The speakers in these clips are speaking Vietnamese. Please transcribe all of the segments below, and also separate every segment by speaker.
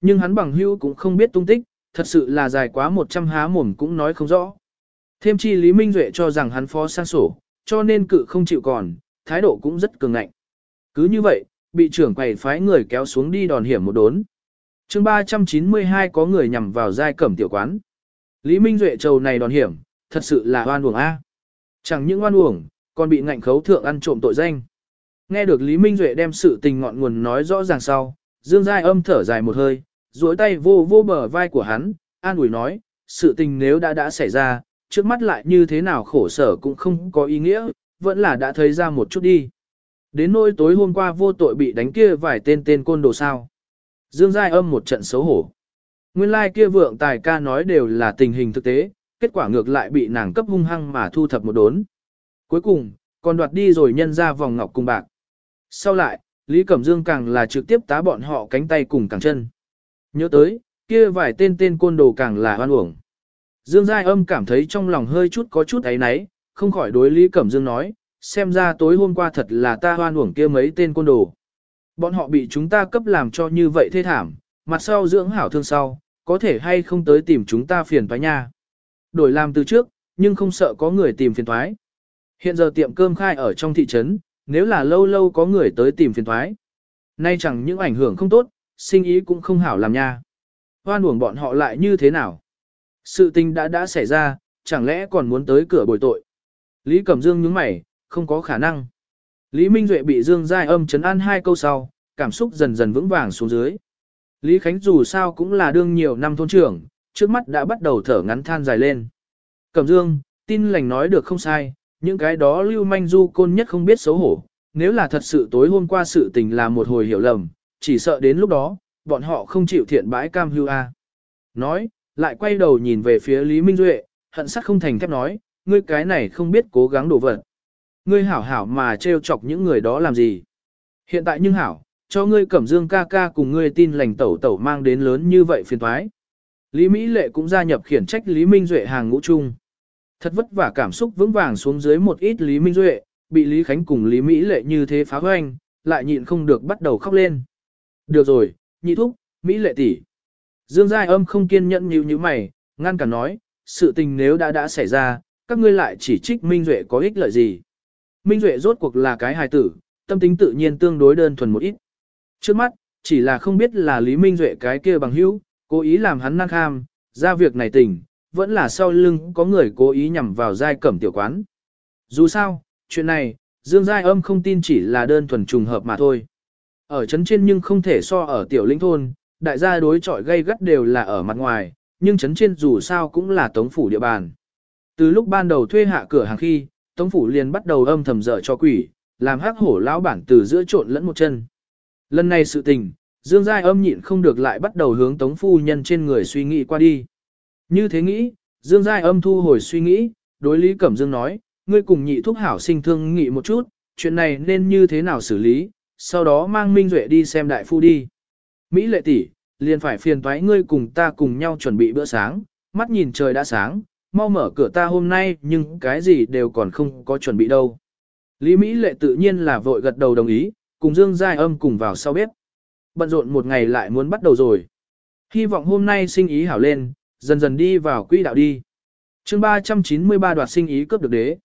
Speaker 1: Nhưng hắn bằng hữu cũng không biết tung tích, thật sự là dài quá một trăm há mồm cũng nói không rõ. Thêm chi Lý Minh Duệ cho rằng hắn phó sang sổ, cho nên cự không chịu còn, thái độ cũng rất cường ngạnh. Cứ như vậy, bị trưởng quầy phái người kéo xuống đi đòn hiểm một đốn. chương 392 có người nhằm vào giai cẩm tiểu quán. Lý Minh Duệ trầu này đòn hiểm, thật sự là oan uổng A. Chẳng những oan uổng, còn bị ngạnh khấu thượng ăn trộm tội danh. Nghe được Lý Minh Duệ đem sự tình ngọn nguồn nói rõ ràng sau, Dương Giai âm thở dài một hơi, duỗi tay vô vô bờ vai của hắn, an ủi nói, sự tình nếu đã đã xảy ra, trước mắt lại như thế nào khổ sở cũng không có ý nghĩa, vẫn là đã thấy ra một chút đi. Đến nỗi tối hôm qua vô tội bị đánh kia vài tên tên côn đồ sao. Dương Giai âm một trận xấu hổ. Nguyên lai like kia vượng tài ca nói đều là tình hình thực tế, kết quả ngược lại bị nàng cấp hung hăng mà thu thập một đốn. Cuối cùng, còn đoạt đi rồi nhân ra vòng ngọc cùng bạc. Sau lại, Lý Cẩm Dương càng là trực tiếp tá bọn họ cánh tay cùng càng chân. Nhớ tới, kia vài tên tên côn đồ càng là hoan uổng. Dương Giai âm cảm thấy trong lòng hơi chút có chút ấy náy, không khỏi đối Lý Cẩm Dương nói, xem ra tối hôm qua thật là ta hoan uổng kia mấy tên côn đồ. Bọn họ bị chúng ta cấp làm cho như vậy thê thảm, mặt sau dưỡng hảo thương sau, có thể hay không tới tìm chúng ta phiền toái nha. Đổi làm từ trước, nhưng không sợ có người tìm phiền toái. Hiện giờ tiệm cơm khai ở trong thị trấn, nếu là lâu lâu có người tới tìm phiền toái. Nay chẳng những ảnh hưởng không tốt, sinh ý cũng không hảo làm nha. Hoan uổng bọn họ lại như thế nào? Sự tình đã đã xảy ra, chẳng lẽ còn muốn tới cửa bồi tội? Lý Cẩm Dương nhướng mày, không có khả năng. Lý Minh Duệ bị Dương Giai âm chấn an hai câu sau, cảm xúc dần dần vững vàng xuống dưới. Lý Khánh dù sao cũng là đương nhiều năm thôn trưởng, trước mắt đã bắt đầu thở ngắn than dài lên. Cẩm Dương, tin lành nói được không sai, những cái đó lưu manh du côn nhất không biết xấu hổ. Nếu là thật sự tối hôm qua sự tình là một hồi hiểu lầm, chỉ sợ đến lúc đó, bọn họ không chịu thiện bãi cam hưu a. Nói, lại quay đầu nhìn về phía Lý Minh Duệ, hận sắc không thành thép nói, ngươi cái này không biết cố gắng đổ vật. Ngươi hảo hảo mà trêu chọc những người đó làm gì. Hiện tại nhưng hảo, cho ngươi cẩm dương ca ca cùng ngươi tin lành tẩu tẩu mang đến lớn như vậy phiền thoái. Lý Mỹ Lệ cũng gia nhập khiển trách Lý Minh Duệ hàng ngũ chung. Thật vất vả cảm xúc vững vàng xuống dưới một ít Lý Minh Duệ, bị Lý Khánh cùng Lý Mỹ Lệ như thế phá hoanh, lại nhịn không được bắt đầu khóc lên. Được rồi, nhị thúc, Mỹ Lệ tỷ. Dương Giai âm không kiên nhẫn như như mày, ngăn cả nói, sự tình nếu đã đã xảy ra, các ngươi lại chỉ trích Minh Duệ có ích lợi gì. Minh Duệ rốt cuộc là cái hài tử, tâm tính tự nhiên tương đối đơn thuần một ít. Trước mắt, chỉ là không biết là Lý Minh Duệ cái kia bằng hữu, cố ý làm hắn năng kham, ra việc này tình, vẫn là sau lưng có người cố ý nhằm vào giai cẩm tiểu quán. Dù sao, chuyện này, Dương Giai âm không tin chỉ là đơn thuần trùng hợp mà thôi. Ở chấn trên nhưng không thể so ở tiểu lĩnh thôn, đại gia đối chọi gây gắt đều là ở mặt ngoài, nhưng chấn trên dù sao cũng là tống phủ địa bàn. Từ lúc ban đầu thuê hạ cửa hàng khi, tống phủ liền bắt đầu âm thầm dở cho quỷ, làm hắc hổ lão bản từ giữa trộn lẫn một chân. Lần này sự tình, Dương Giai âm nhịn không được lại bắt đầu hướng tống phu nhân trên người suy nghĩ qua đi. Như thế nghĩ, Dương Giai âm thu hồi suy nghĩ, đối Lý Cẩm Dương nói, ngươi cùng nhị thúc hảo sinh thương nghị một chút, chuyện này nên như thế nào xử lý, sau đó mang Minh Duệ đi xem đại phu đi. Mỹ lệ tỷ, liền phải phiền toái ngươi cùng ta cùng nhau chuẩn bị bữa sáng, mắt nhìn trời đã sáng, mau mở cửa ta hôm nay nhưng cái gì đều còn không có chuẩn bị đâu. Lý Mỹ lệ tự nhiên là vội gật đầu đồng ý, cùng Dương Giai âm cùng vào sau bếp. Bận rộn một ngày lại muốn bắt đầu rồi. Hy vọng hôm nay sinh ý hảo lên, dần dần đi vào quỹ đạo đi. chương 393 đoạt sinh ý cướp được đế.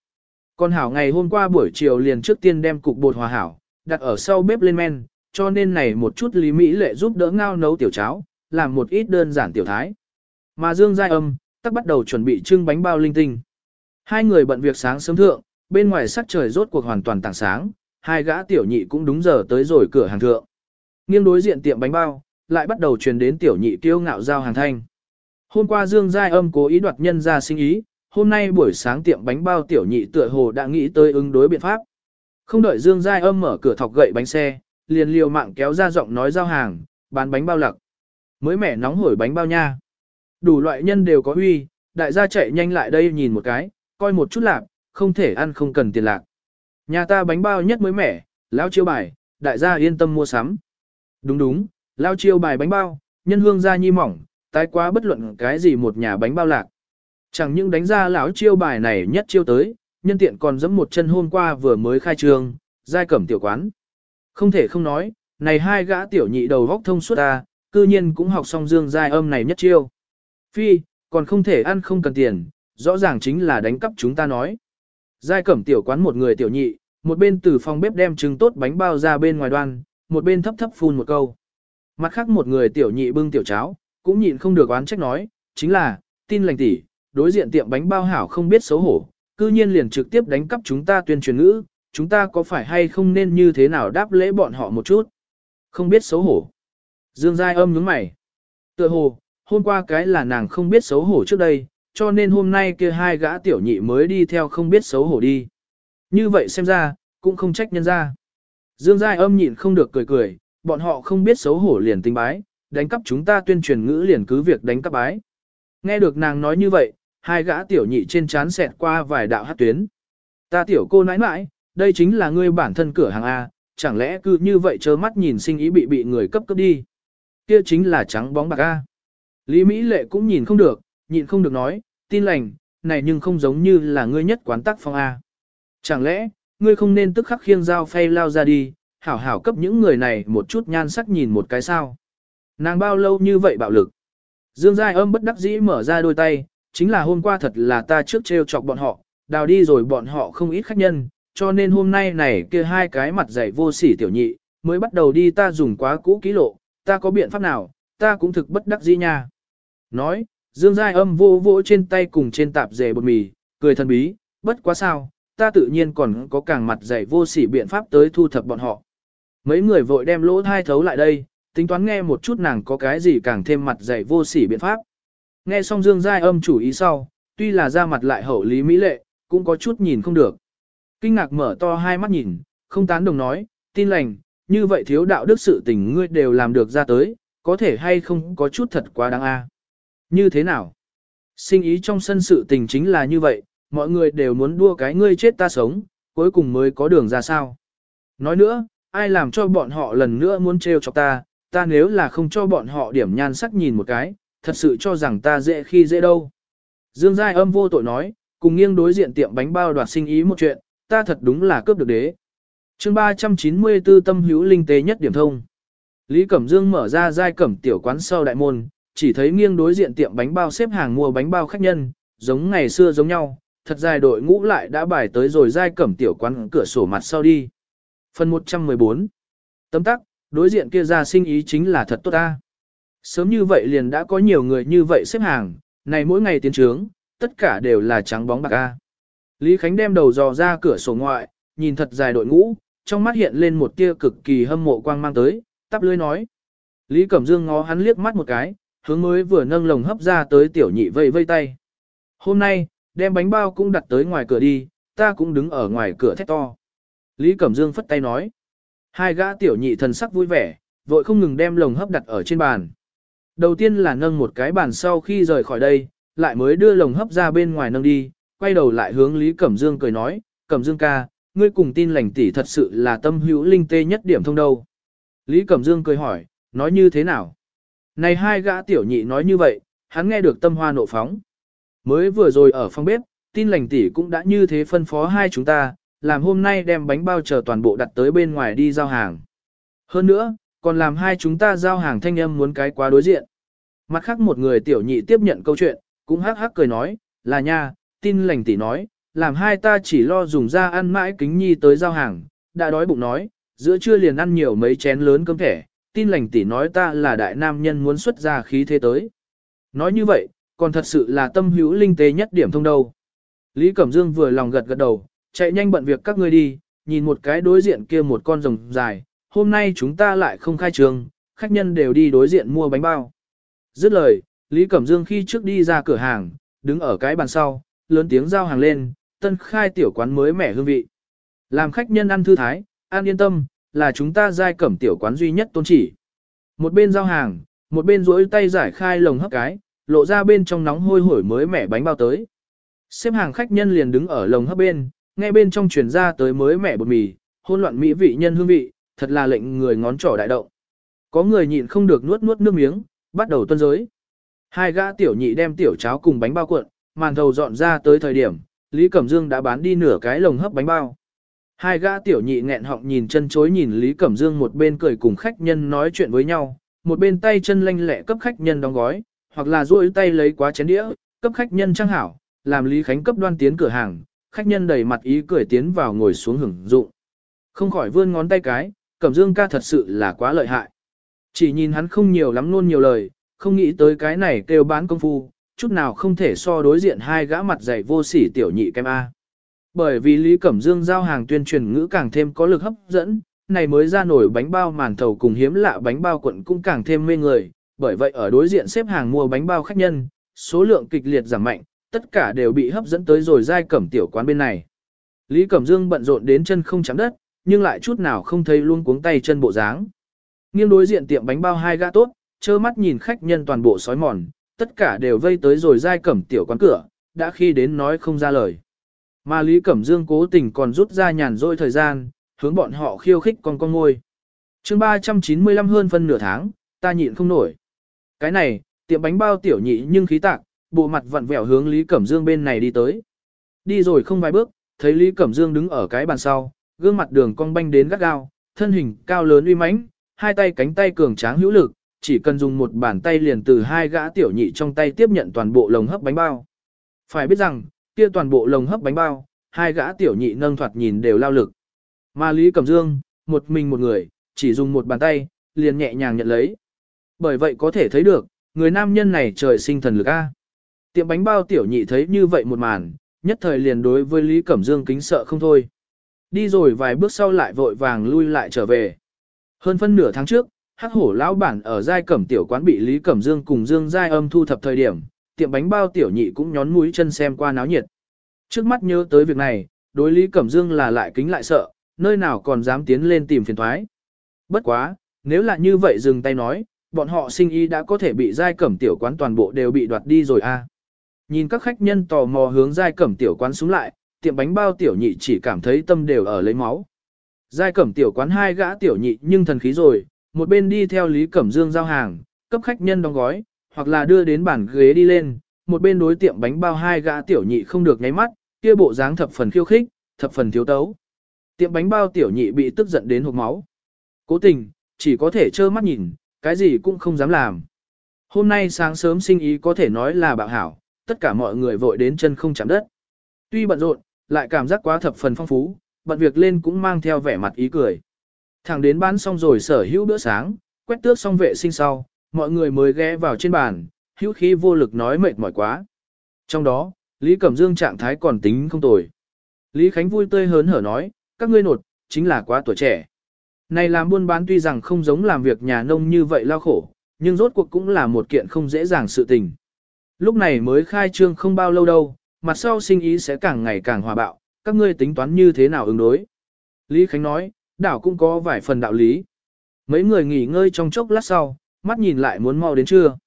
Speaker 1: Còn hảo ngày hôm qua buổi chiều liền trước tiên đem cục bột hòa hảo, đặt ở sau bếp lên men, cho nên này một chút Lý Mỹ lệ giúp đỡ ngao nấu tiểu cháo, làm một ít đơn giản tiểu thái. Mà Dương Giai âm, tắc bắt đầu chuẩn bị trưng bánh bao linh tinh. Hai người bận việc sáng sớm thượng, bên ngoài sắc trời rốt cuộc hoàn toàn tảng sáng, hai gã tiểu nhị cũng đúng giờ tới rồi cửa hàng thượng. Nghiêng đối diện tiệm bánh bao, lại bắt đầu truyền đến tiểu nhị kiêu ngạo giao hàng thanh. Hôm qua Dương Giai âm cố ý đoạt nhân ra sinh ý, hôm nay buổi sáng tiệm bánh bao tiểu nhị tựa hồ đã nghĩ tới ứng đối biện pháp. Không đợi Dương Giai âm mở cửa thọc gậy bánh xe, liền liều mạng kéo ra giọng nói giao hàng, bán bánh bao lặc. Mới mẻ nóng hổi bánh bao nha. Đủ loại nhân đều có huy, đại gia chạy nhanh lại đây nhìn một cái, coi một chút lạc, không thể ăn không cần tiền lạc. Nhà ta bánh bao nhất mới mẻ, lao chiêu bài, đại gia yên tâm mua sắm. Đúng đúng, lao chiêu bài bánh bao, nhân hương gia nhi mỏng, tái quá bất luận cái gì một nhà bánh bao lạc. Chẳng những đánh ra lão chiêu bài này nhất chiêu tới, nhân tiện còn dẫm một chân hôm qua vừa mới khai trương, giai cẩm tiểu quán. Không thể không nói, này hai gã tiểu nhị đầu góc thông suốt ta, cư nhiên cũng học xong dương giai âm này nhất chiêu. Phi, còn không thể ăn không cần tiền, rõ ràng chính là đánh cắp chúng ta nói. Giai cẩm tiểu quán một người tiểu nhị, một bên từ phòng bếp đem trứng tốt bánh bao ra bên ngoài đoan, một bên thấp thấp phun một câu. Mặt khác một người tiểu nhị bưng tiểu cháo, cũng nhịn không được oán trách nói, chính là, tin lành tỷ, đối diện tiệm bánh bao hảo không biết xấu hổ, cư nhiên liền trực tiếp đánh cắp chúng ta tuyên truyền ngữ, chúng ta có phải hay không nên như thế nào đáp lễ bọn họ một chút. Không biết xấu hổ. Dương Giai âm nhướng mày. Tựa hồ, hôm qua cái là nàng không biết xấu hổ trước đây, cho nên hôm nay kia hai gã tiểu nhị mới đi theo không biết xấu hổ đi. Như vậy xem ra, cũng không trách nhân ra. Dương Giai âm nhịn không được cười cười, bọn họ không biết xấu hổ liền tính bái, đánh cắp chúng ta tuyên truyền ngữ liền cứ việc đánh cắp bái. Nghe được nàng nói như vậy, hai gã tiểu nhị trên chán xẹt qua vài đạo hát tuyến. Ta tiểu cô nãi nãi, đây chính là ngươi bản thân cửa hàng A, chẳng lẽ cứ như vậy chớ mắt nhìn sinh ý bị bị người cấp cấp đi. Kia chính là trắng bóng bạc A. Lý Mỹ Lệ cũng nhìn không được, nhịn không được nói, tin lành, này nhưng không giống như là ngươi nhất quán tác phong A. Chẳng lẽ, ngươi không nên tức khắc khiêng dao phay lao ra đi, hảo hảo cấp những người này một chút nhan sắc nhìn một cái sao. Nàng bao lâu như vậy bạo lực. Dương Giai âm bất đắc dĩ mở ra đôi tay, chính là hôm qua thật là ta trước trêu chọc bọn họ, đào đi rồi bọn họ không ít khách nhân, cho nên hôm nay này kia hai cái mặt dày vô sỉ tiểu nhị, mới bắt đầu đi ta dùng quá cũ ký lộ, ta có biện pháp nào, ta cũng thực bất đắc dĩ nha. Nói, Dương Giai âm vô vô trên tay cùng trên tạp dề bột mì, cười thần bí, bất quá sao, ta tự nhiên còn có càng mặt dày vô sỉ biện pháp tới thu thập bọn họ. Mấy người vội đem lỗ thai thấu lại đây, tính toán nghe một chút nàng có cái gì càng thêm mặt dày vô sỉ biện pháp. Nghe xong Dương Giai âm chủ ý sau, tuy là ra mặt lại hậu lý mỹ lệ, cũng có chút nhìn không được. Kinh ngạc mở to hai mắt nhìn, không tán đồng nói, tin lành, như vậy thiếu đạo đức sự tình ngươi đều làm được ra tới, có thể hay không có chút thật quá đáng a. Như thế nào? Sinh ý trong sân sự tình chính là như vậy, mọi người đều muốn đua cái ngươi chết ta sống, cuối cùng mới có đường ra sao. Nói nữa, ai làm cho bọn họ lần nữa muốn trêu chọc ta, ta nếu là không cho bọn họ điểm nhan sắc nhìn một cái, thật sự cho rằng ta dễ khi dễ đâu. Dương Giai âm vô tội nói, cùng nghiêng đối diện tiệm bánh bao đoạt sinh ý một chuyện, ta thật đúng là cướp được đế. chương 394 tâm hữu linh tế nhất điểm thông. Lý Cẩm Dương mở ra giai cẩm tiểu quán sau đại môn, chỉ thấy nghiêng đối diện tiệm bánh bao xếp hàng mua bánh bao khách nhân, giống ngày xưa giống nhau, thật dài đội ngũ lại đã bài tới rồi giai cẩm tiểu quán cửa sổ mặt sau đi. Phần 114 Tấm tắc, đối diện kia ra sinh ý chính là thật tốt ta. Sớm như vậy liền đã có nhiều người như vậy xếp hàng, này mỗi ngày tiến trướng, tất cả đều là trắng bóng bạc A. Lý Khánh đem đầu dò ra cửa sổ ngoại, nhìn thật dài đội ngũ, trong mắt hiện lên một tia cực kỳ hâm mộ quang mang tới, tắp lưới nói. Lý Cẩm Dương ngó hắn liếc mắt một cái, hướng mới vừa nâng lồng hấp ra tới tiểu nhị vây vây tay. Hôm nay, đem bánh bao cũng đặt tới ngoài cửa đi, ta cũng đứng ở ngoài cửa thét to. Lý Cẩm Dương phất tay nói. Hai gã tiểu nhị thần sắc vui vẻ, vội không ngừng đem lồng hấp đặt ở trên bàn. Đầu tiên là nâng một cái bàn sau khi rời khỏi đây, lại mới đưa lồng hấp ra bên ngoài nâng đi, quay đầu lại hướng Lý Cẩm Dương cười nói, Cẩm Dương ca, ngươi cùng tin lành tỷ thật sự là tâm hữu linh tê nhất điểm thông đâu. Lý Cẩm Dương cười hỏi, nói như thế nào? Này hai gã tiểu nhị nói như vậy, hắn nghe được tâm hoa nộ phóng. Mới vừa rồi ở phòng bếp, tin lành tỷ cũng đã như thế phân phó hai chúng ta, làm hôm nay đem bánh bao chờ toàn bộ đặt tới bên ngoài đi giao hàng. Hơn nữa, còn làm hai chúng ta giao hàng thanh âm muốn cái quá đối diện. Mặt khác một người tiểu nhị tiếp nhận câu chuyện, cũng hắc hắc cười nói, là nha, tin lành tỷ nói, làm hai ta chỉ lo dùng ra ăn mãi kính nhi tới giao hàng, đã đói bụng nói, giữa trưa liền ăn nhiều mấy chén lớn cơm thẻ, tin lành tỷ nói ta là đại nam nhân muốn xuất ra khí thế tới. Nói như vậy, còn thật sự là tâm hữu linh tế nhất điểm thông đâu. Lý Cẩm Dương vừa lòng gật gật đầu, chạy nhanh bận việc các ngươi đi, nhìn một cái đối diện kia một con rồng dài, hôm nay chúng ta lại không khai trường, khách nhân đều đi đối diện mua bánh bao. Dứt lời, Lý Cẩm Dương khi trước đi ra cửa hàng, đứng ở cái bàn sau, lớn tiếng giao hàng lên, tân khai tiểu quán mới mẻ hương vị. Làm khách nhân ăn thư thái, ăn yên tâm, là chúng ta giai cẩm tiểu quán duy nhất tôn chỉ. Một bên giao hàng, một bên duỗi tay giải khai lồng hấp cái, lộ ra bên trong nóng hôi hổi mới mẻ bánh bao tới. Xếp hàng khách nhân liền đứng ở lồng hấp bên, nghe bên trong truyền ra tới mới mẻ bột mì, hôn loạn mỹ vị nhân hương vị, thật là lệnh người ngón trỏ đại động. Có người nhịn không được nuốt nuốt nước miếng, bắt đầu tuân giới. Hai gã tiểu nhị đem tiểu cháo cùng bánh bao cuộn, màn thầu dọn ra tới thời điểm, Lý Cẩm Dương đã bán đi nửa cái lồng hấp bánh bao. Hai gã tiểu nhị nghẹn họng nhìn chân chối nhìn Lý Cẩm Dương một bên cười cùng khách nhân nói chuyện với nhau, một bên tay chân lanh lẹ cấp khách nhân đóng gói, hoặc là duỗi tay lấy quá chén đĩa, cấp khách nhân trang hảo, làm Lý Khánh cấp đoan tiến cửa hàng, khách nhân đầy mặt ý cười tiến vào ngồi xuống hưởng dụng. Không khỏi vươn ngón tay cái, Cẩm Dương ca thật sự là quá lợi hại. Chỉ nhìn hắn không nhiều lắm luôn nhiều lời, không nghĩ tới cái này kêu bán công phu, chút nào không thể so đối diện hai gã mặt dày vô sỉ tiểu nhị kem A. Bởi vì Lý Cẩm Dương giao hàng tuyên truyền ngữ càng thêm có lực hấp dẫn, này mới ra nổi bánh bao màn thầu cùng hiếm lạ bánh bao quận cũng càng thêm mê người, bởi vậy ở đối diện xếp hàng mua bánh bao khách nhân, số lượng kịch liệt giảm mạnh, tất cả đều bị hấp dẫn tới rồi giai cẩm tiểu quán bên này. Lý Cẩm Dương bận rộn đến chân không chạm đất, nhưng lại chút nào không thấy luôn cuống tay chân bộ dáng. Nghiêng đối diện tiệm bánh bao hai gã tốt, trơ mắt nhìn khách nhân toàn bộ sói mòn, tất cả đều vây tới rồi dai cẩm tiểu quán cửa, đã khi đến nói không ra lời. Mà Lý Cẩm Dương cố tình còn rút ra nhàn rỗi thời gian, hướng bọn họ khiêu khích con con ngôi. chương 395 hơn phân nửa tháng, ta nhịn không nổi. Cái này, tiệm bánh bao tiểu nhị nhưng khí tạc, bộ mặt vặn vẹo hướng Lý Cẩm Dương bên này đi tới. Đi rồi không vài bước, thấy Lý Cẩm Dương đứng ở cái bàn sau, gương mặt đường cong banh đến gắt gao, thân hình cao lớn uy mãnh, hai tay cánh tay cường tráng hữu lực, chỉ cần dùng một bàn tay liền từ hai gã tiểu nhị trong tay tiếp nhận toàn bộ lồng hấp bánh bao. Phải biết rằng, kia toàn bộ lồng hấp bánh bao, hai gã tiểu nhị nâng thoạt nhìn đều lao lực. Mà Lý Cẩm Dương, một mình một người, chỉ dùng một bàn tay, liền nhẹ nhàng nhận lấy. Bởi vậy có thể thấy được, người nam nhân này trời sinh thần lực A. Tiệm bánh bao tiểu nhị thấy như vậy một màn, nhất thời liền đối với Lý Cẩm Dương kính sợ không thôi. Đi rồi vài bước sau lại vội vàng lui lại trở về. Hơn phân nửa tháng trước, hắc hổ lão bản ở giai cẩm tiểu quán bị Lý Cẩm Dương cùng Dương giai âm thu thập thời điểm, tiệm bánh bao tiểu nhị cũng nhón mũi chân xem qua náo nhiệt. Trước mắt nhớ tới việc này, đối Lý Cẩm Dương là lại kính lại sợ, nơi nào còn dám tiến lên tìm phiền thoái. Bất quá, nếu là như vậy dừng tay nói, bọn họ sinh y đã có thể bị giai cẩm tiểu quán toàn bộ đều bị đoạt đi rồi a. Nhìn các khách nhân tò mò hướng giai cẩm tiểu quán xuống lại, tiệm bánh bao tiểu nhị chỉ cảm thấy tâm đều ở lấy máu. Giai cẩm tiểu quán hai gã tiểu nhị nhưng thần khí rồi, một bên đi theo Lý Cẩm Dương giao hàng, cấp khách nhân đóng gói, hoặc là đưa đến bàn ghế đi lên, một bên đối tiệm bánh bao hai gã tiểu nhị không được nháy mắt, kia bộ dáng thập phần khiêu khích, thập phần thiếu tấu. Tiệm bánh bao tiểu nhị bị tức giận đến hộc máu. Cố tình, chỉ có thể trơ mắt nhìn, cái gì cũng không dám làm. Hôm nay sáng sớm sinh ý có thể nói là bạo hảo, tất cả mọi người vội đến chân không chạm đất. Tuy bận rộn, lại cảm giác quá thập phần phong phú, bận việc lên cũng mang theo vẻ mặt ý cười. Thẳng đến bán xong rồi sở hữu bữa sáng, quét tước xong vệ sinh sau, mọi người mới ghé vào trên bàn, hữu khí vô lực nói mệt mỏi quá. Trong đó, Lý Cẩm Dương trạng thái còn tính không tồi. Lý Khánh vui tươi hớn hở nói, các ngươi nột, chính là quá tuổi trẻ. Này làm buôn bán tuy rằng không giống làm việc nhà nông như vậy lao khổ, nhưng rốt cuộc cũng là một kiện không dễ dàng sự tình. Lúc này mới khai trương không bao lâu đâu, mặt sau sinh ý sẽ càng ngày càng hòa bạo, các ngươi tính toán như thế nào ứng đối. Lý Khánh nói, đảo cũng có vài phần đạo lý. Mấy người nghỉ ngơi trong chốc lát sau, mắt nhìn lại muốn mau đến trưa.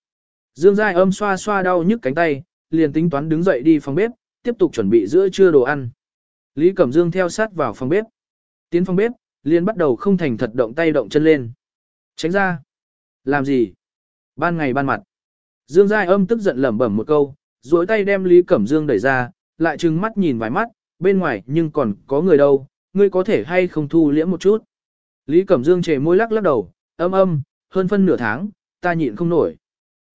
Speaker 1: Dương Giai âm xoa xoa đau nhức cánh tay, liền tính toán đứng dậy đi phòng bếp, tiếp tục chuẩn bị giữa trưa đồ ăn. Lý Cẩm Dương theo sát vào phòng bếp. Tiến phòng bếp, liền bắt đầu không thành thật động tay động chân lên. Tránh ra. Làm gì? Ban ngày ban mặt. Dương Giai âm tức giận lẩm bẩm một câu, duỗi tay đem Lý Cẩm Dương đẩy ra, lại trừng mắt nhìn vài mắt, bên ngoài nhưng còn có người đâu, ngươi có thể hay không thu liễm một chút. Lý Cẩm Dương chề môi lắc lắc đầu, âm âm, hơn phân nửa tháng, ta nhịn không nổi.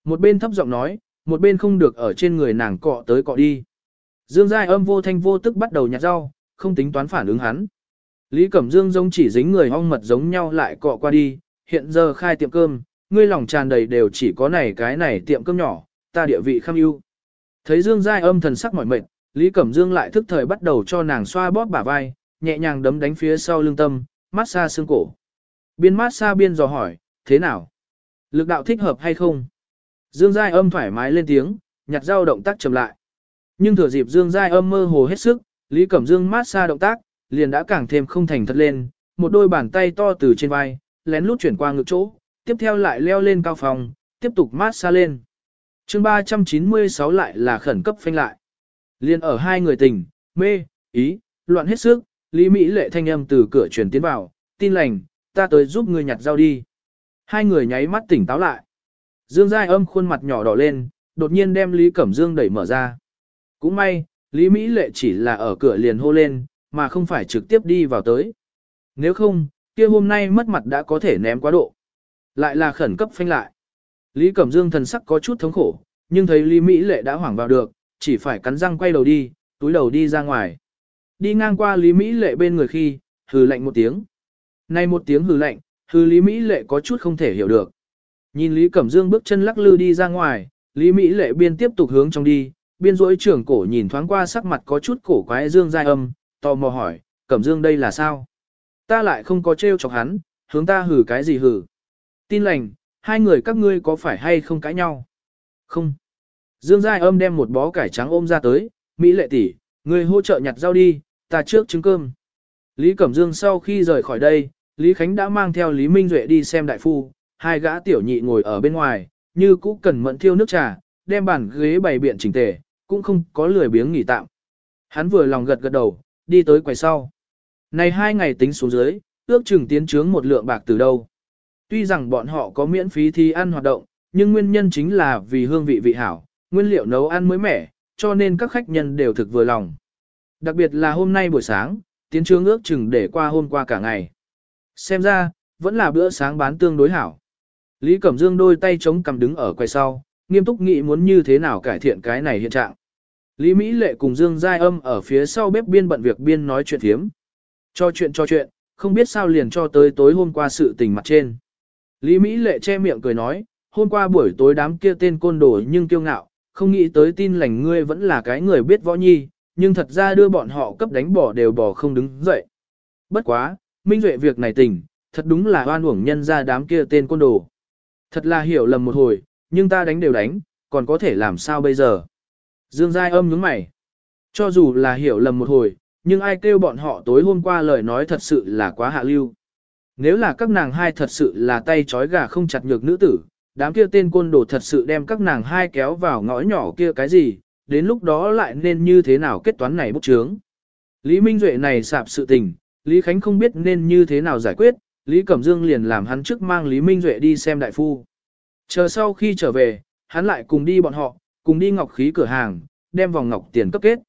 Speaker 1: Một bên thấp giọng nói, một bên không được ở trên người nàng cọ tới cọ đi. Dương Giai âm vô thanh vô tức bắt đầu nhặt rau, không tính toán phản ứng hắn. Lý Cẩm Dương giống chỉ dính người ong mật giống nhau lại cọ qua đi, hiện giờ khai tiệm cơm, ngươi lòng tràn đầy đều chỉ có này cái này tiệm cơm nhỏ, ta địa vị kham ưu. Thấy Dương Giai âm thần sắc mỏi mệt, Lý Cẩm Dương lại thức thời bắt đầu cho nàng xoa bóp bả vai, nhẹ nhàng đấm đánh phía sau lưng tâm, mát xa xương cổ. Biên mát xa biên dò hỏi, thế nào? Lực đạo thích hợp hay không? Dương Giai âm thoải mái lên tiếng, nhặt dao động tác chậm lại. Nhưng thừa dịp Dương Giai âm mơ hồ hết sức, Lý Cẩm Dương mát xa động tác, liền đã càng thêm không thành thật lên, một đôi bàn tay to từ trên vai, lén lút chuyển qua ngực chỗ, tiếp theo lại leo lên cao phòng, tiếp tục mát xa lên chương 396 lại là khẩn cấp phanh lại. Liên ở hai người tình, mê, ý, loạn hết sức, Lý Mỹ lệ thanh âm từ cửa truyền tiến vào, tin lành, ta tới giúp người nhặt rau đi. Hai người nháy mắt tỉnh táo lại. Dương Giai âm khuôn mặt nhỏ đỏ lên, đột nhiên đem Lý Cẩm Dương đẩy mở ra. Cũng may, Lý Mỹ lệ chỉ là ở cửa liền hô lên, mà không phải trực tiếp đi vào tới. Nếu không, kia hôm nay mất mặt đã có thể ném quá độ. Lại là khẩn cấp phanh lại. Lý Cẩm Dương thần sắc có chút thống khổ, nhưng thấy Lý Mỹ Lệ đã hoảng vào được, chỉ phải cắn răng quay đầu đi, túi đầu đi ra ngoài. Đi ngang qua Lý Mỹ Lệ bên người khi, hừ lạnh một tiếng. Nay một tiếng hừ lạnh, hừ Lý Mỹ Lệ có chút không thể hiểu được. Nhìn Lý Cẩm Dương bước chân lắc lư đi ra ngoài, Lý Mỹ Lệ biên tiếp tục hướng trong đi, biên rỗi trưởng cổ nhìn thoáng qua sắc mặt có chút cổ quái Dương Giai Âm, tò mò hỏi, Cẩm Dương đây là sao? Ta lại không có trêu chọc hắn, hướng ta hử cái gì hử? Tin lành, hai người các ngươi có phải hay không cãi nhau? Không. Dương Giai Âm đem một bó cải trắng ôm ra tới, Mỹ Lệ tỷ, ngươi hỗ trợ nhặt rau đi, ta trước trứng cơm. Lý Cẩm Dương sau khi rời khỏi đây, Lý Khánh đã mang theo Lý Minh Duệ đi xem đại phu, hai gã tiểu nhị ngồi ở bên ngoài, như cũ cần mẫn thiêu nước trà, đem bàn ghế bày biện chỉnh tề, cũng không có lười biếng nghỉ tạm. Hắn vừa lòng gật gật đầu, đi tới quầy sau. Này hai ngày tính xuống dưới, ước chừng tiến trướng một lượng bạc từ đâu. Tuy rằng bọn họ có miễn phí thi ăn hoạt động, nhưng nguyên nhân chính là vì hương vị vị hảo, nguyên liệu nấu ăn mới mẻ, cho nên các khách nhân đều thực vừa lòng. Đặc biệt là hôm nay buổi sáng, tiến trương ước chừng để qua hôm qua cả ngày. Xem ra, vẫn là bữa sáng bán tương đối hảo. Lý Cẩm Dương đôi tay chống cầm đứng ở quầy sau, nghiêm túc nghĩ muốn như thế nào cải thiện cái này hiện trạng. Lý Mỹ Lệ cùng Dương Giai Âm ở phía sau bếp biên bận việc biên nói chuyện thiếm. Cho chuyện cho chuyện, không biết sao liền cho tới tối hôm qua sự tình mặt trên. Lý Mỹ Lệ che miệng cười nói, hôm qua buổi tối đám kia tên côn đồ nhưng kiêu ngạo, không nghĩ tới tin lành ngươi vẫn là cái người biết võ nhi, nhưng thật ra đưa bọn họ cấp đánh bỏ đều bỏ không đứng dậy. Bất quá, Minh Duệ việc này tỉnh, thật đúng là oan uổng nhân ra đám kia tên côn đồ. Thật là hiểu lầm một hồi, nhưng ta đánh đều đánh, còn có thể làm sao bây giờ? Dương Giai âm nhướng mày. Cho dù là hiểu lầm một hồi, nhưng ai kêu bọn họ tối hôm qua lời nói thật sự là quá hạ lưu. Nếu là các nàng hai thật sự là tay trói gà không chặt nhược nữ tử, đám kia tên côn đồ thật sự đem các nàng hai kéo vào ngõ nhỏ kia cái gì, đến lúc đó lại nên như thế nào kết toán này bốc trướng. Lý Minh Duệ này sạp sự tình, Lý Khánh không biết nên như thế nào giải quyết, Lý Cẩm Dương liền làm hắn trước mang Lý Minh Duệ đi xem đại phu. Chờ sau khi trở về, hắn lại cùng đi bọn họ, cùng đi ngọc khí cửa hàng, đem vòng ngọc tiền cấp kết.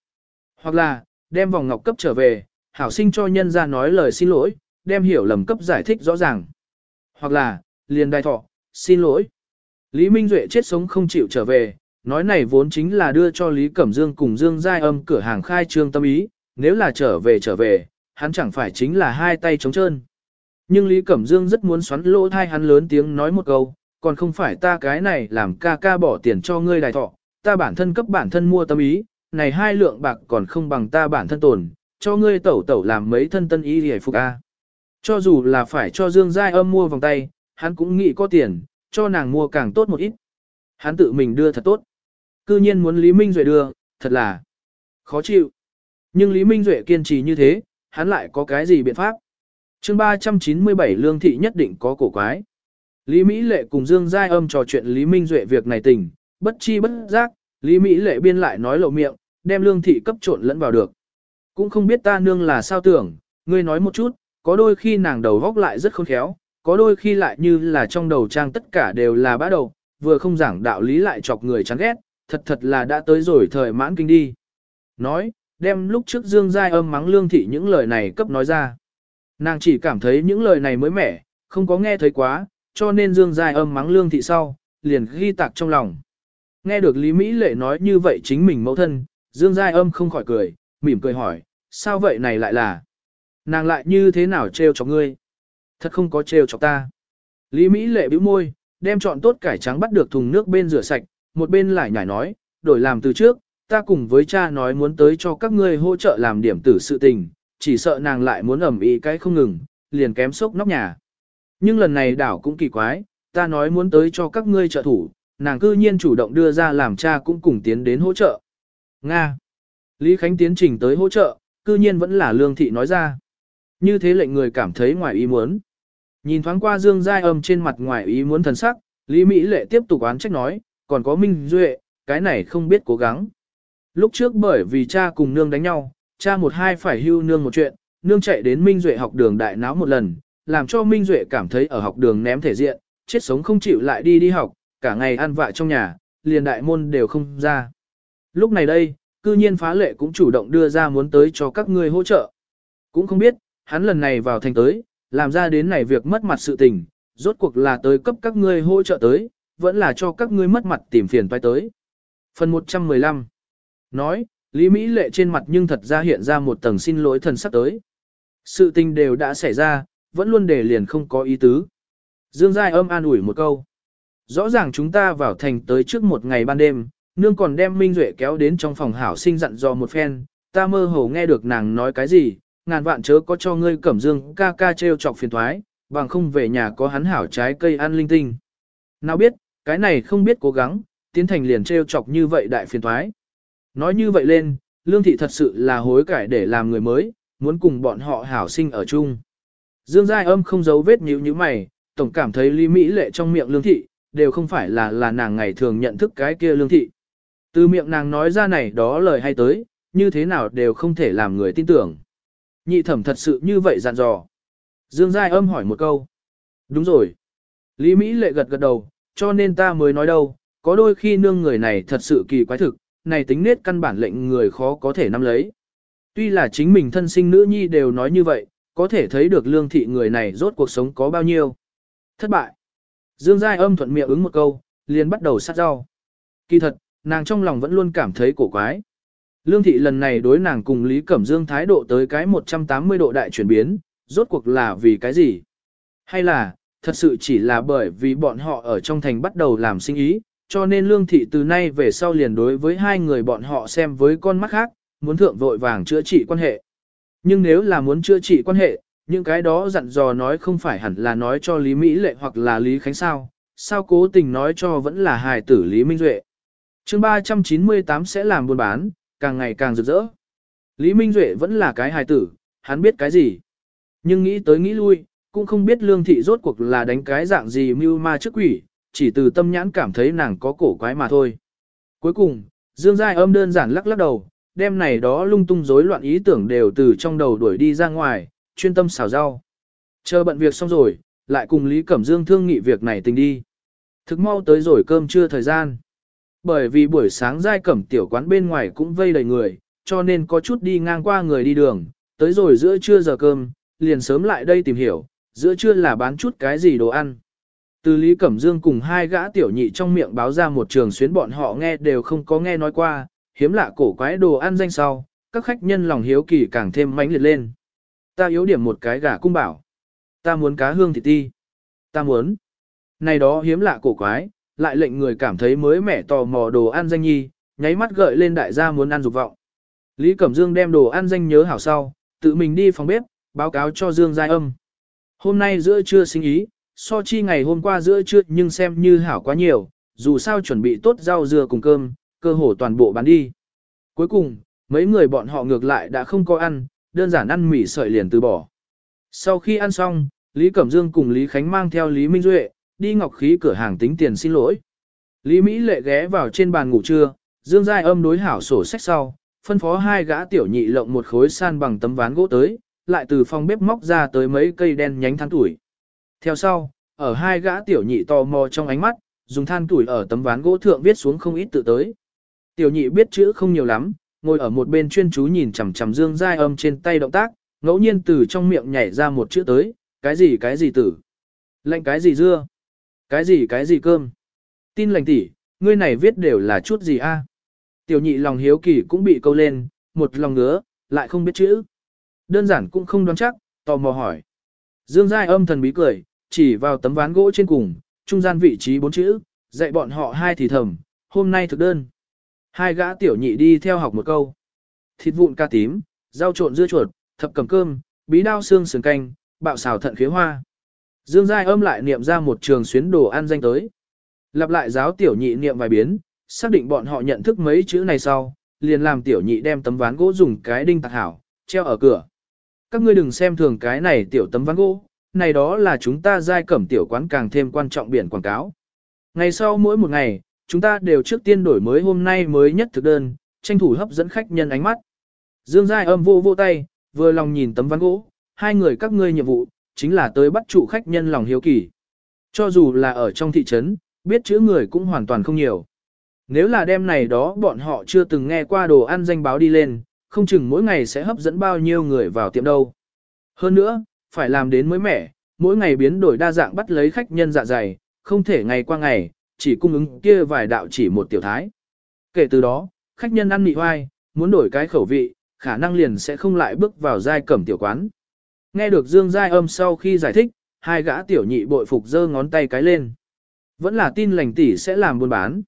Speaker 1: Hoặc là, đem vòng ngọc cấp trở về, hảo sinh cho nhân ra nói lời xin lỗi, đem hiểu lầm cấp giải thích rõ ràng. Hoặc là, liền đai thọ, xin lỗi. Lý Minh Duệ chết sống không chịu trở về, nói này vốn chính là đưa cho Lý Cẩm Dương cùng Dương Giai âm cửa hàng khai trương tâm ý, nếu là trở về trở về, hắn chẳng phải chính là hai tay trống trơn. Nhưng Lý Cẩm Dương rất muốn xoắn lỗ thai hắn lớn tiếng nói một câu, còn không phải ta cái này làm ca ca bỏ tiền cho ngươi đài thọ, ta bản thân cấp bản thân mua tâm ý, này hai lượng bạc còn không bằng ta bản thân tồn, cho ngươi tẩu tẩu làm mấy thân tân ý hề phục a. Cho dù là phải cho Dương Giai âm mua vòng tay, hắn cũng nghĩ có tiền, cho nàng mua càng tốt một ít. Hắn tự mình đưa thật tốt. Cư nhiên muốn Lý Minh Duệ đưa, thật là khó chịu. Nhưng Lý Minh Duệ kiên trì như thế, hắn lại có cái gì biện pháp? chương 397 lương thị nhất định có cổ quái. Lý Mỹ Lệ cùng Dương Giai âm trò chuyện Lý Minh Duệ việc này tình, bất chi bất giác, Lý Mỹ Lệ biên lại nói lộ miệng, đem lương thị cấp trộn lẫn vào được. Cũng không biết ta nương là sao tưởng, ngươi nói một chút, có đôi khi nàng đầu góc lại rất khôn khéo, có đôi khi lại như là trong đầu trang tất cả đều là bã đầu, vừa không giảng đạo lý lại chọc người chán ghét, thật thật là đã tới rồi thời mãn kinh đi. Nói, đem lúc trước Dương Giai âm mắng lương thị những lời này cấp nói ra. Nàng chỉ cảm thấy những lời này mới mẻ, không có nghe thấy quá, cho nên Dương Giai âm mắng lương thị sau, liền ghi tạc trong lòng. Nghe được Lý Mỹ Lệ nói như vậy chính mình mẫu thân, Dương Giai âm không khỏi cười, mỉm cười hỏi, sao vậy này lại là? Nàng lại như thế nào trêu cho ngươi? Thật không có trêu chọc ta. Lý Mỹ Lệ bĩu môi, đem chọn tốt cải trắng bắt được thùng nước bên rửa sạch, một bên lại nhảy nói, đổi làm từ trước, ta cùng với cha nói muốn tới cho các ngươi hỗ trợ làm điểm tử sự tình, chỉ sợ nàng lại muốn ẩm ý cái không ngừng, liền kém sốc nóc nhà. Nhưng lần này đảo cũng kỳ quái, ta nói muốn tới cho các ngươi trợ thủ, nàng cư nhiên chủ động đưa ra làm cha cũng cùng tiến đến hỗ trợ. Nga. Lý Khánh tiến trình tới hỗ trợ, cư nhiên vẫn là lương thị nói ra. Như thế lệnh người cảm thấy ngoài ý muốn. Nhìn thoáng qua Dương Giai âm trên mặt ngoài ý muốn thần sắc, Lý Mỹ Lệ tiếp tục oán trách nói, còn có Minh Duệ, cái này không biết cố gắng. Lúc trước bởi vì cha cùng nương đánh nhau, cha một hai phải hưu nương một chuyện, nương chạy đến Minh Duệ học đường đại náo một lần, làm cho Minh Duệ cảm thấy ở học đường ném thể diện, chết sống không chịu lại đi đi học, cả ngày ăn vạ trong nhà, liền đại môn đều không ra. Lúc này đây, cư nhiên phá lệ cũng chủ động đưa ra muốn tới cho các ngươi hỗ trợ. Cũng không biết, hắn lần này vào thành tới, làm ra đến này việc mất mặt sự tình, rốt cuộc là tới cấp các ngươi hỗ trợ tới, vẫn là cho các ngươi mất mặt tìm phiền phải tới. Phần 115 Nói, Lý Mỹ lệ trên mặt nhưng thật ra hiện ra một tầng xin lỗi thần sắc tới. Sự tình đều đã xảy ra, vẫn luôn để liền không có ý tứ. Dương Giai âm an ủi một câu. Rõ ràng chúng ta vào thành tới trước một ngày ban đêm, nương còn đem Minh Duệ kéo đến trong phòng hảo sinh dặn dò một phen, ta mơ hồ nghe được nàng nói cái gì, ngàn vạn chớ có cho ngươi cẩm dương ca ca treo chọc phiền thoái, bằng không về nhà có hắn hảo trái cây ăn linh tinh. Nào biết, cái này không biết cố gắng, tiến thành liền treo chọc như vậy đại phiền thoái. Nói như vậy lên, lương thị thật sự là hối cải để làm người mới, muốn cùng bọn họ hảo sinh ở chung. Dương Giai âm không giấu vết nhíu như mày, tổng cảm thấy Lý Mỹ lệ trong miệng lương thị, đều không phải là là nàng ngày thường nhận thức cái kia lương thị. Từ miệng nàng nói ra này đó lời hay tới, như thế nào đều không thể làm người tin tưởng. Nhị thẩm thật sự như vậy dặn dò. Dương Giai âm hỏi một câu. Đúng rồi. Lý Mỹ lệ gật gật đầu, cho nên ta mới nói đâu, có đôi khi nương người này thật sự kỳ quái thực, này tính nết căn bản lệnh người khó có thể nắm lấy. Tuy là chính mình thân sinh nữ nhi đều nói như vậy, có thể thấy được lương thị người này rốt cuộc sống có bao nhiêu. Thất bại. Dương Giai âm thuận miệng ứng một câu, liền bắt đầu sát rau. Kỳ thật, nàng trong lòng vẫn luôn cảm thấy cổ quái. Lương thị lần này đối nàng cùng Lý Cẩm Dương thái độ tới cái 180 độ đại chuyển biến, rốt cuộc là vì cái gì? Hay là, thật sự chỉ là bởi vì bọn họ ở trong thành bắt đầu làm sinh ý, cho nên lương thị từ nay về sau liền đối với hai người bọn họ xem với con mắt khác, muốn thượng vội vàng chữa trị quan hệ. Nhưng nếu là muốn chữa trị quan hệ, những cái đó dặn dò nói không phải hẳn là nói cho Lý Mỹ Lệ hoặc là Lý Khánh sao, sao cố tình nói cho vẫn là hài tử Lý Minh Duệ. chương 398 sẽ làm buôn bán, càng ngày càng rực rỡ. Lý Minh Duệ vẫn là cái hài tử, hắn biết cái gì. Nhưng nghĩ tới nghĩ lui, cũng không biết lương thị rốt cuộc là đánh cái dạng gì mưu ma trước quỷ, chỉ từ tâm nhãn cảm thấy nàng có cổ quái mà thôi. Cuối cùng, Dương Giai âm đơn giản lắc lắc đầu, đêm này đó lung tung rối loạn ý tưởng đều từ trong đầu đuổi đi ra ngoài, chuyên tâm xào rau. Chờ bận việc xong rồi, lại cùng Lý Cẩm Dương thương nghị việc này tình đi. Thực mau tới rồi cơm trưa thời gian. Bởi vì buổi sáng giai cẩm tiểu quán bên ngoài cũng vây đầy người, cho nên có chút đi ngang qua người đi đường, tới rồi giữa trưa giờ cơm, liền sớm lại đây tìm hiểu, giữa trưa là bán chút cái gì đồ ăn. Từ Lý Cẩm Dương cùng hai gã tiểu nhị trong miệng báo ra một trường xuyến bọn họ nghe đều không có nghe nói qua, hiếm lạ cổ quái đồ ăn danh sau, các khách nhân lòng hiếu kỳ càng thêm mãnh liệt lên. Ta yếu điểm một cái gà cung bảo. Ta muốn cá hương thịt ti. Ta muốn. Này đó hiếm lạ cổ quái, lại lệnh người cảm thấy mới mẻ tò mò đồ ăn danh nhi, nháy mắt gợi lên đại gia muốn ăn dục vọng. Lý Cẩm Dương đem đồ ăn danh nhớ hảo sau, tự mình đi phòng bếp, báo cáo cho Dương Giai Âm. Hôm nay giữa trưa sinh ý, so chi ngày hôm qua giữa trưa nhưng xem như hảo quá nhiều, dù sao chuẩn bị tốt rau dưa cùng cơm, cơ hồ toàn bộ bán đi. Cuối cùng, mấy người bọn họ ngược lại đã không có ăn, đơn giản ăn mì sợi liền từ bỏ. Sau khi ăn xong, Lý Cẩm Dương cùng Lý Khánh mang theo Lý Minh Duệ, đi ngọc khí cửa hàng tính tiền xin lỗi. Lý Mỹ lệ ghé vào trên bàn ngủ trưa, Dương Giai âm đối hảo sổ sách sau, phân phó hai gã tiểu nhị lộng một khối san bằng tấm ván gỗ tới, lại từ phòng bếp móc ra tới mấy cây đen nhánh than tuổi. Theo sau, ở hai gã tiểu nhị tò mò trong ánh mắt, dùng than tuổi ở tấm ván gỗ thượng viết xuống không ít tự tới. Tiểu nhị biết chữ không nhiều lắm, ngồi ở một bên chuyên chú nhìn chằm chằm Dương Giai âm trên tay động tác, ngẫu nhiên từ trong miệng nhảy ra một chữ tới, cái gì cái gì tử, lệnh cái gì dưa, cái gì cái gì cơm. Tin lành tỷ, ngươi này viết đều là chút gì a? Tiểu nhị lòng hiếu kỳ cũng bị câu lên, một lòng ngứa, lại không biết chữ. Đơn giản cũng không đoán chắc, tò mò hỏi. Dương Giai âm thần bí cười, chỉ vào tấm ván gỗ trên cùng, trung gian vị trí bốn chữ, dạy bọn họ hai thì thầm, hôm nay thực đơn. Hai gã tiểu nhị đi theo học một câu. Thịt vụn ca tím, rau trộn dưa chuột, thập cầm cơm, bí đao xương sườn canh, bạo xào thận khế hoa. Dương Giai âm lại niệm ra một trường xuyến đồ ăn danh tới. Lặp lại giáo tiểu nhị niệm vài biến, xác định bọn họ nhận thức mấy chữ này sau, liền làm tiểu nhị đem tấm ván gỗ dùng cái đinh tạc hảo, treo ở cửa. Các ngươi đừng xem thường cái này tiểu tấm ván gỗ, này đó là chúng ta giai cẩm tiểu quán càng thêm quan trọng biển quảng cáo. Ngày sau mỗi một ngày, chúng ta đều trước tiên đổi mới hôm nay mới nhất thực đơn, tranh thủ hấp dẫn khách nhân ánh mắt. Dương Giai âm vô vô tay, vừa lòng nhìn tấm ván gỗ, hai người các ngươi nhiệm vụ, chính là tới bắt trụ khách nhân lòng hiếu kỳ. Cho dù là ở trong thị trấn, biết chữ người cũng hoàn toàn không nhiều. Nếu là đêm này đó bọn họ chưa từng nghe qua đồ ăn danh báo đi lên, không chừng mỗi ngày sẽ hấp dẫn bao nhiêu người vào tiệm đâu. Hơn nữa, phải làm đến mới mẻ, mỗi ngày biến đổi đa dạng bắt lấy khách nhân dạ dày, không thể ngày qua ngày, chỉ cung ứng kia vài đạo chỉ một tiểu thái. Kể từ đó, khách nhân ăn mị hoai, muốn đổi cái khẩu vị, khả năng liền sẽ không lại bước vào giai cẩm tiểu quán. Nghe được Dương Giai âm sau khi giải thích, hai gã tiểu nhị bội phục giơ ngón tay cái lên. Vẫn là tin lành tỷ sẽ làm buôn bán.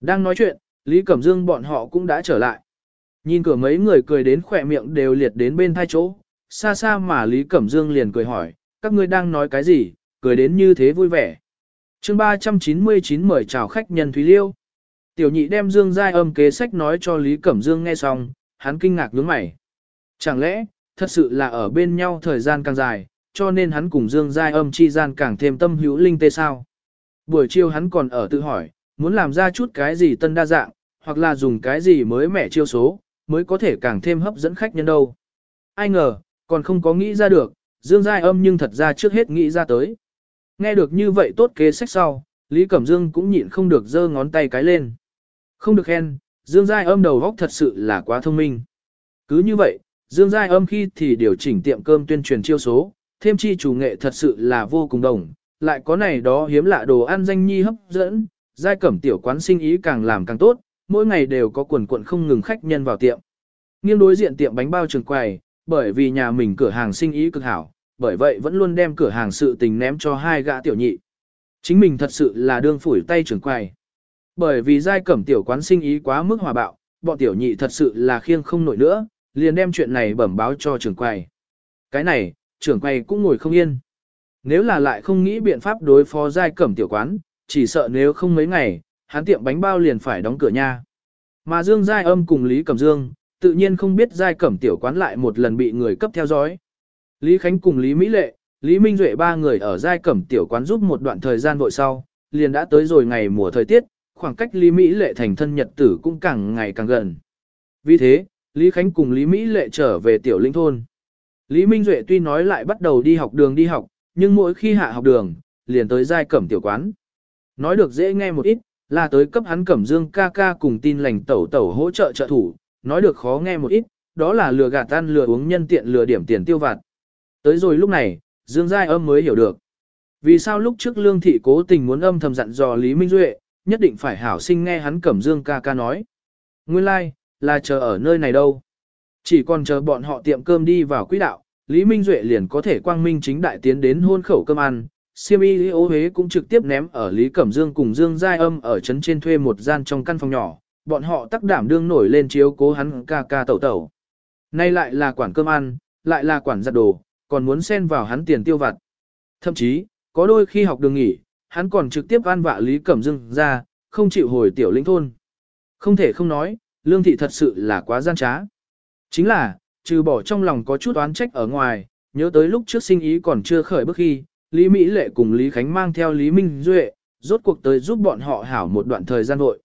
Speaker 1: Đang nói chuyện, Lý Cẩm Dương bọn họ cũng đã trở lại. Nhìn cửa mấy người cười đến khỏe miệng đều liệt đến bên thai chỗ, xa xa mà Lý Cẩm Dương liền cười hỏi, các ngươi đang nói cái gì, cười đến như thế vui vẻ. chương 399 mời chào khách nhân Thúy Liêu. Tiểu nhị đem Dương Giai âm kế sách nói cho Lý Cẩm Dương nghe xong, hắn kinh ngạc nhướng mày. Chẳng lẽ, thật sự là ở bên nhau thời gian càng dài, cho nên hắn cùng Dương Giai âm chi gian càng thêm tâm hữu linh tê sao. Buổi chiều hắn còn ở tự hỏi, muốn làm ra chút cái gì tân đa dạng, hoặc là dùng cái gì mới mẻ chiêu số, mới có thể càng thêm hấp dẫn khách nhân đâu. Ai ngờ, còn không có nghĩ ra được, Dương Giai âm nhưng thật ra trước hết nghĩ ra tới. Nghe được như vậy tốt kế sách sau, Lý Cẩm Dương cũng nhịn không được giơ ngón tay cái lên. Không được khen, Dương Giai âm đầu góc thật sự là quá thông minh. Cứ như vậy, Dương Giai âm khi thì điều chỉnh tiệm cơm tuyên truyền chiêu số, thêm chi chủ nghệ thật sự là vô cùng đồng, lại có này đó hiếm lạ đồ ăn danh nhi hấp dẫn, Giai cẩm tiểu quán sinh ý càng làm càng tốt, mỗi ngày đều có quần quận không ngừng khách nhân vào tiệm. Nghiêng đối diện tiệm bánh bao trường quầy, bởi vì nhà mình cửa hàng sinh ý cực hảo, bởi vậy vẫn luôn đem cửa hàng sự tình ném cho hai gã tiểu nhị. Chính mình thật sự là đương phủi tay trưởng quầy. Bởi vì giai cẩm tiểu quán sinh ý quá mức hòa bạo, bọn tiểu nhị thật sự là khiêng không nổi nữa, liền đem chuyện này bẩm báo cho trưởng quầy. Cái này, trưởng quầy cũng ngồi không yên. Nếu là lại không nghĩ biện pháp đối phó giai cẩm tiểu quán, chỉ sợ nếu không mấy ngày, hắn tiệm bánh bao liền phải đóng cửa nha. Mà Dương Giai âm cùng Lý Cẩm Dương, tự nhiên không biết Giai Cẩm tiểu quán lại một lần bị người cấp theo dõi. Lý Khánh cùng Lý Mỹ Lệ, Lý Minh Duệ ba người ở Giai Cẩm tiểu quán giúp một đoạn thời gian vội sau, liền đã tới rồi ngày mùa thời tiết, khoảng cách Lý Mỹ Lệ thành thân nhật tử cũng càng ngày càng gần. Vì thế, Lý Khánh cùng Lý Mỹ Lệ trở về tiểu linh thôn. Lý Minh Duệ tuy nói lại bắt đầu đi học đường đi học, nhưng mỗi khi hạ học đường, liền tới Giai Cẩm tiểu quán. Nói được dễ nghe một ít, là tới cấp hắn Cẩm Dương ca ca cùng tin lành tẩu tẩu hỗ trợ trợ thủ, nói được khó nghe một ít, đó là lừa gạt tan lừa uống nhân tiện lừa điểm tiền tiêu vặt. Tới rồi lúc này, Dương Giai âm mới hiểu được. Vì sao lúc trước Lương Thị cố tình muốn âm thầm dặn dò Lý Minh Duệ, nhất định phải hảo sinh nghe hắn Cẩm Dương ca ca nói. Nguyên lai, like, là chờ ở nơi này đâu. Chỉ còn chờ bọn họ tiệm cơm đi vào quỹ đạo, Lý Minh Duệ liền có thể quang minh chính đại tiến đến hôn khẩu cơm ăn, Siêm y ô Huế cũng trực tiếp ném ở Lý Cẩm Dương cùng Dương Giai Âm ở trấn trên thuê một gian trong căn phòng nhỏ, bọn họ tắc đảm đương nổi lên chiếu cố hắn ca ca tẩu tẩu. Nay lại là quản cơm ăn, lại là quản giặt đồ, còn muốn xen vào hắn tiền tiêu vặt. Thậm chí, có đôi khi học đường nghỉ, hắn còn trực tiếp an vạ Lý Cẩm Dương ra, không chịu hồi tiểu lĩnh thôn. Không thể không nói, lương thị thật sự là quá gian trá. Chính là, trừ bỏ trong lòng có chút oán trách ở ngoài, nhớ tới lúc trước sinh ý còn chưa khởi bước khi, Lý Mỹ Lệ cùng Lý Khánh mang theo Lý Minh Duệ, rốt cuộc tới giúp bọn họ hảo một đoạn thời gian vội.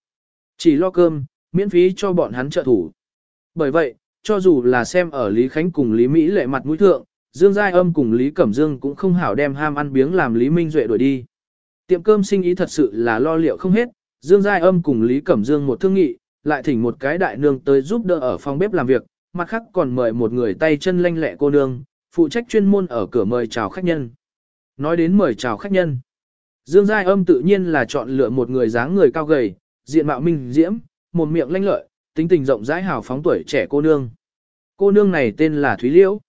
Speaker 1: Chỉ lo cơm, miễn phí cho bọn hắn trợ thủ. Bởi vậy, cho dù là xem ở Lý Khánh cùng Lý Mỹ Lệ mặt mũi thượng, Dương Giai Âm cùng Lý Cẩm Dương cũng không hảo đem ham ăn biếng làm Lý Minh Duệ đuổi đi. Tiệm cơm sinh ý thật sự là lo liệu không hết, Dương Giai Âm cùng Lý Cẩm Dương một thương nghị, lại thỉnh một cái đại nương tới giúp đỡ ở phòng bếp làm việc, mặt khác còn mời một người tay chân lanh lẹ cô nương, phụ trách chuyên môn ở cửa mời chào khách nhân. Nói đến mời chào khách nhân. Dương Giai Âm tự nhiên là chọn lựa một người dáng người cao gầy, diện mạo minh diễm, một miệng lanh lợi, tính tình rộng rãi hào phóng tuổi trẻ cô nương. Cô nương này tên là Thúy Liễu.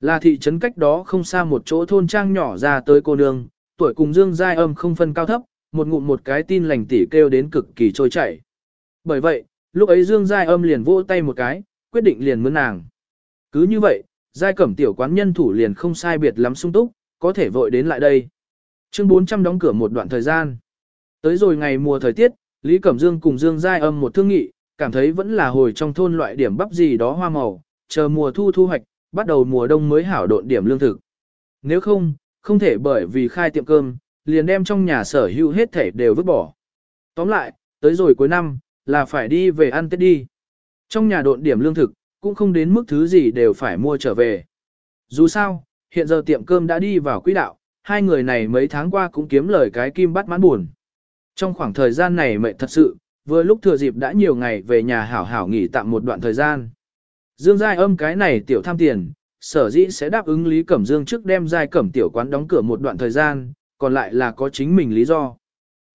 Speaker 1: Là thị trấn cách đó không xa một chỗ thôn trang nhỏ ra tới cô nương, tuổi cùng Dương Giai Âm không phân cao thấp, một ngụm một cái tin lành tỉ kêu đến cực kỳ trôi chảy. Bởi vậy, lúc ấy Dương Giai Âm liền vỗ tay một cái, quyết định liền mướn nàng. Cứ như vậy, Giai Cẩm tiểu quán nhân thủ liền không sai biệt lắm sung túc, có thể vội đến lại đây. Chương 400 đóng cửa một đoạn thời gian. Tới rồi ngày mùa thời tiết, Lý Cẩm Dương cùng Dương Giai âm một thương nghị, cảm thấy vẫn là hồi trong thôn loại điểm bắp gì đó hoa màu, chờ mùa thu thu hoạch, bắt đầu mùa đông mới hảo độn điểm lương thực. Nếu không, không thể bởi vì khai tiệm cơm, liền đem trong nhà sở hữu hết thể đều vứt bỏ. Tóm lại, tới rồi cuối năm, là phải đi về ăn Tết đi. Trong nhà độn điểm lương thực, cũng không đến mức thứ gì đều phải mua trở về. Dù sao, hiện giờ tiệm cơm đã đi vào quỹ đạo, hai người này mấy tháng qua cũng kiếm lời cái kim bắt mãn buồn. Trong khoảng thời gian này mệt thật sự, vừa lúc thừa dịp đã nhiều ngày về nhà hảo hảo nghỉ tạm một đoạn thời gian. Dương Giai âm cái này tiểu tham tiền, sở dĩ sẽ đáp ứng Lý Cẩm Dương trước đem giai cẩm tiểu quán đóng cửa một đoạn thời gian, còn lại là có chính mình lý do.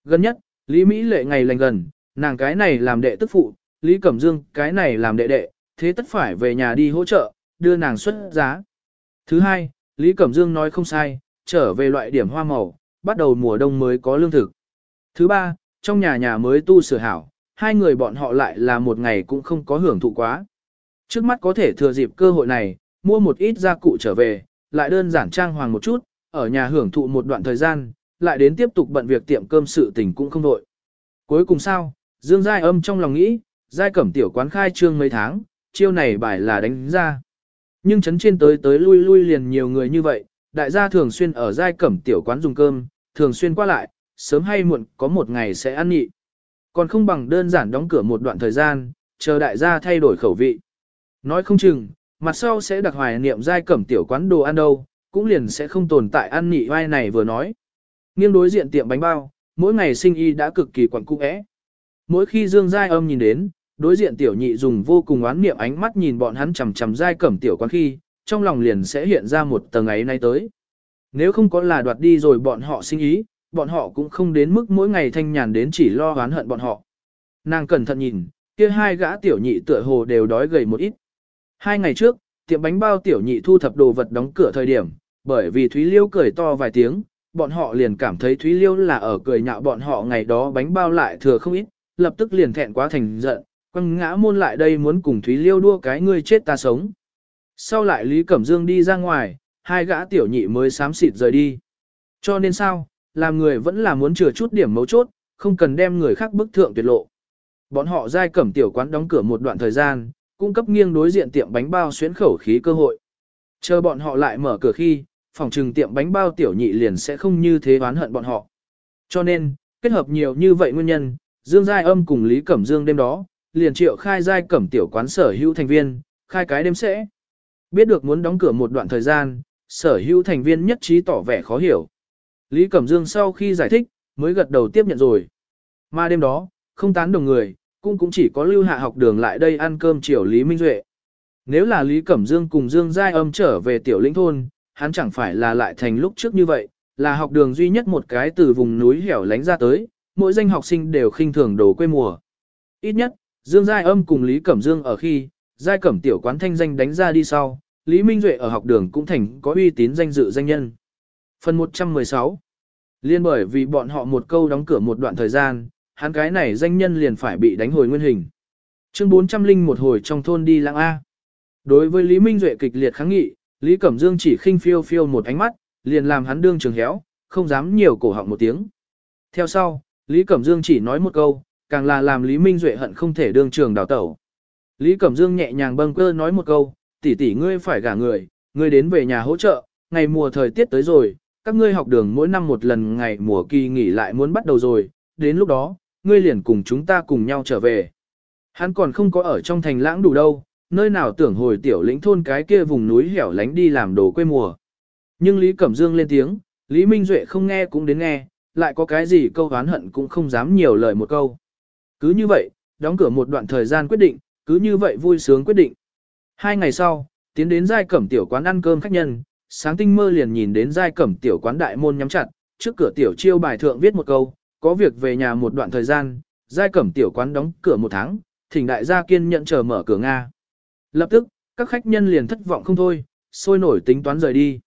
Speaker 1: Gần nhất, Lý Mỹ lệ ngày lành gần, nàng cái này làm đệ tức phụ, Lý Cẩm Dương cái này làm đệ đệ, thế tất phải về nhà đi hỗ trợ, đưa nàng xuất giá. Thứ hai, Lý Cẩm Dương nói không sai, trở về loại điểm hoa màu, bắt đầu mùa đông mới có lương thực. Thứ ba, trong nhà nhà mới tu sửa hảo, hai người bọn họ lại là một ngày cũng không có hưởng thụ quá. Trước mắt có thể thừa dịp cơ hội này, mua một ít gia cụ trở về, lại đơn giản trang hoàng một chút, ở nhà hưởng thụ một đoạn thời gian, lại đến tiếp tục bận việc tiệm cơm sự tình cũng không đội. Cuối cùng sao, Dương Giai âm trong lòng nghĩ, Giai cẩm tiểu quán khai trương mấy tháng, chiêu này bài là đánh ra. Nhưng chấn trên tới tới lui lui liền nhiều người như vậy, đại gia thường xuyên ở Giai cẩm tiểu quán dùng cơm, thường xuyên qua lại, sớm hay muộn có một ngày sẽ ăn nhị. Còn không bằng đơn giản đóng cửa một đoạn thời gian, chờ đại gia thay đổi khẩu vị. Nói không chừng, mặt sau sẽ đặc hoài niệm giai cẩm tiểu quán đồ ăn đâu, cũng liền sẽ không tồn tại ăn nhị vai này vừa nói. Nghiêng đối diện tiệm bánh bao, mỗi ngày sinh y đã cực kỳ quặn cung ẽ. Mỗi khi Dương Giai âm nhìn đến, đối diện tiểu nhị dùng vô cùng oán niệm ánh mắt nhìn bọn hắn chằm chằm giai cẩm tiểu quán khi, trong lòng liền sẽ hiện ra một tầng ấy nay tới. Nếu không có là đoạt đi rồi bọn họ sinh ý, bọn họ cũng không đến mức mỗi ngày thanh nhàn đến chỉ lo oán hận bọn họ. Nàng cẩn thận nhìn, kia hai gã tiểu nhị tựa hồ đều đói gầy một ít. Hai ngày trước, tiệm bánh bao tiểu nhị thu thập đồ vật đóng cửa thời điểm, bởi vì Thúy Liêu cười to vài tiếng, bọn họ liền cảm thấy Thúy Liêu là ở cười nhạo bọn họ ngày đó bánh bao lại thừa không ít, lập tức liền thẹn quá thành giận, quăng ngã môn lại đây muốn cùng Thúy Liêu đua cái ngươi chết ta sống. Sau lại Lý Cẩm Dương đi ra ngoài, hai gã tiểu nhị mới xám xịt rời đi. Cho nên sao, làm người vẫn là muốn chừa chút điểm mấu chốt, không cần đem người khác bức thượng tuyệt lộ. Bọn họ giai cẩm tiểu quán đóng cửa một đoạn thời gian, cung cấp nghiêng đối diện tiệm bánh bao xuyến khẩu khí cơ hội. Chờ bọn họ lại mở cửa khi, phòng trừng tiệm bánh bao tiểu nhị liền sẽ không như thế oán hận bọn họ. Cho nên, kết hợp nhiều như vậy nguyên nhân, Dương Giai Âm cùng Lý Cẩm Dương đêm đó, liền triệu khai giai cẩm tiểu quán sở hữu thành viên, khai cái đêm sẽ. Biết được muốn đóng cửa một đoạn thời gian, sở hữu thành viên nhất trí tỏ vẻ khó hiểu. Lý Cẩm Dương sau khi giải thích, mới gật đầu tiếp nhận rồi. Mà đêm đó, không tán đồng người, cũng cũng chỉ có lưu hạ học đường lại đây ăn cơm chiều Lý Minh Duệ. Nếu là Lý Cẩm Dương cùng Dương Giai âm trở về tiểu lĩnh thôn, hắn chẳng phải là lại thành lúc trước như vậy, là học đường duy nhất một cái từ vùng núi hẻo lánh ra tới, mỗi danh học sinh đều khinh thường đồ quê mùa. Ít nhất, Dương Giai âm cùng Lý Cẩm Dương ở khi, Giai Cẩm tiểu quán thanh danh đánh ra đi sau, Lý Minh Duệ ở học đường cũng thành có uy tín danh dự danh nhân. Phần 116 Liên bởi vì bọn họ một câu đóng cửa một đoạn thời gian, hắn cái này danh nhân liền phải bị đánh hồi nguyên hình. Chương 400 một hồi trong thôn đi lãng A. Đối với Lý Minh Duệ kịch liệt kháng nghị, Lý Cẩm Dương chỉ khinh phiêu phiêu một ánh mắt, liền làm hắn đương trường héo, không dám nhiều cổ họng một tiếng. Theo sau, Lý Cẩm Dương chỉ nói một câu, càng là làm Lý Minh Duệ hận không thể đương trường đào tẩu. Lý Cẩm Dương nhẹ nhàng bâng cơ nói một câu, tỷ tỷ ngươi phải gả người, ngươi đến về nhà hỗ trợ, ngày mùa thời tiết tới rồi, các ngươi học đường mỗi năm một lần ngày mùa kỳ nghỉ lại muốn bắt đầu rồi, đến lúc đó, ngươi liền cùng chúng ta cùng nhau trở về. Hắn còn không có ở trong thành lãng đủ đâu, nơi nào tưởng hồi tiểu lĩnh thôn cái kia vùng núi hẻo lánh đi làm đồ quê mùa. Nhưng Lý Cẩm Dương lên tiếng, Lý Minh Duệ không nghe cũng đến nghe, lại có cái gì câu oán hận cũng không dám nhiều lời một câu. Cứ như vậy, đóng cửa một đoạn thời gian quyết định, cứ như vậy vui sướng quyết định. Hai ngày sau, tiến đến giai cẩm tiểu quán ăn cơm khách nhân, sáng tinh mơ liền nhìn đến giai cẩm tiểu quán đại môn nhắm chặt, trước cửa tiểu chiêu bài thượng viết một câu, có việc về nhà một đoạn thời gian, giai cẩm tiểu quán đóng cửa một tháng, thỉnh đại gia kiên nhận chờ mở cửa Nga. Lập tức, các khách nhân liền thất vọng không thôi, sôi nổi tính toán rời đi.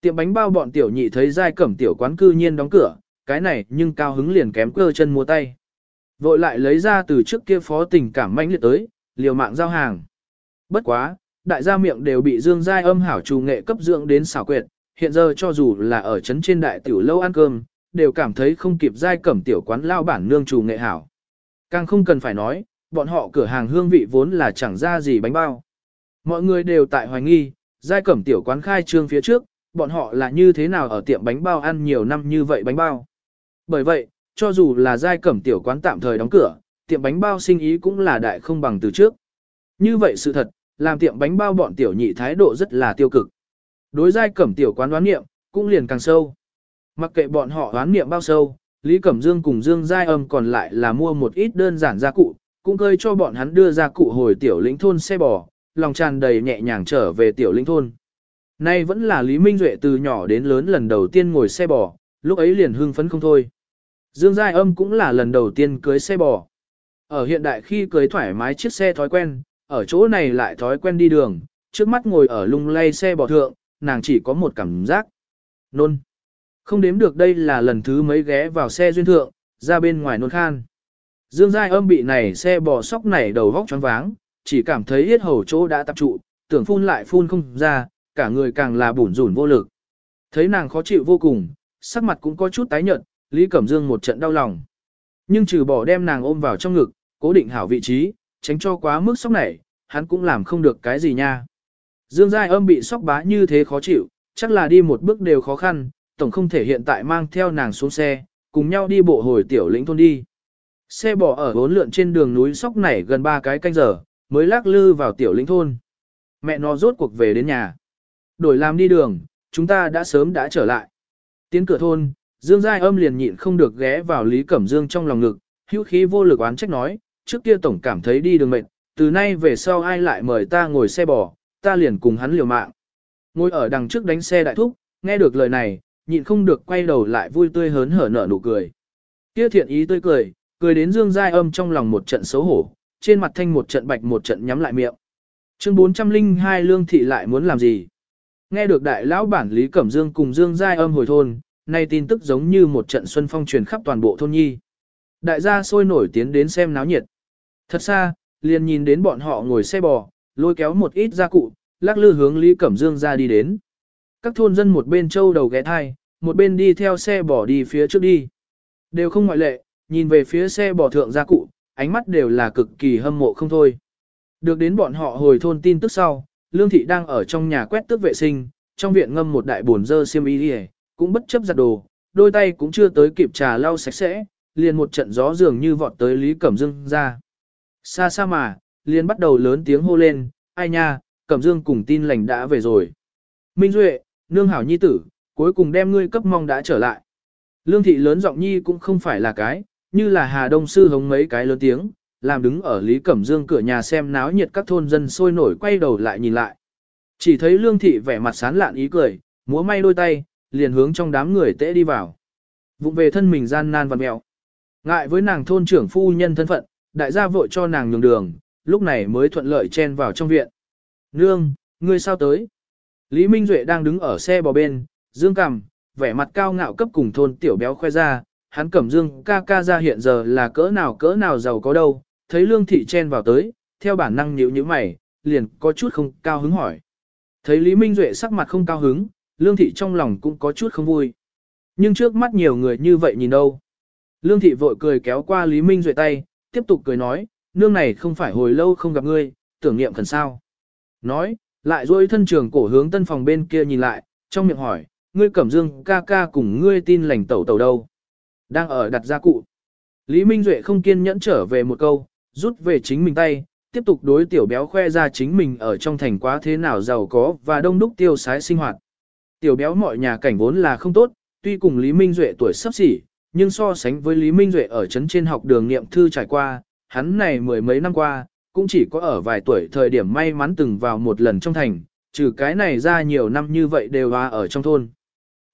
Speaker 1: Tiệm bánh bao bọn tiểu nhị thấy giai cẩm tiểu quán cư nhiên đóng cửa, cái này nhưng cao hứng liền kém cơ chân mua tay. Vội lại lấy ra từ trước kia phó tình cảm mãnh liệt tới, liều mạng giao hàng. Bất quá, đại gia miệng đều bị Dương Giai âm hảo trù nghệ cấp dưỡng đến xảo quyệt, hiện giờ cho dù là ở trấn trên đại tiểu lâu ăn cơm, đều cảm thấy không kịp Giai cẩm tiểu quán lao bản nương trù nghệ hảo. Càng không cần phải nói, bọn họ cửa hàng hương vị vốn là chẳng ra gì bánh bao. Mọi người đều tại hoài nghi, Giai cẩm tiểu quán khai trương phía trước, bọn họ là như thế nào ở tiệm bánh bao ăn nhiều năm như vậy bánh bao. Bởi vậy, cho dù là Giai cẩm tiểu quán tạm thời đóng cửa, tiệm bánh bao sinh ý cũng là đại không bằng từ trước. Như vậy sự thật, làm tiệm bánh bao bọn tiểu nhị thái độ rất là tiêu cực. Đối giai cẩm tiểu quán đoán nghiệm, cũng liền càng sâu. Mặc kệ bọn họ đoán nghiệm bao sâu, Lý Cẩm Dương cùng Dương Giai Âm còn lại là mua một ít đơn giản gia cụ, cũng cơi cho bọn hắn đưa gia cụ hồi tiểu lĩnh thôn xe bò, lòng tràn đầy nhẹ nhàng trở về tiểu lĩnh thôn. Nay vẫn là Lý Minh Duệ từ nhỏ đến lớn lần đầu tiên ngồi xe bò, lúc ấy liền hưng phấn không thôi. Dương Giai Âm cũng là lần đầu tiên cưới xe bò. Ở hiện đại khi cưới thoải mái chiếc xe thói quen, ở chỗ này lại thói quen đi đường, trước mắt ngồi ở lung lay xe bò thượng, nàng chỉ có một cảm giác. Nôn. Không đếm được đây là lần thứ mấy ghé vào xe duyên thượng, ra bên ngoài nôn khan. Dương Giai Âm bị này xe bò sóc này đầu vóc choáng váng, chỉ cảm thấy hết hầu chỗ đã tập trụ, tưởng phun lại phun không ra, cả người càng là bủn rủn vô lực. Thấy nàng khó chịu vô cùng, sắc mặt cũng có chút tái nhợt, Lý Cẩm Dương một trận đau lòng. Nhưng trừ bỏ đem nàng ôm vào trong ngực, cố định hảo vị trí, tránh cho quá mức sốc này, hắn cũng làm không được cái gì nha. Dương Giai âm bị sốc bá như thế khó chịu, chắc là đi một bước đều khó khăn, tổng không thể hiện tại mang theo nàng xuống xe, cùng nhau đi bộ hồi tiểu lĩnh thôn đi. Xe bỏ ở bốn lượn trên đường núi sóc này gần ba cái canh giờ, mới lắc lư vào tiểu lĩnh thôn. Mẹ nó rốt cuộc về đến nhà. Đổi làm đi đường, chúng ta đã sớm đã trở lại. Tiến cửa thôn, Dương Giai âm liền nhịn không được ghé vào Lý Cẩm Dương trong lòng ngực, hữu khí vô lực oán trách nói, trước kia tổng cảm thấy đi đường mệt, từ nay về sau ai lại mời ta ngồi xe bò, ta liền cùng hắn liều mạng. Ngồi ở đằng trước đánh xe đại thúc, nghe được lời này, nhịn không được quay đầu lại vui tươi hớn hở nở nụ cười. Kia thiện ý tươi cười, cười đến Dương Giai âm trong lòng một trận xấu hổ, trên mặt thanh một trận bạch một trận nhắm lại miệng. Chương 402 Lương Thị lại muốn làm gì? Nghe được đại lão bản Lý Cẩm Dương cùng Dương Giai âm hồi thôn, nay tin tức giống như một trận xuân phong truyền khắp toàn bộ thôn nhi. Đại gia sôi nổi tiến đến xem náo nhiệt. Thật xa, liền nhìn đến bọn họ ngồi xe bò, lôi kéo một ít gia cụ, lắc lư hướng Lý Cẩm Dương ra đi đến. Các thôn dân một bên châu đầu ghé thai, một bên đi theo xe bò đi phía trước đi. Đều không ngoại lệ, nhìn về phía xe bò thượng gia cụ, ánh mắt đều là cực kỳ hâm mộ không thôi. Được đến bọn họ hồi thôn tin tức sau, Lương Thị đang ở trong nhà quét tước vệ sinh, trong viện ngâm một đại bồn dơ xiêm y đi cũng bất chấp giặt đồ, đôi tay cũng chưa tới kịp trà lau sạch sẽ, liền một trận gió dường như vọt tới Lý Cẩm Dương ra. Xa xa mà, liền bắt đầu lớn tiếng hô lên, ai nha, Cẩm Dương cùng tin lành đã về rồi. Minh Duệ, nương hảo nhi tử, cuối cùng đem ngươi cấp mong đã trở lại. Lương thị lớn giọng nhi cũng không phải là cái, như là Hà Đông Sư hống mấy cái lớn tiếng, làm đứng ở Lý Cẩm Dương cửa nhà xem náo nhiệt các thôn dân sôi nổi quay đầu lại nhìn lại. Chỉ thấy Lương thị vẻ mặt sán lạn ý cười, múa may đôi tay, liền hướng trong đám người tễ đi vào. Vụng về thân mình gian nan và mẹo. Ngại với nàng thôn trưởng phu nhân thân phận, đại gia vội cho nàng nhường đường, lúc này mới thuận lợi chen vào trong viện. Nương, ngươi sao tới? Lý Minh Duệ đang đứng ở xe bò bên, dương cằm, vẻ mặt cao ngạo cấp cùng thôn tiểu béo khoe ra, hắn cẩm dương ca ca ra hiện giờ là cỡ nào cỡ nào giàu có đâu, thấy lương thị chen vào tới, theo bản năng nhíu nhíu mày, liền có chút không cao hứng hỏi. Thấy Lý Minh Duệ sắc mặt không cao hứng, lương thị trong lòng cũng có chút không vui. Nhưng trước mắt nhiều người như vậy nhìn đâu. Lương thị vội cười kéo qua Lý Minh Duệ tay, tiếp tục cười nói, nương này không phải hồi lâu không gặp ngươi, tưởng niệm cần sao. Nói, lại dôi thân trường cổ hướng tân phòng bên kia nhìn lại, trong miệng hỏi, ngươi cẩm dương ca ca cùng ngươi tin lành tẩu tẩu đâu. Đang ở đặt gia cụ. Lý Minh Duệ không kiên nhẫn trở về một câu, rút về chính mình tay, tiếp tục đối tiểu béo khoe ra chính mình ở trong thành quá thế nào giàu có và đông đúc tiêu sái sinh hoạt. Tiểu béo mọi nhà cảnh vốn là không tốt, tuy cùng Lý Minh Duệ tuổi sắp xỉ, nhưng so sánh với Lý Minh Duệ ở trấn trên học đường niệm thư trải qua, hắn này mười mấy năm qua, cũng chỉ có ở vài tuổi thời điểm may mắn từng vào một lần trong thành, trừ cái này ra nhiều năm như vậy đều hòa ở trong thôn.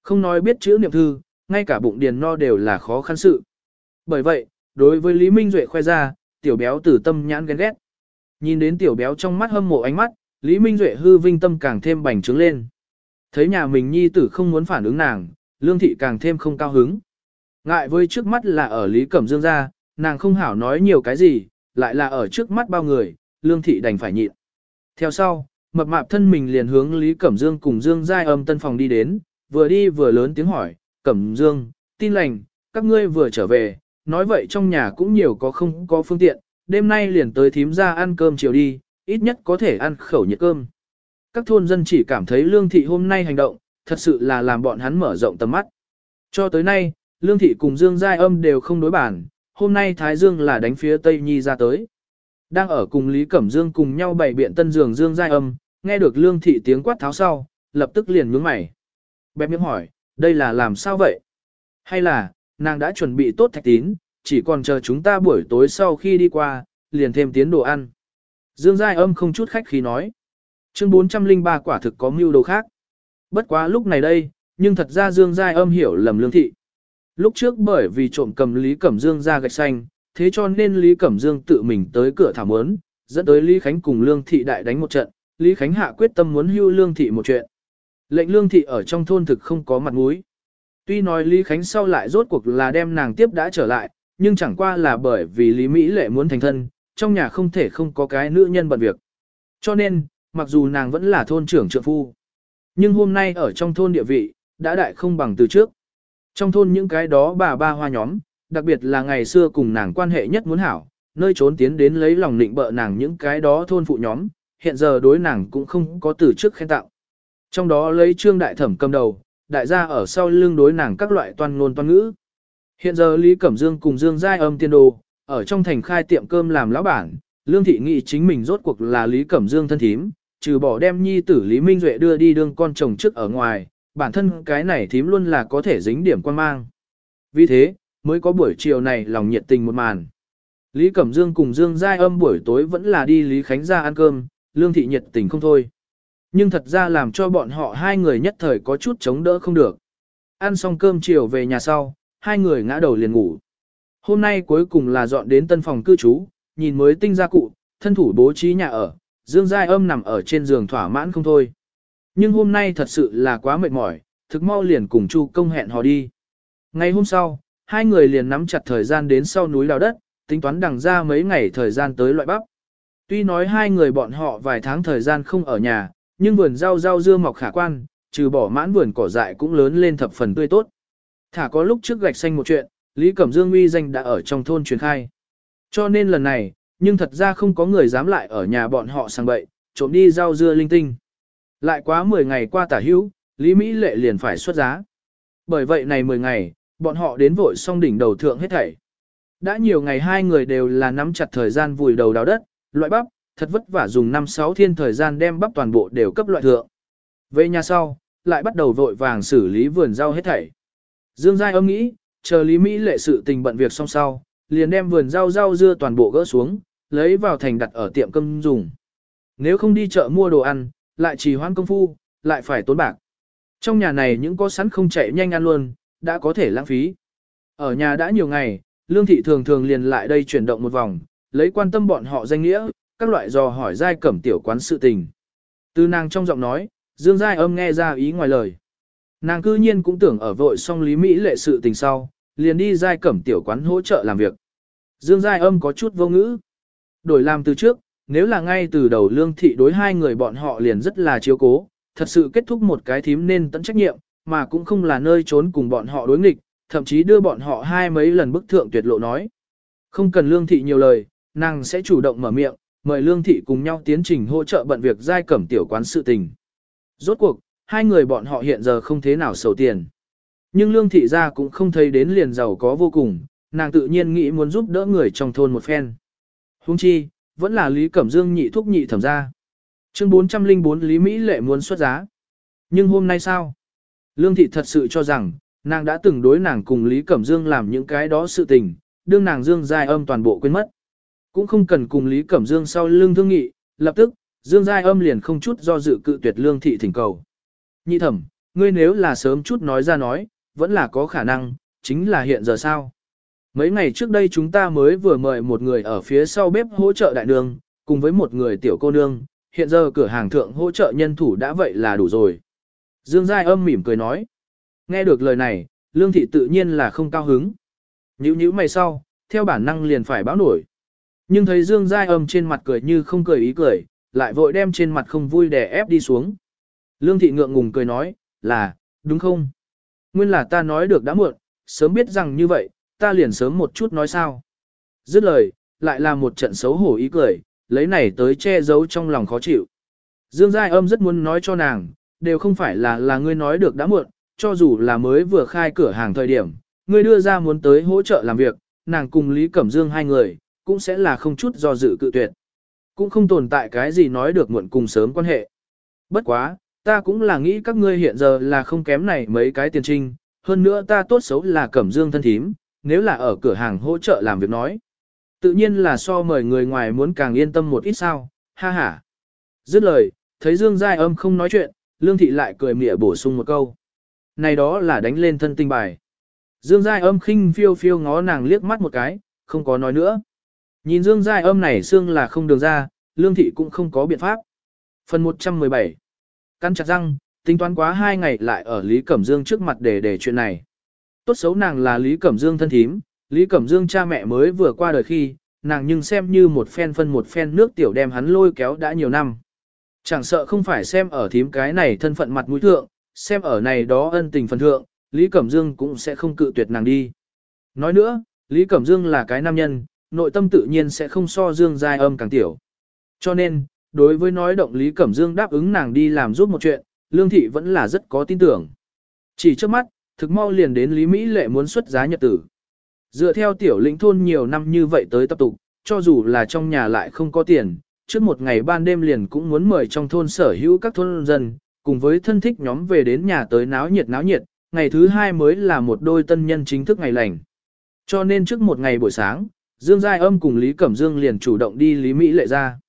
Speaker 1: Không nói biết chữ niệm thư, ngay cả bụng điền no đều là khó khăn sự. Bởi vậy, đối với Lý Minh Duệ khoe ra, tiểu béo từ tâm nhãn ghen ghét. Nhìn đến tiểu béo trong mắt hâm mộ ánh mắt, Lý Minh Duệ hư vinh tâm càng thêm bành trướng lên. Thấy nhà mình nhi tử không muốn phản ứng nàng, lương thị càng thêm không cao hứng. Ngại với trước mắt là ở Lý Cẩm Dương ra, nàng không hảo nói nhiều cái gì, lại là ở trước mắt bao người, lương thị đành phải nhịn. Theo sau, mập mạp thân mình liền hướng Lý Cẩm Dương cùng Dương Giai âm tân phòng đi đến, vừa đi vừa lớn tiếng hỏi, Cẩm Dương, tin lành, các ngươi vừa trở về, nói vậy trong nhà cũng nhiều có không có phương tiện, đêm nay liền tới thím ra ăn cơm chiều đi, ít nhất có thể ăn khẩu nhiệt cơm. Các thôn dân chỉ cảm thấy lương thị hôm nay hành động, thật sự là làm bọn hắn mở rộng tầm mắt. Cho tới nay, lương thị cùng Dương Giai âm đều không đối bản, hôm nay Thái Dương là đánh phía Tây Nhi ra tới. Đang ở cùng Lý Cẩm Dương cùng nhau bày biện tân giường Dương Giai âm, nghe được lương thị tiếng quát tháo sau, lập tức liền nhướng mày. Bẹp miệng hỏi, đây là làm sao vậy? Hay là, nàng đã chuẩn bị tốt thạch tín, chỉ còn chờ chúng ta buổi tối sau khi đi qua, liền thêm tiến đồ ăn. Dương Giai âm không chút khách khí nói. Chương 403 quả thực có mưu đồ khác. Bất quá lúc này đây, nhưng thật ra Dương Giai âm hiểu lầm lương thị. Lúc trước bởi vì trộm cầm Lý Cẩm Dương ra gạch xanh, thế cho nên Lý Cẩm Dương tự mình tới cửa thảm ớn, dẫn tới Lý Khánh cùng lương thị đại đánh một trận, Lý Khánh hạ quyết tâm muốn hưu lương thị một chuyện. Lệnh lương thị ở trong thôn thực không có mặt mũi. Tuy nói Lý Khánh sau lại rốt cuộc là đem nàng tiếp đã trở lại, nhưng chẳng qua là bởi vì Lý Mỹ lệ muốn thành thân, trong nhà không thể không có cái nữ nhân bận việc. Cho nên, mặc dù nàng vẫn là thôn trưởng trượng phu, nhưng hôm nay ở trong thôn địa vị, đã đại không bằng từ trước. Trong thôn những cái đó bà ba hoa nhóm, đặc biệt là ngày xưa cùng nàng quan hệ nhất muốn hảo, nơi trốn tiến đến lấy lòng nịnh bợ nàng những cái đó thôn phụ nhóm, hiện giờ đối nàng cũng không có từ trước khen tạo. Trong đó lấy trương đại thẩm cầm đầu, đại gia ở sau lưng đối nàng các loại toàn ngôn toàn ngữ. Hiện giờ Lý Cẩm Dương cùng Dương Giai âm tiên đồ, ở trong thành khai tiệm cơm làm lão bản, Lương Thị nghĩ chính mình rốt cuộc là Lý Cẩm Dương thân thím, trừ bỏ đem nhi tử Lý Minh Duệ đưa đi đương con chồng trước ở ngoài, bản thân cái này thím luôn là có thể dính điểm quan mang. Vì thế, mới có buổi chiều này lòng nhiệt tình một màn. Lý Cẩm Dương cùng Dương Giai âm buổi tối vẫn là đi Lý Khánh ra ăn cơm, Lương Thị nhiệt tình không thôi. Nhưng thật ra làm cho bọn họ hai người nhất thời có chút chống đỡ không được. Ăn xong cơm chiều về nhà sau, hai người ngã đầu liền ngủ. Hôm nay cuối cùng là dọn đến tân phòng cư trú, nhìn mới tinh ra cụ, thân thủ bố trí nhà ở, Dương Giai âm nằm ở trên giường thỏa mãn không thôi. Nhưng hôm nay thật sự là quá mệt mỏi, thực mau liền cùng Chu công hẹn hò đi. Ngày hôm sau, hai người liền nắm chặt thời gian đến sau núi đào đất, tính toán đằng ra mấy ngày thời gian tới loại bắp. Tuy nói hai người bọn họ vài tháng thời gian không ở nhà, nhưng vườn rau rau dưa mọc khả quan, trừ bỏ mãn vườn cỏ dại cũng lớn lên thập phần tươi tốt. Thả có lúc trước gạch xanh một chuyện, Lý Cẩm Dương uy danh đã ở trong thôn truyền khai. Cho nên lần này, nhưng thật ra không có người dám lại ở nhà bọn họ sang bậy, trộm đi rau dưa linh tinh. Lại quá 10 ngày qua tả hữu, Lý Mỹ lệ liền phải xuất giá. Bởi vậy này 10 ngày, bọn họ đến vội xong đỉnh đầu thượng hết thảy. Đã nhiều ngày hai người đều là nắm chặt thời gian vùi đầu đào đất, loại bắp, thật vất vả dùng 5-6 thiên thời gian đem bắp toàn bộ đều cấp loại thượng. Về nhà sau, lại bắt đầu vội vàng xử lý vườn rau hết thảy. Dương Giai âm nghĩ, chờ Lý Mỹ lệ sự tình bận việc xong sau, liền đem vườn rau rau dưa toàn bộ gỡ xuống, lấy vào thành đặt ở tiệm cơm dùng. Nếu không đi chợ mua đồ ăn, lại trì hoãn công phu, lại phải tốn bạc. Trong nhà này những có sẵn không chạy nhanh ăn luôn, đã có thể lãng phí. Ở nhà đã nhiều ngày, Lương Thị thường thường liền lại đây chuyển động một vòng, lấy quan tâm bọn họ danh nghĩa, các loại dò hỏi giai cẩm tiểu quán sự tình. Từ nàng trong giọng nói, Dương Giai âm nghe ra ý ngoài lời. Nàng cư nhiên cũng tưởng ở vội xong Lý Mỹ lệ sự tình sau, liền đi giai cẩm tiểu quán hỗ trợ làm việc. Dương Giai âm có chút vô ngữ. Đổi làm từ trước, nếu là ngay từ đầu lương thị đối hai người bọn họ liền rất là chiếu cố, thật sự kết thúc một cái thím nên tận trách nhiệm, mà cũng không là nơi trốn cùng bọn họ đối nghịch, thậm chí đưa bọn họ hai mấy lần bức thượng tuyệt lộ nói. Không cần lương thị nhiều lời, nàng sẽ chủ động mở miệng, mời lương thị cùng nhau tiến trình hỗ trợ bận việc giai cẩm tiểu quán sự tình. Rốt cuộc, hai người bọn họ hiện giờ không thế nào sầu tiền. Nhưng lương thị gia cũng không thấy đến liền giàu có vô cùng, nàng tự nhiên nghĩ muốn giúp đỡ người trong thôn một phen. Hung chi, vẫn là Lý Cẩm Dương nhị thúc nhị thẩm gia. Chương 404 Lý Mỹ lệ muốn xuất giá. Nhưng hôm nay sao? Lương thị thật sự cho rằng, nàng đã từng đối nàng cùng Lý Cẩm Dương làm những cái đó sự tình, đương nàng Dương Giai âm toàn bộ quên mất. Cũng không cần cùng Lý Cẩm Dương sau lương thương nghị, lập tức, Dương Giai âm liền không chút do dự cự tuyệt lương thị thỉnh cầu. Nhị thẩm, ngươi nếu là sớm chút nói ra nói, vẫn là có khả năng, chính là hiện giờ sao? Mấy ngày trước đây chúng ta mới vừa mời một người ở phía sau bếp hỗ trợ đại nương, cùng với một người tiểu cô nương, hiện giờ cửa hàng thượng hỗ trợ nhân thủ đã vậy là đủ rồi. Dương Giai âm mỉm cười nói. Nghe được lời này, Lương Thị tự nhiên là không cao hứng. Nhữ nhữ mày sau, theo bản năng liền phải báo nổi. Nhưng thấy Dương Giai âm trên mặt cười như không cười ý cười, lại vội đem trên mặt không vui đè ép đi xuống. Lương Thị ngượng ngùng cười nói, là, đúng không? Nguyên là ta nói được đã muộn, sớm biết rằng như vậy, ta liền sớm một chút nói sao. Dứt lời, lại là một trận xấu hổ ý cười, lấy này tới che giấu trong lòng khó chịu. Dương Giai âm rất muốn nói cho nàng, đều không phải là là ngươi nói được đã muộn, cho dù là mới vừa khai cửa hàng thời điểm, ngươi đưa ra muốn tới hỗ trợ làm việc, nàng cùng Lý Cẩm Dương hai người, cũng sẽ là không chút do dự cự tuyệt. Cũng không tồn tại cái gì nói được muộn cùng sớm quan hệ. Bất quá, ta cũng là nghĩ các ngươi hiện giờ là không kém này mấy cái tiền trinh, hơn nữa ta tốt xấu là Cẩm Dương thân thím, nếu là ở cửa hàng hỗ trợ làm việc nói. Tự nhiên là so mời người ngoài muốn càng yên tâm một ít sao, ha ha. Dứt lời, thấy Dương Giai âm không nói chuyện, Lương thị lại cười mỉa bổ sung một câu. Này đó là đánh lên thân tinh bài. Dương Giai âm khinh phiêu phiêu ngó nàng liếc mắt một cái, không có nói nữa. Nhìn Dương Giai âm này xương là không đường ra, Lương thị cũng không có biện pháp. Phần 117 Căn chặt răng, tính toán quá hai ngày lại ở Lý Cẩm Dương trước mặt để để chuyện này. Tốt xấu nàng là Lý Cẩm Dương thân thím, Lý Cẩm Dương cha mẹ mới vừa qua đời khi, nàng nhưng xem như một phen phân một phen nước tiểu đem hắn lôi kéo đã nhiều năm. Chẳng sợ không phải xem ở thím cái này thân phận mặt mũi thượng, xem ở này đó ân tình phần thượng, Lý Cẩm Dương cũng sẽ không cự tuyệt nàng đi. Nói nữa, Lý Cẩm Dương là cái nam nhân, nội tâm tự nhiên sẽ không so Dương Giai âm càng tiểu. Cho nên, đối với nói động Lý Cẩm Dương đáp ứng nàng đi làm giúp một chuyện, Lương Thị vẫn là rất có tin tưởng. Chỉ trước mắt, thực mau liền đến Lý Mỹ Lệ muốn xuất giá nhật tử. Dựa theo tiểu lĩnh thôn nhiều năm như vậy tới tập tục, cho dù là trong nhà lại không có tiền, trước một ngày ban đêm liền cũng muốn mời trong thôn sở hữu các thôn dân, cùng với thân thích nhóm về đến nhà tới náo nhiệt náo nhiệt, ngày thứ hai mới là một đôi tân nhân chính thức ngày lành. Cho nên trước một ngày buổi sáng, Dương Giai Âm cùng Lý Cẩm Dương liền chủ động đi Lý Mỹ lệ ra.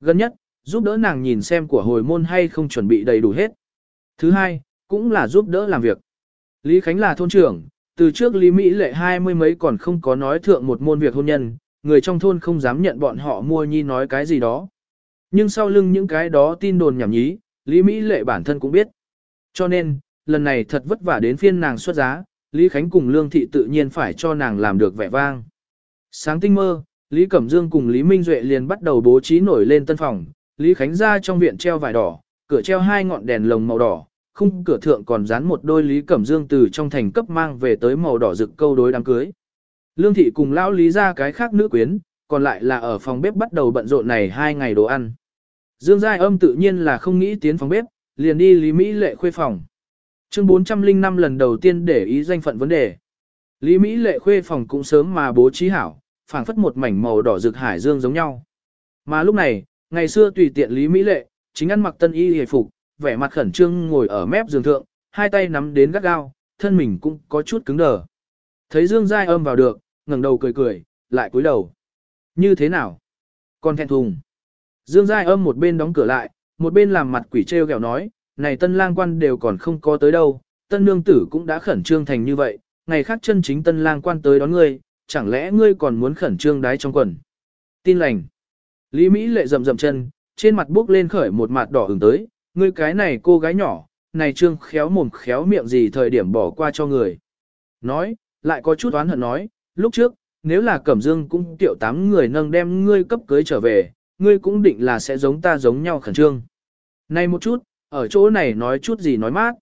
Speaker 1: Gần nhất, giúp đỡ nàng nhìn xem của hồi môn hay không chuẩn bị đầy đủ hết. Thứ hai, cũng là giúp đỡ làm việc. Lý Khánh là thôn trưởng, từ trước Lý Mỹ lệ hai mươi mấy còn không có nói thượng một môn việc hôn nhân, người trong thôn không dám nhận bọn họ mua nhi nói cái gì đó. Nhưng sau lưng những cái đó tin đồn nhảm nhí, Lý Mỹ lệ bản thân cũng biết. Cho nên, lần này thật vất vả đến phiên nàng xuất giá, Lý Khánh cùng Lương Thị tự nhiên phải cho nàng làm được vẻ vang. Sáng tinh mơ, Lý Cẩm Dương cùng Lý Minh Duệ liền bắt đầu bố trí nổi lên tân phòng, Lý Khánh ra trong viện treo vải đỏ, cửa treo hai ngọn đèn lồng màu đỏ, khung cửa thượng còn dán một đôi Lý Cẩm Dương từ trong thành cấp mang về tới màu đỏ rực câu đối đám cưới. Lương thị cùng lão Lý ra cái khác nữ quyến, còn lại là ở phòng bếp bắt đầu bận rộn này hai ngày đồ ăn. Dương Giai âm tự nhiên là không nghĩ tiến phòng bếp, liền đi Lý Mỹ lệ khuê phòng. Chương 405 lần đầu tiên để ý danh phận vấn đề. Lý Mỹ lệ khuê phòng cũng sớm mà bố trí hảo, phảng phất một mảnh màu đỏ rực hải dương giống nhau. Mà lúc này, ngày xưa tùy tiện Lý Mỹ lệ, chính ăn mặc tân y hề phục, vẻ mặt khẩn trương ngồi ở mép giường thượng, hai tay nắm đến gắt gao, thân mình cũng có chút cứng đờ. Thấy Dương Giai âm vào được, ngẩng đầu cười cười, lại cúi đầu. Như thế nào? con thẹn thùng. Dương Giai âm một bên đóng cửa lại, một bên làm mặt quỷ treo gẹo nói, này tân lang quan đều còn không có tới đâu, tân nương tử cũng đã khẩn trương thành như vậy, ngày khác chân chính tân lang quan tới đón ngươi, chẳng lẽ ngươi còn muốn khẩn trương đái trong quần. Tin lành. Lý Mỹ lệ rầm rầm chân, trên mặt bước lên khởi một mặt đỏ ửng tới, ngươi cái này cô gái nhỏ, này trương khéo mồm khéo miệng gì thời điểm bỏ qua cho người. Nói, lại có chút oán hận nói, lúc trước, nếu là Cẩm Dương cũng tiểu tám người nâng đem ngươi cấp cưới trở về, ngươi cũng định là sẽ giống ta giống nhau khẩn trương. Này một chút, ở chỗ này nói chút gì nói mát.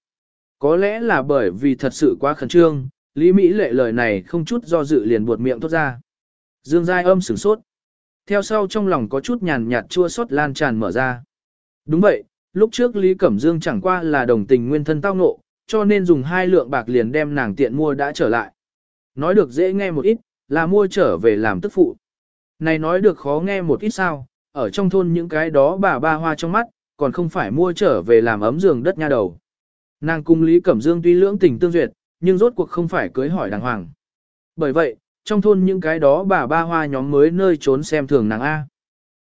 Speaker 1: Có lẽ là bởi vì thật sự quá khẩn trương, Lý Mỹ lệ lời này không chút do dự liền buột miệng thốt ra. Dương Giai âm sửng sốt. Theo sau trong lòng có chút nhàn nhạt chua xót lan tràn mở ra. Đúng vậy, lúc trước Lý Cẩm Dương chẳng qua là đồng tình nguyên thân tao ngộ, cho nên dùng hai lượng bạc liền đem nàng tiện mua đã trở lại. Nói được dễ nghe một ít, là mua trở về làm tức phụ. Này nói được khó nghe một ít sao, ở trong thôn những cái đó bà ba hoa trong mắt, còn không phải mua trở về làm ấm giường đất nha đầu. Nàng cung Lý Cẩm Dương tuy lưỡng tình tương duyệt, nhưng rốt cuộc không phải cưới hỏi đàng hoàng. Bởi vậy, trong thôn những cái đó bà ba hoa nhóm mới nơi trốn xem thường nàng A.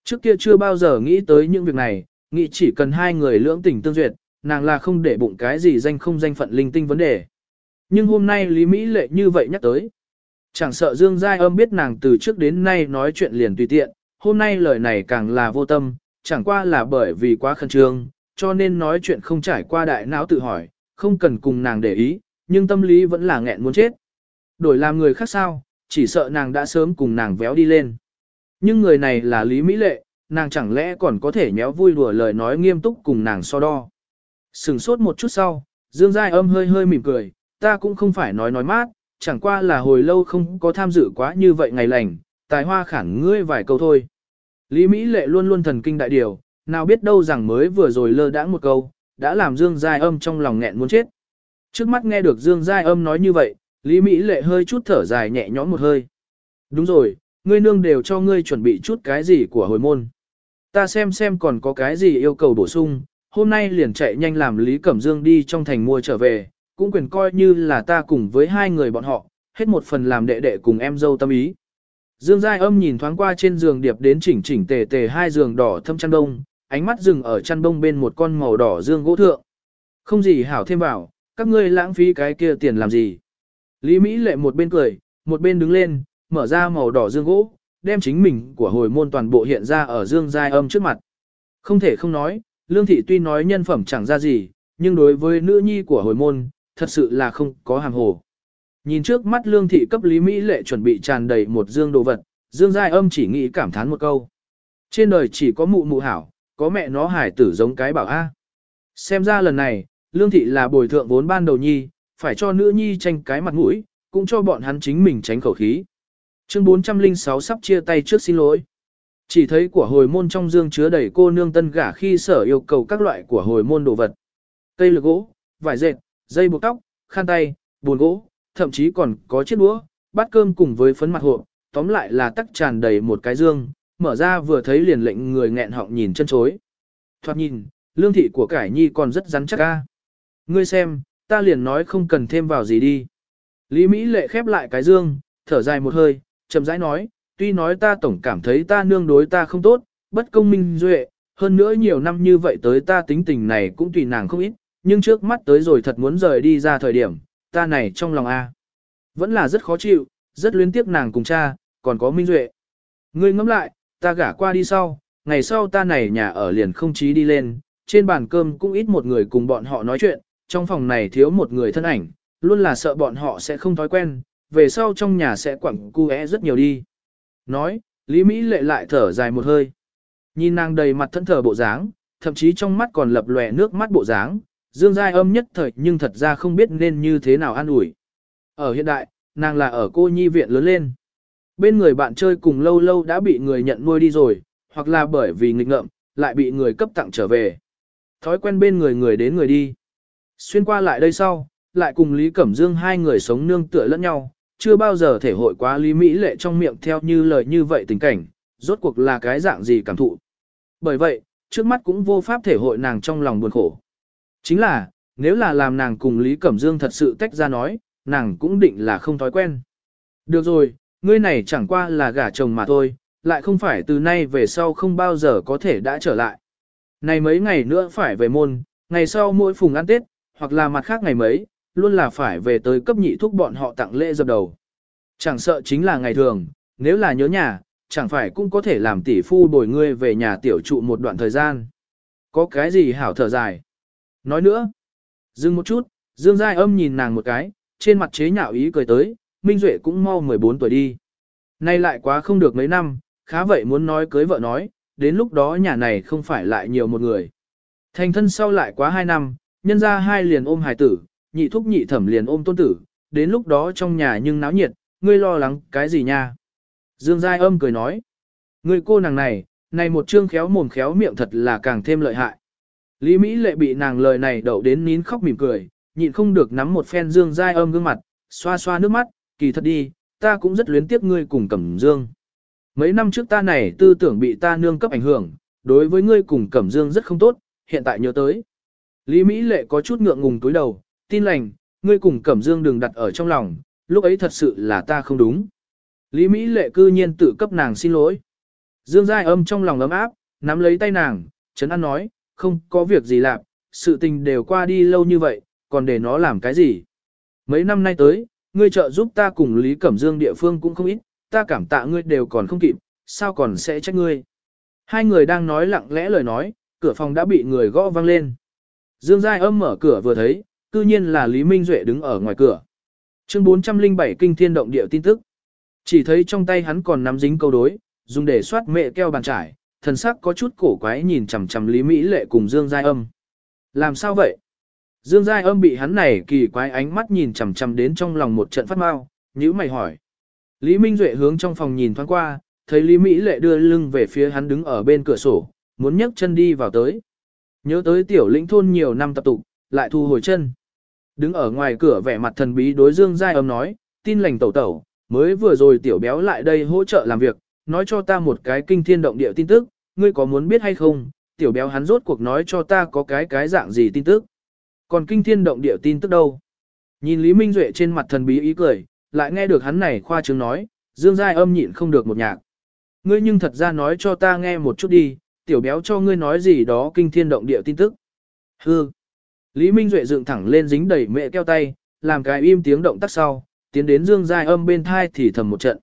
Speaker 1: Trước kia chưa bao giờ nghĩ tới những việc này, nghĩ chỉ cần hai người lưỡng tình tương duyệt, nàng là không để bụng cái gì danh không danh phận linh tinh vấn đề. Nhưng hôm nay Lý Mỹ lệ như vậy nhắc tới. Chẳng sợ Dương Giai âm biết nàng từ trước đến nay nói chuyện liền tùy tiện, hôm nay lời này càng là vô tâm, chẳng qua là bởi vì quá khẩn trương, cho nên nói chuyện không trải qua đại não tự hỏi, không cần cùng nàng để ý, nhưng tâm lý vẫn là nghẹn muốn chết. Đổi làm người khác sao, chỉ sợ nàng đã sớm cùng nàng véo đi lên. Nhưng người này là Lý Mỹ Lệ, nàng chẳng lẽ còn có thể nhéo vui đùa lời nói nghiêm túc cùng nàng so đo. Sừng sốt một chút sau, Dương Giai âm hơi hơi mỉm cười, ta cũng không phải nói nói mát, chẳng qua là hồi lâu không có tham dự quá như vậy ngày lành, tài hoa khẳng ngươi vài câu thôi. Lý Mỹ Lệ luôn luôn thần kinh đại điều, nào biết đâu rằng mới vừa rồi lơ đãng một câu, đã làm Dương Giai âm trong lòng nghẹn muốn chết. Trước mắt nghe được Dương Giai âm nói như vậy, Lý Mỹ Lệ hơi chút thở dài nhẹ nhõm một hơi. Đúng rồi, ngươi nương đều cho ngươi chuẩn bị chút cái gì của hồi môn. Ta xem xem còn có cái gì yêu cầu bổ sung, hôm nay liền chạy nhanh làm Lý Cẩm Dương đi trong thành mua trở về, cũng quyền coi như là ta cùng với hai người bọn họ, hết một phần làm đệ đệ cùng em dâu tâm ý. Dương Giai âm nhìn thoáng qua trên giường điệp đến chỉnh chỉnh tề tề hai giường đỏ thâm chăn đông, ánh mắt dừng ở chăn đông bên một con màu đỏ dương gỗ thượng. Không gì hảo thêm vào, các ngươi lãng phí cái kia tiền làm gì. Lý Mỹ lệ một bên cười, một bên đứng lên, mở ra màu đỏ dương gỗ, đem chính mình của hồi môn toàn bộ hiện ra ở dương giai âm trước mặt. Không thể không nói, lương thị tuy nói nhân phẩm chẳng ra gì, nhưng đối với nữ nhi của hồi môn, thật sự là không có hàng hồ. Nhìn trước mắt lương thị cấp Lý Mỹ lệ chuẩn bị tràn đầy một dương đồ vật, dương giai âm chỉ nghĩ cảm thán một câu. Trên đời chỉ có mụ mụ hảo, có mẹ nó hải tử giống cái bảo A. Xem ra lần này, lương thị là bồi thượng vốn ban đầu nhi, phải cho nữ nhi tranh cái mặt mũi, cũng cho bọn hắn chính mình tránh khẩu khí. Chương 406 sắp chia tay trước xin lỗi. Chỉ thấy của hồi môn trong dương chứa đầy cô nương tân gả khi sở yêu cầu các loại của hồi môn đồ vật. Cây lược gỗ, vải dệt, dây buộc tóc, khăn tay, buồn gỗ, thậm chí còn có chiếc đũa, bát cơm cùng với phấn mặt hộp, tóm lại là tắc tràn đầy một cái dương, mở ra vừa thấy liền lệnh người nghẹn họng nhìn chân chối. Thoạt nhìn, lương thị của cải nhi còn rất rắn chắc ca. Ngươi xem, ta liền nói không cần thêm vào gì đi. Lý Mỹ lệ khép lại cái dương, thở dài một hơi, chậm rãi nói, tuy nói ta tổng cảm thấy ta nương đối ta không tốt, bất công minh duệ, hơn nữa nhiều năm như vậy tới ta tính tình này cũng tùy nàng không ít, nhưng trước mắt tới rồi thật muốn rời đi ra thời điểm, ta này trong lòng A. Vẫn là rất khó chịu, rất luyến tiếc nàng cùng cha, còn có minh duệ. Ngươi ngẫm lại, ta gả qua đi sau, ngày sau ta này nhà ở liền không chí đi lên, trên bàn cơm cũng ít một người cùng bọn họ nói chuyện, trong phòng này thiếu một người thân ảnh, luôn là sợ bọn họ sẽ không thói quen, về sau trong nhà sẽ quẳng cu é rất nhiều đi. Nói, Lý Mỹ lệ lại thở dài một hơi. Nhìn nàng đầy mặt thân thờ bộ dáng, thậm chí trong mắt còn lập lòe nước mắt bộ dáng, dương giai âm nhất thời nhưng thật ra không biết nên như thế nào an ủi. Ở hiện đại, nàng là ở cô nhi viện lớn lên. Bên người bạn chơi cùng lâu lâu đã bị người nhận nuôi đi rồi, hoặc là bởi vì nghịch ngợm, lại bị người cấp tặng trở về. Thói quen bên người người đến người đi. Xuyên qua lại đây sau, lại cùng Lý Cẩm Dương hai người sống nương tựa lẫn nhau, chưa bao giờ thể hội quá Lý Mỹ lệ trong miệng theo như lời như vậy tình cảnh, rốt cuộc là cái dạng gì cảm thụ. Bởi vậy, trước mắt cũng vô pháp thể hội nàng trong lòng buồn khổ. Chính là, nếu là làm nàng cùng Lý Cẩm Dương thật sự tách ra nói, nàng cũng định là không thói quen. Được rồi, ngươi này chẳng qua là gả chồng mà thôi, lại không phải từ nay về sau không bao giờ có thể đã trở lại. Này mấy ngày nữa phải về môn, ngày sau mỗi phùng ăn Tết, hoặc là mặt khác ngày mấy, luôn là phải về tới cấp nhị thúc bọn họ tặng lễ dập đầu. Chẳng sợ chính là ngày thường, nếu là nhớ nhà, chẳng phải cũng có thể làm tỷ phu bồi ngươi về nhà tiểu trụ một đoạn thời gian. Có cái gì hảo thở dài. Nói nữa, dừng một chút, Dương Giai âm nhìn nàng một cái, trên mặt chế nhạo ý cười tới, Minh Duệ cũng mau 14 tuổi đi. Nay lại quá không được mấy năm, khá vậy muốn nói cưới vợ nói, đến lúc đó nhà này không phải lại nhiều một người. Thành thân sau lại quá 2 năm, nhân ra hai liền ôm hài tử, nhị thúc nhị thẩm liền ôm tôn tử, đến lúc đó trong nhà nhưng náo nhiệt, ngươi lo lắng cái gì nha? Dương Giai âm cười nói, ngươi cô nàng này, này một chương khéo mồm khéo miệng thật là càng thêm lợi hại. Lý Mỹ lệ bị nàng lời này đậu đến nín khóc mỉm cười, nhịn không được nắm một phen Dương Giai âm gương mặt, xoa xoa nước mắt, kỳ thật đi, ta cũng rất luyến tiếc ngươi cùng Cẩm Dương. Mấy năm trước ta này tư tưởng bị ta nương cấp ảnh hưởng, đối với ngươi cùng Cẩm Dương rất không tốt, hiện tại nhớ tới. Lý Mỹ lệ có chút ngượng ngùng túi đầu, tin lành, ngươi cùng Cẩm Dương đừng đặt ở trong lòng, lúc ấy thật sự là ta không đúng. Lý Mỹ lệ cư nhiên tự cấp nàng xin lỗi. Dương Giai âm trong lòng ấm áp, nắm lấy tay nàng, Trấn An nói, không có việc gì làm, sự tình đều qua đi lâu như vậy, còn để nó làm cái gì. Mấy năm nay tới, ngươi trợ giúp ta cùng Lý Cẩm Dương địa phương cũng không ít, ta cảm tạ ngươi đều còn không kịp, sao còn sẽ trách ngươi. Hai người đang nói lặng lẽ lời nói, cửa phòng đã bị người gõ vang lên. Dương Giai âm mở cửa vừa thấy, cư nhiên là Lý Minh Duệ đứng ở ngoài cửa. Chương 407 Kinh Thiên Động Địa tin tức. Chỉ thấy trong tay hắn còn nắm dính câu đối, dùng để soát mẹ keo bàn trải, thần sắc có chút cổ quái nhìn chằm chằm Lý Mỹ Lệ cùng Dương Giai Âm. Làm sao vậy? Dương Giai Âm bị hắn này kỳ quái ánh mắt nhìn chằm chằm đến trong lòng một trận phát mau, nhíu mày hỏi. Lý Minh Duệ hướng trong phòng nhìn thoáng qua, thấy Lý Mỹ Lệ đưa lưng về phía hắn đứng ở bên cửa sổ, muốn nhấc chân đi vào tới. Nhớ tới tiểu lĩnh thôn nhiều năm tập tụ, lại thu hồi chân. Đứng ở ngoài cửa vẻ mặt thần bí đối Dương Giai âm nói, tin lành tẩu tẩu, mới vừa rồi tiểu béo lại đây hỗ trợ làm việc, nói cho ta một cái kinh thiên động địa tin tức, ngươi có muốn biết hay không, tiểu béo hắn rốt cuộc nói cho ta có cái cái dạng gì tin tức. Còn kinh thiên động địa tin tức đâu? Nhìn Lý Minh Duệ trên mặt thần bí ý cười, lại nghe được hắn này khoa trương nói, Dương Giai âm nhịn không được một nhạc. Ngươi nhưng thật ra nói cho ta nghe một chút đi, tiểu béo cho ngươi nói gì đó kinh thiên động địa tin tức. Hư. Lý Minh Duệ dựng thẳng lên dính đầy mẹ keo tay, làm cái im tiếng động tác sau, tiến đến Dương Giai âm bên thai thì thầm một trận.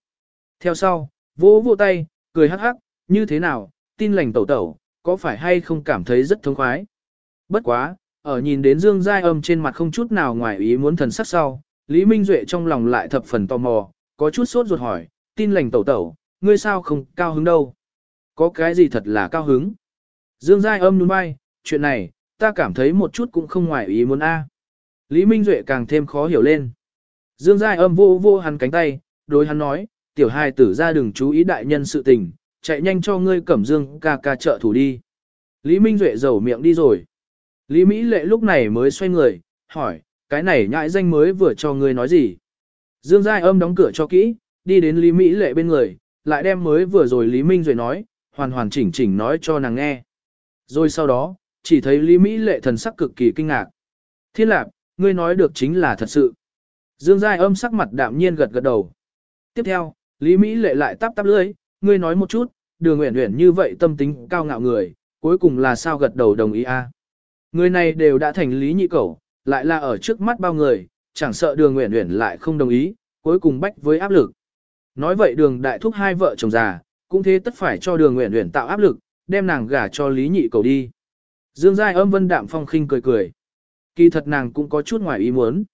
Speaker 1: Theo sau, vỗ vỗ tay, cười hắc hắc, như thế nào, tin lành tẩu tẩu, có phải hay không cảm thấy rất thông khoái. Bất quá, ở nhìn đến Dương Giai âm trên mặt không chút nào ngoài ý muốn thần sắc sau, Lý Minh Duệ trong lòng lại thập phần tò mò, có chút sốt ruột hỏi, tin lành tẩu tẩu, ngươi sao không cao hứng đâu? Có cái gì thật là cao hứng? Dương Giai âm nhún vai, chuyện này, ta cảm thấy một chút cũng không ngoài ý muốn a. Lý Minh Duệ càng thêm khó hiểu lên. Dương Giai âm vô vô hắn cánh tay, đối hắn nói, tiểu hài tử ra đừng chú ý đại nhân sự tình, chạy nhanh cho ngươi cẩm dương ca ca trợ thủ đi. Lý Minh Duệ dầu miệng đi rồi. Lý Mỹ lệ lúc này mới xoay người, hỏi, cái này nhãi danh mới vừa cho ngươi nói gì? Dương Giai âm đóng cửa cho kỹ, đi đến Lý Mỹ lệ bên người, lại đem mới vừa rồi Lý Minh Duệ nói, hoàn hoàn chỉnh chỉnh nói cho nàng nghe. Rồi sau đó, chỉ thấy Lý Mỹ lệ thần sắc cực kỳ kinh ngạc. Thiên lạc, ngươi nói được chính là thật sự. Dương Giai âm sắc mặt đạm nhiên gật gật đầu. Tiếp theo, Lý Mỹ lệ lại tắp tắp lưỡi, ngươi nói một chút, đường nguyện nguyện như vậy tâm tính cao ngạo người, cuối cùng là sao gật đầu đồng ý a Người này đều đã thành lý nhị cẩu, lại là ở trước mắt bao người, chẳng sợ đường nguyện nguyện lại không đồng ý, cuối cùng bách với áp lực. Nói vậy đường đại thúc hai vợ chồng già, cũng thế tất phải cho đường nguyện nguyện tạo áp lực, đem nàng gả cho lý nhị cầu đi. Dương Giai âm vân đạm phong khinh cười cười. Kỳ thật nàng cũng có chút ngoài ý muốn.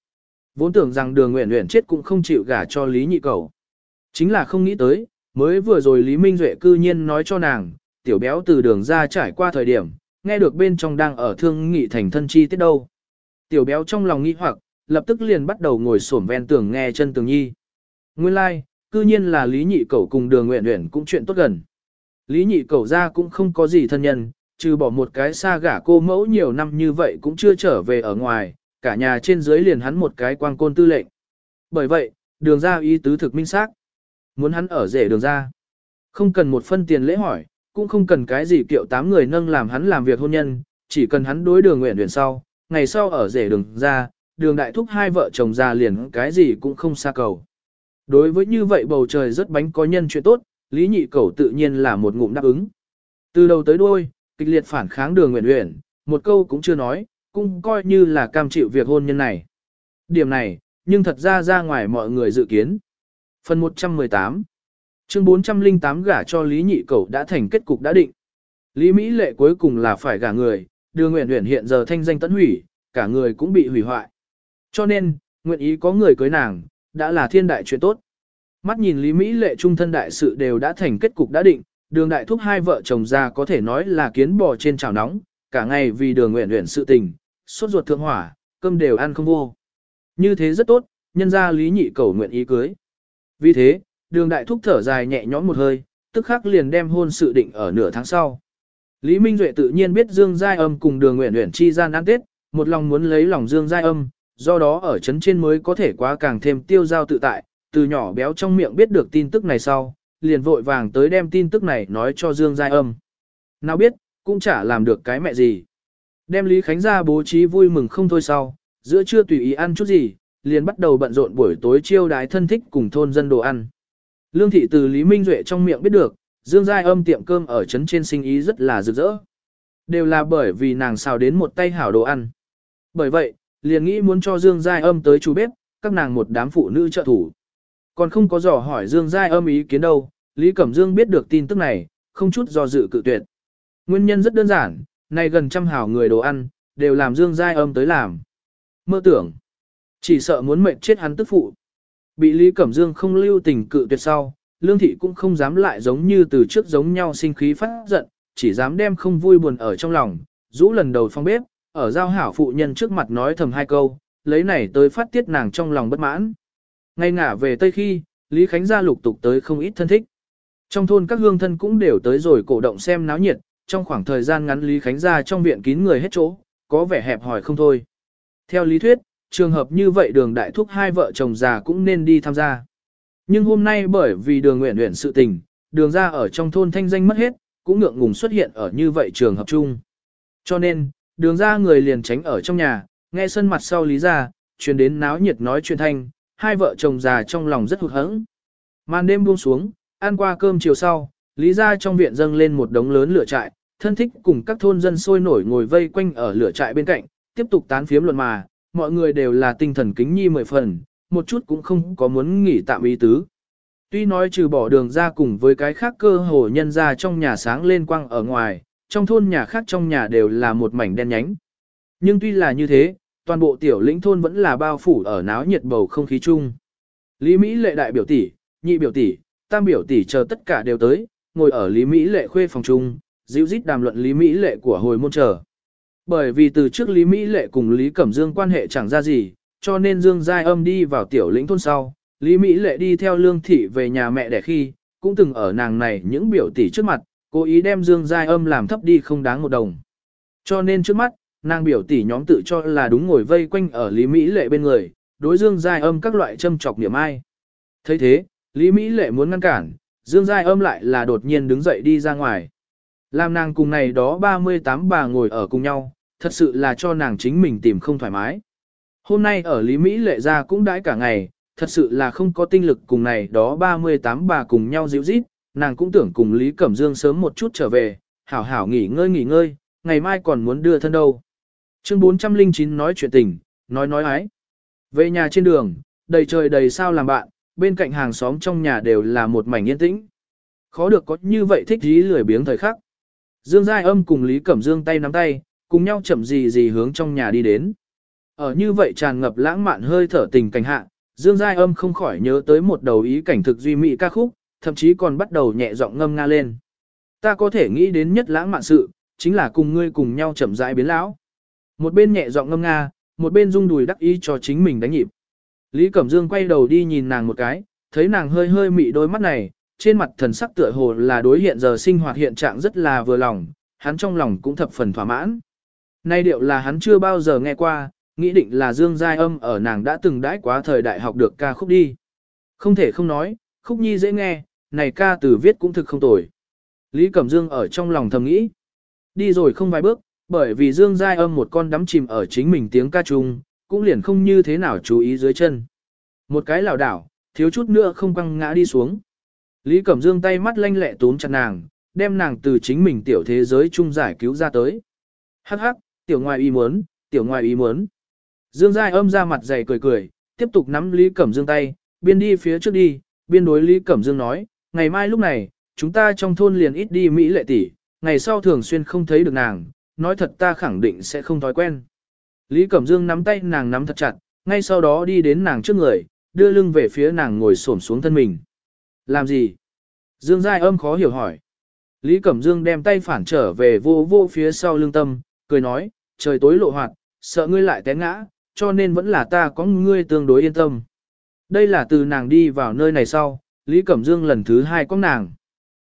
Speaker 1: Vốn tưởng rằng đường nguyện nguyện chết cũng không chịu gả cho lý nhị cầu. Chính là không nghĩ tới, mới vừa rồi Lý Minh Duệ cư nhiên nói cho nàng, tiểu béo từ đường ra trải qua thời điểm, nghe được bên trong đang ở thương nghị thành thân chi tiết đâu. Tiểu béo trong lòng nghĩ hoặc, lập tức liền bắt đầu ngồi xổm ven tường nghe chân tường nhi. Nguyên lai, like, cư nhiên là Lý Nhị Cẩu cùng đường nguyện nguyện cũng chuyện tốt gần. Lý Nhị Cẩu ra cũng không có gì thân nhân, trừ bỏ một cái xa gả cô mẫu nhiều năm như vậy cũng chưa trở về ở ngoài, cả nhà trên dưới liền hắn một cái quang côn tư lệnh. Bởi vậy, đường ra ý tứ thực minh xác Muốn hắn ở rể đường ra. Không cần một phân tiền lễ hỏi, cũng không cần cái gì kiệu tám người nâng làm hắn làm việc hôn nhân, chỉ cần hắn đối đường nguyện nguyện sau, ngày sau ở rể đường ra, đường đại thúc hai vợ chồng ra liền cái gì cũng không xa cầu. Đối với như vậy bầu trời rất bánh có nhân chuyện tốt, Lý Nhị Cẩu tự nhiên là một ngụm đáp ứng. Từ đầu tới đuôi, kịch liệt phản kháng đường nguyện nguyện, một câu cũng chưa nói, cũng coi như là cam chịu việc hôn nhân này. Điểm này, nhưng thật ra ra ngoài mọi người dự kiến. Phần 118 Chương 408 gả cho Lý Nhị Cẩu đã thành kết cục đã định. Lý Mỹ lệ cuối cùng là phải gả người, đường nguyện nguyện hiện giờ thanh danh tận hủy, cả người cũng bị hủy hoại. Cho nên, nguyện ý có người cưới nàng, đã là thiên đại chuyện tốt. Mắt nhìn Lý Mỹ lệ trung thân đại sự đều đã thành kết cục đã định, đường đại thúc hai vợ chồng già có thể nói là kiến bò trên chảo nóng, cả ngày vì đường nguyện nguyện sự tình, sốt ruột thượng hỏa, cơm đều ăn không vô. Như thế rất tốt, nhân ra Lý Nhị cầu nguyện ý cưới. Vì thế, đường đại thúc thở dài nhẹ nhõm một hơi, tức khắc liền đem hôn sự định ở nửa tháng sau. Lý Minh Duệ tự nhiên biết Dương Giai Âm cùng đường nguyện nguyện chi gian ăn tết, một lòng muốn lấy lòng Dương Giai Âm, do đó ở chấn trên mới có thể quá càng thêm tiêu giao tự tại, từ nhỏ béo trong miệng biết được tin tức này sau, liền vội vàng tới đem tin tức này nói cho Dương Giai Âm. Nào biết, cũng chả làm được cái mẹ gì. Đem Lý Khánh ra bố trí vui mừng không thôi sau, giữa trưa tùy ý ăn chút gì, liền bắt đầu bận rộn buổi tối chiêu đái thân thích cùng thôn dân đồ ăn. Lương thị từ Lý Minh Duệ trong miệng biết được, Dương Giai Âm tiệm cơm ở trấn trên sinh ý rất là rực rỡ. Đều là bởi vì nàng xào đến một tay hảo đồ ăn. Bởi vậy, liền nghĩ muốn cho Dương Giai Âm tới chú bếp, các nàng một đám phụ nữ trợ thủ. Còn không có dò hỏi Dương Giai Âm ý kiến đâu, Lý Cẩm Dương biết được tin tức này, không chút do dự cự tuyệt. Nguyên nhân rất đơn giản, này gần trăm hảo người đồ ăn, đều làm Dương Giai Âm tới làm. Mơ tưởng, chỉ sợ muốn mệnh chết hắn tức phụ. Bị Lý Cẩm Dương không lưu tình cự tuyệt sau, Lương Thị cũng không dám lại giống như từ trước giống nhau sinh khí phát giận, chỉ dám đem không vui buồn ở trong lòng, rũ lần đầu phong bếp, ở giao hảo phụ nhân trước mặt nói thầm hai câu, lấy này tới phát tiết nàng trong lòng bất mãn. Ngay ngả về Tây khi, Lý Khánh gia lục tục tới không ít thân thích. Trong thôn các hương thân cũng đều tới rồi cổ động xem náo nhiệt, trong khoảng thời gian ngắn Lý Khánh ra trong viện kín người hết chỗ, có vẻ hẹp hòi không thôi. Theo lý thuyết, trường hợp như vậy đường đại thúc hai vợ chồng già cũng nên đi tham gia. Nhưng hôm nay bởi vì đường nguyện nguyện sự tình, đường ra ở trong thôn thanh danh mất hết, cũng ngượng ngùng xuất hiện ở như vậy trường hợp chung. Cho nên, đường ra người liền tránh ở trong nhà, nghe sân mặt sau lý ra, truyền đến náo nhiệt nói chuyện thanh, hai vợ chồng già trong lòng rất hụt hẫng. Màn đêm buông xuống, ăn qua cơm chiều sau, lý ra trong viện dâng lên một đống lớn lửa trại, thân thích cùng các thôn dân sôi nổi ngồi vây quanh ở lửa trại bên cạnh, tiếp tục tán phiếm luận mà, mọi người đều là tinh thần kính nhi mười phần, một chút cũng không có muốn nghỉ tạm ý tứ. Tuy nói trừ bỏ đường ra cùng với cái khác cơ hồ nhân ra trong nhà sáng lên quang ở ngoài, trong thôn nhà khác trong nhà đều là một mảnh đen nhánh. Nhưng tuy là như thế, toàn bộ tiểu lĩnh thôn vẫn là bao phủ ở náo nhiệt bầu không khí chung. Lý Mỹ lệ đại biểu tỷ, nhị biểu tỷ, tam biểu tỷ chờ tất cả đều tới, ngồi ở Lý Mỹ lệ khuê phòng chung, dịu dít đàm luận Lý Mỹ lệ của hồi môn chờ. Bởi vì từ trước Lý Mỹ lệ cùng Lý Cẩm Dương quan hệ chẳng ra gì, cho nên Dương Giai âm đi vào tiểu lĩnh thôn sau, Lý Mỹ lệ đi theo lương thị về nhà mẹ đẻ khi, cũng từng ở nàng này những biểu tỷ trước mặt, cố ý đem Dương Giai âm làm thấp đi không đáng một đồng. Cho nên trước mắt, nàng biểu tỷ nhóm tự cho là đúng ngồi vây quanh ở Lý Mỹ lệ bên người, đối Dương Giai âm các loại châm chọc niệm ai. thấy thế, Lý Mỹ lệ muốn ngăn cản, Dương Giai âm lại là đột nhiên đứng dậy đi ra ngoài. Làm nàng cùng này đó 38 bà ngồi ở cùng nhau, thật sự là cho nàng chính mình tìm không thoải mái. Hôm nay ở Lý Mỹ lệ ra cũng đãi cả ngày, thật sự là không có tinh lực cùng này đó 38 bà cùng nhau dịu dít, nàng cũng tưởng cùng Lý Cẩm Dương sớm một chút trở về, hảo hảo nghỉ ngơi nghỉ ngơi, ngày mai còn muốn đưa thân đâu. Chương 409 nói chuyện tình, nói nói ái. Về nhà trên đường, đầy trời đầy sao làm bạn, bên cạnh hàng xóm trong nhà đều là một mảnh yên tĩnh. Khó được có như vậy thích dí lười biếng thời khắc. Dương Giai âm cùng Lý Cẩm Dương tay nắm tay, cùng nhau chậm gì gì hướng trong nhà đi đến. Ở như vậy tràn ngập lãng mạn hơi thở tình cảnh hạ, Dương Giai âm không khỏi nhớ tới một đầu ý cảnh thực duy mỹ ca khúc, thậm chí còn bắt đầu nhẹ giọng ngâm nga lên. Ta có thể nghĩ đến nhất lãng mạn sự, chính là cùng ngươi cùng nhau chậm rãi biến lão. Một bên nhẹ giọng ngâm nga, một bên rung đùi đắc ý cho chính mình đánh nhịp. Lý Cẩm Dương quay đầu đi nhìn nàng một cái, thấy nàng hơi hơi mị đôi mắt này, trên mặt thần sắc tựa hồ là đối hiện giờ sinh hoạt hiện trạng rất là vừa lòng, hắn trong lòng cũng thập phần thỏa mãn. Nay điệu là hắn chưa bao giờ nghe qua, nghĩ định là Dương Giai Âm ở nàng đã từng đãi quá thời đại học được ca khúc đi. Không thể không nói, khúc nhi dễ nghe, này ca từ viết cũng thực không tồi. Lý Cẩm Dương ở trong lòng thầm nghĩ. Đi rồi không vài bước, bởi vì Dương Giai Âm một con đắm chìm ở chính mình tiếng ca chung, cũng liền không như thế nào chú ý dưới chân. Một cái lảo đảo, thiếu chút nữa không quăng ngã đi xuống. Lý Cẩm Dương tay mắt lanh lẹ túm chặt nàng, đem nàng từ chính mình tiểu thế giới chung giải cứu ra tới. Hắc hắc, tiểu ngoài ý muốn, tiểu ngoài ý muốn. Dương Giai âm ra mặt dày cười cười, tiếp tục nắm Lý Cẩm Dương tay, biên đi phía trước đi, biên đối Lý Cẩm Dương nói, ngày mai lúc này, chúng ta trong thôn liền ít đi Mỹ lệ tỷ, ngày sau thường xuyên không thấy được nàng, nói thật ta khẳng định sẽ không thói quen. Lý Cẩm Dương nắm tay nàng nắm thật chặt, ngay sau đó đi đến nàng trước người, đưa lưng về phía nàng ngồi xổm xuống thân mình. Làm gì? Dương Giai âm khó hiểu hỏi. Lý Cẩm Dương đem tay phản trở về vô vô phía sau lưng tâm, cười nói, trời tối lộ hoạt, sợ ngươi lại té ngã, cho nên vẫn là ta có ngươi tương đối yên tâm. Đây là từ nàng đi vào nơi này sau, Lý Cẩm Dương lần thứ hai có nàng.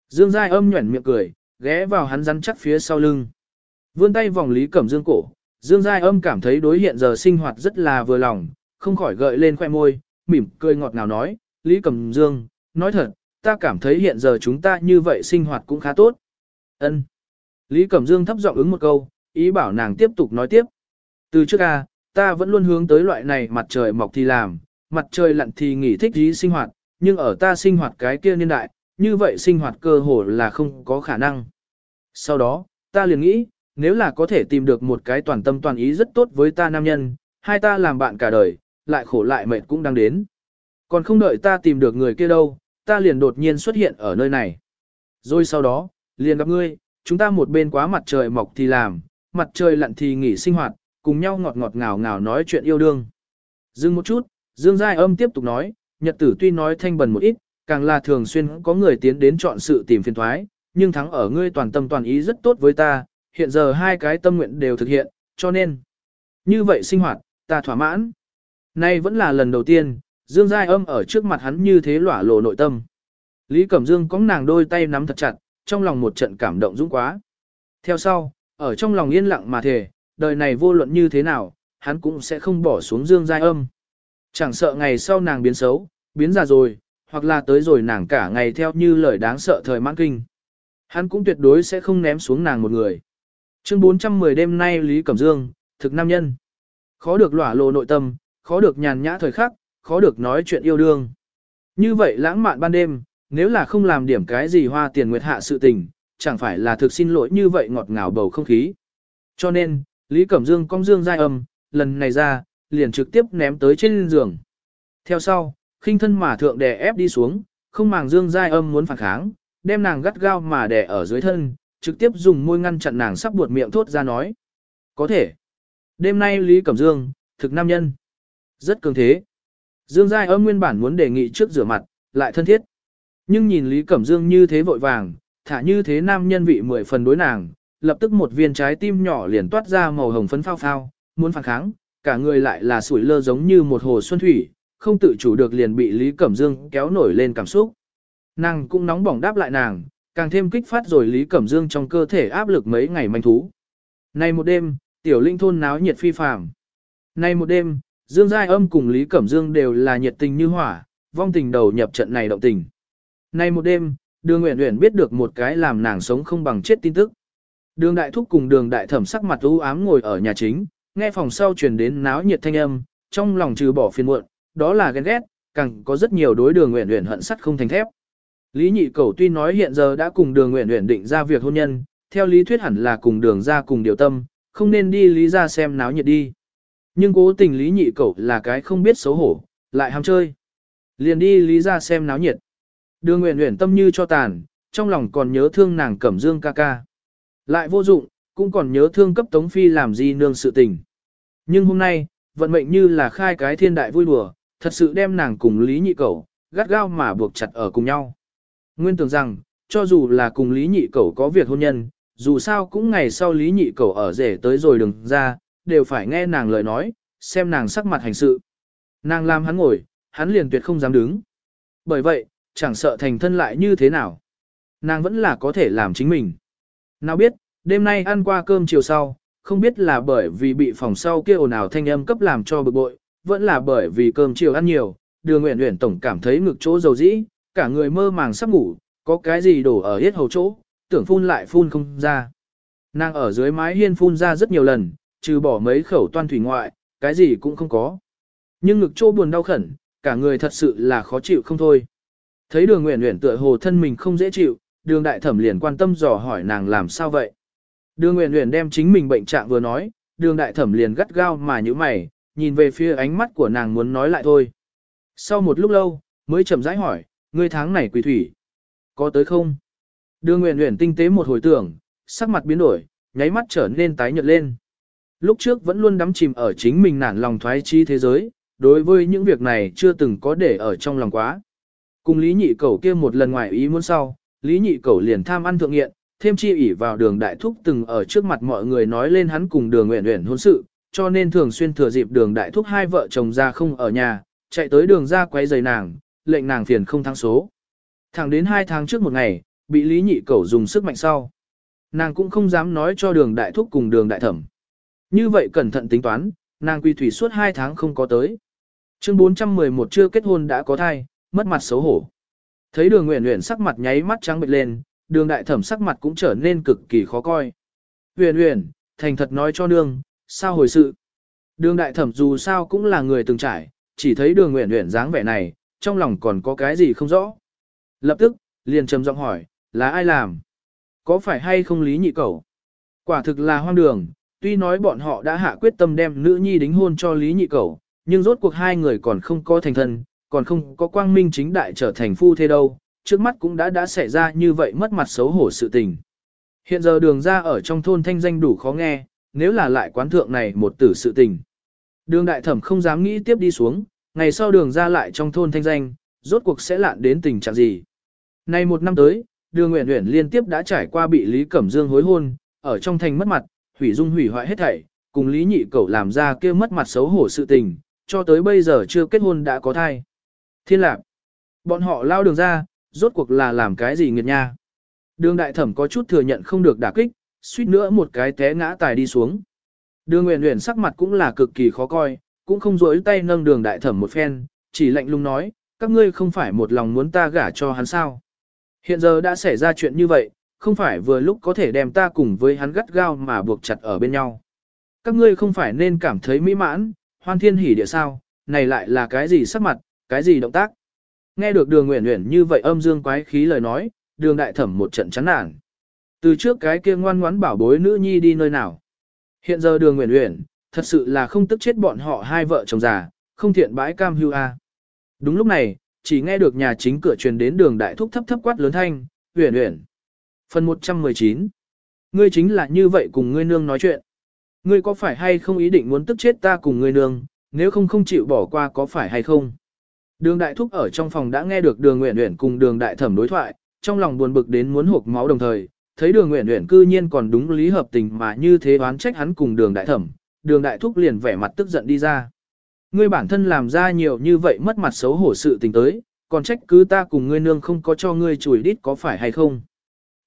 Speaker 1: Dương Giai âm nhuẩn miệng cười, ghé vào hắn rắn chắc phía sau lưng. Vươn tay vòng Lý Cẩm Dương cổ, Dương Giai âm cảm thấy đối hiện giờ sinh hoạt rất là vừa lòng, không khỏi gợi lên khoe môi, mỉm cười ngọt ngào nói, Lý Cẩm Dương, nói thật, ta cảm thấy hiện giờ chúng ta như vậy sinh hoạt cũng khá tốt. Ân. Lý Cẩm Dương thấp giọng ứng một câu, ý bảo nàng tiếp tục nói tiếp. Từ trước ra, ta vẫn luôn hướng tới loại này mặt trời mọc thì làm, mặt trời lặn thì nghỉ thích ý sinh hoạt, nhưng ở ta sinh hoạt cái kia niên đại, như vậy sinh hoạt cơ hồ là không có khả năng. Sau đó, ta liền nghĩ, nếu là có thể tìm được một cái toàn tâm toàn ý rất tốt với ta nam nhân, hai ta làm bạn cả đời, lại khổ lại mệt cũng đang đến. Còn không đợi ta tìm được người kia đâu, ta liền đột nhiên xuất hiện ở nơi này. Rồi sau đó, liền gặp ngươi, chúng ta một bên quá mặt trời mọc thì làm, mặt trời lặn thì nghỉ sinh hoạt, cùng nhau ngọt ngọt ngào ngào nói chuyện yêu đương. Dừng một chút, Dương Giai âm tiếp tục nói, nhật tử tuy nói thanh bần một ít, càng là thường xuyên có người tiến đến chọn sự tìm phiền thoái, nhưng thắng ở ngươi toàn tâm toàn ý rất tốt với ta, hiện giờ hai cái tâm nguyện đều thực hiện, cho nên, như vậy sinh hoạt, ta thỏa mãn. Nay vẫn là lần đầu tiên, Dương Giai âm ở trước mặt hắn như thế lỏa lộ nội tâm. Lý Cẩm Dương có nàng đôi tay nắm thật chặt, trong lòng một trận cảm động dũng quá. Theo sau, ở trong lòng yên lặng mà thề, đời này vô luận như thế nào, hắn cũng sẽ không bỏ xuống Dương Giai âm. Chẳng sợ ngày sau nàng biến xấu, biến già rồi, hoặc là tới rồi nàng cả ngày theo như lời đáng sợ thời mãn kinh. Hắn cũng tuyệt đối sẽ không ném xuống nàng một người. Chương 410 đêm nay Lý Cẩm Dương, thực nam nhân. Khó được lỏa lộ nội tâm, khó được nhàn nhã thời khắc, khó được nói chuyện yêu đương. Như vậy lãng mạn ban đêm, nếu là không làm điểm cái gì hoa tiền nguyệt hạ sự tình, chẳng phải là thực xin lỗi như vậy ngọt ngào bầu không khí. Cho nên, Lý Cẩm Dương cong dương giai âm, lần này ra, liền trực tiếp ném tới trên giường. Theo sau, khinh thân mà thượng đè ép đi xuống, không màng dương giai âm muốn phản kháng, đem nàng gắt gao mà đè ở dưới thân, trực tiếp dùng môi ngăn chặn nàng sắp buột miệng thốt ra nói. Có thể. Đêm nay Lý Cẩm Dương, thực nam nhân. Rất cường thế. Dương giai âm nguyên bản muốn đề nghị trước rửa mặt, lại thân thiết. Nhưng nhìn Lý Cẩm Dương như thế vội vàng, thả như thế nam nhân vị mười phần đối nàng, lập tức một viên trái tim nhỏ liền toát ra màu hồng phấn phao phao, muốn phản kháng, cả người lại là sủi lơ giống như một hồ xuân thủy, không tự chủ được liền bị Lý Cẩm Dương kéo nổi lên cảm xúc. Nàng cũng nóng bỏng đáp lại nàng, càng thêm kích phát rồi Lý Cẩm Dương trong cơ thể áp lực mấy ngày manh thú. Nay một đêm, tiểu linh thôn náo nhiệt phi phàm. Nay một đêm, Dương Giai Âm cùng Lý Cẩm Dương đều là nhiệt tình như hỏa, vong tình đầu nhập trận này động tình. Nay một đêm, Đường Uyển Uyển biết được một cái làm nàng sống không bằng chết tin tức. Đường Đại Thúc cùng Đường Đại Thẩm sắc mặt u ám ngồi ở nhà chính, nghe phòng sau truyền đến náo nhiệt thanh âm, trong lòng trừ bỏ phiền muộn, đó là ghen ghét, càng có rất nhiều đối Đường Uyển Uyển hận sắt không thành thép. Lý Nhị Cẩu tuy nói hiện giờ đã cùng Đường nguyện nguyện định ra việc hôn nhân, theo lý thuyết hẳn là cùng Đường ra cùng điều tâm, không nên đi lý ra xem náo nhiệt đi. Nhưng cố tình Lý Nhị Cẩu là cái không biết xấu hổ, lại ham chơi. Liền đi lý ra xem náo nhiệt. Đường nguyện nguyện tâm như cho tàn, trong lòng còn nhớ thương nàng Cẩm Dương ca ca. Lại vô dụng, cũng còn nhớ thương cấp Tống Phi làm gì nương sự tình. Nhưng hôm nay, vận mệnh như là khai cái thiên đại vui đùa, thật sự đem nàng cùng Lý Nhị Cẩu, gắt gao mà buộc chặt ở cùng nhau. Nguyên tưởng rằng, cho dù là cùng Lý Nhị Cẩu có việc hôn nhân, dù sao cũng ngày sau Lý Nhị Cẩu ở rể tới rồi đừng ra, đều phải nghe nàng lời nói, xem nàng sắc mặt hành sự. Nàng làm hắn ngồi, hắn liền tuyệt không dám đứng. Bởi vậy, chẳng sợ thành thân lại như thế nào. Nàng vẫn là có thể làm chính mình. Nào biết, đêm nay ăn qua cơm chiều sau, không biết là bởi vì bị phòng sau kia ồn ào thanh âm cấp làm cho bực bội, vẫn là bởi vì cơm chiều ăn nhiều, đường nguyện nguyện tổng cảm thấy ngực chỗ dầu dĩ, cả người mơ màng sắp ngủ, có cái gì đổ ở hết hầu chỗ, tưởng phun lại phun không ra. Nàng ở dưới mái hiên phun ra rất nhiều lần, trừ bỏ mấy khẩu toan thủy ngoại, cái gì cũng không có. Nhưng ngực chỗ buồn đau khẩn, cả người thật sự là khó chịu không thôi. Thấy đường nguyện nguyện tựa hồ thân mình không dễ chịu, đường đại thẩm liền quan tâm dò hỏi nàng làm sao vậy. Đường nguyện nguyện đem chính mình bệnh trạng vừa nói, đường đại thẩm liền gắt gao mà như mày, nhìn về phía ánh mắt của nàng muốn nói lại thôi. Sau một lúc lâu, mới chậm rãi hỏi, ngươi tháng này quỳ thủy, có tới không? Đường nguyện nguyện tinh tế một hồi tưởng, sắc mặt biến đổi, nháy mắt trở nên tái nhợt lên. Lúc trước vẫn luôn đắm chìm ở chính mình nản lòng thoái chi thế giới, đối với những việc này chưa từng có để ở trong lòng quá. Cùng Lý Nhị Cẩu kia một lần ngoài ý muốn sau, Lý Nhị Cẩu liền tham ăn thượng nghiện, thêm chi ỷ vào đường đại thúc từng ở trước mặt mọi người nói lên hắn cùng đường nguyện nguyện hôn sự, cho nên thường xuyên thừa dịp đường đại thúc hai vợ chồng ra không ở nhà, chạy tới đường ra quấy giày nàng, lệnh nàng phiền không thắng số. Thẳng đến hai tháng trước một ngày, bị Lý Nhị Cẩu dùng sức mạnh sau. Nàng cũng không dám nói cho đường đại thúc cùng đường đại thẩm. Như vậy cẩn thận tính toán, nàng quy thủy suốt hai tháng không có tới. Chương 411 chưa kết hôn đã có thai, mất mặt xấu hổ. Thấy đường nguyện nguyện sắc mặt nháy mắt trắng bệch lên, đường đại thẩm sắc mặt cũng trở nên cực kỳ khó coi. Huyền huyền, thành thật nói cho nương, sao hồi sự. Đường đại thẩm dù sao cũng là người từng trải, chỉ thấy đường nguyện nguyện dáng vẻ này, trong lòng còn có cái gì không rõ. Lập tức, liền trầm giọng hỏi, là ai làm? Có phải hay không lý nhị cầu? Quả thực là hoang đường, tuy nói bọn họ đã hạ quyết tâm đem nữ nhi đính hôn cho lý nhị cầu, nhưng rốt cuộc hai người còn không có thành thân, còn không có quang minh chính đại trở thành phu thế đâu, trước mắt cũng đã đã xảy ra như vậy mất mặt xấu hổ sự tình. Hiện giờ đường ra ở trong thôn thanh danh đủ khó nghe, nếu là lại quán thượng này một tử sự tình. Đường đại thẩm không dám nghĩ tiếp đi xuống, ngày sau đường ra lại trong thôn thanh danh, rốt cuộc sẽ lạn đến tình trạng gì. Nay một năm tới, đường nguyện nguyện liên tiếp đã trải qua bị Lý Cẩm Dương hối hôn, ở trong thành mất mặt, hủy dung hủy hoại hết thảy, cùng Lý Nhị Cẩu làm ra kia mất mặt xấu hổ sự tình, cho tới bây giờ chưa kết hôn đã có thai. Thiên lạc. Bọn họ lao đường ra, rốt cuộc là làm cái gì nghiệt nha. Đường đại thẩm có chút thừa nhận không được đả kích, suýt nữa một cái té ngã tài đi xuống. Đường Nguyễn Nguyễn sắc mặt cũng là cực kỳ khó coi, cũng không rỗi tay nâng đường đại thẩm một phen, chỉ lạnh lùng nói, các ngươi không phải một lòng muốn ta gả cho hắn sao. Hiện giờ đã xảy ra chuyện như vậy, không phải vừa lúc có thể đem ta cùng với hắn gắt gao mà buộc chặt ở bên nhau. Các ngươi không phải nên cảm thấy mỹ mãn, hoan thiên hỉ địa sao, này lại là cái gì sắc mặt, cái gì động tác. Nghe được đường nguyện nguyện như vậy âm dương quái khí lời nói, đường đại thẩm một trận chán nản. Từ trước cái kia ngoan ngoãn bảo bối nữ nhi đi nơi nào. Hiện giờ đường Nguyễn Uyển, thật sự là không tức chết bọn họ hai vợ chồng già, không thiện bãi cam hưu a. Đúng lúc này, chỉ nghe được nhà chính cửa truyền đến đường đại thúc thấp thấp quát lớn thanh, Uyển Uyển. Phần 119. Ngươi chính là như vậy cùng ngươi nương nói chuyện. Ngươi có phải hay không ý định muốn tức chết ta cùng ngươi nương, nếu không không chịu bỏ qua có phải hay không? Đường đại thúc ở trong phòng đã nghe được đường Nguyễn Uyển cùng đường đại thẩm đối thoại, trong lòng buồn bực đến muốn hộp máu đồng thời, thấy đường Nguyễn Uyển cư nhiên còn đúng lý hợp tình mà như thế oán trách hắn cùng đường đại thẩm, đường đại thúc liền vẻ mặt tức giận đi ra. Ngươi bản thân làm ra nhiều như vậy mất mặt xấu hổ sự tình tới, còn trách cứ ta cùng ngươi nương không có cho ngươi chùi đít có phải hay không?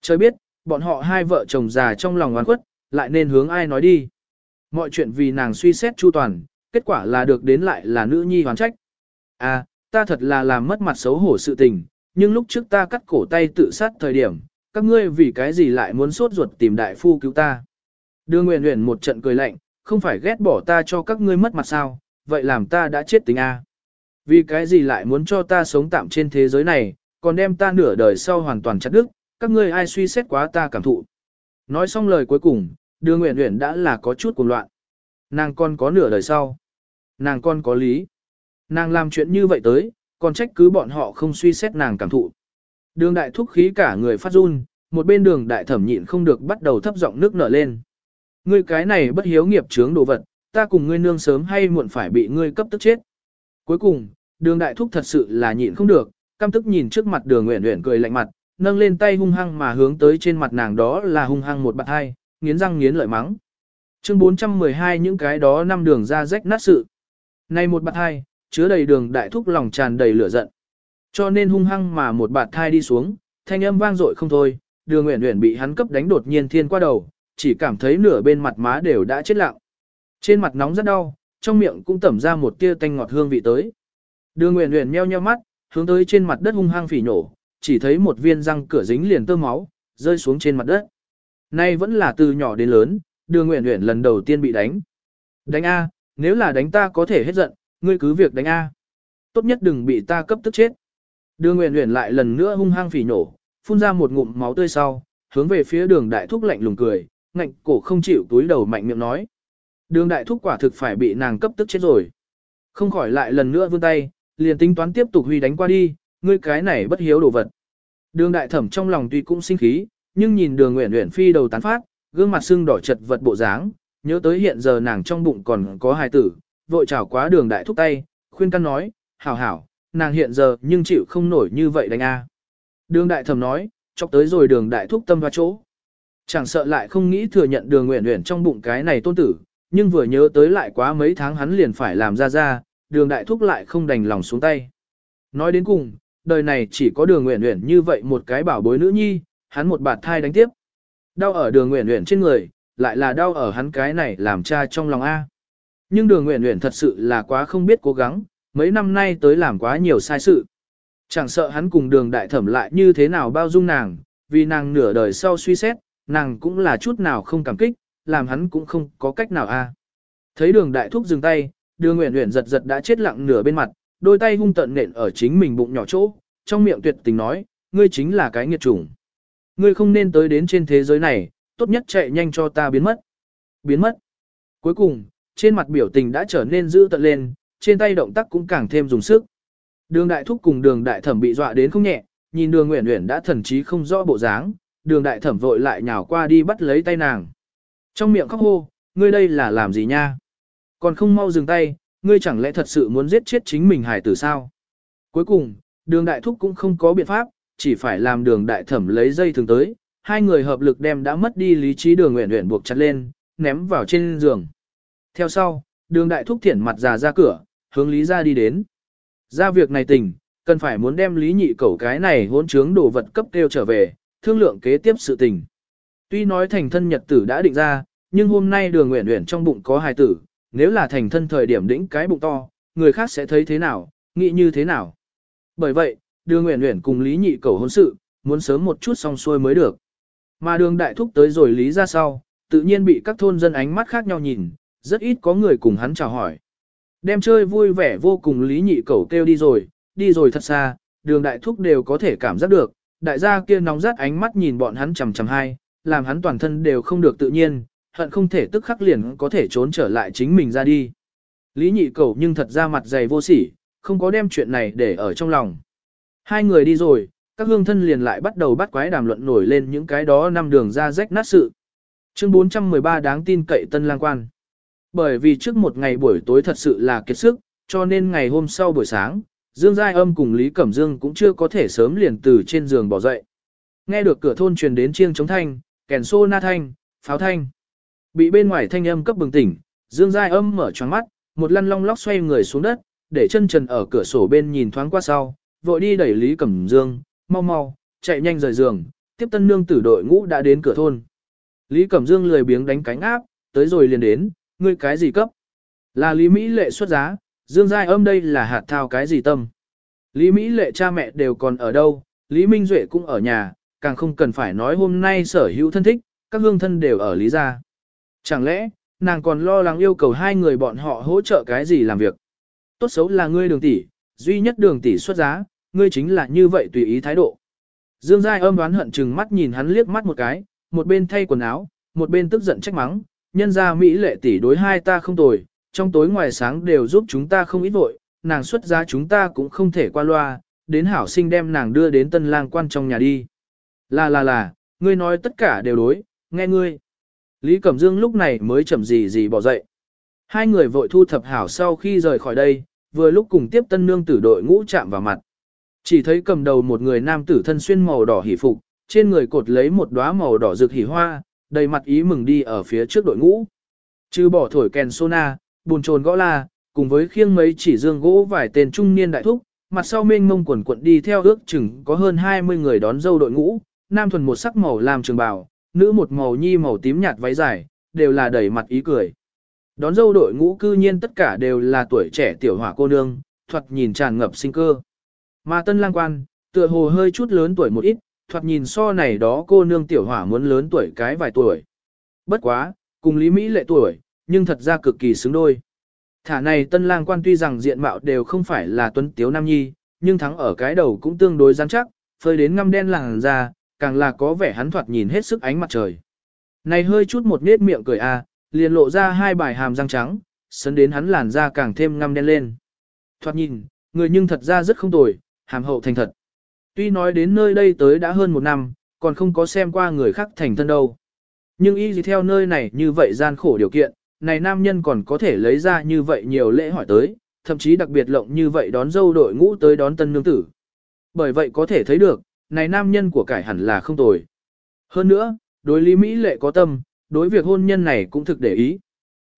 Speaker 1: Trời biết, bọn họ hai vợ chồng già trong lòng oán khuất, lại nên hướng ai nói đi. Mọi chuyện vì nàng suy xét chu toàn, kết quả là được đến lại là nữ nhi hoàn trách. À, ta thật là làm mất mặt xấu hổ sự tình, nhưng lúc trước ta cắt cổ tay tự sát thời điểm, các ngươi vì cái gì lại muốn sốt ruột tìm đại phu cứu ta. Đưa Nguyên Huyền một trận cười lạnh, không phải ghét bỏ ta cho các ngươi mất mặt sao, vậy làm ta đã chết tính A. Vì cái gì lại muốn cho ta sống tạm trên thế giới này, còn đem ta nửa đời sau hoàn toàn chặt đứt, các ngươi ai suy xét quá ta cảm thụ. Nói xong lời cuối cùng, đưa Nguyện Nguyện đã là có chút cuồng loạn. Nàng con có nửa đời sau. Nàng con có lý. Nàng làm chuyện như vậy tới, còn trách cứ bọn họ không suy xét nàng cảm thụ. Đường đại thúc khí cả người phát run, một bên đường đại thẩm nhịn không được bắt đầu thấp giọng nước nở lên. Ngươi cái này bất hiếu nghiệp chướng đồ vật, ta cùng ngươi nương sớm hay muộn phải bị ngươi cấp tức chết. Cuối cùng, đường đại thúc thật sự là nhịn không được, căm tức nhìn trước mặt đường nguyện nguyện cười lạnh mặt, nâng lên tay hung hăng mà hướng tới trên mặt nàng đó là hung hăng một bạn hai, nghiến răng nghiến lợi mắng. Chương 412 những cái đó năm đường ra rách nát sự. Này một bạn hai, chứa đầy đường đại thúc lòng tràn đầy lửa giận. Cho nên hung hăng mà một bạt thai đi xuống, thanh âm vang dội không thôi, đường nguyện nguyện bị hắn cấp đánh đột nhiên thiên qua đầu, chỉ cảm thấy nửa bên mặt má đều đã chết lặng. Trên mặt nóng rất đau, trong miệng cũng tẩm ra một tia tanh ngọt hương vị tới. Đường nguyện nguyện meo nheo mắt, hướng tới trên mặt đất hung hăng phỉ nổ, chỉ thấy một viên răng cửa dính liền tơ máu, rơi xuống trên mặt đất. Nay vẫn là từ nhỏ đến lớn, đường nguyện nguyện lần đầu tiên bị đánh. Đánh A, nếu là đánh ta có thể hết giận, ngươi cứ việc đánh A. Tốt nhất đừng bị ta cấp tức chết. Đường Nguyễn Nguyễn lại lần nữa hung hăng phỉ nổ, phun ra một ngụm máu tươi sau, hướng về phía đường đại thúc lạnh lùng cười, ngạnh cổ không chịu túi đầu mạnh miệng nói. Đường đại thúc quả thực phải bị nàng cấp tức chết rồi. Không khỏi lại lần nữa vươn tay, liền tính toán tiếp tục huy đánh qua đi, ngươi cái này bất hiếu đồ vật. Đường đại thẩm trong lòng tuy cũng sinh khí, nhưng nhìn đường nguyện nguyện phi đầu tán phát, gương mặt sưng đỏ chật vật bộ dáng, nhớ tới hiện giờ nàng trong bụng còn có hài tử, vội chào quá đường đại thúc tay, khuyên căn nói, hảo hảo, nàng hiện giờ nhưng chịu không nổi như vậy đánh a. Đường đại thẩm nói, chọc tới rồi đường đại thúc tâm vào chỗ. Chẳng sợ lại không nghĩ thừa nhận đường nguyện nguyện trong bụng cái này tôn tử, nhưng vừa nhớ tới lại quá mấy tháng hắn liền phải làm ra ra, đường đại thúc lại không đành lòng xuống tay. Nói đến cùng, đời này chỉ có đường nguyện nguyện như vậy một cái bảo bối nữ nhi, hắn một bạt thai đánh tiếp. Đau ở đường nguyện nguyện trên người, lại là đau ở hắn cái này làm cha trong lòng A. Nhưng đường nguyện nguyện thật sự là quá không biết cố gắng, mấy năm nay tới làm quá nhiều sai sự. Chẳng sợ hắn cùng đường đại thẩm lại như thế nào bao dung nàng, vì nàng nửa đời sau suy xét, nàng cũng là chút nào không cảm kích, làm hắn cũng không có cách nào a. À. Thấy đường đại thúc dừng tay, đường nguyện nguyện giật giật đã chết lặng nửa bên mặt, đôi tay hung tận nện ở chính mình bụng nhỏ chỗ, trong miệng tuyệt tình nói, ngươi chính là cái nghiệt chủng. Ngươi không nên tới đến trên thế giới này, tốt nhất chạy nhanh cho ta biến mất. Biến mất. Cuối cùng, trên mặt biểu tình đã trở nên dữ tận lên, trên tay động tác cũng càng thêm dùng sức. Đường đại thúc cùng đường đại thẩm bị dọa đến không nhẹ, nhìn đường nguyện nguyện đã thần trí không rõ bộ dáng, đường đại thẩm vội lại nhào qua đi bắt lấy tay nàng. Trong miệng khóc hô, ngươi đây là làm gì nha? Còn không mau dừng tay, ngươi chẳng lẽ thật sự muốn giết chết chính mình hải tử sao? Cuối cùng, đường đại thúc cũng không có biện pháp, chỉ phải làm đường đại thẩm lấy dây thường tới, hai người hợp lực đem đã mất đi lý trí đường nguyện nguyện buộc chặt lên, ném vào trên giường. Theo sau, đường đại thúc thiển mặt già ra cửa, hướng Lý ra đi đến. Ra việc này tình, cần phải muốn đem Lý nhị cẩu cái này hỗn trướng đồ vật cấp kêu trở về, thương lượng kế tiếp sự tình. Tuy nói thành thân nhật tử đã định ra, nhưng hôm nay đường nguyện nguyện trong bụng có hài tử, nếu là thành thân thời điểm đĩnh cái bụng to, người khác sẽ thấy thế nào, nghĩ như thế nào. Bởi vậy, đường nguyện nguyện cùng Lý nhị cầu hôn sự, muốn sớm một chút xong xuôi mới được. Mà đường đại thúc tới rồi Lý ra sau, tự nhiên bị các thôn dân ánh mắt khác nhau nhìn, rất ít có người cùng hắn chào hỏi. Đem chơi vui vẻ vô cùng lý nhị cầu kêu đi rồi, đi rồi thật xa, đường đại thúc đều có thể cảm giác được, đại gia kia nóng rát ánh mắt nhìn bọn hắn chằm chằm hai, làm hắn toàn thân đều không được tự nhiên, hận không thể tức khắc liền có thể trốn trở lại chính mình ra đi. Lý nhị cầu nhưng thật ra mặt dày vô sỉ, không có đem chuyện này để ở trong lòng. Hai người đi rồi, các hương thân liền lại bắt đầu bắt quái đàm luận nổi lên những cái đó năm đường ra rách nát sự. Chương 413 đáng tin cậy tân lang quan. Bởi vì trước một ngày buổi tối thật sự là kiệt sức, cho nên ngày hôm sau buổi sáng, Dương Giai Âm cùng Lý Cẩm Dương cũng chưa có thể sớm liền từ trên giường bỏ dậy. Nghe được cửa thôn truyền đến chiêng chống thanh, kèn xô na thanh, pháo thanh. Bị bên ngoài thanh âm cấp bừng tỉnh, Dương Giai Âm mở choáng mắt, một lăn long lóc xoay người xuống đất, để chân trần ở cửa sổ bên nhìn thoáng qua sau, vội đi đẩy Lý Cẩm Dương, mau mau, chạy nhanh rời giường, tiếp tân nương tử đội ngũ đã đến cửa thôn. Lý Cẩm Dương lười biếng đánh cánh áp, tới rồi liền đến, ngươi cái gì cấp? Là Lý Mỹ lệ xuất giá, Dương Giai âm đây là hạt thao cái gì tâm? Lý Mỹ lệ cha mẹ đều còn ở đâu, Lý Minh Duệ cũng ở nhà, càng không cần phải nói hôm nay sở hữu thân thích, các hương thân đều ở Lý gia. Chẳng lẽ, nàng còn lo lắng yêu cầu hai người bọn họ hỗ trợ cái gì làm việc? Tốt xấu là ngươi đường tỷ, duy nhất đường tỷ xuất giá, ngươi chính là như vậy tùy ý thái độ. Dương Giai âm đoán hận chừng mắt nhìn hắn liếc mắt một cái, một bên thay quần áo, một bên tức giận trách mắng, nhân ra Mỹ lệ tỷ đối hai ta không tồi, trong tối ngoài sáng đều giúp chúng ta không ít vội, nàng xuất giá chúng ta cũng không thể qua loa, đến hảo sinh đem nàng đưa đến tân lang quan trong nhà đi. Là là là, ngươi nói tất cả đều đối, nghe ngươi. Lý Cẩm Dương lúc này mới chậm gì gì bỏ dậy. Hai người vội thu thập hảo sau khi rời khỏi đây, vừa lúc cùng tiếp tân nương tử đội ngũ chạm vào mặt. Chỉ thấy cầm đầu một người nam tử thân xuyên màu đỏ hỉ phục, trên người cột lấy một đóa màu đỏ rực hỉ hoa, đầy mặt ý mừng đi ở phía trước đội ngũ. Trừ bỏ thổi kèn sona, buồn trồn gõ la, cùng với khiêng mấy chỉ dương gỗ vài tên trung niên đại thúc, mặt sau mênh mông quần quận đi theo ước chừng có hơn 20 người đón dâu đội ngũ, nam thuần một sắc màu làm trường bào, nữ một màu nhi màu tím nhạt váy dài, đều là đầy mặt ý cười. Đón dâu đội ngũ cư nhiên tất cả đều là tuổi trẻ tiểu hỏa cô nương, thoạt nhìn tràn ngập sinh cơ. Mà tân lang quan, tựa hồ hơi chút lớn tuổi một ít, thoạt nhìn so này đó cô nương tiểu hỏa muốn lớn tuổi cái vài tuổi. Bất quá, cùng Lý Mỹ lệ tuổi, nhưng thật ra cực kỳ xứng đôi. Thả này tân lang quan tuy rằng diện mạo đều không phải là tuấn tiếu nam nhi, nhưng thắng ở cái đầu cũng tương đối rắn chắc, phơi đến ngăm đen làng ra, càng là có vẻ hắn thoạt nhìn hết sức ánh mặt trời. Này hơi chút một nết miệng cười a, liền lộ ra hai bài hàm răng trắng, sấn đến hắn làn da càng thêm ngăm đen lên. Thoạt nhìn, người nhưng thật ra rất không tồi, hàm hậu thành thật. Tuy nói đến nơi đây tới đã hơn một năm, còn không có xem qua người khác thành thân đâu. Nhưng y gì theo nơi này như vậy gian khổ điều kiện, này nam nhân còn có thể lấy ra như vậy nhiều lễ hỏi tới, thậm chí đặc biệt lộng như vậy đón dâu đội ngũ tới đón tân nương tử. Bởi vậy có thể thấy được, này nam nhân của cải hẳn là không tồi. Hơn nữa, đối lý Mỹ lệ có tâm, đối việc hôn nhân này cũng thực để ý.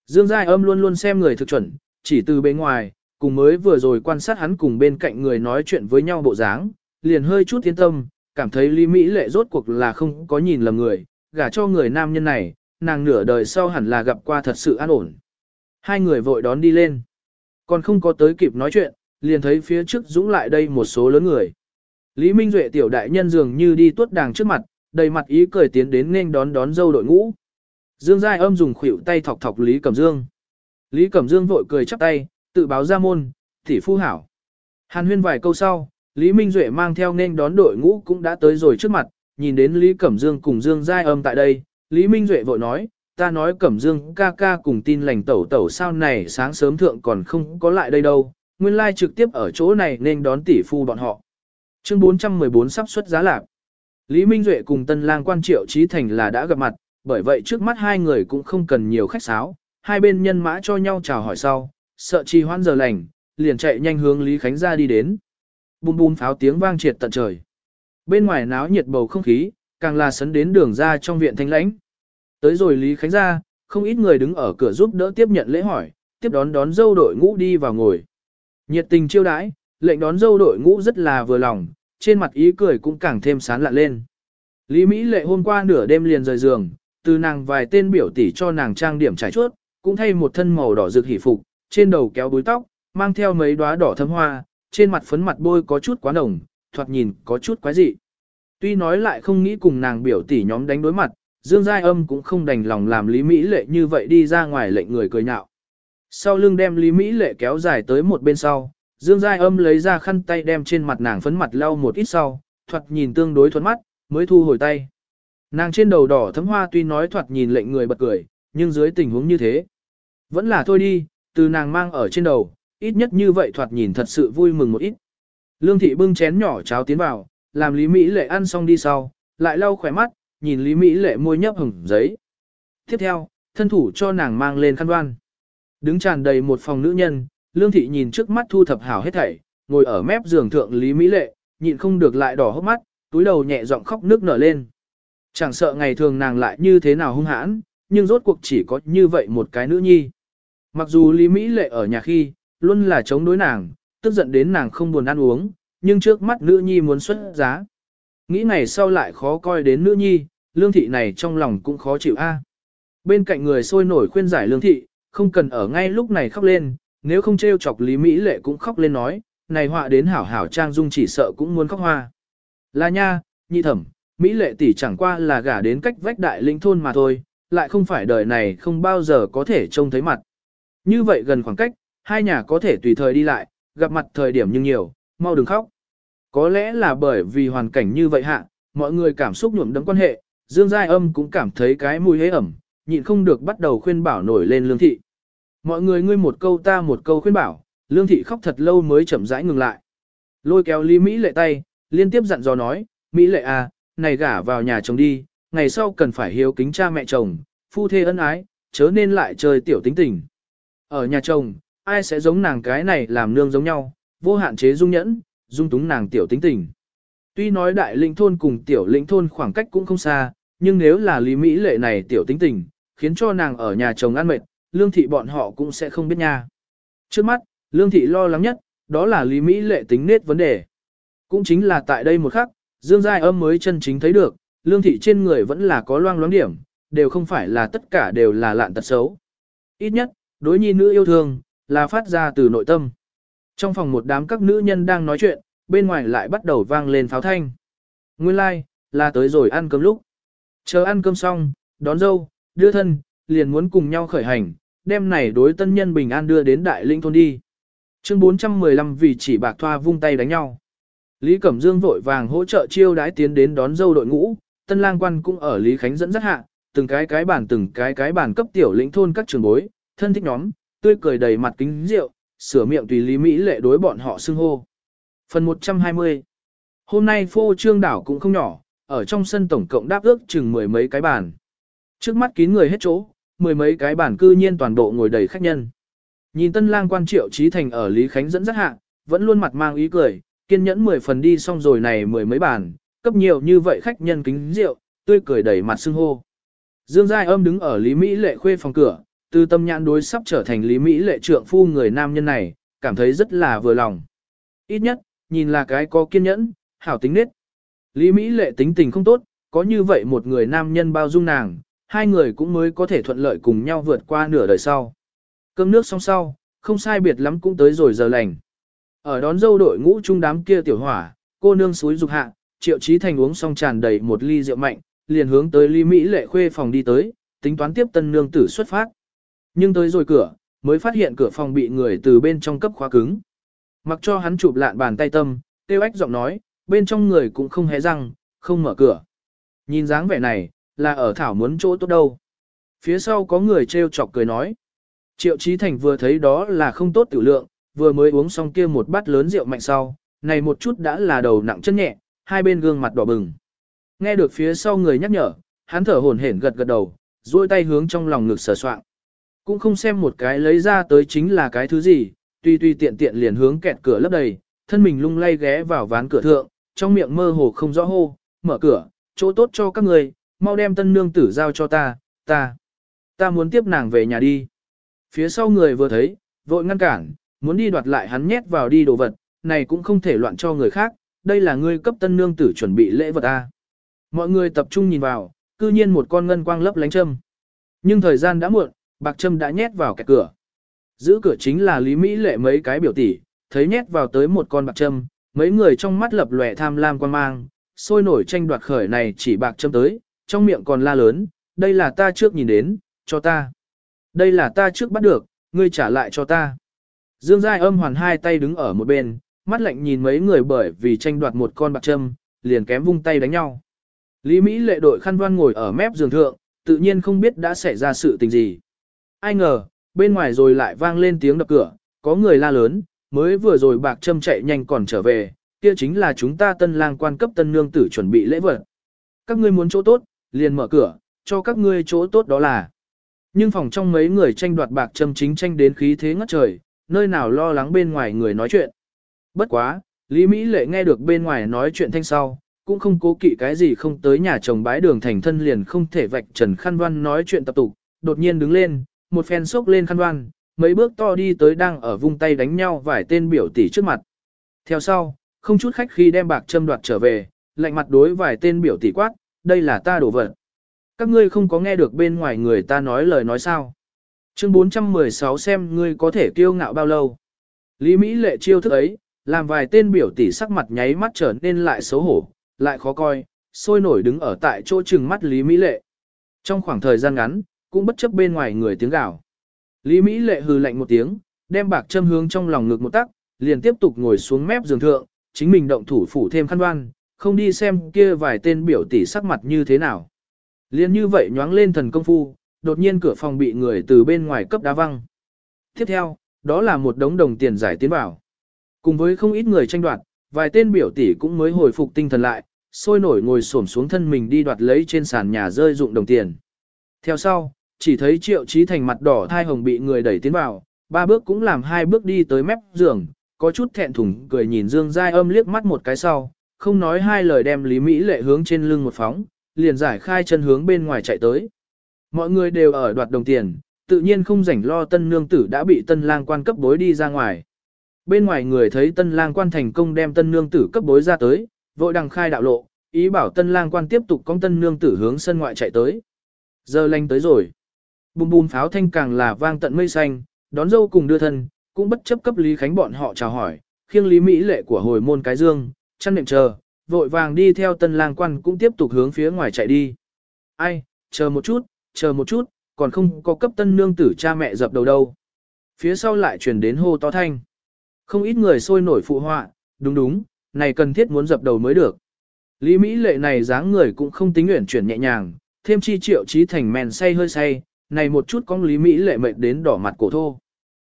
Speaker 1: Dương Giai âm luôn luôn xem người thực chuẩn, chỉ từ bên ngoài, cùng mới vừa rồi quan sát hắn cùng bên cạnh người nói chuyện với nhau bộ dáng, liền hơi chút yên tâm, cảm thấy Lý Mỹ lệ rốt cuộc là không có nhìn lầm người, gả cho người nam nhân này, nàng nửa đời sau hẳn là gặp qua thật sự an ổn. Hai người vội đón đi lên. Còn không có tới kịp nói chuyện, liền thấy phía trước dũng lại đây một số lớn người. Lý Minh Duệ tiểu đại nhân dường như đi tuốt đàng trước mặt, đầy mặt ý cười tiến đến nên đón đón dâu đội ngũ. Dương Giai âm dùng khuỷu tay thọc thọc Lý Cẩm Dương. Lý Cẩm Dương vội cười chắp tay, tự báo ra môn, thị phu hảo. Hàn huyên vài câu sau, Lý Minh Duệ mang theo nên đón đội ngũ cũng đã tới rồi trước mặt, nhìn đến Lý Cẩm Dương cùng Dương Giai âm tại đây, Lý Minh Duệ vội nói, ta nói Cẩm Dương ca ca cùng tin lành tẩu tẩu sao này sáng sớm thượng còn không có lại đây đâu, nguyên lai trực tiếp ở chỗ này nên đón tỷ phu bọn họ. Chương 414 sắp xuất giá lạc. Lý Minh Duệ cùng tân lang quan triệu trí thành là đã gặp mặt, bởi vậy trước mắt hai người cũng không cần nhiều khách sáo, hai bên nhân mã cho nhau chào hỏi sau, sợ trì hoãn giờ lành, liền chạy nhanh hướng Lý Khánh ra đi đến. Bùm bùm pháo tiếng vang triệt tận trời. Bên ngoài náo nhiệt bầu không khí, càng là sấn đến đường ra trong viện thanh lãnh. Tới rồi Lý Khánh ra, không ít người đứng ở cửa giúp đỡ tiếp nhận lễ hỏi, tiếp đón đón dâu đội ngũ đi vào ngồi. Nhiệt tình chiêu đãi, lệnh đón dâu đội ngũ rất là vừa lòng, trên mặt ý cười cũng càng thêm sán lạ lên. Lý Mỹ lệ hôm qua nửa đêm liền rời giường, từ nàng vài tên biểu tỷ cho nàng trang điểm trải chuốt, cũng thay một thân màu đỏ rực hỉ phục, trên đầu kéo búi tóc, mang theo mấy đóa đỏ thâm hoa, trên mặt phấn mặt bôi có chút quá nồng, thoạt nhìn có chút quái dị. Tuy nói lại không nghĩ cùng nàng biểu tỷ nhóm đánh đối mặt, Dương Giai Âm cũng không đành lòng làm Lý Mỹ Lệ như vậy đi ra ngoài lệnh người cười nhạo. Sau lưng đem Lý Mỹ Lệ kéo dài tới một bên sau, Dương Giai Âm lấy ra khăn tay đem trên mặt nàng phấn mặt lau một ít sau, thoạt nhìn tương đối thuận mắt, mới thu hồi tay. Nàng trên đầu đỏ thấm hoa tuy nói thoạt nhìn lệnh người bật cười, nhưng dưới tình huống như thế. Vẫn là thôi đi, từ nàng mang ở trên đầu, ít nhất như vậy thoạt nhìn thật sự vui mừng một ít. Lương thị bưng chén nhỏ cháo tiến vào, làm Lý Mỹ lệ ăn xong đi sau, lại lau khỏe mắt, nhìn Lý Mỹ lệ môi nhấp hồng giấy. Tiếp theo, thân thủ cho nàng mang lên khăn đoan. Đứng tràn đầy một phòng nữ nhân, Lương thị nhìn trước mắt thu thập hảo hết thảy, ngồi ở mép giường thượng Lý Mỹ lệ, nhịn không được lại đỏ hốc mắt, túi đầu nhẹ giọng khóc nước nở lên. Chẳng sợ ngày thường nàng lại như thế nào hung hãn, nhưng rốt cuộc chỉ có như vậy một cái nữ nhi. Mặc dù Lý Mỹ lệ ở nhà khi, luôn là chống đối nàng, tức giận đến nàng không buồn ăn uống, nhưng trước mắt nữ nhi muốn xuất giá. Nghĩ ngày sau lại khó coi đến nữ nhi, lương thị này trong lòng cũng khó chịu a. Bên cạnh người sôi nổi khuyên giải lương thị, không cần ở ngay lúc này khóc lên, nếu không trêu chọc Lý Mỹ lệ cũng khóc lên nói, này họa đến hảo hảo trang dung chỉ sợ cũng muốn khóc hoa. Là nha, nhị thẩm, Mỹ lệ tỷ chẳng qua là gả đến cách vách đại linh thôn mà thôi, lại không phải đời này không bao giờ có thể trông thấy mặt. Như vậy gần khoảng cách, hai nhà có thể tùy thời đi lại, gặp mặt thời điểm nhưng nhiều, mau đừng khóc. Có lẽ là bởi vì hoàn cảnh như vậy hạ, mọi người cảm xúc nhuộm đấm quan hệ, Dương Giai Âm cũng cảm thấy cái mùi hế ẩm, nhịn không được bắt đầu khuyên bảo nổi lên Lương Thị. Mọi người ngươi một câu ta một câu khuyên bảo, Lương Thị khóc thật lâu mới chậm rãi ngừng lại. Lôi kéo Lý Mỹ lệ tay, liên tiếp dặn dò nói, Mỹ lệ à, này gả vào nhà chồng đi, ngày sau cần phải hiếu kính cha mẹ chồng, phu thê ân ái, chớ nên lại chơi tiểu tính tình. Ở nhà chồng, ai sẽ giống nàng cái này làm nương giống nhau, vô hạn chế dung nhẫn, dung túng nàng tiểu tính tình. Tuy nói đại lĩnh thôn cùng tiểu lĩnh thôn khoảng cách cũng không xa, nhưng nếu là lý mỹ lệ này tiểu tính tình, khiến cho nàng ở nhà chồng ăn mệt, lương thị bọn họ cũng sẽ không biết nha. Trước mắt, lương thị lo lắng nhất, đó là lý mỹ lệ tính nết vấn đề. Cũng chính là tại đây một khắc, Dương Giai âm mới chân chính thấy được, lương thị trên người vẫn là có loang loáng điểm, đều không phải là tất cả đều là lạn tật xấu. Ít nhất, đối nhi nữ yêu thương, là phát ra từ nội tâm. Trong phòng một đám các nữ nhân đang nói chuyện, bên ngoài lại bắt đầu vang lên pháo thanh. Nguyên lai, like, là tới rồi ăn cơm lúc. Chờ ăn cơm xong, đón dâu, đưa thân, liền muốn cùng nhau khởi hành, đem này đối tân nhân bình an đưa đến đại linh thôn đi. Chương 415 vì chỉ bạc thoa vung tay đánh nhau. Lý Cẩm Dương vội vàng hỗ trợ chiêu đái tiến đến đón dâu đội ngũ, tân lang quan cũng ở Lý Khánh dẫn rất hạ, từng cái cái bản từng cái cái bản cấp tiểu lĩnh thôn các trường bối, thân thích nhóm, tươi cười đầy mặt kính rượu, sửa miệng tùy Lý Mỹ lệ đối bọn họ xưng hô. Phần 120 Hôm nay phô trương đảo cũng không nhỏ, ở trong sân tổng cộng đáp ước chừng mười mấy cái bàn. Trước mắt kín người hết chỗ, mười mấy cái bàn cư nhiên toàn bộ ngồi đầy khách nhân. Nhìn tân lang quan triệu trí thành ở Lý Khánh dẫn dắt hạ, vẫn luôn mặt mang ý cười, kiên nhẫn mười phần đi xong rồi này mười mấy bàn, cấp nhiều như vậy khách nhân kính rượu, tươi cười đầy mặt xưng hô. Dương Giai âm đứng ở Lý Mỹ lệ khuê phòng cửa, từ tâm nhãn đối sắp trở thành Lý Mỹ lệ trượng phu người nam nhân này, cảm thấy rất là vừa lòng. Ít nhất, nhìn là cái có kiên nhẫn, hảo tính nết. Lý Mỹ lệ tính tình không tốt, có như vậy một người nam nhân bao dung nàng, hai người cũng mới có thể thuận lợi cùng nhau vượt qua nửa đời sau. Cơm nước xong sau, không sai biệt lắm cũng tới rồi giờ lành. Ở đón dâu đội ngũ trung đám kia tiểu hỏa, cô nương suối dục hạ, triệu trí thành uống xong tràn đầy một ly rượu mạnh, liền hướng tới ly Mỹ lệ khuê phòng đi tới, tính toán tiếp tân nương tử xuất phát. Nhưng tới rồi cửa, mới phát hiện cửa phòng bị người từ bên trong cấp khóa cứng. Mặc cho hắn chụp lạn bàn tay tâm, tiêu ách giọng nói, bên trong người cũng không hé răng, không mở cửa. Nhìn dáng vẻ này, là ở thảo muốn chỗ tốt đâu. Phía sau có người trêu chọc cười nói. Triệu Chí Thành vừa thấy đó là không tốt tiểu lượng, vừa mới uống xong kia một bát lớn rượu mạnh sau, này một chút đã là đầu nặng chân nhẹ, hai bên gương mặt đỏ bừng. Nghe được phía sau người nhắc nhở, hắn thở hổn hển gật gật đầu, duỗi tay hướng trong lòng ngực sờ soạng. Cũng không xem một cái lấy ra tới chính là cái thứ gì, tuy tuy tiện tiện liền hướng kẹt cửa lấp đầy, thân mình lung lay ghé vào ván cửa thượng, trong miệng mơ hồ không rõ hô, mở cửa, chỗ tốt cho các người, mau đem tân nương tử giao cho ta, ta, ta muốn tiếp nàng về nhà đi. Phía sau người vừa thấy, vội ngăn cản, muốn đi đoạt lại hắn nhét vào đi đồ vật, này cũng không thể loạn cho người khác, đây là ngươi cấp tân nương tử chuẩn bị lễ vật a. Mọi người tập trung nhìn vào, cư nhiên một con ngân quang lấp lánh châm. Nhưng thời gian đã muộn, bạc trâm đã nhét vào kẹt cửa. Giữ cửa chính là Lý Mỹ lệ mấy cái biểu tỷ, thấy nhét vào tới một con bạc trâm, mấy người trong mắt lập lòe tham lam quan mang, sôi nổi tranh đoạt khởi này chỉ bạc trâm tới, trong miệng còn la lớn, đây là ta trước nhìn đến, cho ta. Đây là ta trước bắt được, ngươi trả lại cho ta. Dương Giai âm hoàn hai tay đứng ở một bên, mắt lạnh nhìn mấy người bởi vì tranh đoạt một con bạc châm, liền kém vung tay đánh nhau. Lý Mỹ lệ đội khăn đoan ngồi ở mép giường thượng, tự nhiên không biết đã xảy ra sự tình gì. Ai ngờ, bên ngoài rồi lại vang lên tiếng đập cửa, có người la lớn, mới vừa rồi bạc châm chạy nhanh còn trở về, kia chính là chúng ta tân lang quan cấp tân nương tử chuẩn bị lễ vật. Các ngươi muốn chỗ tốt, liền mở cửa, cho các ngươi chỗ tốt đó là. Nhưng phòng trong mấy người tranh đoạt bạc châm chính tranh đến khí thế ngất trời, nơi nào lo lắng bên ngoài người nói chuyện. Bất quá, Lý Mỹ lệ nghe được bên ngoài nói chuyện thanh sau, cũng không cố kỵ cái gì không tới nhà chồng bái đường thành thân liền không thể vạch trần khăn văn nói chuyện tập tục, đột nhiên đứng lên, một phen sốc lên khăn đoan, mấy bước to đi tới đang ở vung tay đánh nhau vài tên biểu tỷ trước mặt. Theo sau, không chút khách khi đem bạc châm đoạt trở về, lạnh mặt đối vài tên biểu tỷ quát, đây là ta đổ vật. Các ngươi không có nghe được bên ngoài người ta nói lời nói sao. Chương 416 xem ngươi có thể kiêu ngạo bao lâu. Lý Mỹ lệ chiêu thức ấy, làm vài tên biểu tỷ sắc mặt nháy mắt trở nên lại xấu hổ, lại khó coi, sôi nổi đứng ở tại chỗ trừng mắt Lý Mỹ lệ. Trong khoảng thời gian ngắn, cũng bất chấp bên ngoài người tiếng gào. Lý Mỹ lệ hừ lạnh một tiếng, đem bạc châm hướng trong lòng ngực một tắc, liền tiếp tục ngồi xuống mép giường thượng, chính mình động thủ phủ thêm khăn đoan, không đi xem kia vài tên biểu tỷ sắc mặt như thế nào. Liên như vậy nhoáng lên thần công phu, đột nhiên cửa phòng bị người từ bên ngoài cấp đá văng. Tiếp theo, đó là một đống đồng tiền giải tiến vào. Cùng với không ít người tranh đoạt, vài tên biểu tỷ cũng mới hồi phục tinh thần lại, sôi nổi ngồi xổm xuống thân mình đi đoạt lấy trên sàn nhà rơi dụng đồng tiền. Theo sau, chỉ thấy triệu trí thành mặt đỏ thai hồng bị người đẩy tiến vào, ba bước cũng làm hai bước đi tới mép giường, có chút thẹn thùng cười nhìn Dương Giai âm liếc mắt một cái sau, không nói hai lời đem Lý Mỹ lệ hướng trên lưng một phóng, liền giải khai chân hướng bên ngoài chạy tới. Mọi người đều ở đoạt đồng tiền, tự nhiên không rảnh lo tân nương tử đã bị tân lang quan cấp bối đi ra ngoài. Bên ngoài người thấy tân lang quan thành công đem tân nương tử cấp bối ra tới, vội đằng khai đạo lộ, ý bảo tân lang quan tiếp tục con tân nương tử hướng sân ngoại chạy tới. Giờ lanh tới rồi. Bùm bùm pháo thanh càng là vang tận mây xanh, đón dâu cùng đưa thân, cũng bất chấp cấp Lý Khánh bọn họ chào hỏi, khiêng Lý Mỹ lệ của hồi môn cái dương, chăn nệm chờ, vội vàng đi theo tân lang quan cũng tiếp tục hướng phía ngoài chạy đi. Ai, chờ một chút, chờ một chút, còn không có cấp tân nương tử cha mẹ dập đầu đâu. Phía sau lại truyền đến hô to thanh. Không ít người sôi nổi phụ họa, đúng đúng, này cần thiết muốn dập đầu mới được. Lý Mỹ lệ này dáng người cũng không tính nguyện chuyển nhẹ nhàng, thêm chi triệu trí thành mèn say hơi say, này một chút con Lý Mỹ lệ mệt đến đỏ mặt cổ thô.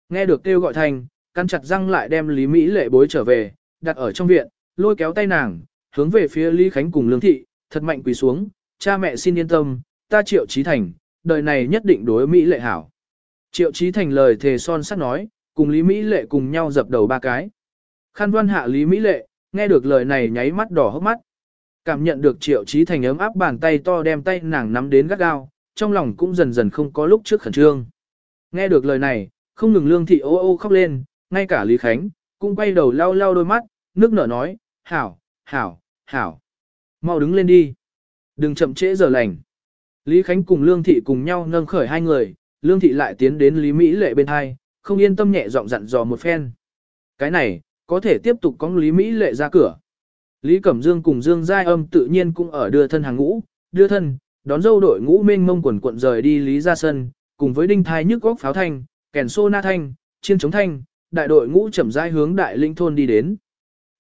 Speaker 1: Nghe được kêu gọi thành, căn chặt răng lại đem Lý Mỹ lệ bối trở về, đặt ở trong viện, lôi kéo tay nàng, hướng về phía Lý Khánh cùng Lương Thị, thật mạnh quỳ xuống, cha mẹ xin yên tâm, ta triệu trí thành, đời này nhất định đối Mỹ lệ hảo. Triệu trí thành lời thề son sắt nói, cùng Lý Mỹ lệ cùng nhau dập đầu ba cái. Khăn văn hạ Lý Mỹ lệ, nghe được lời này nháy mắt đỏ hốc mắt. Cảm nhận được triệu trí thành ấm áp bàn tay to đem tay nàng nắm đến gắt gao, trong lòng cũng dần dần không có lúc trước khẩn trương. Nghe được lời này, không ngừng lương thị ô ô khóc lên, ngay cả Lý Khánh, cũng quay đầu lau lau đôi mắt, nước nở nói, hảo, hảo, hảo. Mau đứng lên đi. Đừng chậm trễ giờ lành. Lý Khánh cùng Lương Thị cùng nhau nâng khởi hai người, Lương Thị lại tiến đến Lý Mỹ Lệ bên hai, không yên tâm nhẹ giọng dặn dò một phen. Cái này, có thể tiếp tục có Lý Mỹ Lệ ra cửa. Lý Cẩm Dương cùng Dương Giai Âm tự nhiên cũng ở đưa thân hàng ngũ, đưa thân, đón dâu đội ngũ mênh mông quần cuộn rời đi Lý ra sân, cùng với đinh thai nhức góc pháo thanh, kèn sô na thanh, chiên chống thanh, đại đội ngũ chậm rãi hướng đại linh thôn đi đến.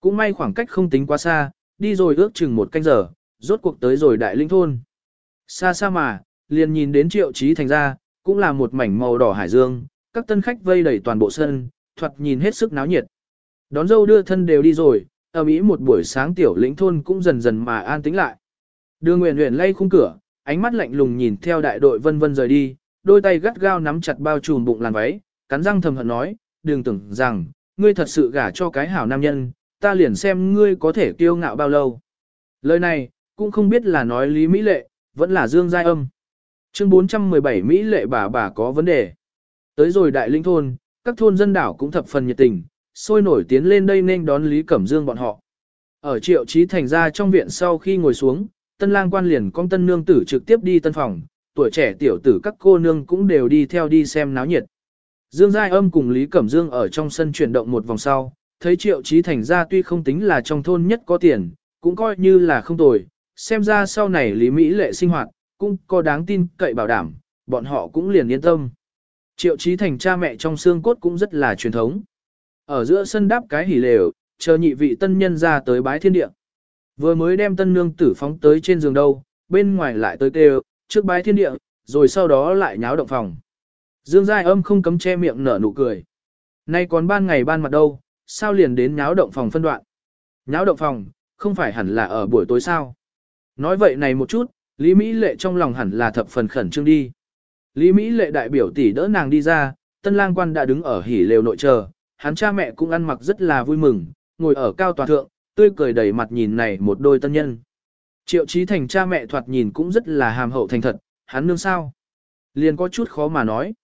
Speaker 1: Cũng may khoảng cách không tính quá xa, đi rồi ước chừng một canh giờ, rốt cuộc tới rồi đại linh thôn. Xa xa mà, liền nhìn đến triệu trí thành ra, cũng là một mảnh màu đỏ hải dương, các tân khách vây đầy toàn bộ sân, thoạt nhìn hết sức náo nhiệt. Đón dâu đưa thân đều đi rồi, ở Mỹ một buổi sáng tiểu lĩnh thôn cũng dần dần mà an tĩnh lại. Đưa Nguyện huyện lay khung cửa, ánh mắt lạnh lùng nhìn theo đại đội vân vân rời đi, đôi tay gắt gao nắm chặt bao trùm bụng làn váy, cắn răng thầm hận nói, đừng tưởng rằng, ngươi thật sự gả cho cái hảo nam nhân, ta liền xem ngươi có thể kiêu ngạo bao lâu. Lời này, cũng không biết là nói Lý Mỹ Lệ, vẫn là Dương Giai Âm. Chương 417 Mỹ Lệ bà bà có vấn đề. Tới rồi đại linh thôn, các thôn dân đảo cũng thập phần nhiệt tình, sôi nổi tiến lên đây nên đón Lý Cẩm Dương bọn họ. Ở triệu trí thành ra trong viện sau khi ngồi xuống, tân lang quan liền con tân nương tử trực tiếp đi tân phòng, tuổi trẻ tiểu tử các cô nương cũng đều đi theo đi xem náo nhiệt. Dương Giai Âm cùng Lý Cẩm Dương ở trong sân chuyển động một vòng sau, thấy triệu trí thành ra tuy không tính là trong thôn nhất có tiền, cũng coi như là không tồi, xem ra sau này Lý Mỹ lệ sinh hoạt, cũng có đáng tin cậy bảo đảm, bọn họ cũng liền yên tâm. Triệu trí thành cha mẹ trong xương cốt cũng rất là truyền thống. Ở giữa sân đáp cái hỉ lều, chờ nhị vị tân nhân ra tới bái thiên địa. Vừa mới đem tân nương tử phóng tới trên giường đâu, bên ngoài lại tới kêu, trước bái thiên địa, rồi sau đó lại nháo động phòng. Dương Giai âm không cấm che miệng nở nụ cười. Nay còn ban ngày ban mặt đâu, sao liền đến nháo động phòng phân đoạn. Nháo động phòng, không phải hẳn là ở buổi tối sao. Nói vậy này một chút, Lý Mỹ Lệ trong lòng hẳn là thập phần khẩn trương đi. Lý Mỹ Lệ đại biểu tỷ đỡ nàng đi ra, tân lang quan đã đứng ở hỉ lều nội chờ, hắn cha mẹ cũng ăn mặc rất là vui mừng, ngồi ở cao tòa thượng, tươi cười đầy mặt nhìn này một đôi tân nhân. Triệu Chí Thành cha mẹ thoạt nhìn cũng rất là hàm hậu thành thật, hắn nương sao. Liền có chút khó mà nói.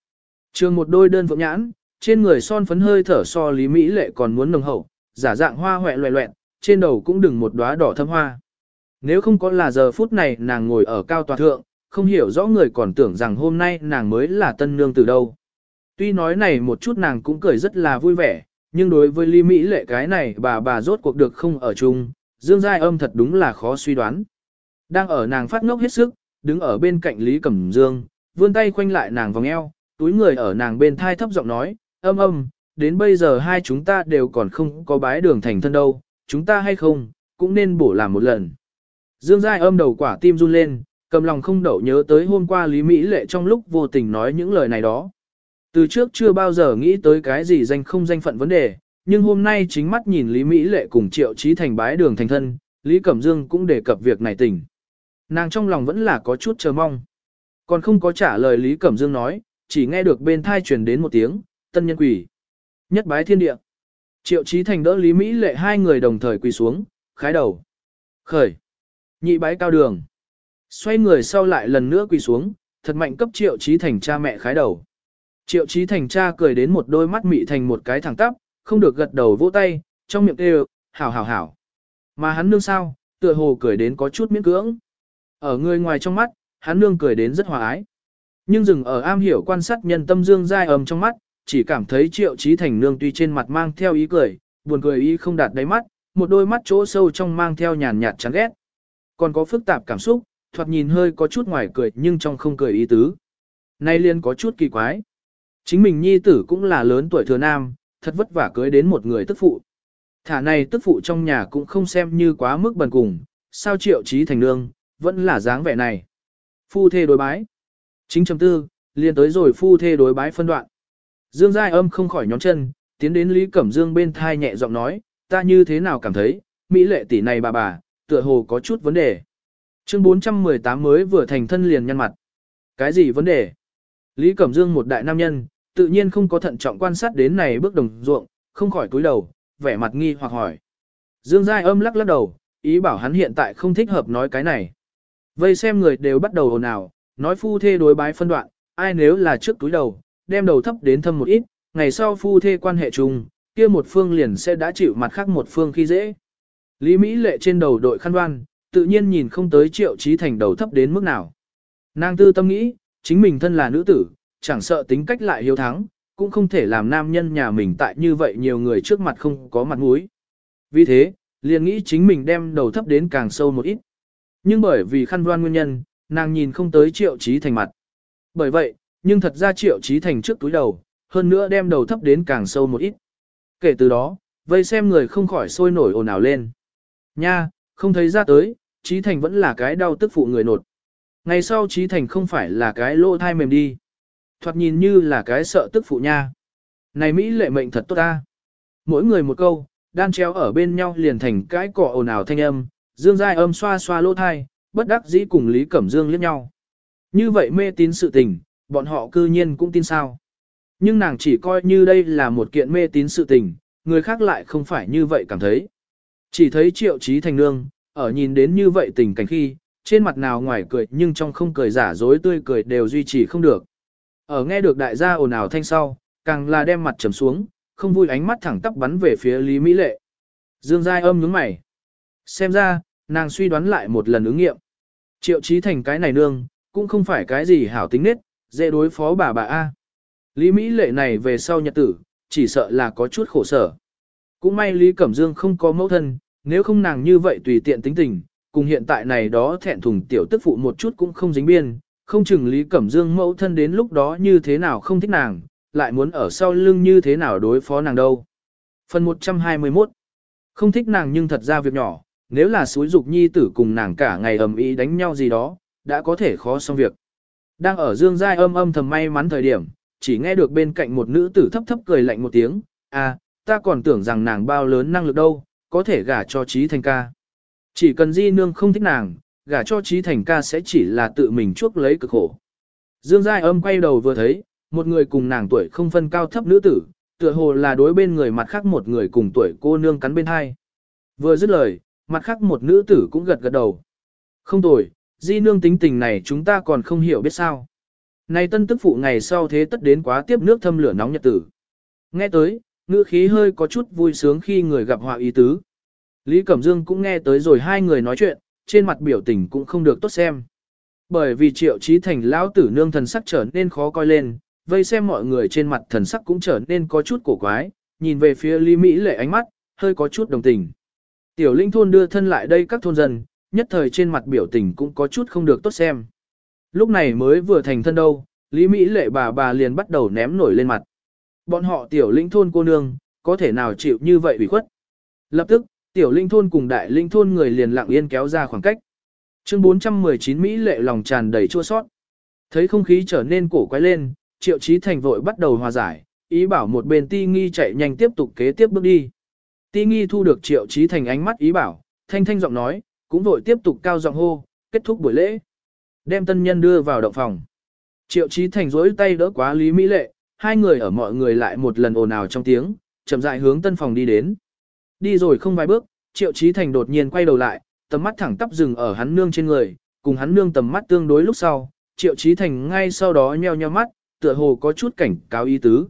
Speaker 1: Trường một đôi đơn vượng nhãn, trên người son phấn hơi thở so Lý Mỹ Lệ còn muốn nồng hậu, giả dạng hoa hoẹ loẹ loẹn, trên đầu cũng đừng một đóa đỏ thâm hoa. Nếu không có là giờ phút này nàng ngồi ở cao tòa thượng, không hiểu rõ người còn tưởng rằng hôm nay nàng mới là tân nương từ đâu. Tuy nói này một chút nàng cũng cười rất là vui vẻ, nhưng đối với Lý Mỹ lệ cái này bà bà rốt cuộc được không ở chung, Dương Giai âm thật đúng là khó suy đoán. Đang ở nàng phát ngốc hết sức, đứng ở bên cạnh Lý Cẩm Dương, vươn tay khoanh lại nàng vòng eo, túi người ở nàng bên thai thấp giọng nói, âm âm, đến bây giờ hai chúng ta đều còn không có bái đường thành thân đâu, chúng ta hay không, cũng nên bổ làm một lần. Dương Giai âm đầu quả tim run lên, cầm lòng không đậu nhớ tới hôm qua Lý Mỹ Lệ trong lúc vô tình nói những lời này đó. Từ trước chưa bao giờ nghĩ tới cái gì danh không danh phận vấn đề, nhưng hôm nay chính mắt nhìn Lý Mỹ Lệ cùng Triệu Trí Thành bái đường thành thân, Lý Cẩm Dương cũng đề cập việc này tình. Nàng trong lòng vẫn là có chút chờ mong. Còn không có trả lời Lý Cẩm Dương nói, chỉ nghe được bên thai truyền đến một tiếng, tân nhân quỷ. Nhất bái thiên địa. Triệu Trí Thành đỡ Lý Mỹ Lệ hai người đồng thời quỳ xuống, khái đầu. Khởi. Nhị bái cao đường. Xoay người sau lại lần nữa quỳ xuống, thật mạnh cấp Triệu Trí Thành cha mẹ khái đầu. Triệu Chí Thành cha cười đến một đôi mắt mị thành một cái thẳng tắp, không được gật đầu vỗ tay, trong miệng kêu, hảo hảo hảo. Mà hắn nương sao, tựa hồ cười đến có chút miễn cưỡng. Ở người ngoài trong mắt, hắn nương cười đến rất hòa ái. Nhưng dừng ở am hiểu quan sát nhân tâm dương dai ầm trong mắt, chỉ cảm thấy Triệu Chí Thành nương tuy trên mặt mang theo ý cười, buồn cười ý không đạt đáy mắt, một đôi mắt chỗ sâu trong mang theo nhàn nhạt chán ghét. Còn có phức tạp cảm xúc, thoạt nhìn hơi có chút ngoài cười nhưng trong không cười ý tứ. Nay liên có chút kỳ quái. Chính mình nhi tử cũng là lớn tuổi thừa nam, thật vất vả cưới đến một người tức phụ. Thả này tức phụ trong nhà cũng không xem như quá mức bần cùng, sao triệu trí thành nương, vẫn là dáng vẻ này. Phu thê đối bái. Chính chấm tư, liền tới rồi phu thê đối bái phân đoạn. Dương Giai âm không khỏi nhóm chân, tiến đến Lý Cẩm Dương bên thai nhẹ giọng nói, ta như thế nào cảm thấy, Mỹ lệ tỷ này bà bà, tựa hồ có chút vấn đề. Chương 418 mới vừa thành thân liền nhăn mặt. Cái gì vấn đề? Lý Cẩm Dương một đại nam nhân, tự nhiên không có thận trọng quan sát đến này bước đồng ruộng, không khỏi cúi đầu, vẻ mặt nghi hoặc hỏi. Dương Giai âm lắc lắc đầu, ý bảo hắn hiện tại không thích hợp nói cái này. Vây xem người đều bắt đầu ồn ào, nói phu thê đối bái phân đoạn, ai nếu là trước túi đầu, đem đầu thấp đến thâm một ít, ngày sau phu thê quan hệ chung, kia một phương liền sẽ đã chịu mặt khác một phương khi dễ. Lý Mỹ lệ trên đầu đội khăn đoan, tự nhiên nhìn không tới triệu trí thành đầu thấp đến mức nào. Nàng tư tâm nghĩ, chính mình thân là nữ tử, chẳng sợ tính cách lại hiếu thắng, cũng không thể làm nam nhân nhà mình tại như vậy nhiều người trước mặt không có mặt mũi. Vì thế, liền nghĩ chính mình đem đầu thấp đến càng sâu một ít. Nhưng bởi vì khăn đoan nguyên nhân, nàng nhìn không tới triệu trí thành mặt. Bởi vậy, nhưng thật ra triệu trí thành trước túi đầu, hơn nữa đem đầu thấp đến càng sâu một ít. Kể từ đó, vây xem người không khỏi sôi nổi ồn ào lên. Nha, không thấy ra tới, trí thành vẫn là cái đau tức phụ người nột. Ngày sau trí thành không phải là cái lỗ thai mềm đi. Thoạt nhìn như là cái sợ tức phụ nha. Này Mỹ lệ mệnh thật tốt ta. Mỗi người một câu, đan treo ở bên nhau liền thành cái cỏ ồn ào thanh âm, dương giai âm xoa xoa lỗ thai, bất đắc dĩ cùng Lý Cẩm Dương liếc nhau. Như vậy mê tín sự tình, bọn họ cư nhiên cũng tin sao. Nhưng nàng chỉ coi như đây là một kiện mê tín sự tình, người khác lại không phải như vậy cảm thấy. Chỉ thấy triệu trí thành nương, ở nhìn đến như vậy tình cảnh khi, trên mặt nào ngoài cười nhưng trong không cười giả dối tươi cười đều duy trì không được. Ở nghe được đại gia ồn ào thanh sau, càng là đem mặt trầm xuống, không vui ánh mắt thẳng tắp bắn về phía Lý Mỹ Lệ. Dương Giai âm nhướng mày. Xem ra, nàng suy đoán lại một lần ứng nghiệm. Triệu trí thành cái này nương, cũng không phải cái gì hảo tính nết, dễ đối phó bà bà A. Lý Mỹ Lệ này về sau nhật tử, chỉ sợ là có chút khổ sở. Cũng may Lý Cẩm Dương không có mẫu thân, nếu không nàng như vậy tùy tiện tính tình, cùng hiện tại này đó thẹn thùng tiểu tức phụ một chút cũng không dính biên, không chừng Lý Cẩm Dương mẫu thân đến lúc đó như thế nào không thích nàng, lại muốn ở sau lưng như thế nào đối phó nàng đâu. Phần 121 Không thích nàng nhưng thật ra việc nhỏ, nếu là suối dục nhi tử cùng nàng cả ngày ầm ý đánh nhau gì đó, đã có thể khó xong việc. Đang ở Dương Giai âm âm thầm may mắn thời điểm, chỉ nghe được bên cạnh một nữ tử thấp thấp cười lạnh một tiếng, à, ta còn tưởng rằng nàng bao lớn năng lực đâu, có thể gả cho trí thành ca. Chỉ cần di nương không thích nàng, gả cho trí thành ca sẽ chỉ là tự mình chuốc lấy cực khổ. Dương Giai âm quay đầu vừa thấy, một người cùng nàng tuổi không phân cao thấp nữ tử, tựa hồ là đối bên người mặt khác một người cùng tuổi cô nương cắn bên hai. Vừa dứt lời, mặt khác một nữ tử cũng gật gật đầu. Không tồi, di nương tính tình này chúng ta còn không hiểu biết sao. Này tân tức phụ ngày sau thế tất đến quá tiếp nước thâm lửa nóng nhật tử. Nghe tới, ngữ khí hơi có chút vui sướng khi người gặp họa ý tứ. Lý Cẩm Dương cũng nghe tới rồi hai người nói chuyện, trên mặt biểu tình cũng không được tốt xem. Bởi vì triệu trí thành lão tử nương thần sắc trở nên khó coi lên, vây xem mọi người trên mặt thần sắc cũng trở nên có chút cổ quái, nhìn về phía Lý Mỹ lệ ánh mắt, hơi có chút đồng tình. Tiểu linh thôn đưa thân lại đây các thôn dân, nhất thời trên mặt biểu tình cũng có chút không được tốt xem. Lúc này mới vừa thành thân đâu, Lý Mỹ lệ bà bà liền bắt đầu ném nổi lên mặt. Bọn họ tiểu linh thôn cô nương, có thể nào chịu như vậy bị khuất. Lập tức, tiểu linh thôn cùng đại linh thôn người liền lặng yên kéo ra khoảng cách. Chương 419 Mỹ lệ lòng tràn đầy chua sót. Thấy không khí trở nên cổ quái lên, triệu trí thành vội bắt đầu hòa giải, ý bảo một bên ti nghi chạy nhanh tiếp tục kế tiếp bước đi. Ti nghi thu được triệu trí thành ánh mắt ý bảo, thanh thanh giọng nói, cũng vội tiếp tục cao giọng hô, kết thúc buổi lễ. Đem tân nhân đưa vào động phòng. Triệu trí thành rỗi tay đỡ quá Lý Mỹ Lệ, hai người ở mọi người lại một lần ồn ào trong tiếng, chậm rãi hướng tân phòng đi đến. Đi rồi không vài bước, triệu Chí thành đột nhiên quay đầu lại, tầm mắt thẳng tắp dừng ở hắn nương trên người, cùng hắn nương tầm mắt tương đối lúc sau, triệu Chí thành ngay sau đó nheo nheo mắt, tựa hồ có chút cảnh cáo ý tứ.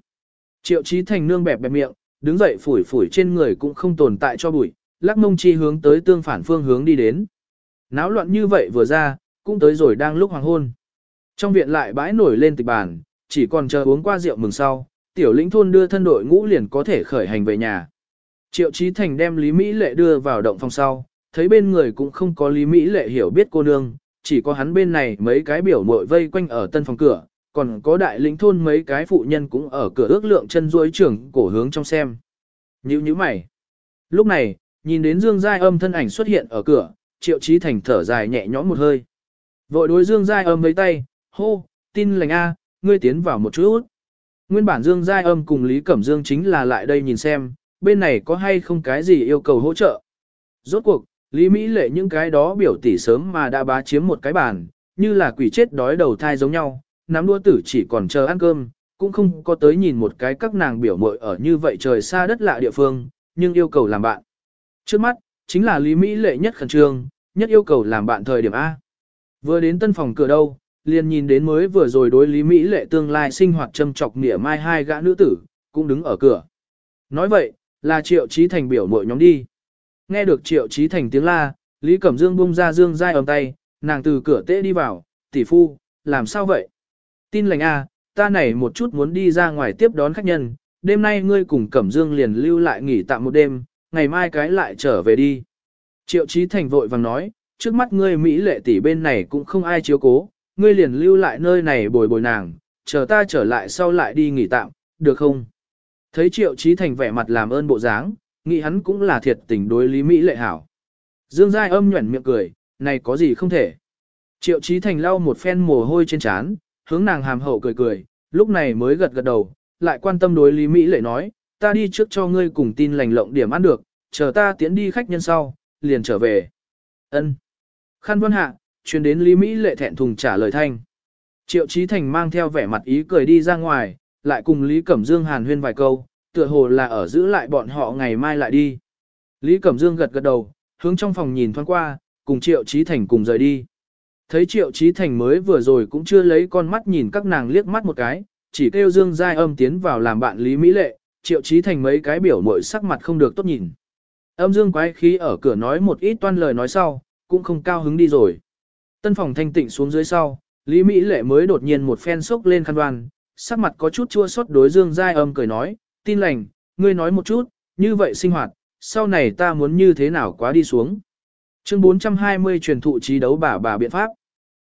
Speaker 1: Triệu Chí thành nương bẹp bẹp miệng, đứng dậy phủi phủi trên người cũng không tồn tại cho bụi, lắc mông chi hướng tới tương phản phương hướng đi đến. Náo loạn như vậy vừa ra, cũng tới rồi đang lúc hoàng hôn. Trong viện lại bãi nổi lên tịch bàn, chỉ còn chờ uống qua rượu mừng sau, tiểu lĩnh thôn đưa thân đội ngũ liền có thể khởi hành về nhà. Triệu Chí Thành đem Lý Mỹ Lệ đưa vào động phòng sau, thấy bên người cũng không có Lý Mỹ Lệ hiểu biết cô nương, chỉ có hắn bên này mấy cái biểu muội vây quanh ở tân phòng cửa, còn có đại lĩnh thôn mấy cái phụ nhân cũng ở cửa ước lượng chân duỗi trưởng cổ hướng trong xem. nhíu nhíu mày. Lúc này, nhìn đến Dương Giai âm thân ảnh xuất hiện ở cửa, Triệu Chí Thành thở dài nhẹ nhõm một hơi. Vội đối Dương Giai âm lấy tay, hô, tin lành A, ngươi tiến vào một chút. Nguyên bản Dương Giai âm cùng Lý Cẩm Dương chính là lại đây nhìn xem, bên này có hay không cái gì yêu cầu hỗ trợ. Rốt cuộc, Lý Mỹ lệ những cái đó biểu tỷ sớm mà đã bá chiếm một cái bàn, như là quỷ chết đói đầu thai giống nhau, nắm đua tử chỉ còn chờ ăn cơm, cũng không có tới nhìn một cái các nàng biểu mội ở như vậy trời xa đất lạ địa phương, nhưng yêu cầu làm bạn. Trước mắt, chính là Lý Mỹ lệ nhất khẩn trương, nhất yêu cầu làm bạn thời điểm A. Vừa đến tân phòng cửa đâu, liền nhìn đến mới vừa rồi đối Lý Mỹ lệ tương lai sinh hoạt châm chọc nỉa mai hai gã nữ tử, cũng đứng ở cửa. Nói vậy, là triệu trí thành biểu mội nhóm đi. Nghe được triệu trí thành tiếng la, Lý Cẩm Dương bung ra dương dai ấm tay, nàng từ cửa tễ đi vào, tỷ phu, làm sao vậy? Tin lành a, ta này một chút muốn đi ra ngoài tiếp đón khách nhân, đêm nay ngươi cùng Cẩm Dương liền lưu lại nghỉ tạm một đêm, ngày mai cái lại trở về đi. Triệu trí thành vội vàng nói, trước mắt ngươi Mỹ lệ tỷ bên này cũng không ai chiếu cố, ngươi liền lưu lại nơi này bồi bồi nàng, chờ ta trở lại sau lại đi nghỉ tạm, được không? Thấy Triệu Chí Thành vẻ mặt làm ơn bộ dáng, nghĩ hắn cũng là thiệt tình đối Lý Mỹ lệ hảo. Dương Giai âm nhuẩn miệng cười, này có gì không thể. Triệu Chí Thành lau một phen mồ hôi trên trán, hướng nàng hàm hậu cười cười, lúc này mới gật gật đầu, lại quan tâm đối Lý Mỹ lệ nói, ta đi trước cho ngươi cùng tin lành lộng điểm ăn được, chờ ta tiến đi khách nhân sau, liền trở về. Ân. Khăn vân hạ, truyền đến Lý Mỹ lệ thẹn thùng trả lời thanh. Triệu Chí Thành mang theo vẻ mặt ý cười đi ra ngoài, lại cùng Lý Cẩm Dương hàn huyên vài câu, tựa hồ là ở giữ lại bọn họ ngày mai lại đi. Lý Cẩm Dương gật gật đầu, hướng trong phòng nhìn thoáng qua, cùng Triệu Chí Thành cùng rời đi. Thấy Triệu Chí Thành mới vừa rồi cũng chưa lấy con mắt nhìn các nàng liếc mắt một cái, chỉ kêu Dương Giai âm tiến vào làm bạn Lý Mỹ Lệ, Triệu Chí Thành mấy cái biểu mội sắc mặt không được tốt nhìn. Âm Dương quái khí ở cửa nói một ít toan lời nói sau, cũng không cao hứng đi rồi. Tân phòng thanh tịnh xuống dưới sau, Lý Mỹ Lệ mới đột nhiên một phen sốc lên khăn đoan, sắc mặt có chút chua xót đối Dương Giai âm cười nói, tin lành, ngươi nói một chút, như vậy sinh hoạt, sau này ta muốn như thế nào quá đi xuống. Chương 420 truyền thụ trí đấu bà bà biện pháp.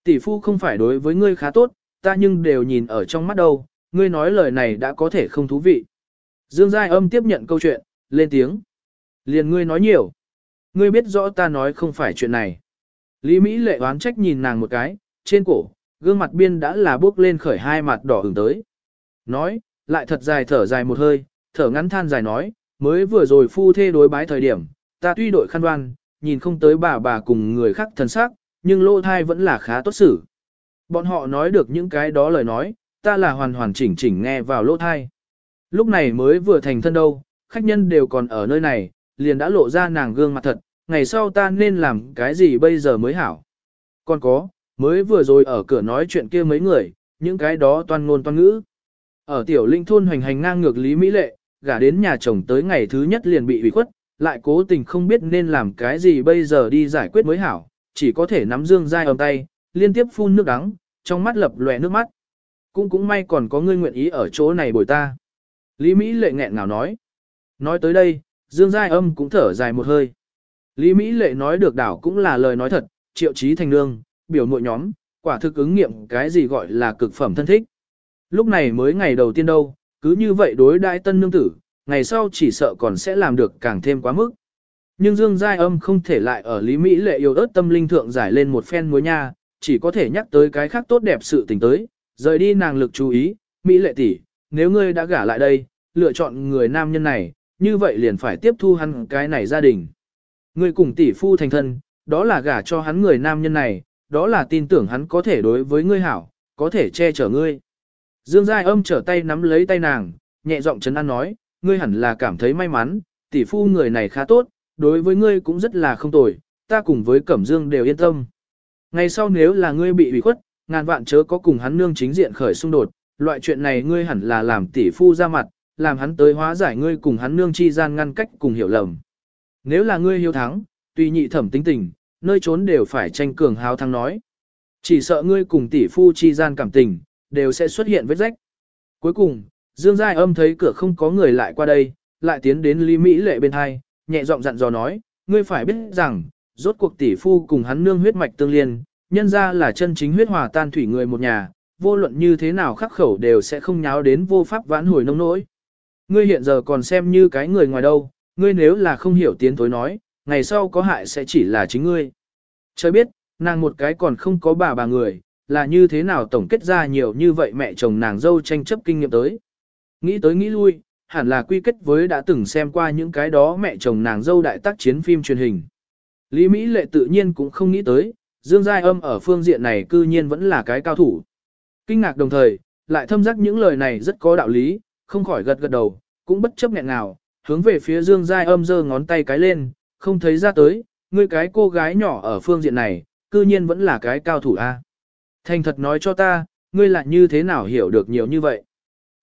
Speaker 1: Tỷ phu không phải đối với ngươi khá tốt, ta nhưng đều nhìn ở trong mắt đâu, ngươi nói lời này đã có thể không thú vị. Dương Giai âm tiếp nhận câu chuyện, lên tiếng. Liền ngươi nói nhiều. Ngươi biết rõ ta nói không phải chuyện này. Lý Mỹ lệ oán trách nhìn nàng một cái, trên cổ, gương mặt biên đã là bước lên khởi hai mặt đỏ ửng tới. Nói, lại thật dài thở dài một hơi, thở ngắn than dài nói, mới vừa rồi phu thê đối bái thời điểm, ta tuy đội khăn đoan, nhìn không tới bà bà cùng người khác thần sắc, nhưng lô thai vẫn là khá tốt xử. Bọn họ nói được những cái đó lời nói, ta là hoàn hoàn chỉnh chỉnh nghe vào lô thai. Lúc này mới vừa thành thân đâu, khách nhân đều còn ở nơi này, liền đã lộ ra nàng gương mặt thật, ngày sau ta nên làm cái gì bây giờ mới hảo. Còn có, mới vừa rồi ở cửa nói chuyện kia mấy người, những cái đó toàn ngôn toàn ngữ. Ở tiểu linh thôn hoành hành ngang ngược Lý Mỹ Lệ, gả đến nhà chồng tới ngày thứ nhất liền bị ủy khuất, lại cố tình không biết nên làm cái gì bây giờ đi giải quyết mới hảo, chỉ có thể nắm dương dai ôm tay, liên tiếp phun nước đắng, trong mắt lập lòe nước mắt. Cũng cũng may còn có ngươi nguyện ý ở chỗ này bồi ta. Lý Mỹ lệ nghẹn ngào nói. Nói tới đây, dương dai âm cũng thở dài một hơi. Lý Mỹ lệ nói được đảo cũng là lời nói thật, triệu trí thành nương, biểu nội nhóm, quả thực ứng nghiệm cái gì gọi là cực phẩm thân thích. Lúc này mới ngày đầu tiên đâu, cứ như vậy đối đại tân nương tử, ngày sau chỉ sợ còn sẽ làm được càng thêm quá mức. Nhưng Dương Giai Âm không thể lại ở Lý Mỹ lệ yêu ớt tâm linh thượng giải lên một phen mối nha, chỉ có thể nhắc tới cái khác tốt đẹp sự tình tới, rời đi nàng lực chú ý, Mỹ lệ tỷ, nếu ngươi đã gả lại đây, lựa chọn người nam nhân này, như vậy liền phải tiếp thu hắn cái này gia đình. Ngươi cùng tỷ phu thành thân, đó là gả cho hắn người nam nhân này, đó là tin tưởng hắn có thể đối với ngươi hảo, có thể che chở ngươi. Dương Giai âm trở tay nắm lấy tay nàng, nhẹ giọng chấn an nói, ngươi hẳn là cảm thấy may mắn, tỷ phu người này khá tốt, đối với ngươi cũng rất là không tồi, ta cùng với Cẩm Dương đều yên tâm. Ngày sau nếu là ngươi bị ủy khuất, ngàn vạn chớ có cùng hắn nương chính diện khởi xung đột, loại chuyện này ngươi hẳn là làm tỷ phu ra mặt, làm hắn tới hóa giải ngươi cùng hắn nương chi gian ngăn cách cùng hiểu lầm. Nếu là ngươi hiếu thắng, tùy nhị thẩm tính tình, nơi trốn đều phải tranh cường háo thắng nói. Chỉ sợ ngươi cùng tỷ phu chi gian cảm tình, đều sẽ xuất hiện vết rách. Cuối cùng, Dương Giai âm thấy cửa không có người lại qua đây, lại tiến đến Lý Mỹ lệ bên hai, nhẹ giọng dặn dò nói, ngươi phải biết rằng, rốt cuộc tỷ phu cùng hắn nương huyết mạch tương liên, nhân ra là chân chính huyết hòa tan thủy người một nhà, vô luận như thế nào khắc khẩu đều sẽ không nháo đến vô pháp vãn hồi nông nỗi. Ngươi hiện giờ còn xem như cái người ngoài đâu, ngươi nếu là không hiểu tiến tối nói, ngày sau có hại sẽ chỉ là chính ngươi. Trời biết, nàng một cái còn không có bà bà người, là như thế nào tổng kết ra nhiều như vậy mẹ chồng nàng dâu tranh chấp kinh nghiệm tới. Nghĩ tới nghĩ lui, hẳn là quy kết với đã từng xem qua những cái đó mẹ chồng nàng dâu đại tác chiến phim truyền hình. Lý Mỹ lệ tự nhiên cũng không nghĩ tới, Dương Giai âm ở phương diện này cư nhiên vẫn là cái cao thủ. Kinh ngạc đồng thời, lại thâm giác những lời này rất có đạo lý, không khỏi gật gật đầu, cũng bất chấp nghẹn nào, hướng về phía Dương Giai âm giơ ngón tay cái lên, không thấy ra tới, ngươi cái cô gái nhỏ ở phương diện này, cư nhiên vẫn là cái cao thủ a. Thành thật nói cho ta, ngươi lại như thế nào hiểu được nhiều như vậy.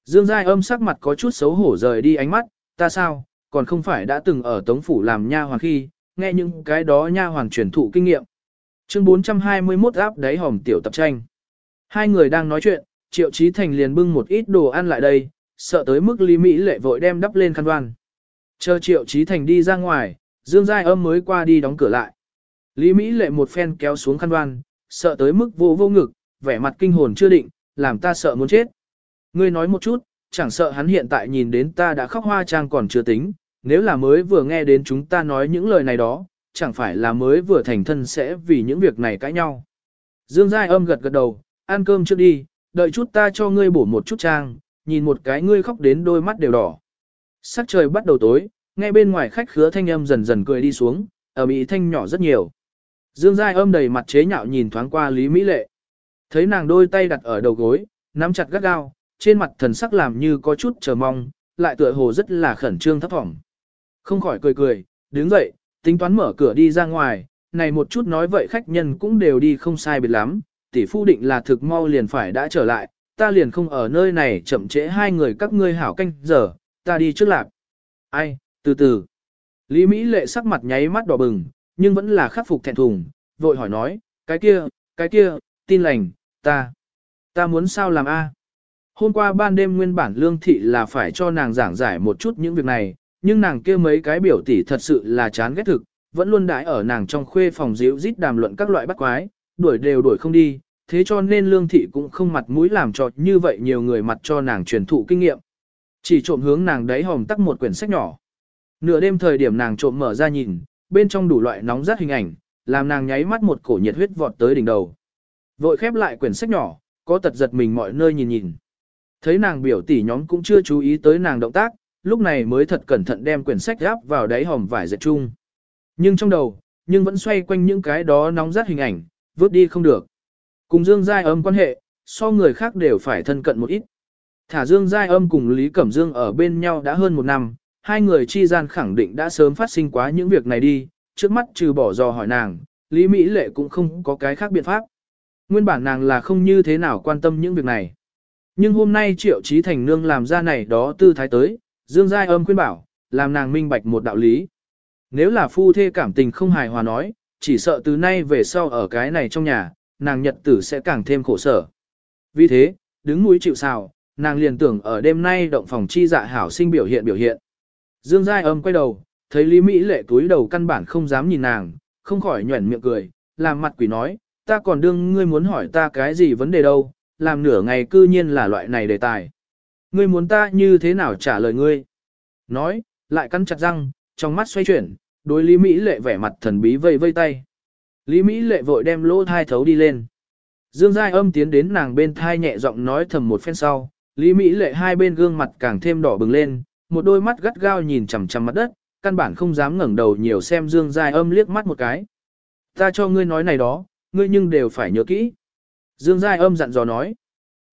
Speaker 1: Dương Giai âm sắc mặt có chút xấu hổ rời đi ánh mắt, ta sao, còn không phải đã từng ở Tống Phủ làm nha hoàng khi, nghe những cái đó nha hoàng truyền thụ kinh nghiệm. Chương 421 áp đáy hòm tiểu tập tranh. Hai người đang nói chuyện, Triệu Chí Thành liền bưng một ít đồ ăn lại đây, sợ tới mức Lý Mỹ lệ vội đem đắp lên khăn đoan. Chờ Triệu Chí Thành đi ra ngoài, Dương Giai âm mới qua đi đóng cửa lại. Lý Mỹ lệ một phen kéo xuống khăn đoan, sợ tới mức vô vô ngực, vẻ mặt kinh hồn chưa định, làm ta sợ muốn chết. Ngươi nói một chút, chẳng sợ hắn hiện tại nhìn đến ta đã khóc hoa trang còn chưa tính, nếu là mới vừa nghe đến chúng ta nói những lời này đó, chẳng phải là mới vừa thành thân sẽ vì những việc này cãi nhau. Dương Giai âm gật gật đầu, ăn cơm trước đi, đợi chút ta cho ngươi bổ một chút trang, nhìn một cái ngươi khóc đến đôi mắt đều đỏ. Sắc trời bắt đầu tối, nghe bên ngoài khách khứa thanh âm dần dần cười đi xuống, ở mỹ thanh nhỏ rất nhiều. Dương Giai âm đầy mặt chế nhạo nhìn thoáng qua Lý Mỹ Lệ. Thấy nàng đôi tay đặt ở đầu gối, nắm chặt gắt gao, trên mặt thần sắc làm như có chút chờ mong, lại tựa hồ rất là khẩn trương thấp thỏm. Không khỏi cười cười, đứng dậy, tính toán mở cửa đi ra ngoài, này một chút nói vậy khách nhân cũng đều đi không sai biệt lắm, tỷ phu định là thực mau liền phải đã trở lại, ta liền không ở nơi này chậm trễ hai người các ngươi hảo canh giờ, ta đi trước lạc. Ai, từ từ. Lý Mỹ lệ sắc mặt nháy mắt đỏ bừng, nhưng vẫn là khắc phục thẹn thùng, vội hỏi nói, cái kia, cái kia, tin lành, ta, ta muốn sao làm a? Hôm qua ban đêm nguyên bản lương thị là phải cho nàng giảng giải một chút những việc này, nhưng nàng kia mấy cái biểu tỷ thật sự là chán ghét thực, vẫn luôn đãi ở nàng trong khuê phòng díu rít đàm luận các loại bắt quái, đuổi đều đuổi không đi, thế cho nên lương thị cũng không mặt mũi làm cho như vậy nhiều người mặt cho nàng truyền thụ kinh nghiệm. Chỉ trộm hướng nàng đấy hồng tắc một quyển sách nhỏ. Nửa đêm thời điểm nàng trộm mở ra nhìn, bên trong đủ loại nóng rát hình ảnh, làm nàng nháy mắt một cổ nhiệt huyết vọt tới đỉnh đầu. Vội khép lại quyển sách nhỏ, có tật giật mình mọi nơi nhìn nhìn. Thấy nàng biểu tỷ nhóm cũng chưa chú ý tới nàng động tác, lúc này mới thật cẩn thận đem quyển sách gáp vào đáy hòm vải dệt chung. Nhưng trong đầu, nhưng vẫn xoay quanh những cái đó nóng rát hình ảnh, vứt đi không được. Cùng Dương Giai âm quan hệ, so người khác đều phải thân cận một ít. Thả Dương Giai âm cùng Lý Cẩm Dương ở bên nhau đã hơn một năm, hai người chi gian khẳng định đã sớm phát sinh quá những việc này đi, trước mắt trừ bỏ dò hỏi nàng, Lý Mỹ Lệ cũng không có cái khác biện pháp. Nguyên bản nàng là không như thế nào quan tâm những việc này. Nhưng hôm nay Triệu Chí Thành Nương làm ra này đó tư thái tới, Dương Giai âm khuyên bảo, làm nàng minh bạch một đạo lý. Nếu là phu thê cảm tình không hài hòa nói, chỉ sợ từ nay về sau ở cái này trong nhà, nàng nhật tử sẽ càng thêm khổ sở. Vì thế, đứng núi chịu sào, nàng liền tưởng ở đêm nay động phòng chi dạ hảo sinh biểu hiện biểu hiện. Dương Giai âm quay đầu, thấy Lý Mỹ lệ túi đầu căn bản không dám nhìn nàng, không khỏi nhuẩn miệng cười, làm mặt quỷ nói, ta còn đương ngươi muốn hỏi ta cái gì vấn đề đâu, làm nửa ngày cư nhiên là loại này đề tài. Ngươi muốn ta như thế nào trả lời ngươi? Nói, lại cắn chặt răng, trong mắt xoay chuyển, đối Lý Mỹ lệ vẻ mặt thần bí vây vây tay. Lý Mỹ lệ vội đem lỗ thai thấu đi lên. Dương Giai âm tiến đến nàng bên thai nhẹ giọng nói thầm một phen sau, Lý Mỹ lệ hai bên gương mặt càng thêm đỏ bừng lên, một đôi mắt gắt gao nhìn chằm chằm mặt đất, căn bản không dám ngẩng đầu nhiều xem Dương Giai âm liếc mắt một cái. Ta cho ngươi nói này đó, ngươi nhưng đều phải nhớ kỹ. Dương Giai âm dặn dò nói.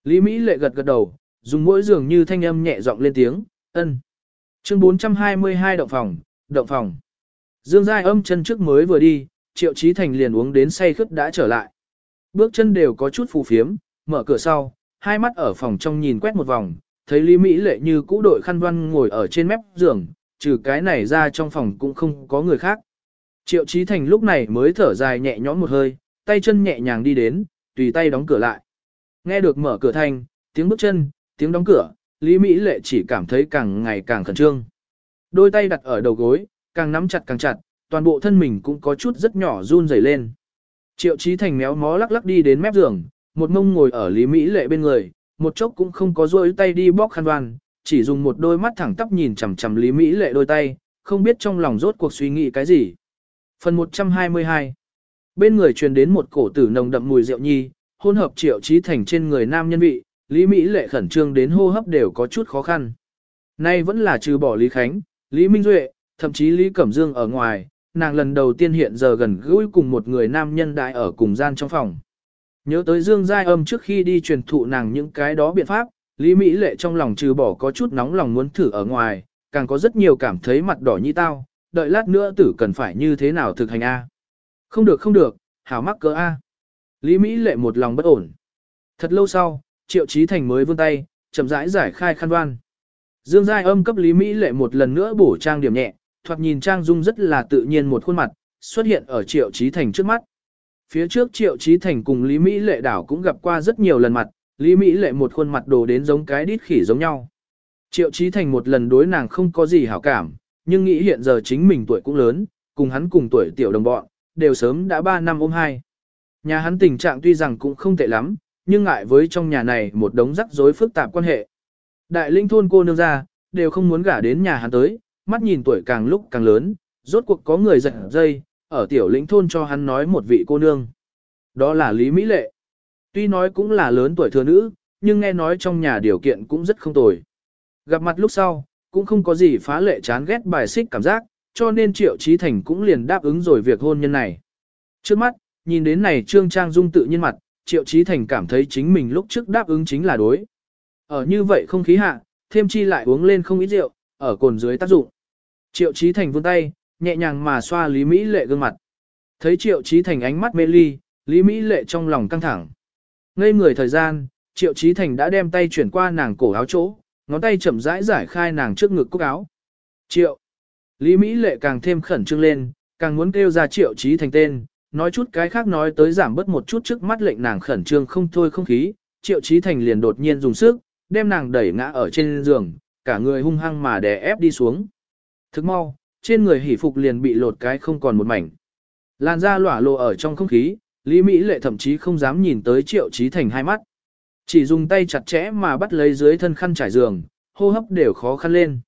Speaker 1: Lý Mỹ lệ gật gật đầu, dùng mỗi giường như thanh âm nhẹ giọng lên tiếng, ân. Chương 422 động phòng, động phòng. Dương Giai âm chân trước mới vừa đi, Triệu Chí Thành liền uống đến say khướt đã trở lại. Bước chân đều có chút phù phiếm, mở cửa sau, hai mắt ở phòng trong nhìn quét một vòng, thấy Lý Mỹ lệ như cũ đội khăn văn ngồi ở trên mép giường, trừ cái này ra trong phòng cũng không có người khác. Triệu Chí Thành lúc này mới thở dài nhẹ nhõm một hơi, tay chân nhẹ nhàng đi đến, tùy tay đóng cửa lại. Nghe được mở cửa thành, tiếng bước chân, tiếng đóng cửa, Lý Mỹ lệ chỉ cảm thấy càng ngày càng khẩn trương. Đôi tay đặt ở đầu gối, càng nắm chặt càng chặt, toàn bộ thân mình cũng có chút rất nhỏ run rẩy lên. Triệu Chí Thành méo mó lắc lắc đi đến mép giường, một mông ngồi ở Lý Mỹ lệ bên người, một chốc cũng không có rôi tay đi bóc khăn đoan, chỉ dùng một đôi mắt thẳng tắp nhìn chằm chằm Lý Mỹ lệ đôi tay, không biết trong lòng rốt cuộc suy nghĩ cái gì. Phần 122 Bên người truyền đến một cổ tử nồng đậm mùi rượu nhi, hôn hợp triệu trí thành trên người nam nhân vị, Lý Mỹ lệ khẩn trương đến hô hấp đều có chút khó khăn. Nay vẫn là trừ bỏ Lý Khánh, Lý Minh Duệ, thậm chí Lý Cẩm Dương ở ngoài, nàng lần đầu tiên hiện giờ gần gũi cùng một người nam nhân đại ở cùng gian trong phòng. Nhớ tới Dương Giai âm trước khi đi truyền thụ nàng những cái đó biện pháp, Lý Mỹ lệ trong lòng trừ bỏ có chút nóng lòng muốn thử ở ngoài, càng có rất nhiều cảm thấy mặt đỏ như tao, đợi lát nữa tử cần phải như thế nào thực hành A. Không được không được, hảo mắc cỡ A. Lý Mỹ lệ một lòng bất ổn. Thật lâu sau, Triệu Chí Thành mới vươn tay, chậm rãi giải khai khăn đoan. Dương Giai âm cấp Lý Mỹ lệ một lần nữa bổ trang điểm nhẹ, thoạt nhìn trang dung rất là tự nhiên một khuôn mặt, xuất hiện ở Triệu Chí Thành trước mắt. Phía trước Triệu trí Thành cùng Lý Mỹ lệ đảo cũng gặp qua rất nhiều lần mặt, Lý Mỹ lệ một khuôn mặt đồ đến giống cái đít khỉ giống nhau. Triệu trí Thành một lần đối nàng không có gì hảo cảm, nhưng nghĩ hiện giờ chính mình tuổi cũng lớn, cùng hắn cùng tuổi tiểu đồng bọn, đều sớm đã 3 năm ôm hai. Nhà hắn tình trạng tuy rằng cũng không tệ lắm, nhưng ngại với trong nhà này một đống rắc rối phức tạp quan hệ. Đại linh thôn cô nương ra, đều không muốn gả đến nhà hắn tới, mắt nhìn tuổi càng lúc càng lớn, rốt cuộc có người giật dây, ở tiểu lĩnh thôn cho hắn nói một vị cô nương. Đó là Lý Mỹ Lệ. Tuy nói cũng là lớn tuổi thừa nữ, nhưng nghe nói trong nhà điều kiện cũng rất không tồi. Gặp mặt lúc sau, cũng không có gì phá lệ chán ghét bài xích cảm giác, cho nên Triệu Trí Thành cũng liền đáp ứng rồi việc hôn nhân này. Trước mắt, nhìn đến này Trương Trang Dung tự nhiên mặt, Triệu Trí Thành cảm thấy chính mình lúc trước đáp ứng chính là đối. Ở như vậy không khí hạ, thêm chi lại uống lên không ít rượu, ở cồn dưới tác dụng. Triệu Trí Thành vươn tay, nhẹ nhàng mà xoa Lý Mỹ Lệ gương mặt. Thấy Triệu Chí Thành ánh mắt mê ly, Lý Mỹ Lệ trong lòng căng thẳng. Ngây người thời gian, Triệu Chí Thành đã đem tay chuyển qua nàng cổ áo chỗ, ngón tay chậm rãi giải khai nàng trước ngực cúc áo. Triệu. Lý Mỹ Lệ càng thêm khẩn trương lên, càng muốn kêu ra Triệu Chí Thành tên, nói chút cái khác nói tới giảm bớt một chút trước mắt lệnh nàng khẩn trương không thôi không khí, Triệu Chí Thành liền đột nhiên dùng sức, đem nàng đẩy ngã ở trên giường, cả người hung hăng mà đè ép đi xuống. Thức mau, trên người hỉ phục liền bị lột cái không còn một mảnh. Làn da lỏa lộ ở trong không khí, Lý Mỹ Lệ thậm chí không dám nhìn tới Triệu Trí Thành hai mắt. Chỉ dùng tay chặt chẽ mà bắt lấy dưới thân khăn trải giường, hô hấp đều khó khăn lên.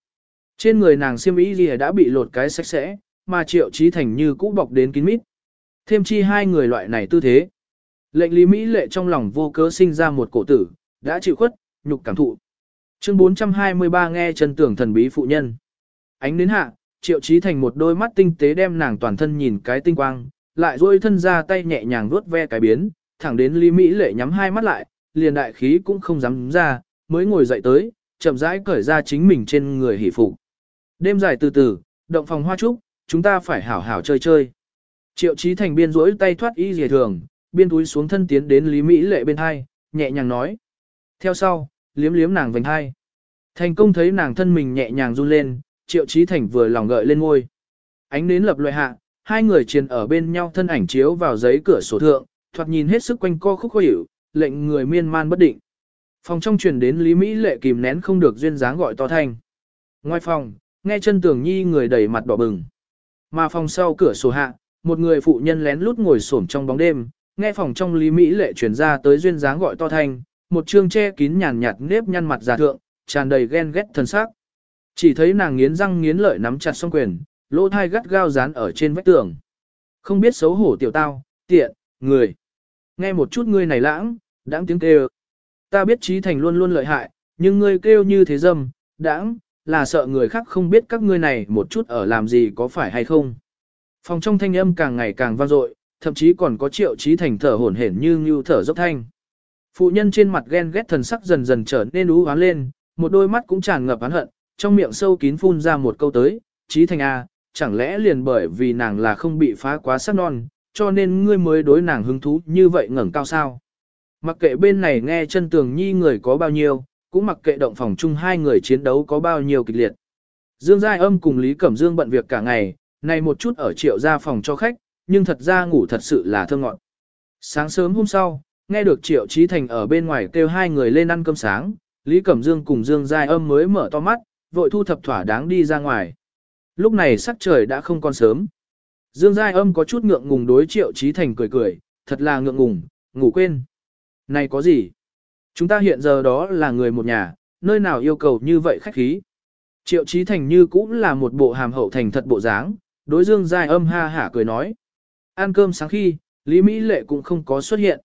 Speaker 1: Trên người nàng xiêm y gì đã bị lột cái sạch sẽ, mà Triệu Trí Thành như cũ bọc đến kín mít. Thêm chi hai người loại này tư thế. Lệnh Lý Mỹ lệ trong lòng vô cớ sinh ra một cổ tử, đã chịu khuất, nhục cảm thụ. Chương 423 nghe chân tưởng thần bí phụ nhân. Ánh đến hạ, triệu trí thành một đôi mắt tinh tế đem nàng toàn thân nhìn cái tinh quang, lại duỗi thân ra tay nhẹ nhàng vuốt ve cái biến, thẳng đến Lý Mỹ lệ nhắm hai mắt lại, liền đại khí cũng không dám ra, mới ngồi dậy tới, chậm rãi cởi ra chính mình trên người hỷ phục. Đêm dài từ từ, động phòng hoa trúc, chúng ta phải hảo hảo chơi chơi. Triệu trí thành biên rỗi tay thoát y dề thường, biên túi xuống thân tiến đến Lý Mỹ lệ bên hai, nhẹ nhàng nói. Theo sau, liếm liếm nàng vành hai. Thành công thấy nàng thân mình nhẹ nhàng run lên, triệu trí thành vừa lòng gợi lên ngôi. Ánh nến lập loại hạ, hai người triền ở bên nhau thân ảnh chiếu vào giấy cửa sổ thượng, thoạt nhìn hết sức quanh co khúc khó hiểu, lệnh người miên man bất định. Phòng trong truyền đến Lý Mỹ lệ kìm nén không được duyên dáng gọi to thanh. Ngoài phòng, nghe chân tường nhi người đầy mặt đỏ bừng. Mà phòng sau cửa sổ hạ, một người phụ nhân lén lút ngồi xổm trong bóng đêm, nghe phòng trong Lý Mỹ lệ truyền ra tới duyên dáng gọi to thanh, một trương che kín nhàn nhạt nếp nhăn mặt già thượng, tràn đầy ghen ghét thần sắc. Chỉ thấy nàng nghiến răng nghiến lợi nắm chặt song quyền, lỗ thai gắt gao dán ở trên vách tường. Không biết xấu hổ tiểu tao, tiện, người. Nghe một chút ngươi này lãng, đãng tiếng kêu. Ta biết trí thành luôn luôn lợi hại, nhưng ngươi kêu như thế dâm, đãng, là sợ người khác không biết các ngươi này một chút ở làm gì có phải hay không. Phòng trong thanh âm càng ngày càng vang dội, thậm chí còn có triệu trí thành thở hổn hển như như thở dốc thanh. Phụ nhân trên mặt ghen ghét thần sắc dần dần trở nên ú hoán lên, một đôi mắt cũng tràn ngập oán hận, trong miệng sâu kín phun ra một câu tới, trí thành A, chẳng lẽ liền bởi vì nàng là không bị phá quá sắc non, cho nên ngươi mới đối nàng hứng thú như vậy ngẩng cao sao. Mặc kệ bên này nghe chân tường nhi người có bao nhiêu, cũng mặc kệ động phòng chung hai người chiến đấu có bao nhiêu kịch liệt. Dương Giai âm cùng Lý Cẩm Dương bận việc cả ngày, này một chút ở triệu ra phòng cho khách, nhưng thật ra ngủ thật sự là thơ ngọn. Sáng sớm hôm sau, nghe được triệu trí thành ở bên ngoài kêu hai người lên ăn cơm sáng, Lý Cẩm Dương cùng Dương Giai âm mới mở to mắt, vội thu thập thỏa đáng đi ra ngoài. Lúc này sắc trời đã không còn sớm. Dương Giai âm có chút ngượng ngùng đối triệu trí thành cười cười, thật là ngượng ngùng, ngủ quên. Này có gì? Chúng ta hiện giờ đó là người một nhà, nơi nào yêu cầu như vậy khách khí. Triệu trí thành như cũng là một bộ hàm hậu thành thật bộ dáng, đối Dương Giai âm ha hả cười nói. Ăn cơm sáng khi, Lý Mỹ Lệ cũng không có xuất hiện.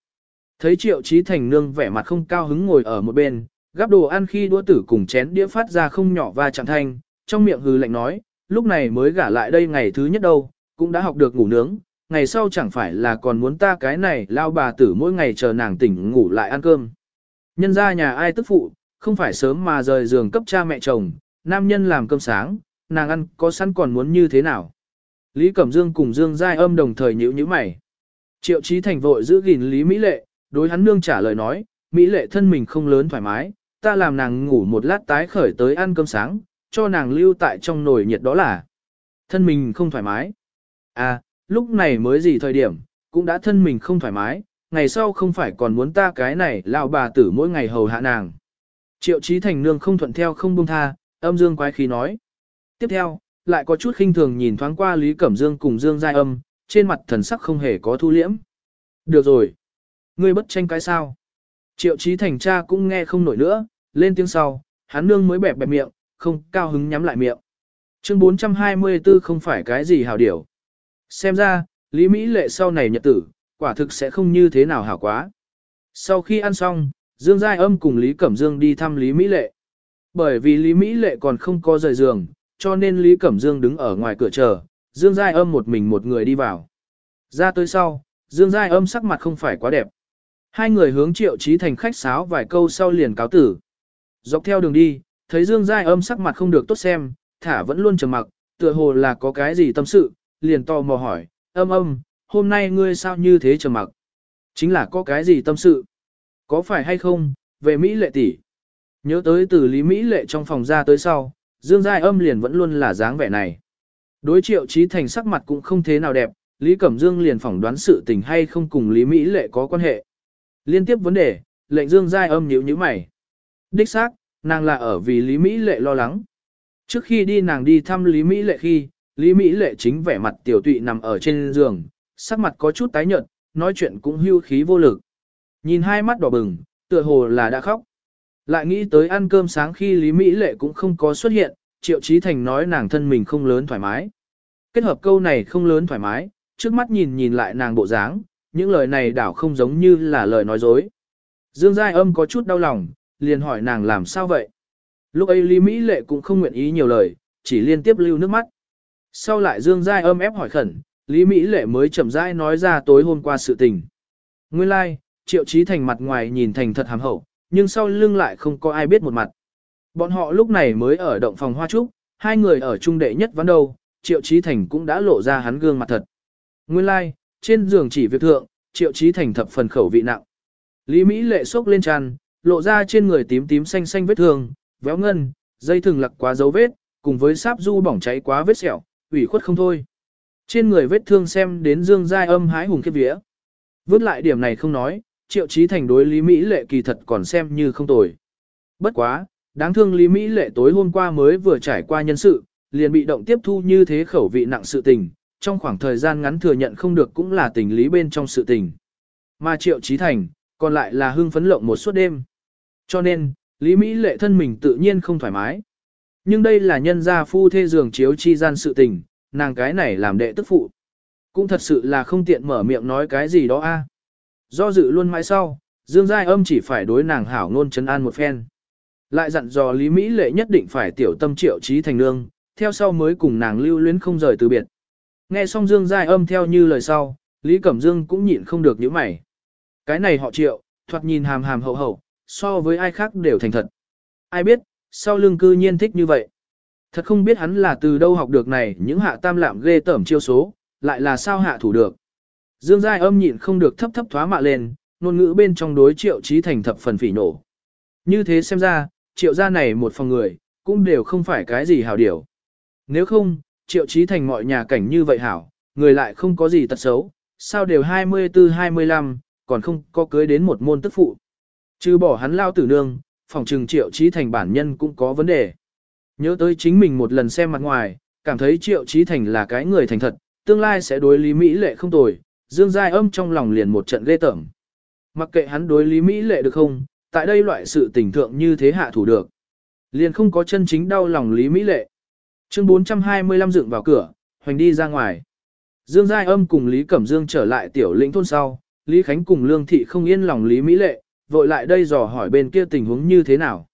Speaker 1: Thấy triệu trí thành nương vẻ mặt không cao hứng ngồi ở một bên, gắp đồ ăn khi đũa tử cùng chén đĩa phát ra không nhỏ và chẳng thanh, trong miệng hừ lạnh nói, lúc này mới gả lại đây ngày thứ nhất đâu, cũng đã học được ngủ nướng, ngày sau chẳng phải là còn muốn ta cái này lao bà tử mỗi ngày chờ nàng tỉnh ngủ lại ăn cơm. Nhân ra nhà ai tức phụ, không phải sớm mà rời giường cấp cha mẹ chồng, nam nhân làm cơm sáng, nàng ăn có sẵn còn muốn như thế nào. Lý Cẩm Dương cùng Dương Giai âm đồng thời nhữ như mày. Triệu Chí Thành vội giữ gìn Lý Mỹ Lệ, đối hắn nương trả lời nói, Mỹ Lệ thân mình không lớn thoải mái, ta làm nàng ngủ một lát tái khởi tới ăn cơm sáng, cho nàng lưu tại trong nồi nhiệt đó là thân mình không thoải mái. À, lúc này mới gì thời điểm, cũng đã thân mình không thoải mái, ngày sau không phải còn muốn ta cái này lão bà tử mỗi ngày hầu hạ nàng. Triệu Chí Thành nương không thuận theo không buông tha, âm dương quái khí nói. Tiếp theo, lại có chút khinh thường nhìn thoáng qua Lý Cẩm Dương cùng Dương Giai Âm, trên mặt thần sắc không hề có thu liễm. Được rồi. Ngươi bất tranh cái sao? Triệu Chí Thành cha cũng nghe không nổi nữa, lên tiếng sau, hắn nương mới bẹp bẹp miệng, không cao hứng nhắm lại miệng. Chương 424 không phải cái gì hảo điểu. Xem ra, Lý Mỹ lệ sau này nhật tử, quả thực sẽ không như thế nào hảo quá. Sau khi ăn xong, Dương Giai Âm cùng Lý Cẩm Dương đi thăm Lý Mỹ lệ. Bởi vì Lý Mỹ lệ còn không có rời giường, cho nên Lý Cẩm Dương đứng ở ngoài cửa chờ, Dương Giai Âm một mình một người đi vào. Ra tới sau, Dương Giai Âm sắc mặt không phải quá đẹp. Hai người hướng triệu trí thành khách sáo vài câu sau liền cáo tử. Dọc theo đường đi, thấy Dương Giai Âm sắc mặt không được tốt xem, thả vẫn luôn trầm mặc, tựa hồ là có cái gì tâm sự, liền to mò hỏi, âm âm, hôm nay ngươi sao như thế trầm mặc? Chính là có cái gì tâm sự? Có phải hay không, về Mỹ lệ tỷ Nhớ tới từ Lý Mỹ lệ trong phòng ra tới sau, Dương Giai âm liền vẫn luôn là dáng vẻ này. Đối triệu trí thành sắc mặt cũng không thế nào đẹp, Lý Cẩm Dương liền phỏng đoán sự tình hay không cùng Lý Mỹ lệ có quan hệ. Liên tiếp vấn đề, lệnh Dương Giai âm nhíu nhíu mày. Đích xác, nàng là ở vì Lý Mỹ lệ lo lắng. Trước khi đi nàng đi thăm Lý Mỹ lệ khi, Lý Mỹ lệ chính vẻ mặt tiểu tụy nằm ở trên giường, sắc mặt có chút tái nhợt, nói chuyện cũng hưu khí vô lực. Nhìn hai mắt đỏ bừng, tựa hồ là đã khóc. Lại nghĩ tới ăn cơm sáng khi Lý Mỹ Lệ cũng không có xuất hiện, Triệu Chí Thành nói nàng thân mình không lớn thoải mái. Kết hợp câu này không lớn thoải mái, trước mắt nhìn nhìn lại nàng bộ dáng, những lời này đảo không giống như là lời nói dối. Dương Giai âm có chút đau lòng, liền hỏi nàng làm sao vậy. Lúc ấy Lý Mỹ Lệ cũng không nguyện ý nhiều lời, chỉ liên tiếp lưu nước mắt. Sau lại Dương Giai âm ép hỏi khẩn, Lý Mỹ Lệ mới chậm rãi nói ra tối hôm qua sự tình. Nguyên lai, like, Triệu Chí Thành mặt ngoài nhìn thành thật hàm hậu, nhưng sau lưng lại không có ai biết một mặt. Bọn họ lúc này mới ở động phòng hoa trúc, hai người ở trung đệ nhất ván đầu, Triệu Chí Thành cũng đã lộ ra hắn gương mặt thật. Nguyên lai, like, trên giường chỉ việc thượng, Triệu Chí Thành thập phần khẩu vị nặng. Lý Mỹ lệ sốc lên tràn, lộ ra trên người tím tím xanh xanh vết thương, véo ngân, dây thừng lặc quá dấu vết, cùng với sáp du bỏng cháy quá vết sẹo, ủy khuất không thôi. Trên người vết thương xem đến dương giai âm hái hùng kết vía. Vứt lại điểm này không nói, triệu chí thành đối Lý Mỹ lệ kỳ thật còn xem như không tồi. Bất quá, đáng thương Lý Mỹ lệ tối hôm qua mới vừa trải qua nhân sự, liền bị động tiếp thu như thế khẩu vị nặng sự tình, trong khoảng thời gian ngắn thừa nhận không được cũng là tình lý bên trong sự tình. Mà triệu chí thành, còn lại là hưng phấn lộng một suốt đêm. Cho nên, Lý Mỹ lệ thân mình tự nhiên không thoải mái. Nhưng đây là nhân gia phu thê giường chiếu chi gian sự tình, nàng cái này làm đệ tức phụ. Cũng thật sự là không tiện mở miệng nói cái gì đó a. Do dự luôn mãi sau, Dương Giai âm chỉ phải đối nàng hảo ngôn chấn an một phen. Lại dặn dò Lý Mỹ lệ nhất định phải tiểu tâm triệu trí thành nương, theo sau mới cùng nàng lưu luyến không rời từ biệt. Nghe xong Dương Giai âm theo như lời sau, Lý Cẩm Dương cũng nhịn không được những mày. Cái này họ triệu, thoạt nhìn hàm hàm hậu hậu, so với ai khác đều thành thật. Ai biết, sau lưng cư nhiên thích như vậy. Thật không biết hắn là từ đâu học được này những hạ tam lạm ghê tởm chiêu số, lại là sao hạ thủ được. Dương Giai âm nhịn không được thấp thấp thoá mạ lên, ngôn ngữ bên trong đối triệu trí thành thập phần phỉ nổ. Như thế xem ra, triệu gia này một phòng người, cũng đều không phải cái gì hảo điều. Nếu không, triệu trí thành mọi nhà cảnh như vậy hảo, người lại không có gì tật xấu, sao đều 24-25, còn không có cưới đến một môn tức phụ. Trừ bỏ hắn lao tử nương, phòng trừng triệu trí thành bản nhân cũng có vấn đề. Nhớ tới chính mình một lần xem mặt ngoài, cảm thấy triệu trí thành là cái người thành thật, tương lai sẽ đối lý Mỹ lệ không tồi, dương giai âm trong lòng liền một trận ghê tởm. Mặc kệ hắn đối lý Mỹ lệ được không, tại đây loại sự tình thượng như thế hạ thủ được. Liền không có chân chính đau lòng lý Mỹ lệ. Chương 425 dựng vào cửa, hoành đi ra ngoài. Dương Giai Âm cùng Lý Cẩm Dương trở lại tiểu lĩnh thôn sau, Lý Khánh cùng Lương Thị không yên lòng Lý Mỹ Lệ, vội lại đây dò hỏi bên kia tình huống như thế nào.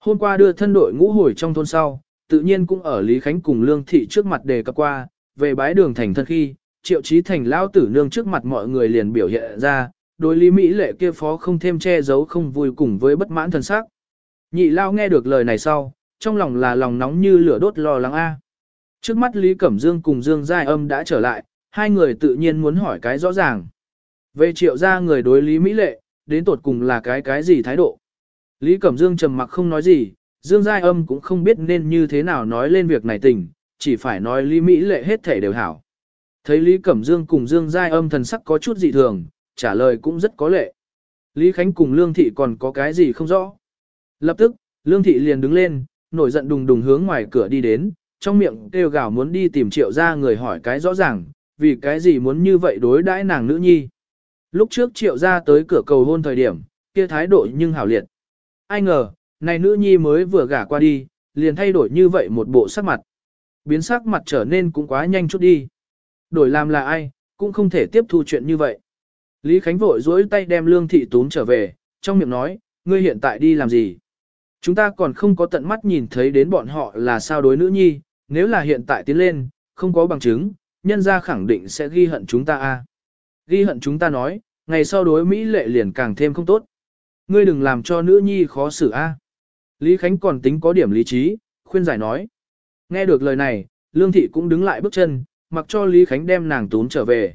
Speaker 1: Hôm qua đưa thân đội ngũ hồi trong thôn sau, tự nhiên cũng ở Lý Khánh cùng Lương Thị trước mặt đề cập qua, về bái đường thành thân khi, triệu trí thành lao tử nương trước mặt mọi người liền biểu hiện ra, đối Lý Mỹ Lệ kia phó không thêm che giấu không vui cùng với bất mãn thần sắc. Nhị lao nghe được lời này sau, trong lòng là lòng nóng như lửa đốt lo lắng A. Trước mắt Lý Cẩm Dương cùng Dương Giai Âm đã trở lại, hai người tự nhiên muốn hỏi cái rõ ràng. Về triệu ra người đối Lý Mỹ Lệ, đến tột cùng là cái cái gì thái độ. Lý Cẩm Dương trầm mặc không nói gì, Dương Giai Âm cũng không biết nên như thế nào nói lên việc này tình, chỉ phải nói Lý Mỹ Lệ hết thể đều hảo. Thấy Lý Cẩm Dương cùng Dương Giai Âm thần sắc có chút dị thường, trả lời cũng rất có lệ. Lý Khánh cùng Lương Thị còn có cái gì không rõ. Lập tức, Lương Thị liền đứng lên, nổi giận đùng đùng hướng ngoài cửa đi đến, trong miệng kêu gào muốn đi tìm triệu ra người hỏi cái rõ ràng, vì cái gì muốn như vậy đối đãi nàng nữ nhi. Lúc trước triệu ra tới cửa cầu hôn thời điểm, kia thái độ nhưng hảo liệt. Ai ngờ, này nữ nhi mới vừa gả qua đi, liền thay đổi như vậy một bộ sắc mặt. Biến sắc mặt trở nên cũng quá nhanh chút đi. Đổi làm là ai, cũng không thể tiếp thu chuyện như vậy. Lý Khánh vội dối tay đem lương thị tún trở về, trong miệng nói, ngươi hiện tại đi làm gì? Chúng ta còn không có tận mắt nhìn thấy đến bọn họ là sao đối nữ nhi, nếu là hiện tại tiến lên, không có bằng chứng, nhân ra khẳng định sẽ ghi hận chúng ta a. Ghi hận chúng ta nói, ngày sau đối Mỹ lệ liền càng thêm không tốt. Ngươi đừng làm cho nữ nhi khó xử a. Lý Khánh còn tính có điểm lý trí, khuyên giải nói. Nghe được lời này, Lương Thị cũng đứng lại bước chân, mặc cho Lý Khánh đem nàng tún trở về.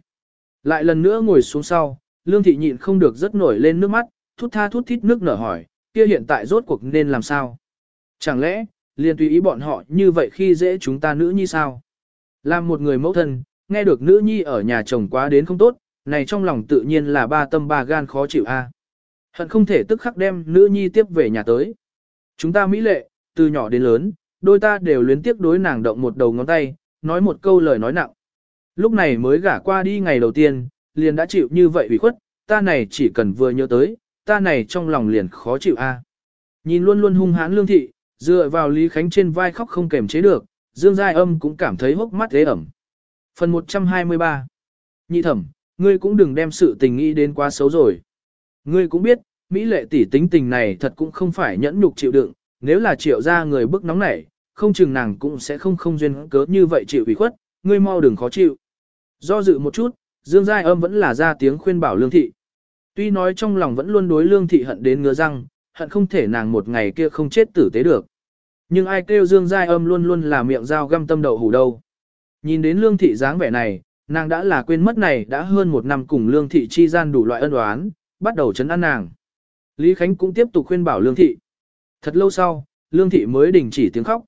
Speaker 1: Lại lần nữa ngồi xuống sau, Lương Thị nhịn không được rất nổi lên nước mắt, thút tha thút thít nước nở hỏi, kia hiện tại rốt cuộc nên làm sao? Chẳng lẽ, liền tùy ý bọn họ như vậy khi dễ chúng ta nữ nhi sao? Làm một người mẫu thân, nghe được nữ nhi ở nhà chồng quá đến không tốt, này trong lòng tự nhiên là ba tâm ba gan khó chịu a. Hận không thể tức khắc đem nữ nhi tiếp về nhà tới. Chúng ta mỹ lệ, từ nhỏ đến lớn, đôi ta đều luyến tiếc đối nàng động một đầu ngón tay, nói một câu lời nói nặng. Lúc này mới gả qua đi ngày đầu tiên, liền đã chịu như vậy ủy khuất, ta này chỉ cần vừa nhớ tới, ta này trong lòng liền khó chịu a. Nhìn luôn luôn hung hãn lương thị, dựa vào Lý Khánh trên vai khóc không kềm chế được, Dương Giai Âm cũng cảm thấy hốc mắt thế ẩm. Phần 123 Nhị thẩm, Ngươi cũng đừng đem sự tình nghĩ đến quá xấu rồi. Ngươi cũng biết, Mỹ lệ tỷ tính tình này thật cũng không phải nhẫn nhục chịu đựng, nếu là triệu ra người bức nóng nảy, không chừng nàng cũng sẽ không không duyên cớ như vậy chịu ủy khuất, ngươi mau đừng khó chịu. Do dự một chút, Dương Giai Âm vẫn là ra tiếng khuyên bảo Lương Thị. Tuy nói trong lòng vẫn luôn đối Lương Thị hận đến ngứa răng, hận không thể nàng một ngày kia không chết tử tế được. Nhưng ai kêu Dương Giai Âm luôn luôn là miệng dao găm tâm đậu hủ đâu. Nhìn đến Lương Thị dáng vẻ này, nàng đã là quên mất này đã hơn một năm cùng Lương Thị chi gian đủ loại ân oán, bắt đầu chấn an nàng. Lý Khánh cũng tiếp tục khuyên bảo Lương Thị. Thật lâu sau, Lương Thị mới đình chỉ tiếng khóc.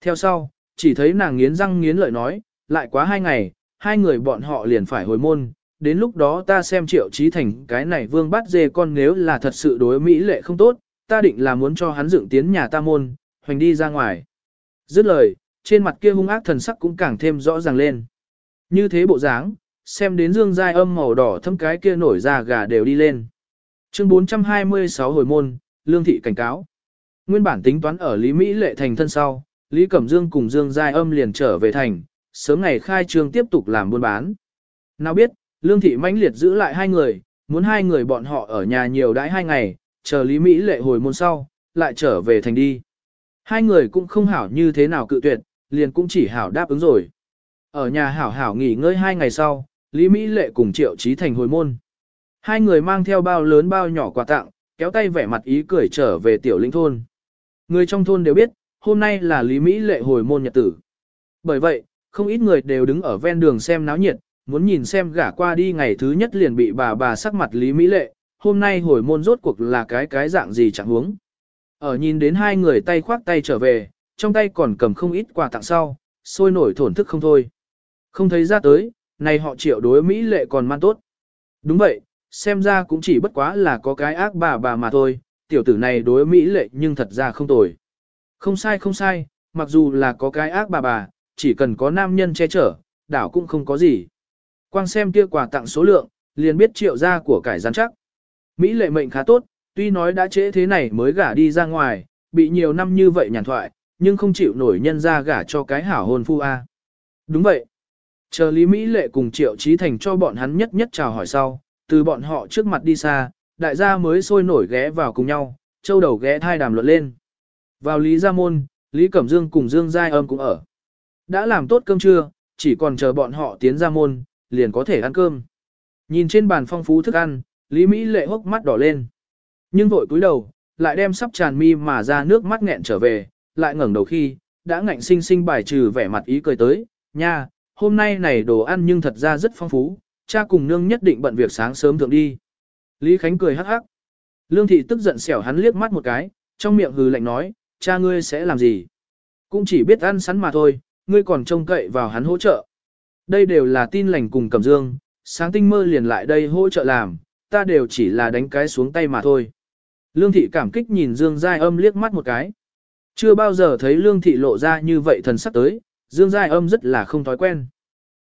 Speaker 1: Theo sau, chỉ thấy nàng nghiến răng nghiến lợi nói, lại quá hai ngày, hai người bọn họ liền phải hồi môn, đến lúc đó ta xem triệu trí thành cái này vương bắt dê con nếu là thật sự đối Mỹ lệ không tốt, ta định là muốn cho hắn dựng tiến nhà ta môn, hoành đi ra ngoài. Dứt lời, trên mặt kia hung ác thần sắc cũng càng thêm rõ ràng lên. Như thế bộ dáng, xem đến dương giai âm màu đỏ thâm cái kia nổi ra gà đều đi lên. Chương 426 hồi môn, lương thị cảnh cáo. Nguyên bản tính toán ở Lý Mỹ lệ thành thân sau, Lý Cẩm Dương cùng Dương Giai âm liền trở về thành, sớm ngày khai trương tiếp tục làm buôn bán. Nào biết, Lương Thị mãnh liệt giữ lại hai người, muốn hai người bọn họ ở nhà nhiều đãi hai ngày, chờ Lý Mỹ lệ hồi môn sau, lại trở về thành đi. Hai người cũng không hảo như thế nào cự tuyệt, liền cũng chỉ hảo đáp ứng rồi. Ở nhà hảo hảo nghỉ ngơi hai ngày sau, Lý Mỹ lệ cùng Triệu Trí Thành hồi môn. Hai người mang theo bao lớn bao nhỏ quà tặng, kéo tay vẻ mặt ý cười trở về tiểu lĩnh thôn. Người trong thôn đều biết, hôm nay là Lý Mỹ lệ hồi môn nhật tử. Bởi vậy, không ít người đều đứng ở ven đường xem náo nhiệt, muốn nhìn xem gả qua đi ngày thứ nhất liền bị bà bà sắc mặt Lý Mỹ lệ, hôm nay hồi môn rốt cuộc là cái cái dạng gì chẳng huống. Ở nhìn đến hai người tay khoác tay trở về, trong tay còn cầm không ít quà tặng sau, sôi nổi thổn thức không thôi. Không thấy ra tới, này họ triệu đối Mỹ lệ còn man tốt. Đúng vậy, xem ra cũng chỉ bất quá là có cái ác bà bà mà thôi, tiểu tử này đối Mỹ lệ nhưng thật ra không tồi. Không sai không sai, mặc dù là có cái ác bà bà, chỉ cần có nam nhân che chở, đảo cũng không có gì. Quang xem kia quà tặng số lượng, liền biết triệu gia của cải gián chắc. Mỹ lệ mệnh khá tốt, tuy nói đã trễ thế này mới gả đi ra ngoài, bị nhiều năm như vậy nhàn thoại, nhưng không chịu nổi nhân ra gả cho cái hảo hôn phu A. Đúng vậy. Chờ Lý Mỹ lệ cùng triệu trí thành cho bọn hắn nhất nhất chào hỏi sau, từ bọn họ trước mặt đi xa, đại gia mới sôi nổi ghé vào cùng nhau, châu đầu ghé thai đàm luận lên. Vào Lý Gia Môn, Lý Cẩm Dương cùng Dương Giai Âm cũng ở. Đã làm tốt cơm trưa, chỉ còn chờ bọn họ tiến ra môn, liền có thể ăn cơm. Nhìn trên bàn phong phú thức ăn, Lý Mỹ lệ hốc mắt đỏ lên. Nhưng vội cúi đầu, lại đem sắp tràn mi mà ra nước mắt nghẹn trở về, lại ngẩng đầu khi, đã ngạnh sinh sinh bài trừ vẻ mặt ý cười tới, nha, hôm nay này đồ ăn nhưng thật ra rất phong phú, cha cùng nương nhất định bận việc sáng sớm thượng đi. Lý Khánh cười hắc hắc. Lương thị tức giận xẻo hắn liếc mắt một cái, trong miệng hừ lạnh nói, cha ngươi sẽ làm gì? Cũng chỉ biết ăn sắn mà thôi, ngươi còn trông cậy vào hắn hỗ trợ. Đây đều là tin lành cùng cầm dương, sáng tinh mơ liền lại đây hỗ trợ làm, ta đều chỉ là đánh cái xuống tay mà thôi. Lương thị cảm kích nhìn Dương Giai âm liếc mắt một cái. Chưa bao giờ thấy Lương thị lộ ra như vậy thần sắc tới, Dương Giai âm rất là không thói quen.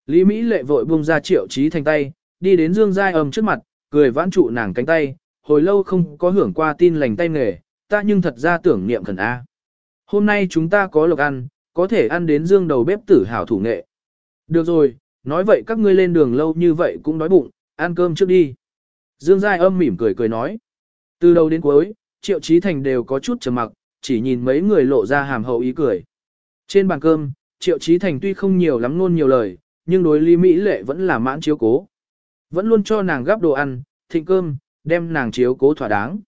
Speaker 1: Lý Mỹ lệ vội buông ra triệu trí thành tay, đi đến Dương Giai âm trước mặt, cười vãn trụ nàng cánh tay, hồi lâu không có hưởng qua tin lành tay nghề, ta nhưng thật ra tưởng niệm khẩn A. Hôm nay chúng ta có lộc ăn, có thể ăn đến dương đầu bếp tử hảo thủ nghệ. Được rồi, nói vậy các ngươi lên đường lâu như vậy cũng đói bụng, ăn cơm trước đi. Dương Giai âm mỉm cười cười nói. Từ đầu đến cuối, Triệu trí Thành đều có chút trầm mặc, chỉ nhìn mấy người lộ ra hàm hậu ý cười. Trên bàn cơm, Triệu Chí Thành tuy không nhiều lắm luôn nhiều lời, nhưng đối Lý Mỹ Lệ vẫn là mãn chiếu cố. Vẫn luôn cho nàng gắp đồ ăn, thịnh cơm, đem nàng chiếu cố thỏa đáng.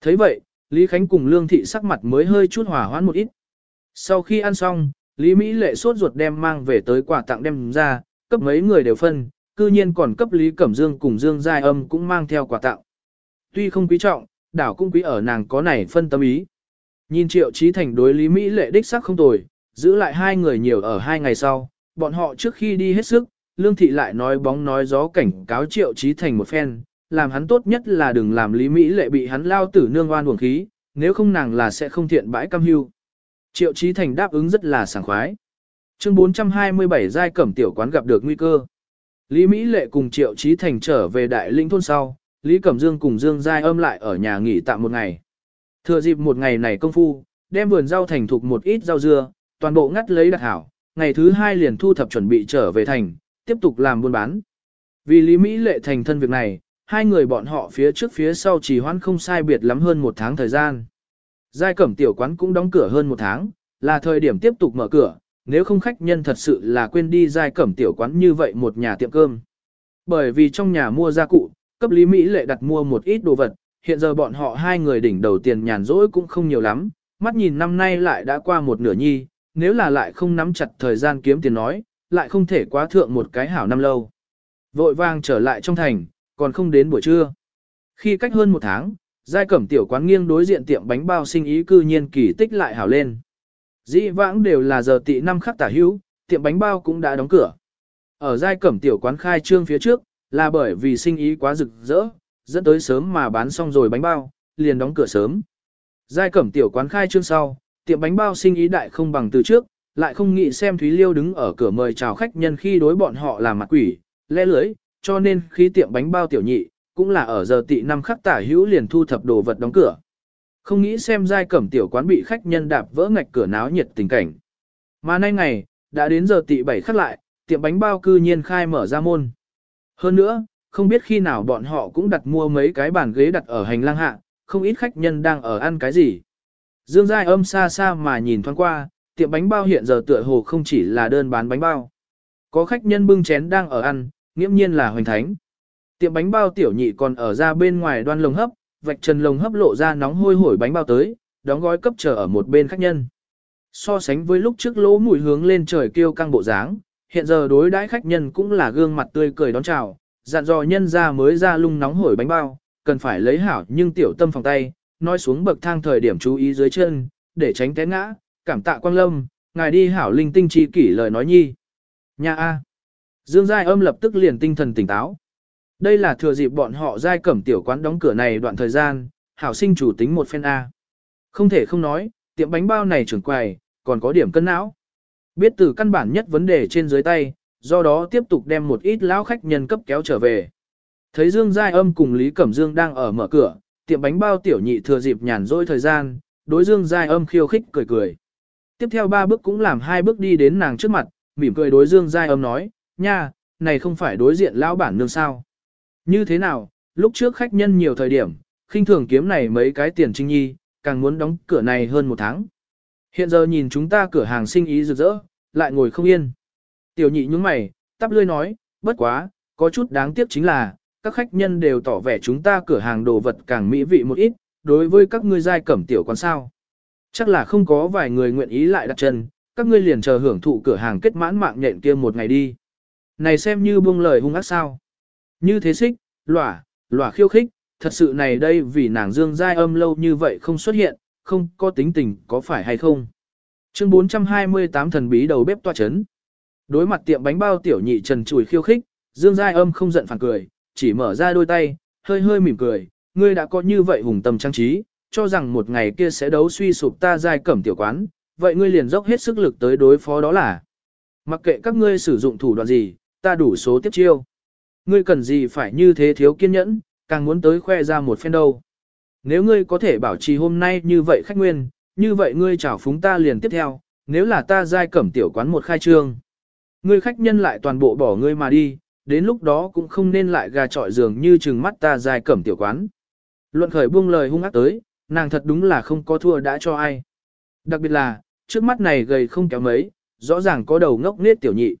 Speaker 1: thấy vậy, Lý Khánh cùng Lương Thị sắc mặt mới hơi chút hỏa hoãn một ít. Sau khi ăn xong, Lý Mỹ lệ sốt ruột đem mang về tới quà tặng đem ra, cấp mấy người đều phân, cư nhiên còn cấp Lý Cẩm Dương cùng Dương Giai Âm cũng mang theo quà tặng. Tuy không quý trọng, đảo cũng quý ở nàng có này phân tâm ý. Nhìn triệu trí thành đối Lý Mỹ lệ đích sắc không tồi, giữ lại hai người nhiều ở hai ngày sau, bọn họ trước khi đi hết sức, Lương Thị lại nói bóng nói gió cảnh cáo triệu trí thành một phen, làm hắn tốt nhất là đừng làm Lý Mỹ lệ bị hắn lao tử nương oan buồn khí, nếu không nàng là sẽ không thiện bãi cam hưu. Triệu trí Thành đáp ứng rất là sảng khoái. Chương 427 giai cẩm tiểu quán gặp được nguy cơ. Lý Mỹ Lệ cùng Triệu trí Thành trở về đại linh thôn sau, Lý Cẩm Dương cùng Dương Giai âm lại ở nhà nghỉ tạm một ngày. Thừa dịp một ngày này công phu, đem vườn rau thành thục một ít rau dưa, toàn bộ ngắt lấy đặt hảo, ngày thứ hai liền thu thập chuẩn bị trở về thành, tiếp tục làm buôn bán. Vì Lý Mỹ lệ thành thân việc này, hai người bọn họ phía trước phía sau chỉ hoãn không sai biệt lắm hơn một tháng thời gian. Giai cẩm tiểu quán cũng đóng cửa hơn một tháng, là thời điểm tiếp tục mở cửa, nếu không khách nhân thật sự là quên đi giai cẩm tiểu quán như vậy một nhà tiệm cơm. Bởi vì trong nhà mua gia cụ, cấp Lý Mỹ lệ đặt mua một ít đồ vật, hiện giờ bọn họ hai người đỉnh đầu tiền nhàn rỗi cũng không nhiều lắm, mắt nhìn năm nay lại đã qua một nửa nhi, nếu là lại không nắm chặt thời gian kiếm tiền nói, lại không thể quá thượng một cái hảo năm lâu. Vội vàng trở lại trong thành, còn không đến buổi trưa. Khi cách hơn một tháng, giai cẩm tiểu quán nghiêng đối diện tiệm bánh bao sinh ý cư nhiên kỳ tích lại hảo lên. Dĩ vãng đều là giờ tị năm khắc tả hữu, tiệm bánh bao cũng đã đóng cửa. Ở giai cẩm tiểu quán khai trương phía trước, là bởi vì sinh ý quá rực rỡ, dẫn tới sớm mà bán xong rồi bánh bao, liền đóng cửa sớm. Giai cẩm tiểu quán khai trương sau, tiệm bánh bao sinh ý đại không bằng từ trước, lại không nghĩ xem Thúy Liêu đứng ở cửa mời chào khách nhân khi đối bọn họ làm mặt quỷ, lẽ lưới, cho nên khi tiệm bánh bao tiểu nhị, cũng là ở giờ tị năm khắc tả hữu liền thu thập đồ vật đóng cửa. Không nghĩ xem giai cẩm tiểu quán bị khách nhân đạp vỡ ngạch cửa náo nhiệt tình cảnh. Mà nay ngày, đã đến giờ tị bảy khắc lại, tiệm bánh bao cư nhiên khai mở ra môn. Hơn nữa, không biết khi nào bọn họ cũng đặt mua mấy cái bàn ghế đặt ở hành lang hạ, không ít khách nhân đang ở ăn cái gì. Dương Giai âm xa xa mà nhìn thoáng qua, tiệm bánh bao hiện giờ tựa hồ không chỉ là đơn bán bánh bao. Có khách nhân bưng chén đang ở ăn, nghiễm nhiên là hoành thánh. Tiệm bánh bao tiểu nhị còn ở ra bên ngoài đoan lồng hấp, vạch trần lồng hấp lộ ra nóng hôi hổi bánh bao tới, đóng gói cấp chờ ở một bên khách nhân. So sánh với lúc trước lỗ mùi hướng lên trời kêu căng bộ dáng, hiện giờ đối đãi khách nhân cũng là gương mặt tươi cười đón chào, dặn dò nhân ra mới ra lung nóng hổi bánh bao, cần phải lấy hảo nhưng tiểu tâm phòng tay, nói xuống bậc thang thời điểm chú ý dưới chân, để tránh té ngã, cảm tạ quang lâm, ngài đi hảo linh tinh chi kỷ lời nói nhi. Nhà A. Dương Giai âm lập tức liền tinh thần tỉnh táo. Đây là thừa dịp bọn họ giai cẩm tiểu quán đóng cửa này đoạn thời gian, hảo sinh chủ tính một phen A. Không thể không nói, tiệm bánh bao này trưởng quầy, còn có điểm cân não. Biết từ căn bản nhất vấn đề trên dưới tay, do đó tiếp tục đem một ít lão khách nhân cấp kéo trở về. Thấy Dương Giai Âm cùng Lý Cẩm Dương đang ở mở cửa, tiệm bánh bao tiểu nhị thừa dịp nhàn rỗi thời gian, đối Dương Giai Âm khiêu khích cười cười. Tiếp theo ba bước cũng làm hai bước đi đến nàng trước mặt, mỉm cười đối Dương Giai Âm nói, nha, này không phải đối diện lão bản nương sao. Như thế nào, lúc trước khách nhân nhiều thời điểm, khinh thường kiếm này mấy cái tiền trinh nhi, càng muốn đóng cửa này hơn một tháng. Hiện giờ nhìn chúng ta cửa hàng sinh ý rực rỡ, lại ngồi không yên. Tiểu nhị nhúng mày, tắp lươi nói, bất quá, có chút đáng tiếc chính là, các khách nhân đều tỏ vẻ chúng ta cửa hàng đồ vật càng mỹ vị một ít, đối với các ngươi giai cẩm tiểu quán sao. Chắc là không có vài người nguyện ý lại đặt chân, các ngươi liền chờ hưởng thụ cửa hàng kết mãn mạng nhện kia một ngày đi. Này xem như buông lời hung ác sao. Như thế xích, lỏa, lỏa khiêu khích, thật sự này đây vì nàng dương giai âm lâu như vậy không xuất hiện, không có tính tình có phải hay không. Chương 428 thần bí đầu bếp toa chấn. Đối mặt tiệm bánh bao tiểu nhị trần chùi khiêu khích, Dương Giai Âm không giận phản cười, chỉ mở ra đôi tay, hơi hơi mỉm cười, ngươi đã có như vậy hùng tâm trang trí, cho rằng một ngày kia sẽ đấu suy sụp ta giai cẩm tiểu quán, vậy ngươi liền dốc hết sức lực tới đối phó đó là. Mặc kệ các ngươi sử dụng thủ đoạn gì, ta đủ số tiếp chiêu. Ngươi cần gì phải như thế thiếu kiên nhẫn, càng muốn tới khoe ra một phen đâu. Nếu ngươi có thể bảo trì hôm nay như vậy khách nguyên, như vậy ngươi chào phúng ta liền tiếp theo, nếu là ta giai cẩm tiểu quán một khai trương. Ngươi khách nhân lại toàn bộ bỏ ngươi mà đi, đến lúc đó cũng không nên lại gà trọi giường như chừng mắt ta dài cẩm tiểu quán. Luận khởi buông lời hung ác tới, nàng thật đúng là không có thua đã cho ai. Đặc biệt là, trước mắt này gầy không kéo mấy, rõ ràng có đầu ngốc nết tiểu nhị.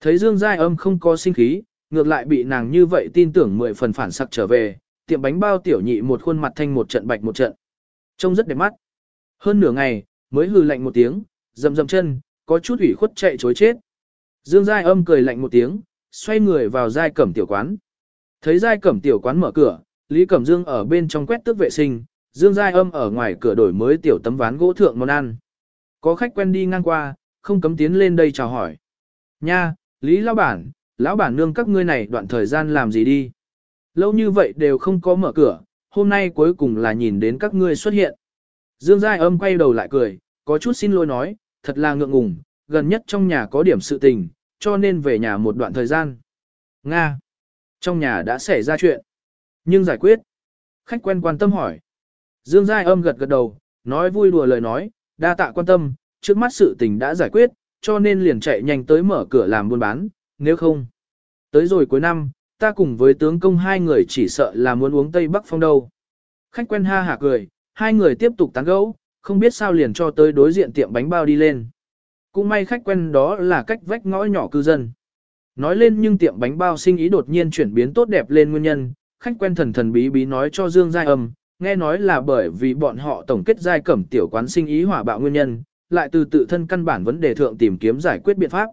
Speaker 1: Thấy Dương Giai âm không có sinh khí, ngược lại bị nàng như vậy tin tưởng mười phần phản sặc trở về, tiệm bánh bao tiểu nhị một khuôn mặt thanh một trận bạch một trận. Trông rất đẹp mắt. Hơn nửa ngày, mới hừ lạnh một tiếng, dầm dầm chân, có chút ủy khuất chạy chối chết. Dương Giai âm cười lạnh một tiếng, xoay người vào Giai Cẩm tiểu quán. Thấy Giai Cẩm tiểu quán mở cửa, Lý Cẩm Dương ở bên trong quét tước vệ sinh, Dương Giai âm ở ngoài cửa đổi mới tiểu tấm ván gỗ thượng món ăn. Có khách quen đi ngang qua, không cấm tiến lên đây chào hỏi. Nha, Lý Lão Bản, Lão Bản nương các ngươi này đoạn thời gian làm gì đi? Lâu như vậy đều không có mở cửa, hôm nay cuối cùng là nhìn đến các ngươi xuất hiện. Dương Giai âm quay đầu lại cười, có chút xin lỗi nói, thật là ngượng ngùng, gần nhất trong nhà có điểm sự tình, cho nên về nhà một đoạn thời gian. Nga. Trong nhà đã xảy ra chuyện. Nhưng giải quyết. Khách quen quan tâm hỏi. Dương Giai âm gật gật đầu, nói vui đùa lời nói, đa tạ quan tâm, trước mắt sự tình đã giải quyết, cho nên liền chạy nhanh tới mở cửa làm buôn bán, nếu không. Tới rồi cuối năm, ta cùng với tướng công hai người chỉ sợ là muốn uống Tây Bắc Phong đâu. Khách quen ha hả cười, hai người tiếp tục tán gẫu, không biết sao liền cho tới đối diện tiệm bánh bao đi lên. Cũng may khách quen đó là cách vách ngõ nhỏ cư dân. Nói lên nhưng tiệm bánh bao sinh ý đột nhiên chuyển biến tốt đẹp lên nguyên nhân, khách quen thần thần bí bí nói cho Dương Giai Âm, nghe nói là bởi vì bọn họ tổng kết giai cẩm tiểu quán sinh ý hỏa bạo nguyên nhân, lại từ tự thân căn bản vấn đề thượng tìm kiếm giải quyết biện pháp.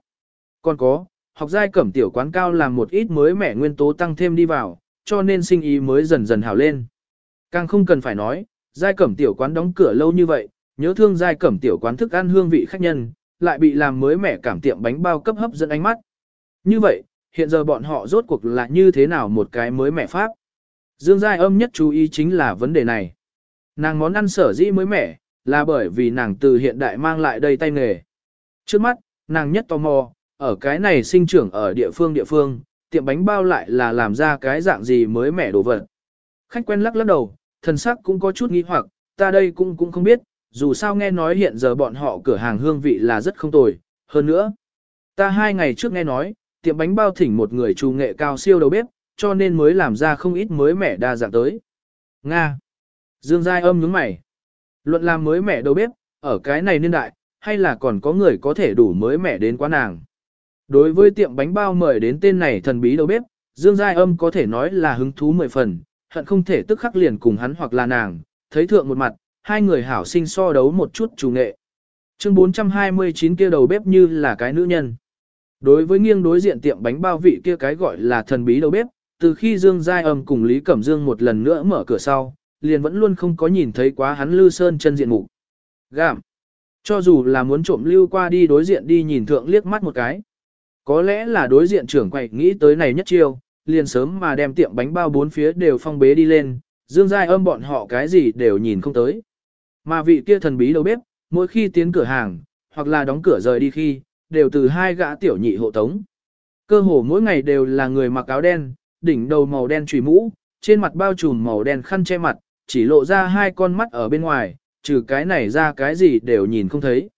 Speaker 1: Còn có, học giai cẩm tiểu quán cao làm một ít mới mẻ nguyên tố tăng thêm đi vào, cho nên sinh ý mới dần dần hào lên. Càng không cần phải nói, giai cẩm tiểu quán đóng cửa lâu như vậy, nhớ thương giai cẩm tiểu quán thức ăn hương vị khách nhân, lại bị làm mới mẻ cảm tiệm bánh bao cấp hấp dẫn ánh mắt. Như vậy, hiện giờ bọn họ rốt cuộc là như thế nào một cái mới mẻ pháp? Dương Giai âm nhất chú ý chính là vấn đề này. Nàng món ăn sở dĩ mới mẻ, là bởi vì nàng từ hiện đại mang lại đây tay nghề. Trước mắt, nàng nhất tò mò, ở cái này sinh trưởng ở địa phương địa phương, tiệm bánh bao lại là làm ra cái dạng gì mới mẻ đồ vật. Khách quen lắc lắc đầu, thần sắc cũng có chút nghi hoặc, ta đây cũng cũng không biết, dù sao nghe nói hiện giờ bọn họ cửa hàng hương vị là rất không tồi, hơn nữa. Ta hai ngày trước nghe nói, tiệm bánh bao thỉnh một người trù nghệ cao siêu đầu bếp, cho nên mới làm ra không ít mới mẻ đa dạng tới. Nga. Dương Giai âm nhướng mày. Luận làm mới mẻ đầu bếp, ở cái này niên đại, hay là còn có người có thể đủ mới mẻ đến quá nàng. Đối với tiệm bánh bao mời đến tên này thần bí đầu bếp, Dương Giai âm có thể nói là hứng thú mười phần, hận không thể tức khắc liền cùng hắn hoặc là nàng, thấy thượng một mặt, hai người hảo sinh so đấu một chút chủ nghệ. Chương 429 kia đầu bếp như là cái nữ nhân. Đối với nghiêng đối diện tiệm bánh bao vị kia cái gọi là thần bí đầu bếp, từ khi Dương Giai âm cùng Lý Cẩm Dương một lần nữa mở cửa sau, liền vẫn luôn không có nhìn thấy quá hắn Lư Sơn chân diện mục. Gạm. Cho dù là muốn trộm lưu qua đi đối diện đi nhìn thượng liếc mắt một cái. Có lẽ là đối diện trưởng quậy nghĩ tới này nhất chiêu, liền sớm mà đem tiệm bánh bao bốn phía đều phong bế đi lên, Dương Giai âm bọn họ cái gì đều nhìn không tới. Mà vị kia thần bí đầu bếp, mỗi khi tiến cửa hàng, hoặc là đóng cửa rời đi khi, đều từ hai gã tiểu nhị hộ tống. Cơ hồ mỗi ngày đều là người mặc áo đen, đỉnh đầu màu đen trùy mũ, trên mặt bao trùm màu đen khăn che mặt, chỉ lộ ra hai con mắt ở bên ngoài, trừ cái này ra cái gì đều nhìn không thấy.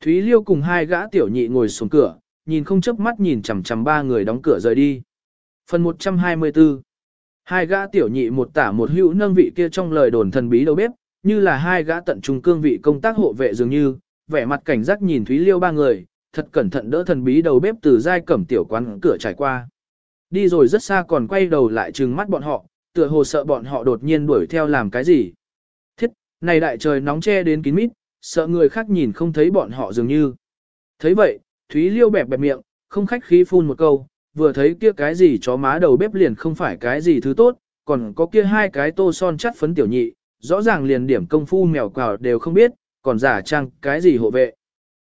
Speaker 1: Thúy Liêu cùng hai gã tiểu nhị ngồi xuống cửa, nhìn không chớp mắt nhìn chằm chằm ba người đóng cửa rời đi. Phần 124 Hai gã tiểu nhị một tả một hữu nâng vị kia trong lời đồn thần bí đầu bếp, như là hai gã tận trung cương vị công tác hộ vệ dường như, vẻ mặt cảnh giác nhìn Thúy Liêu ba người, thật cẩn thận đỡ thần bí đầu bếp từ giai cẩm tiểu quán cửa trải qua. Đi rồi rất xa còn quay đầu lại trừng mắt bọn họ, tựa hồ sợ bọn họ đột nhiên đuổi theo làm cái gì. Thiết, này đại trời nóng che đến kín mít, sợ người khác nhìn không thấy bọn họ dường như. thấy vậy, Thúy Liêu bẹp bẹp miệng, không khách khí phun một câu, vừa thấy kia cái gì chó má đầu bếp liền không phải cái gì thứ tốt, còn có kia hai cái tô son chắt phấn tiểu nhị, rõ ràng liền điểm công phu mèo quào đều không biết, còn giả trang cái gì hộ vệ.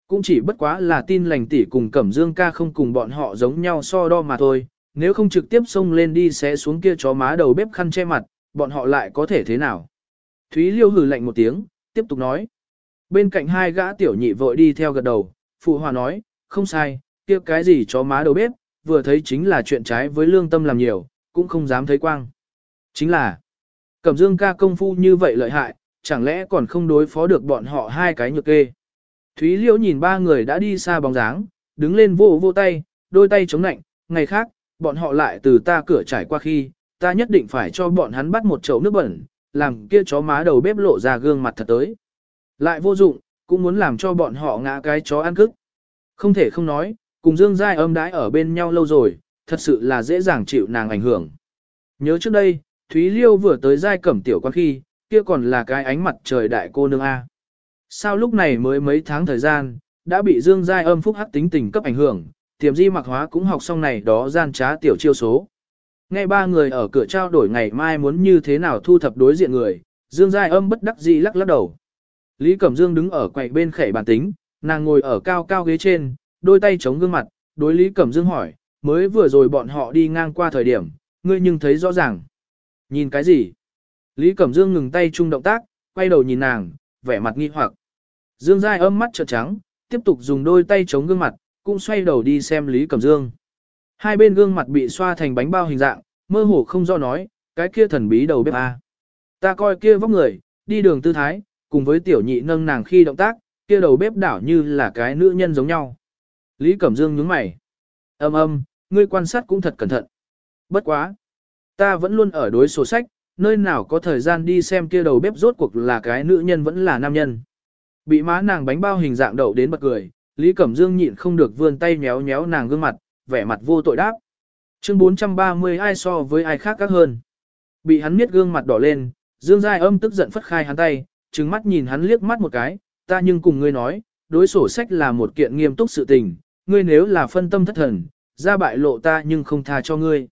Speaker 1: Cũng chỉ bất quá là tin lành tỷ cùng Cẩm Dương ca không cùng bọn họ giống nhau so đo mà thôi, nếu không trực tiếp xông lên đi sẽ xuống kia chó má đầu bếp khăn che mặt, bọn họ lại có thể thế nào. Thúy Liêu hừ lạnh một tiếng, tiếp tục nói. Bên cạnh hai gã tiểu nhị vội đi theo gật đầu, phụ hòa nói, không sai, kia cái gì chó má đầu bếp, vừa thấy chính là chuyện trái với lương tâm làm nhiều, cũng không dám thấy quang. Chính là, Cẩm Dương ca công phu như vậy lợi hại, chẳng lẽ còn không đối phó được bọn họ hai cái nhược kê. Thúy Liễu nhìn ba người đã đi xa bóng dáng, đứng lên vô vô tay, đôi tay chống nạnh, ngày khác, bọn họ lại từ ta cửa trải qua khi, ta nhất định phải cho bọn hắn bắt một chậu nước bẩn, làm kia chó má đầu bếp lộ ra gương mặt thật tới. Lại vô dụng, cũng muốn làm cho bọn họ ngã cái chó ăn cức. Không thể không nói, cùng Dương Giai âm đãi ở bên nhau lâu rồi, thật sự là dễ dàng chịu nàng ảnh hưởng. Nhớ trước đây, Thúy Liêu vừa tới Giai cẩm tiểu quan khi, kia còn là cái ánh mặt trời đại cô nương A. Sao lúc này mới mấy tháng thời gian, đã bị Dương Giai âm phúc hắc tính tình cấp ảnh hưởng, tiềm di mặc hóa cũng học xong này đó gian trá tiểu chiêu số. Nghe ba người ở cửa trao đổi ngày mai muốn như thế nào thu thập đối diện người, Dương Giai âm bất đắc dĩ lắc lắc đầu. Lý Cẩm Dương đứng ở quầy bên khẻ bàn tính, nàng ngồi ở cao cao ghế trên, đôi tay chống gương mặt, đối Lý Cẩm Dương hỏi, mới vừa rồi bọn họ đi ngang qua thời điểm, ngươi nhưng thấy rõ ràng. Nhìn cái gì? Lý Cẩm Dương ngừng tay chung động tác, quay đầu nhìn nàng, vẻ mặt nghi hoặc. Dương Giai âm mắt trợn trắng, tiếp tục dùng đôi tay chống gương mặt, cũng xoay đầu đi xem Lý Cẩm Dương. Hai bên gương mặt bị xoa thành bánh bao hình dạng, mơ hồ không do nói, cái kia thần bí đầu bếp A. Ta coi kia vóc người, đi đường tư thái, cùng với tiểu nhị nâng nàng khi động tác, kia đầu bếp đảo như là cái nữ nhân giống nhau. Lý Cẩm Dương nhướng mày. Âm âm, ngươi quan sát cũng thật cẩn thận. bất quá. Ta vẫn luôn ở đối sổ sách, nơi nào có thời gian đi xem kia đầu bếp rốt cuộc là cái nữ nhân vẫn là nam nhân. Bị má nàng bánh bao hình dạng đậu đến bật cười, Lý Cẩm Dương nhịn không được vươn tay nhéo nhéo nàng gương mặt, vẻ mặt vô tội đáp. Chương 430 ai so với ai khác các hơn. Bị hắn miết gương mặt đỏ lên, Dương Giai âm tức giận phất khai hắn tay, trừng mắt nhìn hắn liếc mắt một cái, ta nhưng cùng ngươi nói, đối sổ sách là một kiện nghiêm túc sự tình, ngươi nếu là phân tâm thất thần, ra bại lộ ta nhưng không tha cho ngươi.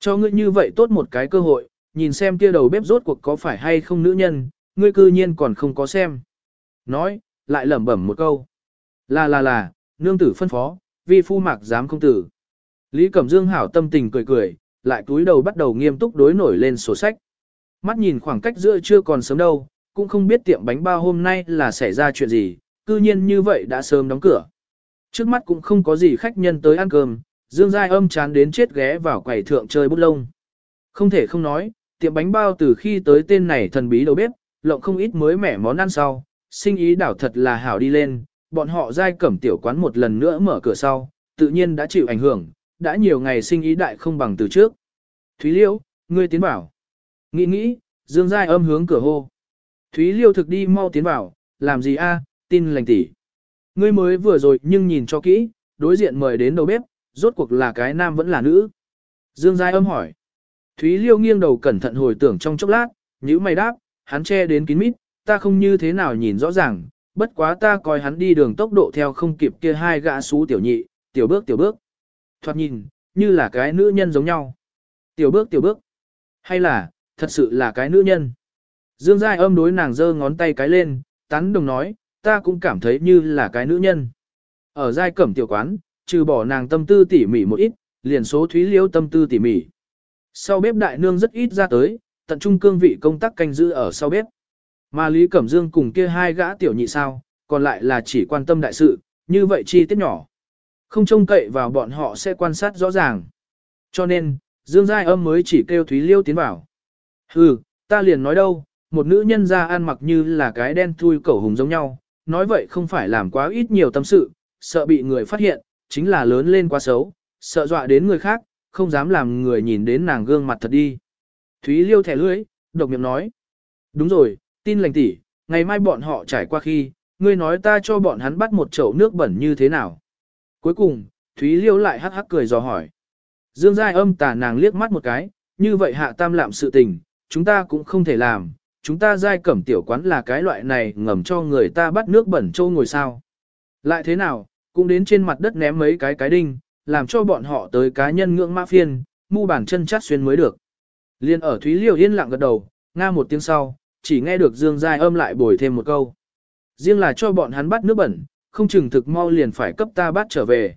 Speaker 1: Cho ngươi như vậy tốt một cái cơ hội, nhìn xem kia đầu bếp rốt cuộc có phải hay không nữ nhân, ngươi cư nhiên còn không có xem. Nói, lại lẩm bẩm một câu. Là là là, nương tử phân phó, vi phu mạc dám không tử. Lý Cẩm Dương hảo tâm tình cười cười, lại túi đầu bắt đầu nghiêm túc đối nổi lên sổ sách. Mắt nhìn khoảng cách giữa chưa còn sớm đâu, cũng không biết tiệm bánh bao hôm nay là xảy ra chuyện gì, cư nhiên như vậy đã sớm đóng cửa. Trước mắt cũng không có gì khách nhân tới ăn cơm, Dương Giai âm chán đến chết ghé vào quầy thượng chơi bút lông. Không thể không nói, tiệm bánh bao từ khi tới tên này thần bí đầu bếp, lộng không ít mới mẻ món ăn sau, sinh ý đảo thật là hảo đi lên, bọn họ giai cẩm tiểu quán một lần nữa mở cửa sau, tự nhiên đã chịu ảnh hưởng, đã nhiều ngày sinh ý đại không bằng từ trước. Thúy Liêu, ngươi tiến bảo. Nghĩ nghĩ, Dương Giai âm hướng cửa hô. Thúy Liêu thực đi mau tiến vào, làm gì a? tin lành tỷ. Ngươi mới vừa rồi nhưng nhìn cho kỹ, đối diện mời đến đầu bếp, rốt cuộc là cái nam vẫn là nữ. Dương Giai âm hỏi. Thúy Liêu nghiêng đầu cẩn thận hồi tưởng trong chốc lát, nhíu mày đáp, hắn che đến kín mít, ta không như thế nào nhìn rõ ràng, bất quá ta coi hắn đi đường tốc độ theo không kịp kia hai gã xú tiểu nhị, tiểu bước tiểu bước. Thoạt nhìn, như là cái nữ nhân giống nhau. Tiểu bước tiểu bước. Hay là, thật sự là cái nữ nhân. Dương Giai âm đối nàng giơ ngón tay cái lên, tán đồng nói, ta cũng cảm thấy như là cái nữ nhân. Ở giai cẩm tiểu quán, trừ bỏ nàng tâm tư tỉ mỉ một ít, liền số thúy liêu tâm tư tỉ mỉ. Sau bếp đại nương rất ít ra tới, tận trung cương vị công tác canh giữ ở sau bếp. Mà Lý Cẩm Dương cùng kia hai gã tiểu nhị sao, còn lại là chỉ quan tâm đại sự, như vậy chi tiết nhỏ. Không trông cậy vào bọn họ sẽ quan sát rõ ràng. Cho nên, Dương Giai âm mới chỉ kêu Thúy Liêu tiến vào. Hừ, ta liền nói đâu, một nữ nhân ra ăn mặc như là cái đen thui cẩu hùng giống nhau, nói vậy không phải làm quá ít nhiều tâm sự, sợ bị người phát hiện, chính là lớn lên quá xấu, sợ dọa đến người khác, không dám làm người nhìn đến nàng gương mặt thật đi. Thúy Liêu thẻ lưỡi, độc miệng nói. Đúng rồi, tin lành tỷ, ngày mai bọn họ trải qua khi, ngươi nói ta cho bọn hắn bắt một chậu nước bẩn như thế nào. Cuối cùng, Thúy Liêu lại hắc hắc cười dò hỏi. Dương Giai âm tà nàng liếc mắt một cái, như vậy hạ tam lạm sự tình, chúng ta cũng không thể làm, chúng ta giai cẩm tiểu quán là cái loại này ngầm cho người ta bắt nước bẩn trâu ngồi sao. Lại thế nào, cũng đến trên mặt đất ném mấy cái cái đinh, làm cho bọn họ tới cá nhân ngưỡng mã phiên, mu bàn chân chát xuyên mới được. Liên ở Thúy Liêu yên lặng gật đầu, nga một tiếng sau, chỉ nghe được Dương Giai âm lại bồi thêm một câu. Riêng là cho bọn hắn bắt nước bẩn, không chừng thực mau liền phải cấp ta bắt trở về.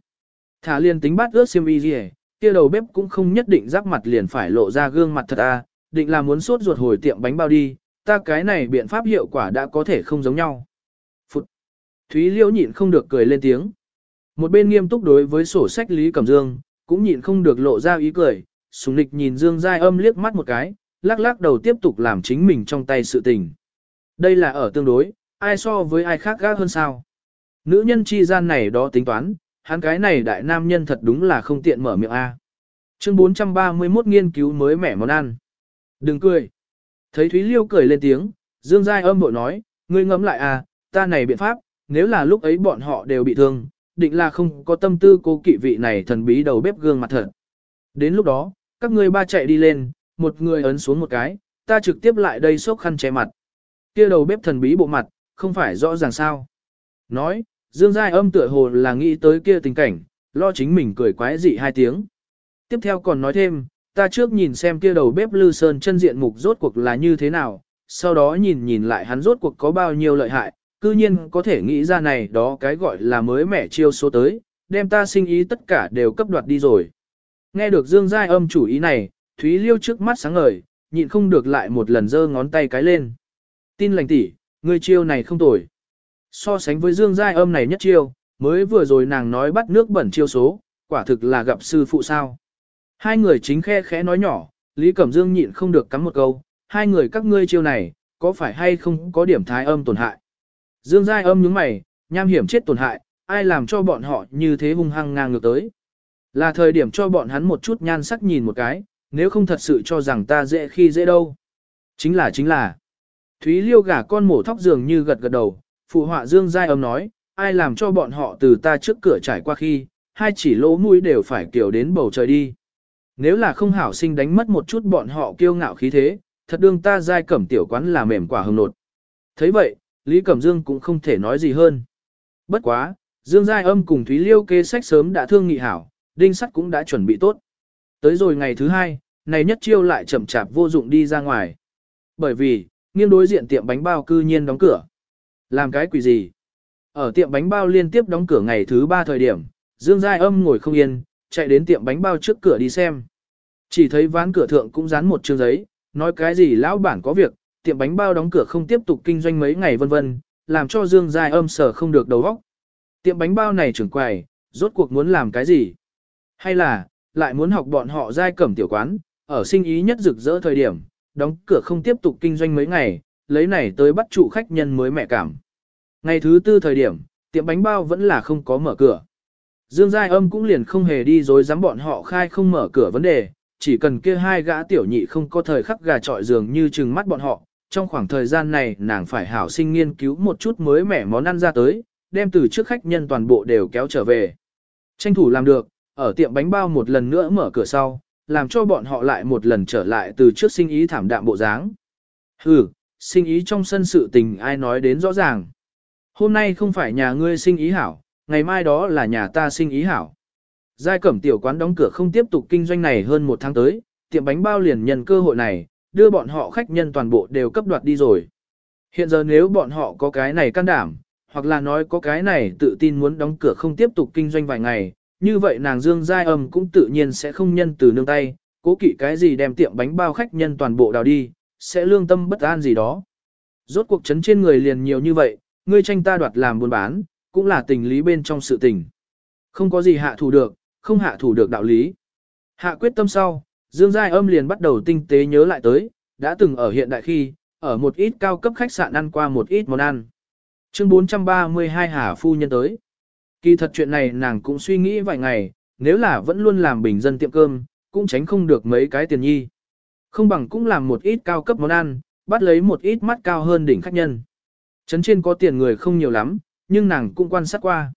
Speaker 1: Thả liên tính bắt ướt xiêm y gì kia đầu bếp cũng không nhất định giáp mặt liền phải lộ ra gương mặt thật a, định là muốn sốt ruột hồi tiệm bánh bao đi, ta cái này biện pháp hiệu quả đã có thể không giống nhau. Phụt! Thúy Liễu nhịn không được cười lên tiếng. Một bên nghiêm túc đối với sổ sách Lý Cẩm Dương, cũng nhịn không được lộ ra ý cười, sùng nịch nhìn Dương Giai âm liếc mắt một cái, lắc lắc đầu tiếp tục làm chính mình trong tay sự tình. Đây là ở tương đối, ai so với ai khác gác hơn sao. Nữ nhân chi gian này đó tính toán, hắn cái này đại nam nhân thật đúng là không tiện mở miệng A. Chương 431 nghiên cứu mới mẻ món ăn. Đừng cười. Thấy Thúy Liêu cười lên tiếng, Dương Giai âm bội nói, ngươi ngẫm lại à, ta này biện pháp, nếu là lúc ấy bọn họ đều bị thương, định là không có tâm tư cô kỵ vị này thần bí đầu bếp gương mặt thật. Đến lúc đó, các ngươi ba chạy đi lên, một người ấn xuống một cái, ta trực tiếp lại đây xốc khăn che mặt. Kia đầu bếp thần bí bộ mặt, không phải rõ ràng sao. Nói, Dương Giai âm tựa hồ là nghĩ tới kia tình cảnh, lo chính mình cười quái dị hai tiếng. Tiếp theo còn nói thêm, ta trước nhìn xem kia đầu bếp Lư Sơn chân diện mục rốt cuộc là như thế nào, sau đó nhìn nhìn lại hắn rốt cuộc có bao nhiêu lợi hại, cư nhiên có thể nghĩ ra này đó cái gọi là mới mẻ chiêu số tới, đem ta sinh ý tất cả đều cấp đoạt đi rồi. Nghe được Dương Giai âm chủ ý này, Thúy Liêu trước mắt sáng ngời, nhịn không được lại một lần giơ ngón tay cái lên. Tin lành tỷ, người chiêu này không tồi. So sánh với Dương Giai âm này nhất chiêu, mới vừa rồi nàng nói bắt nước bẩn chiêu số, quả thực là gặp sư phụ sao. Hai người chính khe khẽ nói nhỏ, Lý Cẩm Dương nhịn không được cắm một câu, hai người các ngươi chiêu này, có phải hay không có điểm thái âm tổn hại. Dương Giai âm nhướng mày, nham hiểm chết tổn hại, ai làm cho bọn họ như thế hung hăng ngang ngược tới. Là thời điểm cho bọn hắn một chút nhan sắc nhìn một cái, nếu không thật sự cho rằng ta dễ khi dễ đâu. Chính là chính là. Thúy Liêu gả con mổ thóc dường như gật gật đầu, phụ họa Dương Giai âm nói, ai làm cho bọn họ từ ta trước cửa trải qua khi, hai chỉ lỗ mũi đều phải kiểu đến bầu trời đi. Nếu là không hảo sinh đánh mất một chút bọn họ kiêu ngạo khí thế, thật đương ta giai cẩm tiểu quán là mềm quả hồng nột. thấy vậy, Lý Cẩm Dương cũng không thể nói gì hơn. Bất quá, Dương Giai âm cùng Thúy Liêu kê sách sớm đã thương nghị hảo, đinh sắt cũng đã chuẩn bị tốt. Tới rồi ngày thứ hai, này nhất chiêu lại chậm chạp vô dụng đi ra ngoài. Bởi vì, nghiêng đối diện tiệm bánh bao cư nhiên đóng cửa. Làm cái quỷ gì? Ở tiệm bánh bao liên tiếp đóng cửa ngày thứ ba thời điểm, Dương Giai âm ngồi không yên, chạy đến tiệm bánh bao trước cửa đi xem. Chỉ thấy ván cửa thượng cũng dán một chương giấy, nói cái gì lão bản có việc, tiệm bánh bao đóng cửa không tiếp tục kinh doanh mấy ngày vân vân, làm cho Dương Giai âm sở không được đầu óc. Tiệm bánh bao này trưởng quầy, rốt cuộc muốn làm cái gì? Hay là, lại muốn học bọn họ giai cẩm tiểu quán, ở sinh ý nhất rực rỡ thời điểm, đóng cửa không tiếp tục kinh doanh mấy ngày, lấy này tới bắt chủ khách nhân mới mẹ cảm. Ngày thứ tư thời điểm, tiệm bánh bao vẫn là không có mở cửa. Dương Giai âm cũng liền không hề đi dối dám bọn họ khai không mở cửa vấn đề, chỉ cần kia hai gã tiểu nhị không có thời khắc gà trọi giường như chừng mắt bọn họ. Trong khoảng thời gian này nàng phải hảo sinh nghiên cứu một chút mới mẻ món ăn ra tới, đem từ trước khách nhân toàn bộ đều kéo trở về. Tranh thủ làm được, ở tiệm bánh bao một lần nữa mở cửa sau, làm cho bọn họ lại một lần trở lại từ trước sinh ý thảm đạm bộ dáng. Hừ, sinh ý trong sân sự tình ai nói đến rõ ràng. Hôm nay không phải nhà ngươi sinh ý hảo, ngày mai đó là nhà ta sinh ý hảo. Giai cẩm tiểu quán đóng cửa không tiếp tục kinh doanh này hơn một tháng tới, tiệm bánh bao liền nhân cơ hội này, đưa bọn họ khách nhân toàn bộ đều cấp đoạt đi rồi. Hiện giờ nếu bọn họ có cái này can đảm, hoặc là nói có cái này tự tin muốn đóng cửa không tiếp tục kinh doanh vài ngày, như vậy nàng Dương Giai âm cũng tự nhiên sẽ không nhân từ nương tay, cố kỵ cái gì đem tiệm bánh bao khách nhân toàn bộ đào đi, sẽ lương tâm bất an gì đó. Rốt cuộc chấn trên người liền nhiều như vậy, ngươi tranh ta đoạt làm buôn bán, cũng là tình lý bên trong sự tình. Không có gì hạ thủ được, không hạ thủ được đạo lý. Hạ quyết tâm sau, Dương Giai âm liền bắt đầu tinh tế nhớ lại tới, đã từng ở hiện đại khi, ở một ít cao cấp khách sạn ăn qua một ít món ăn. Chương 432 Hà Phu Nhân tới. Kỳ thật chuyện này nàng cũng suy nghĩ vài ngày, nếu là vẫn luôn làm bình dân tiệm cơm, cũng tránh không được mấy cái tiền nhi. Không bằng cũng làm một ít cao cấp món ăn, bắt lấy một ít mắt cao hơn đỉnh khách nhân. Trấn trên có tiền người không nhiều lắm, nhưng nàng cũng quan sát qua.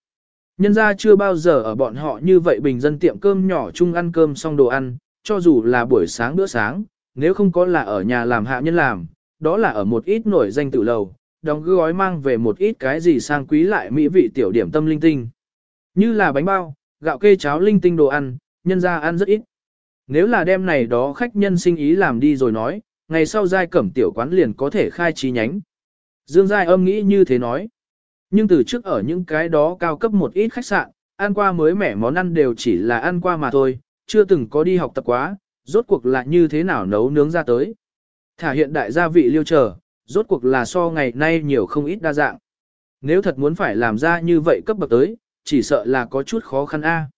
Speaker 1: Nhân ra chưa bao giờ ở bọn họ như vậy bình dân tiệm cơm nhỏ chung ăn cơm xong đồ ăn, cho dù là buổi sáng bữa sáng, nếu không có là ở nhà làm hạ nhân làm, đó là ở một ít nổi danh tự lầu, đóng gói mang về một ít cái gì sang quý lại mỹ vị tiểu điểm tâm linh tinh. Như là bánh bao, gạo kê cháo linh tinh đồ ăn, nhân ra ăn rất ít. Nếu là đêm này đó khách nhân sinh ý làm đi rồi nói, ngày sau giai cẩm tiểu quán liền có thể khai trí nhánh. Dương Giai âm nghĩ như thế nói. Nhưng từ trước ở những cái đó cao cấp một ít khách sạn, ăn qua mới mẻ món ăn đều chỉ là ăn qua mà thôi, chưa từng có đi học tập quá, rốt cuộc là như thế nào nấu nướng ra tới. Thả hiện đại gia vị liêu trở, rốt cuộc là so ngày nay nhiều không ít đa dạng. Nếu thật muốn phải làm ra như vậy cấp bậc tới, chỉ sợ là có chút khó khăn a.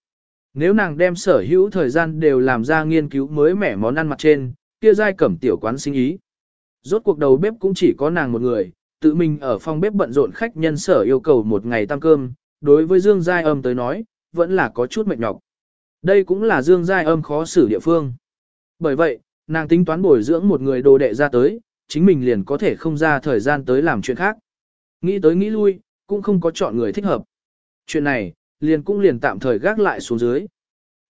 Speaker 1: Nếu nàng đem sở hữu thời gian đều làm ra nghiên cứu mới mẻ món ăn mặt trên, kia giai cẩm tiểu quán sinh ý. Rốt cuộc đầu bếp cũng chỉ có nàng một người, tự mình ở phòng bếp bận rộn khách nhân sở yêu cầu một ngày tăng cơm, đối với Dương Giai Âm tới nói, vẫn là có chút mệt nhọc. Đây cũng là Dương Giai Âm khó xử địa phương. Bởi vậy, nàng tính toán bồi dưỡng một người đồ đệ ra tới, chính mình liền có thể không ra thời gian tới làm chuyện khác. Nghĩ tới nghĩ lui, cũng không có chọn người thích hợp. Chuyện này, liền cũng liền tạm thời gác lại xuống dưới.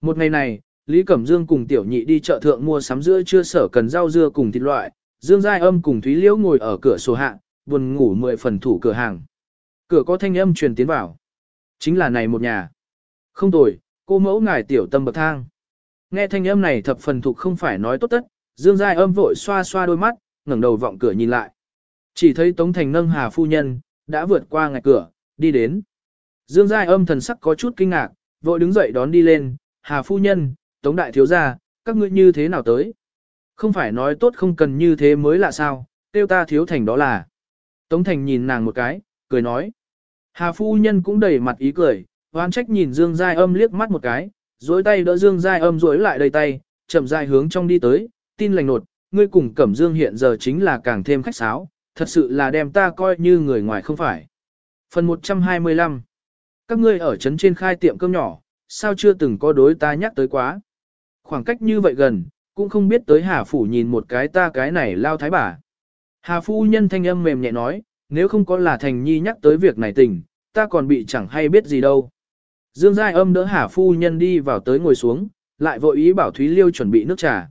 Speaker 1: Một ngày này, Lý Cẩm Dương cùng Tiểu Nhị đi chợ thượng mua sắm giữa chưa sở cần rau dưa cùng thịt loại, Dương Giai Âm cùng Thúy Liễu ngồi ở cửa sổ hạ, buồn ngủ mười phần thủ cửa hàng. Cửa có thanh âm truyền tiến vào. Chính là này một nhà. Không tồi, cô mẫu ngài tiểu tâm bậc thang. Nghe thanh âm này thập phần thuộc không phải nói tốt tất, Dương Giai âm vội xoa xoa đôi mắt, ngẩng đầu vọng cửa nhìn lại. Chỉ thấy Tống Thành nâng Hà phu nhân, đã vượt qua ngạch cửa, đi đến. Dương Giai âm thần sắc có chút kinh ngạc, vội đứng dậy đón đi lên, Hà phu nhân, Tống đại thiếu gia, các ngươi như thế nào tới? Không phải nói tốt không cần như thế mới là sao, tiêu ta thiếu thành đó là. Tống Thành nhìn nàng một cái, cười nói. Hà phu nhân cũng đầy mặt ý cười, hoan trách nhìn Dương Giai âm liếc mắt một cái, dối tay đỡ Dương Giai âm dối lại đầy tay, chậm dài hướng trong đi tới, tin lành nột, ngươi cùng Cẩm Dương hiện giờ chính là càng thêm khách sáo, thật sự là đem ta coi như người ngoài không phải. Phần 125 Các ngươi ở trấn trên khai tiệm cơm nhỏ, sao chưa từng có đối ta nhắc tới quá. Khoảng cách như vậy gần, cũng không biết tới Hà Phủ nhìn một cái ta cái này lao thái bà. Hà Phu Nhân thanh âm mềm nhẹ nói, nếu không có là Thành Nhi nhắc tới việc này tình, ta còn bị chẳng hay biết gì đâu. Dương Giai âm đỡ Hà Phu Nhân đi vào tới ngồi xuống, lại vội ý bảo Thúy Liêu chuẩn bị nước trà.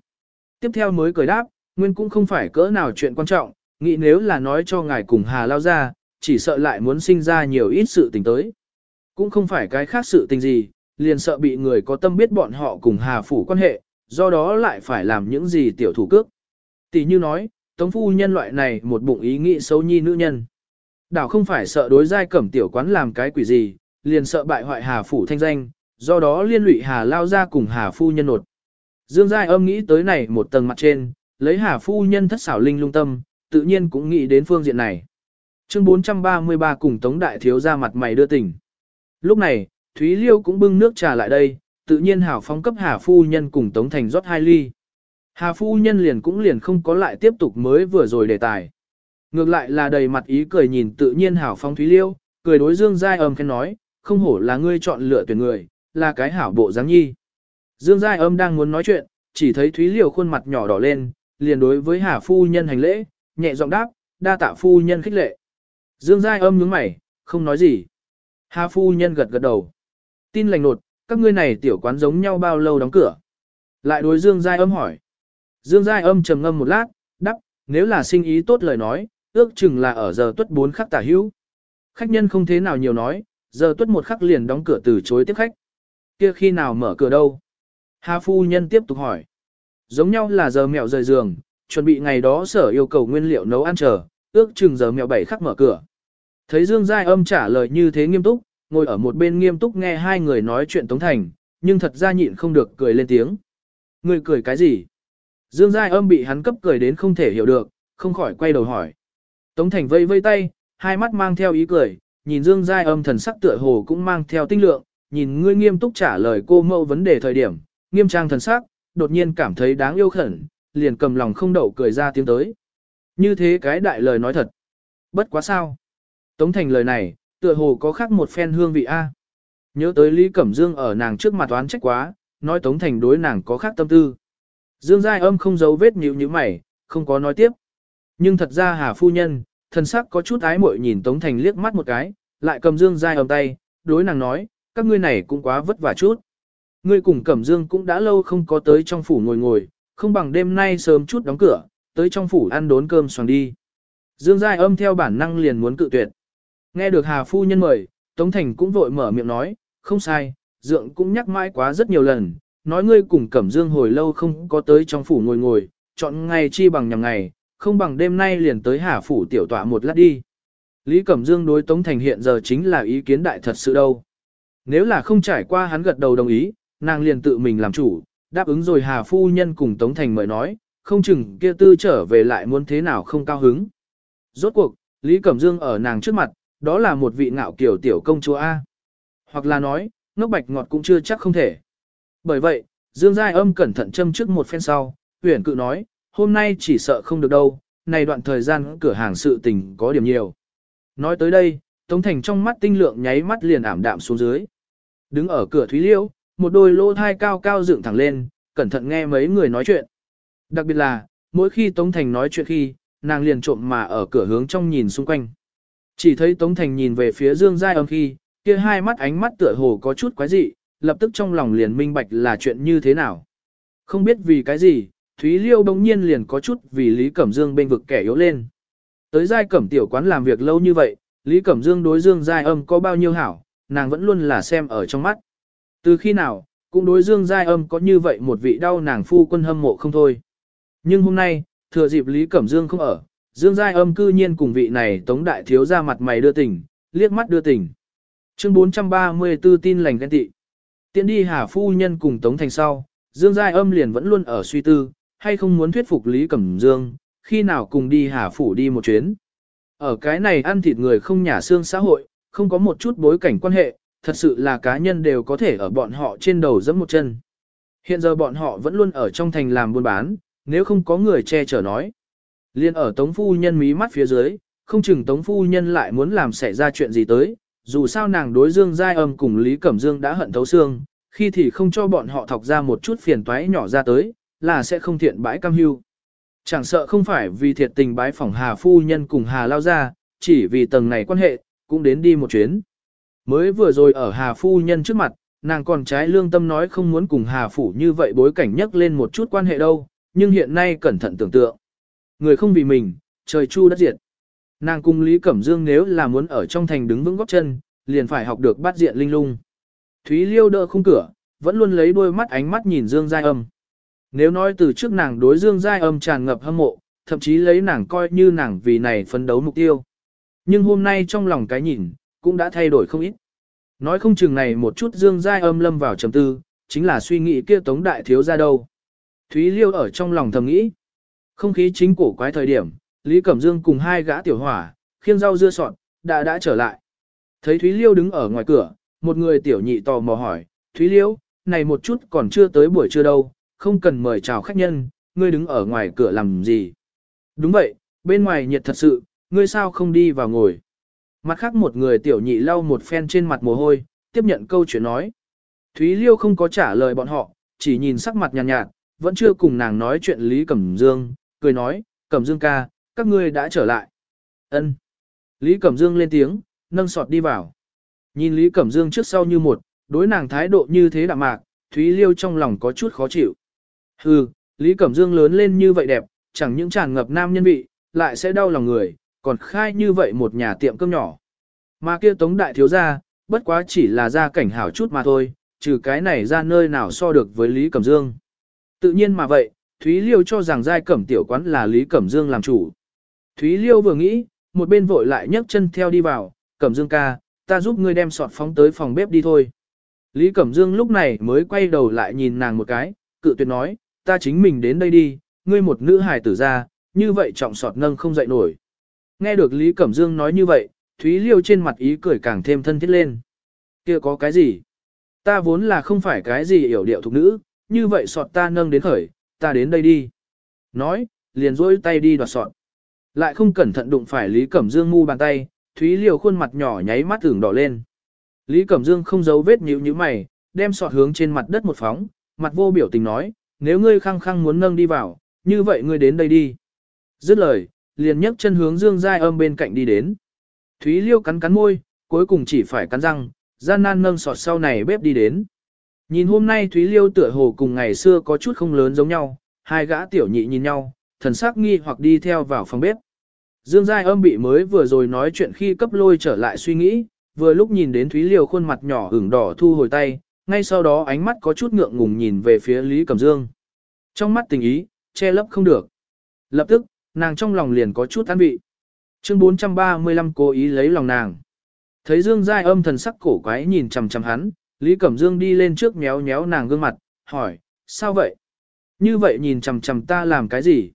Speaker 1: Tiếp theo mới cười đáp, nguyên cũng không phải cỡ nào chuyện quan trọng, nghĩ nếu là nói cho ngài cùng Hà lao ra, chỉ sợ lại muốn sinh ra nhiều ít sự tình tới. Cũng không phải cái khác sự tình gì, liền sợ bị người có tâm biết bọn họ cùng Hà Phủ quan hệ, do đó lại phải làm những gì tiểu thủ cước. Tỷ như nói, Tống Phu Nhân loại này một bụng ý nghĩ xấu nhi nữ nhân. Đảo không phải sợ đối giai cẩm tiểu quán làm cái quỷ gì, liền sợ bại hoại Hà Phủ thanh danh, do đó liên lụy Hà lao ra cùng Hà Phu Nhân nột. Dương Giai âm nghĩ tới này một tầng mặt trên, lấy Hà Phu Nhân thất xảo linh lung tâm, tự nhiên cũng nghĩ đến phương diện này. Chương 433 cùng Tống Đại Thiếu ra mặt mày đưa tỉnh. Lúc này, Thúy Liêu cũng bưng nước trà lại đây, tự nhiên hảo phóng cấp Hà Phu Nhân cùng Tống Thành rót hai ly. Hà Phu Nhân liền cũng liền không có lại tiếp tục mới vừa rồi đề tài. Ngược lại là đầy mặt ý cười nhìn tự nhiên hảo phóng Thúy Liêu, cười đối Dương Giai âm khen nói, không hổ là ngươi chọn lựa tuyển người, là cái hảo bộ dáng nhi. Dương Giai âm đang muốn nói chuyện, chỉ thấy Thúy Liều khuôn mặt nhỏ đỏ lên, liền đối với Hà Phu Nhân hành lễ, nhẹ giọng đáp, đa tạ Phu Nhân khích lệ. Dương Giai âm nhướng mày, không nói gì. Hà Phu Nhân gật gật đầu. Tin lành nột, các ngươi này tiểu quán giống nhau bao lâu đóng cửa. Lại đối Dương Giai âm hỏi. Dương Giai âm trầm ngâm một lát, đáp, nếu là sinh ý tốt lời nói, ước chừng là ở giờ tuất Bốn khắc tả hữu. Khách nhân không thế nào nhiều nói, giờ tuất một khắc liền đóng cửa từ chối tiếp khách. Kia khi nào mở cửa đâu? Hà phu nhân tiếp tục hỏi. Giống nhau là giờ mẹo rời giường, chuẩn bị ngày đó sở yêu cầu nguyên liệu nấu ăn chờ, ước chừng giờ mẹo bảy khắc mở cửa. Thấy Dương Giai âm trả lời như thế nghiêm túc, ngồi ở một bên nghiêm túc nghe hai người nói chuyện Tống Thành, nhưng thật ra nhịn không được cười lên tiếng. Người cười cái gì? Dương Giai âm bị hắn cấp cười đến không thể hiểu được, không khỏi quay đầu hỏi. Tống Thành vây vây tay, hai mắt mang theo ý cười, nhìn Dương Giai âm thần sắc tựa hồ cũng mang theo tinh lượng, nhìn ngươi nghiêm túc trả lời cô mẫu vấn đề thời điểm, nghiêm trang thần sắc, đột nhiên cảm thấy đáng yêu khẩn, liền cầm lòng không đậu cười ra tiếng tới. Như thế cái đại lời nói thật. Bất quá sao. Tống Thành lời này, tựa hồ có khác một phen hương vị A. Nhớ tới Lý Cẩm Dương ở nàng trước mặt oán trách quá, nói Tống Thành đối nàng có khác tâm tư. Dương Giai âm không giấu vết nhíu như mày, không có nói tiếp. Nhưng thật ra Hà Phu Nhân, thần sắc có chút ái muội nhìn Tống Thành liếc mắt một cái, lại cầm Dương Giai ôm tay, đối nàng nói, các ngươi này cũng quá vất vả chút. Ngươi cùng Cẩm Dương cũng đã lâu không có tới trong phủ ngồi ngồi, không bằng đêm nay sớm chút đóng cửa, tới trong phủ ăn đốn cơm xoàng đi. Dương Giai âm theo bản năng liền muốn cự tuyệt. Nghe được Hà Phu Nhân mời, Tống Thành cũng vội mở miệng nói, không sai, Dượng cũng nhắc mãi quá rất nhiều lần, nói ngươi cùng Cẩm Dương hồi lâu không có tới trong phủ ngồi ngồi, chọn ngày chi bằng nhằm ngày, không bằng đêm nay liền tới Hà Phủ tiểu tọa một lát đi. Lý Cẩm Dương đối Tống Thành hiện giờ chính là ý kiến đại thật sự đâu. Nếu là không trải qua hắn gật đầu đồng ý, nàng liền tự mình làm chủ, đáp ứng rồi Hà Phu Nhân cùng Tống Thành mời nói, không chừng kia tư trở về lại muốn thế nào không cao hứng. Rốt cuộc, Lý Cẩm Dương ở nàng trước mặt, đó là một vị ngạo kiểu tiểu công chúa A. Hoặc là nói, ngốc bạch ngọt cũng chưa chắc không thể. Bởi vậy, Dương Giai âm cẩn thận châm trước một phen sau, huyền cự nói, hôm nay chỉ sợ không được đâu, này đoạn thời gian cửa hàng sự tình có điểm nhiều. Nói tới đây, Tống Thành trong mắt tinh lượng nháy mắt liền ảm đạm xuống dưới. Đứng ở cửa Thúy Liễu, một đôi lô thai cao cao dựng thẳng lên, cẩn thận nghe mấy người nói chuyện. Đặc biệt là, mỗi khi Tống Thành nói chuyện khi, nàng liền trộm mà ở cửa hướng trong nhìn xung quanh. Chỉ thấy Tống Thành nhìn về phía Dương Giai âm khi, kia hai mắt ánh mắt tựa hồ có chút quái dị, lập tức trong lòng liền minh bạch là chuyện như thế nào. Không biết vì cái gì, Thúy Liêu bỗng nhiên liền có chút vì Lý Cẩm Dương bên vực kẻ yếu lên. Tới Giai Cẩm tiểu quán làm việc lâu như vậy, Lý Cẩm Dương đối Dương Giai âm có bao nhiêu hảo, nàng vẫn luôn là xem ở trong mắt. Từ khi nào, cũng đối Dương Giai âm có như vậy một vị đau nàng phu quân hâm mộ không thôi. Nhưng hôm nay, thừa dịp Lý Cẩm Dương không ở, Dương Giai âm cư nhiên cùng vị này tống đại thiếu ra mặt mày đưa tình, liếc mắt đưa tình. Chương 434 tin lành ghen tị. Tiến đi Hà Phu Nhân cùng Tống Thành sau, Dương Giai âm liền vẫn luôn ở suy tư, hay không muốn thuyết phục Lý Cẩm Dương, khi nào cùng đi Hà Phủ đi một chuyến. Ở cái này ăn thịt người không nhả xương xã hội, không có một chút bối cảnh quan hệ, thật sự là cá nhân đều có thể ở bọn họ trên đầu dẫm một chân. Hiện giờ bọn họ vẫn luôn ở trong thành làm buôn bán, nếu không có người che chở nói. Liên ở Tống Phu Nhân mí mắt phía dưới, không chừng Tống Phu Nhân lại muốn làm xảy ra chuyện gì tới, dù sao nàng đối Dương Giai âm cùng Lý Cẩm Dương đã hận thấu xương, khi thì không cho bọn họ thọc ra một chút phiền toái nhỏ ra tới, là sẽ không thiện bãi cam hưu. Chẳng sợ không phải vì thiệt tình bái phỏng Hà Phu Nhân cùng Hà Lao ra, chỉ vì tầng này quan hệ, cũng đến đi một chuyến. Mới vừa rồi ở Hà Phu Nhân trước mặt, nàng còn trái lương tâm nói không muốn cùng Hà Phủ như vậy bối cảnh nhắc lên một chút quan hệ đâu, nhưng hiện nay cẩn thận tưởng tượng. Người không vì mình, trời chu đất diệt. Nàng cùng Lý Cẩm Dương nếu là muốn ở trong thành đứng vững góc chân, liền phải học được bắt diện linh lung. Thúy Liêu đỡ khung cửa, vẫn luôn lấy đôi mắt ánh mắt nhìn Dương Giai Âm. Nếu nói từ trước nàng đối Dương Giai Âm tràn ngập hâm mộ, thậm chí lấy nàng coi như nàng vì này phấn đấu mục tiêu. Nhưng hôm nay trong lòng cái nhìn, cũng đã thay đổi không ít. Nói không chừng này một chút Dương Giai Âm lâm vào trầm tư, chính là suy nghĩ kia tống đại thiếu ra đâu. Thúy Liêu ở trong lòng thầm nghĩ. Không khí chính cổ quái thời điểm, Lý Cẩm Dương cùng hai gã tiểu hỏa, khiêng rau dưa sọt, đã đã trở lại. Thấy Thúy Liêu đứng ở ngoài cửa, một người tiểu nhị tò mò hỏi, Thúy Liêu, này một chút còn chưa tới buổi trưa đâu, không cần mời chào khách nhân, ngươi đứng ở ngoài cửa làm gì. Đúng vậy, bên ngoài nhiệt thật sự, ngươi sao không đi vào ngồi. Mặt khác một người tiểu nhị lau một phen trên mặt mồ hôi, tiếp nhận câu chuyện nói. Thúy Liêu không có trả lời bọn họ, chỉ nhìn sắc mặt nhàn nhạt, nhạt, vẫn chưa cùng nàng nói chuyện Lý Cẩm Dương, cười nói, Cẩm Dương ca, các ngươi đã trở lại. Ân. Lý Cẩm Dương lên tiếng, nâng sọt đi vào. Nhìn Lý Cẩm Dương trước sau như một, đối nàng thái độ như thế đạm mạc, Thúy Liêu trong lòng có chút khó chịu. Hừ, Lý Cẩm Dương lớn lên như vậy đẹp, chẳng những tràn ngập nam nhân vị, lại sẽ đau lòng người, còn khai như vậy một nhà tiệm cơm nhỏ. Mà kia tống đại thiếu gia, bất quá chỉ là gia cảnh hảo chút mà thôi, trừ cái này ra nơi nào so được với Lý Cẩm Dương. Tự nhiên mà vậy, Thúy Liêu cho rằng giai cẩm tiểu quán là Lý Cẩm Dương làm chủ. Thúy Liêu vừa nghĩ, một bên vội lại nhấc chân theo đi vào, Cẩm Dương ca, ta giúp ngươi đem sọt phóng tới phòng bếp đi thôi. Lý Cẩm Dương lúc này mới quay đầu lại nhìn nàng một cái, cự tuyệt nói, ta chính mình đến đây đi, ngươi một nữ hài tử ra, như vậy trọng sọt nâng không dậy nổi. Nghe được Lý Cẩm Dương nói như vậy, Thúy Liêu trên mặt ý cười càng thêm thân thiết lên. kia có cái gì? Ta vốn là không phải cái gì hiểu điệu thục nữ, như vậy sọt ta nâng đến khởi, ta đến đây đi. Nói, liền rỗi tay đi đoạt sọt. Lại không cẩn thận đụng phải Lý Cẩm Dương ngu bàn tay, Thúy Liêu khuôn mặt nhỏ nháy mắt tưởng đỏ lên. Lý Cẩm Dương không giấu vết nhíu nhíu mày, đem sọt hướng trên mặt đất một phóng, mặt vô biểu tình nói, nếu ngươi khăng khăng muốn nâng đi vào, như vậy ngươi đến đây đi. Dứt lời, liền nhấc chân hướng Dương Giai Âm bên cạnh đi đến. Thúy Liêu cắn cắn môi, cuối cùng chỉ phải cắn răng, gian nan nâng sọt sau này bếp đi đến. Nhìn hôm nay Thúy Liêu tựa hồ cùng ngày xưa có chút không lớn giống nhau, hai gã tiểu nhị nhìn nhau, thần sắc nghi hoặc đi theo vào phòng bếp. Dương Giai âm bị mới vừa rồi nói chuyện khi cấp lôi trở lại suy nghĩ, vừa lúc nhìn đến Thúy Liêu khuôn mặt nhỏ ửng đỏ thu hồi tay, ngay sau đó ánh mắt có chút ngượng ngùng nhìn về phía Lý Cẩm Dương. Trong mắt tình ý, che lấp không được. Lập tức, nàng trong lòng liền có chút an vị. Chương 435 cố ý lấy lòng nàng. Thấy Dương Giai âm thần sắc cổ quái nhìn chằm chằm hắn, Lý Cẩm Dương đi lên trước méo méo nàng gương mặt, hỏi, sao vậy? Như vậy nhìn chằm chằm ta làm cái gì?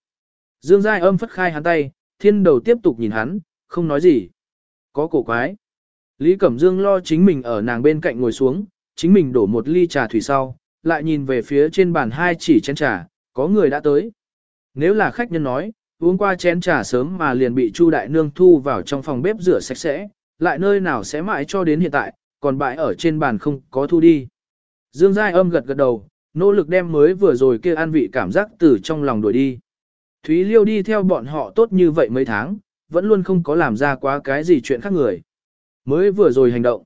Speaker 1: Dương Giai âm phất khai hắn tay, thiên đầu tiếp tục nhìn hắn, không nói gì. Có cổ quái. Lý Cẩm Dương lo chính mình ở nàng bên cạnh ngồi xuống, chính mình đổ một ly trà thủy sau, lại nhìn về phía trên bàn hai chỉ chén trà, có người đã tới. Nếu là khách nhân nói, uống qua chén trà sớm mà liền bị Chu Đại Nương thu vào trong phòng bếp rửa sạch sẽ, lại nơi nào sẽ mãi cho đến hiện tại, còn bãi ở trên bàn không có thu đi. Dương Giai âm gật gật đầu, nỗ lực đem mới vừa rồi kia an vị cảm giác từ trong lòng đuổi đi. Thúy Liêu đi theo bọn họ tốt như vậy mấy tháng, vẫn luôn không có làm ra quá cái gì chuyện khác người. Mới vừa rồi hành động.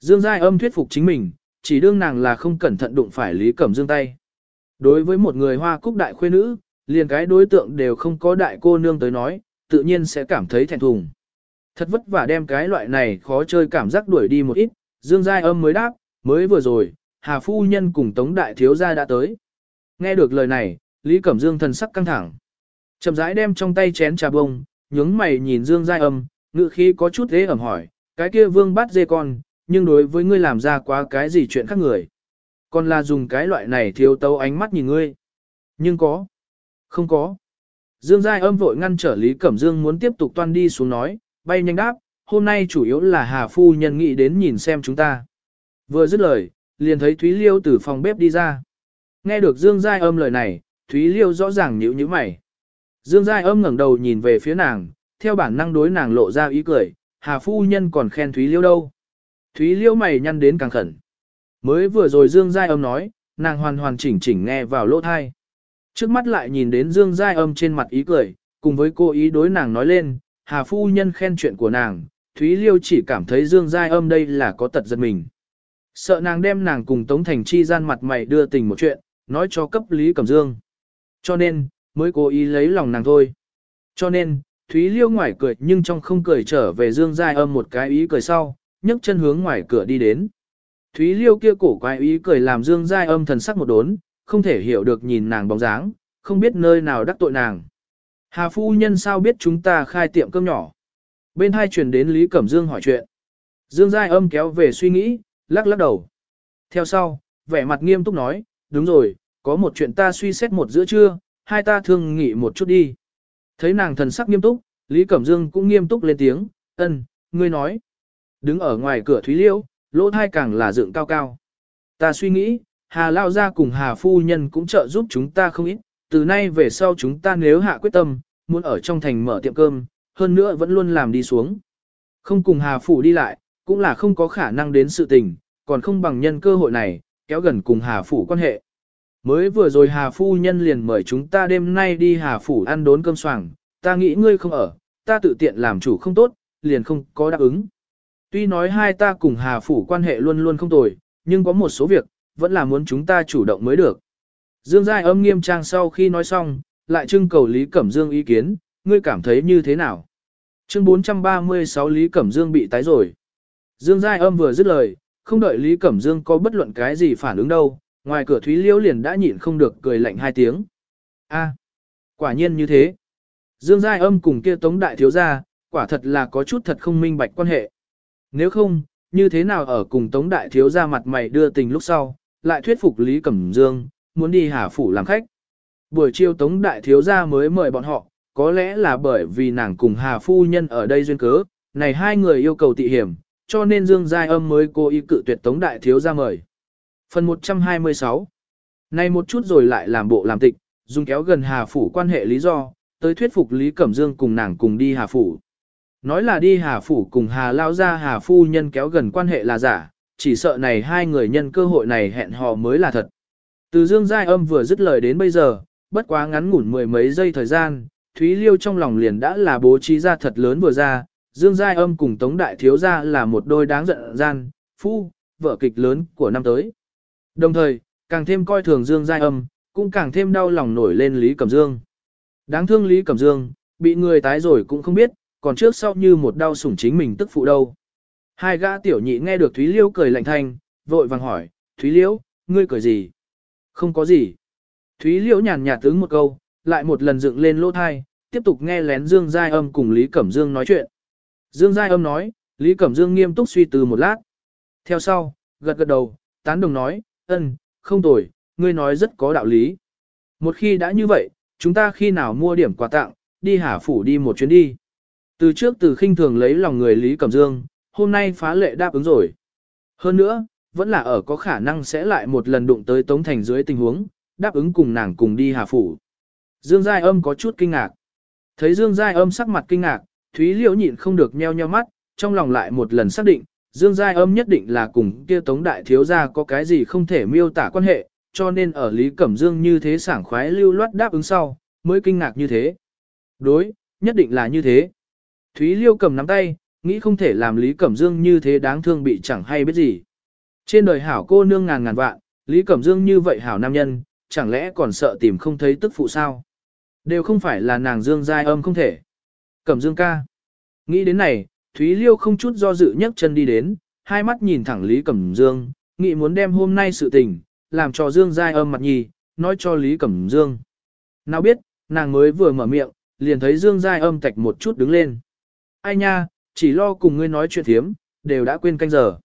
Speaker 1: Dương Giai âm thuyết phục chính mình, chỉ đương nàng là không cẩn thận đụng phải Lý Cẩm Dương tay. Đối với một người hoa cúc đại khuê nữ, liền cái đối tượng đều không có đại cô nương tới nói, tự nhiên sẽ cảm thấy thẹn thùng. Thật vất vả đem cái loại này khó chơi cảm giác đuổi đi một ít, Dương Giai âm mới đáp, mới vừa rồi, Hà Phu Nhân cùng Tống Đại Thiếu Gia đã tới. Nghe được lời này, Lý Cẩm Dương thần sắc căng thẳng. Chậm rãi đem trong tay chén trà bông, nhướng mày nhìn Dương Giai âm, ngự khí có chút thế ẩm hỏi, cái kia vương bắt dê con, nhưng đối với ngươi làm ra quá cái gì chuyện khác người. Còn là dùng cái loại này thiếu tấu ánh mắt nhìn ngươi. Nhưng có. Không có. Dương Giai âm vội ngăn trở Lý Cẩm Dương muốn tiếp tục toan đi xuống nói, bay nhanh đáp, hôm nay chủ yếu là Hà Phu Nhân nghĩ đến nhìn xem chúng ta. Vừa dứt lời, liền thấy Thúy Liêu từ phòng bếp đi ra. Nghe được Dương Giai âm lời này, Thúy Liêu rõ ràng nhíu nhíu mày. Dương Giai âm ngẩng đầu nhìn về phía nàng, theo bản năng đối nàng lộ ra ý cười, Hà Phu Nhân còn khen Thúy Liêu đâu. Thúy Liêu mày nhăn đến càng khẩn. Mới vừa rồi Dương Giai âm nói, nàng hoàn hoàn chỉnh chỉnh nghe vào lỗ thai. Trước mắt lại nhìn đến Dương Giai Âm trên mặt ý cười, cùng với cô ý đối nàng nói lên, Hà Phu Nhân khen chuyện của nàng, Thúy Liêu chỉ cảm thấy Dương Giai Âm đây là có tật giật mình. Sợ nàng đem nàng cùng Tống Thành Chi gian mặt mày đưa tình một chuyện, nói cho cấp Lý Cẩm Dương. Cho nên, mới cố ý lấy lòng nàng thôi. Cho nên, Thúy Liêu ngoài cười nhưng trong không cười trở về Dương Giai Âm một cái ý cười sau, nhấc chân hướng ngoài cửa đi đến. Thúy Liêu kia cổ quái ý cười làm Dương Giai Âm thần sắc một đốn, không thể hiểu được nhìn nàng bóng dáng, không biết nơi nào đắc tội nàng. Hà phu nhân sao biết chúng ta khai tiệm cơm nhỏ? Bên hai truyền đến Lý Cẩm Dương hỏi chuyện. Dương Giai Âm kéo về suy nghĩ, lắc lắc đầu. Theo sau, vẻ mặt nghiêm túc nói, đúng rồi, có một chuyện ta suy xét một giữa trưa, hai ta thương nghỉ một chút đi. Thấy nàng thần sắc nghiêm túc, Lý Cẩm Dương cũng nghiêm túc lên tiếng, ân, ngươi nói. Đứng ở ngoài cửa Thúy Liễu, lỗ thai càng là dựng cao cao. Ta suy nghĩ, Hà Lao Gia cùng Hà Phu Nhân cũng trợ giúp chúng ta không ít, từ nay về sau chúng ta nếu hạ quyết tâm, muốn ở trong thành mở tiệm cơm, hơn nữa vẫn luôn làm đi xuống. Không cùng Hà Phủ đi lại, cũng là không có khả năng đến sự tình, còn không bằng nhân cơ hội này, kéo gần cùng Hà Phủ quan hệ. Mới vừa rồi Hà Phu Nhân liền mời chúng ta đêm nay đi Hà Phủ ăn đốn cơm soảng, ta nghĩ ngươi không ở, ta tự tiện làm chủ không tốt, liền không có đáp ứng. Tuy nói hai ta cùng Hà Phủ quan hệ luôn luôn không tồi, nhưng có một số việc, vẫn là muốn chúng ta chủ động mới được. Dương Giai âm nghiêm trang sau khi nói xong, lại trưng cầu Lý Cẩm Dương ý kiến, ngươi cảm thấy như thế nào? Chương 436 Lý Cẩm Dương bị tái rồi. Dương Giai âm vừa dứt lời, không đợi Lý Cẩm Dương có bất luận cái gì phản ứng đâu, ngoài cửa Thúy Liễu liền đã nhịn không được cười lạnh hai tiếng. A, quả nhiên như thế. Dương Giai âm cùng kia tống đại thiếu gia, quả thật là có chút thật không minh bạch quan hệ. Nếu không, như thế nào ở cùng tống đại thiếu gia mặt mày đưa tình lúc sau, lại thuyết phục Lý Cẩm Dương, muốn đi Hà Phủ làm khách. Buổi chiều tống đại thiếu gia mới mời bọn họ, có lẽ là bởi vì nàng cùng Hà Phu Nhân ở đây duyên cớ, này hai người yêu cầu tị hiểm, cho nên Dương Giai âm mới cố ý cự tuyệt tống đại thiếu gia mời. Phần 126 Này một chút rồi lại làm bộ làm tịch, dùng kéo gần Hà Phủ quan hệ lý do, tới thuyết phục Lý Cẩm Dương cùng nàng cùng đi Hà Phủ. Nói là đi Hà Phủ cùng Hà Lao ra Hà Phu Nhân kéo gần quan hệ là giả, chỉ sợ này hai người nhân cơ hội này hẹn hò mới là thật. Từ Dương Giai âm vừa dứt lời đến bây giờ, bất quá ngắn ngủn mười mấy giây thời gian, Thúy Liêu trong lòng liền đã là bố trí ra thật lớn vừa ra, Dương Giai âm cùng Tống Đại Thiếu ra là một đôi đáng giận gian, phu, vợ kịch lớn của năm tới. Đồng thời, càng thêm coi thường Dương Giai âm, cũng càng thêm đau lòng nổi lên Lý Cẩm Dương. Đáng thương Lý Cẩm Dương, bị người tái rồi cũng không biết, còn trước sau như một đau sủng chính mình tức phụ đâu. Hai gã tiểu nhị nghe được Thúy Liêu cười lạnh thanh, vội vàng hỏi, Thúy Liêu, ngươi cười gì? Không có gì. Thúy Liêu nhàn nhạt tướng một câu, lại một lần dựng lên lỗ thai, tiếp tục nghe lén Dương Giai Âm cùng Lý Cẩm Dương nói chuyện. Dương Giai Âm nói, Lý Cẩm Dương nghiêm túc suy tư một lát. Theo sau, gật gật đầu, tán đồng nói, ân, không tồi, ngươi nói rất có đạo lý. Một khi đã như vậy, chúng ta khi nào mua điểm quà tặng, đi Hà Phủ đi một chuyến đi. Từ trước từ khinh thường lấy lòng người Lý Cẩm Dương, hôm nay phá lệ đáp ứng rồi. Hơn nữa, vẫn là ở có khả năng sẽ lại một lần đụng tới Tống Thành dưới tình huống, đáp ứng cùng nàng cùng đi Hà Phủ. Dương Giai Âm có chút kinh ngạc. Thấy Dương Giai Âm sắc mặt kinh ngạc, Thúy Liễu nhịn không được nheo nheo mắt, trong lòng lại một lần xác định, Dương Giai Âm nhất định là cùng kia Tống Đại Thiếu Gia có cái gì không thể miêu tả quan hệ, cho nên ở Lý Cẩm Dương như thế sảng khoái lưu loát đáp ứng sau, mới kinh ngạc như thế. Đối, nhất định là như thế. Thúy Liêu cầm nắm tay, nghĩ không thể làm Lý Cẩm Dương như thế đáng thương bị chẳng hay biết gì. Trên đời hảo cô nương ngàn ngàn vạn, Lý Cẩm Dương như vậy hảo nam nhân, chẳng lẽ còn sợ tìm không thấy tức phụ sao? Đều không phải là nàng Dương giai âm không thể. Cẩm Dương ca. Nghĩ đến này, Thúy Liêu không chút do dự nhấc chân đi đến, hai mắt nhìn thẳng Lý Cẩm Dương, nghĩ muốn đem hôm nay sự tình, làm cho Dương giai âm mặt nhì, nói cho Lý Cẩm Dương. Nào biết, nàng mới vừa mở miệng, liền thấy Dương giai âm tạch một chút đứng lên. Ai nha, chỉ lo cùng ngươi nói chuyện thiếm, đều đã quên canh giờ.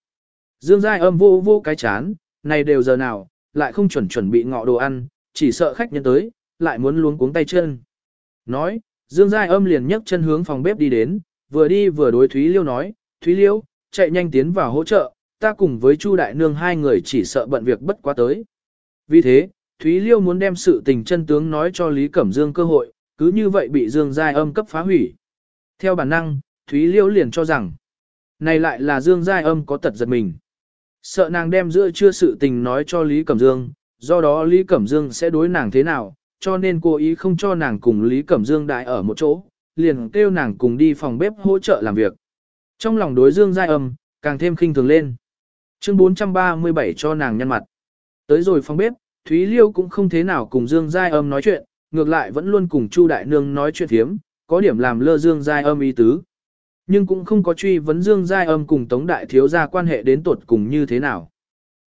Speaker 1: Dương Giai âm vô vô cái chán, này đều giờ nào, lại không chuẩn chuẩn bị ngọ đồ ăn, chỉ sợ khách nhân tới, lại muốn luống cuống tay chân. Nói, Dương Giai âm liền nhấc chân hướng phòng bếp đi đến, vừa đi vừa đối Thúy Liêu nói, Thúy Liêu, chạy nhanh tiến vào hỗ trợ, ta cùng với Chu Đại Nương hai người chỉ sợ bận việc bất quá tới. Vì thế, Thúy Liêu muốn đem sự tình chân tướng nói cho Lý Cẩm Dương cơ hội, cứ như vậy bị Dương Giai âm cấp phá hủy. Theo bản năng, Thúy Liêu liền cho rằng, này lại là Dương Giai âm có tật giật mình. Sợ nàng đem giữa chưa sự tình nói cho Lý Cẩm Dương, do đó Lý Cẩm Dương sẽ đối nàng thế nào, cho nên cô ý không cho nàng cùng Lý Cẩm Dương đại ở một chỗ, liền kêu nàng cùng đi phòng bếp hỗ trợ làm việc. Trong lòng đối Dương Giai Âm, càng thêm khinh thường lên. Chương 437 cho nàng nhăn mặt. Tới rồi phòng bếp, Thúy Liêu cũng không thế nào cùng Dương Giai Âm nói chuyện, ngược lại vẫn luôn cùng Chu Đại Nương nói chuyện thiếm, có điểm làm lơ Dương Giai Âm ý tứ. Nhưng cũng không có truy vấn Dương Giai Âm cùng Tống Đại Thiếu ra quan hệ đến tột cùng như thế nào.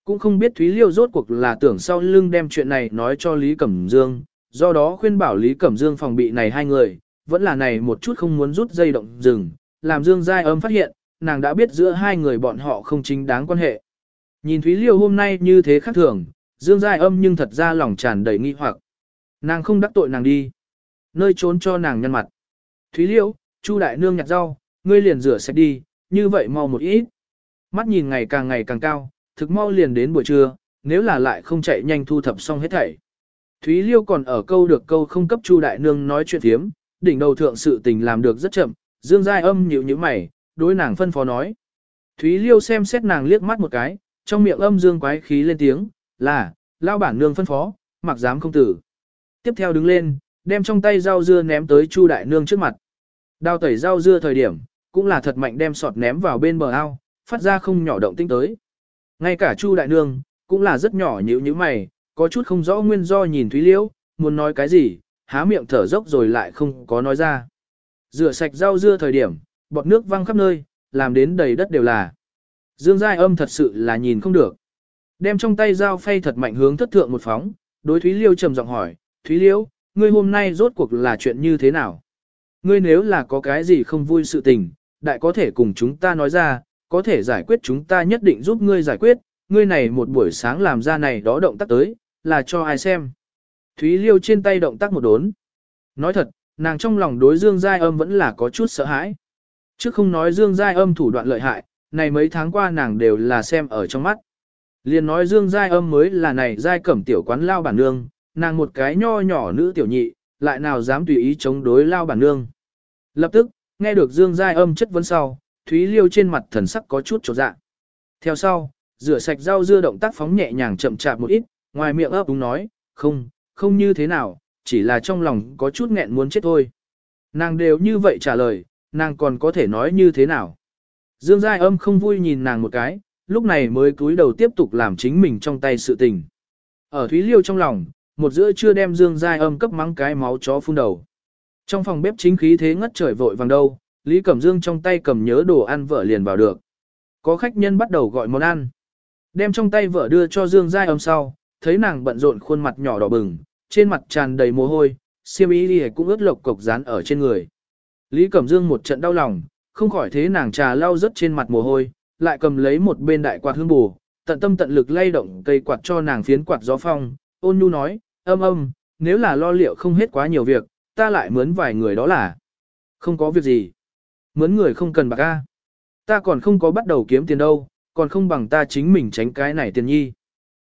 Speaker 1: Cũng không biết Thúy Liêu rốt cuộc là tưởng sau lưng đem chuyện này nói cho Lý Cẩm Dương, do đó khuyên bảo Lý Cẩm Dương phòng bị này hai người, vẫn là này một chút không muốn rút dây động rừng, làm Dương Giai Âm phát hiện, nàng đã biết giữa hai người bọn họ không chính đáng quan hệ. Nhìn Thúy Liêu hôm nay như thế khác thường, Dương Giai Âm nhưng thật ra lòng tràn đầy nghi hoặc. Nàng không đắc tội nàng đi. Nơi trốn cho nàng nhân mặt. Thúy Liêu, Chu Đại Nương nhặt rau, ngươi liền rửa sạch đi, như vậy mau một ít. Mắt nhìn ngày càng ngày càng cao, thực mau liền đến buổi trưa, nếu là lại không chạy nhanh thu thập xong hết thảy. Thúy Liêu còn ở câu được câu không cấp Chu Đại Nương nói chuyện thiếm, đỉnh đầu thượng sự tình làm được rất chậm, Dương Giai âm nhíu nhíu mày, đối nàng phân phó nói. Thúy Liêu xem xét nàng liếc mắt một cái, trong miệng âm dương quái khí lên tiếng, là, lao bản nương phân phó, mặc dám không tử. Tiếp theo đứng lên, đem trong tay rau dưa ném tới Chu Đại Nương trước mặt. Đào tẩy rau dưa thời điểm, cũng là thật mạnh đem sọt ném vào bên bờ ao, phát ra không nhỏ động tinh tới. Ngay cả Chu Đại Nương, cũng là rất nhỏ nhíu như mày, có chút không rõ nguyên do nhìn Thúy Liễu, muốn nói cái gì, há miệng thở dốc rồi lại không có nói ra. Rửa sạch rau dưa thời điểm, bọt nước văng khắp nơi, làm đến đầy đất đều là. Dương Giai âm thật sự là nhìn không được. Đem trong tay dao phay thật mạnh hướng thất thượng một phóng, đối Thúy Liêu trầm giọng hỏi, Thúy Liêu, ngươi hôm nay rốt cuộc là chuyện như thế nào? Ngươi nếu là có cái gì không vui sự tình, đại có thể cùng chúng ta nói ra, có thể giải quyết chúng ta nhất định giúp ngươi giải quyết, ngươi này một buổi sáng làm ra này đó động tác tới, là cho ai xem. Thúy Liêu trên tay động tác một đốn. Nói thật, nàng trong lòng đối Dương Giai Âm vẫn là có chút sợ hãi. Chứ không nói Dương Giai Âm thủ đoạn lợi hại, này mấy tháng qua nàng đều là xem ở trong mắt. Liền nói Dương Giai Âm mới là này Giai cẩm tiểu quán lao bản nương, nàng một cái nho nhỏ nữ tiểu nhị, lại nào dám tùy ý chống đối lao bản nương. Lập tức, nghe được Dương Giai Âm chất vấn sau, Thúy Liêu trên mặt thần sắc có chút trột dạ. Theo sau, rửa sạch rau dưa động tác phóng nhẹ nhàng chậm chạp một ít, ngoài miệng ấp đúng nói, không, không như thế nào, chỉ là trong lòng có chút nghẹn muốn chết thôi. Nàng đều như vậy trả lời, nàng còn có thể nói như thế nào. Dương Giai âm không vui nhìn nàng một cái, lúc này mới cúi đầu tiếp tục làm chính mình trong tay sự tình. Ở Thúy Liêu trong lòng, một giữa chưa đem Dương Giai âm cấp mắng cái máu chó phun đầu. Trong phòng bếp chính khí thế ngất trời vội vàng đâu, Lý Cẩm Dương trong tay cầm nhớ đồ ăn vợ liền vào được. Có khách nhân bắt đầu gọi món ăn. Đem trong tay vợ đưa cho Dương Giai âm sau, thấy nàng bận rộn khuôn mặt nhỏ đỏ bừng, trên mặt tràn đầy mồ hôi, siêm ý đi cũng ướt lộc cục dán ở trên người. Lý Cẩm Dương một trận đau lòng, không khỏi thế nàng trà lau rất trên mặt mồ hôi, lại cầm lấy một bên đại quạt hương bù, tận tâm tận lực lay động cây quạt cho nàng phiến quạt gió phong, ôn nhu nói, âm âm, nếu là lo liệu không hết quá nhiều việc, ta lại mướn vài người đó là. Không có việc gì. Mướn người không cần bạc a. Ta còn không có bắt đầu kiếm tiền đâu, còn không bằng ta chính mình tránh cái này tiền nhi.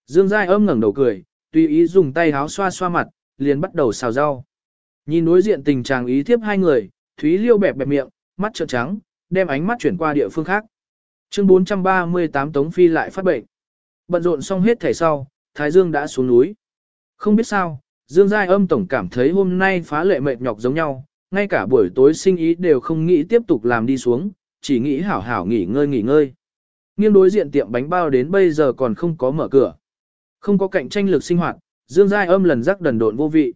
Speaker 1: Dương Giai âm ngẩng đầu cười, tùy ý dùng tay háo xoa xoa mặt, liền bắt đầu xào rau. Nhìn đối diện tình trạng ý thiếp hai người, Thúy Liêu bẹp bẹp miệng, mắt trợn trắng, đem ánh mắt chuyển qua địa phương khác. Chương 438 Tống Phi lại phát bệnh. Bận rộn xong hết thẻ sau, Thái Dương đã xuống núi. Không biết sao, Dương Giai âm tổng cảm thấy hôm nay phá lệ mệt nhọc giống nhau, ngay cả buổi tối sinh ý đều không nghĩ tiếp tục làm đi xuống, chỉ nghĩ hảo hảo nghỉ ngơi nghỉ ngơi. Nghiêng đối diện tiệm bánh bao đến bây giờ còn không có mở cửa. Không có cạnh tranh lực sinh hoạt, Dương Giai âm lần rắc đần độn vô vị.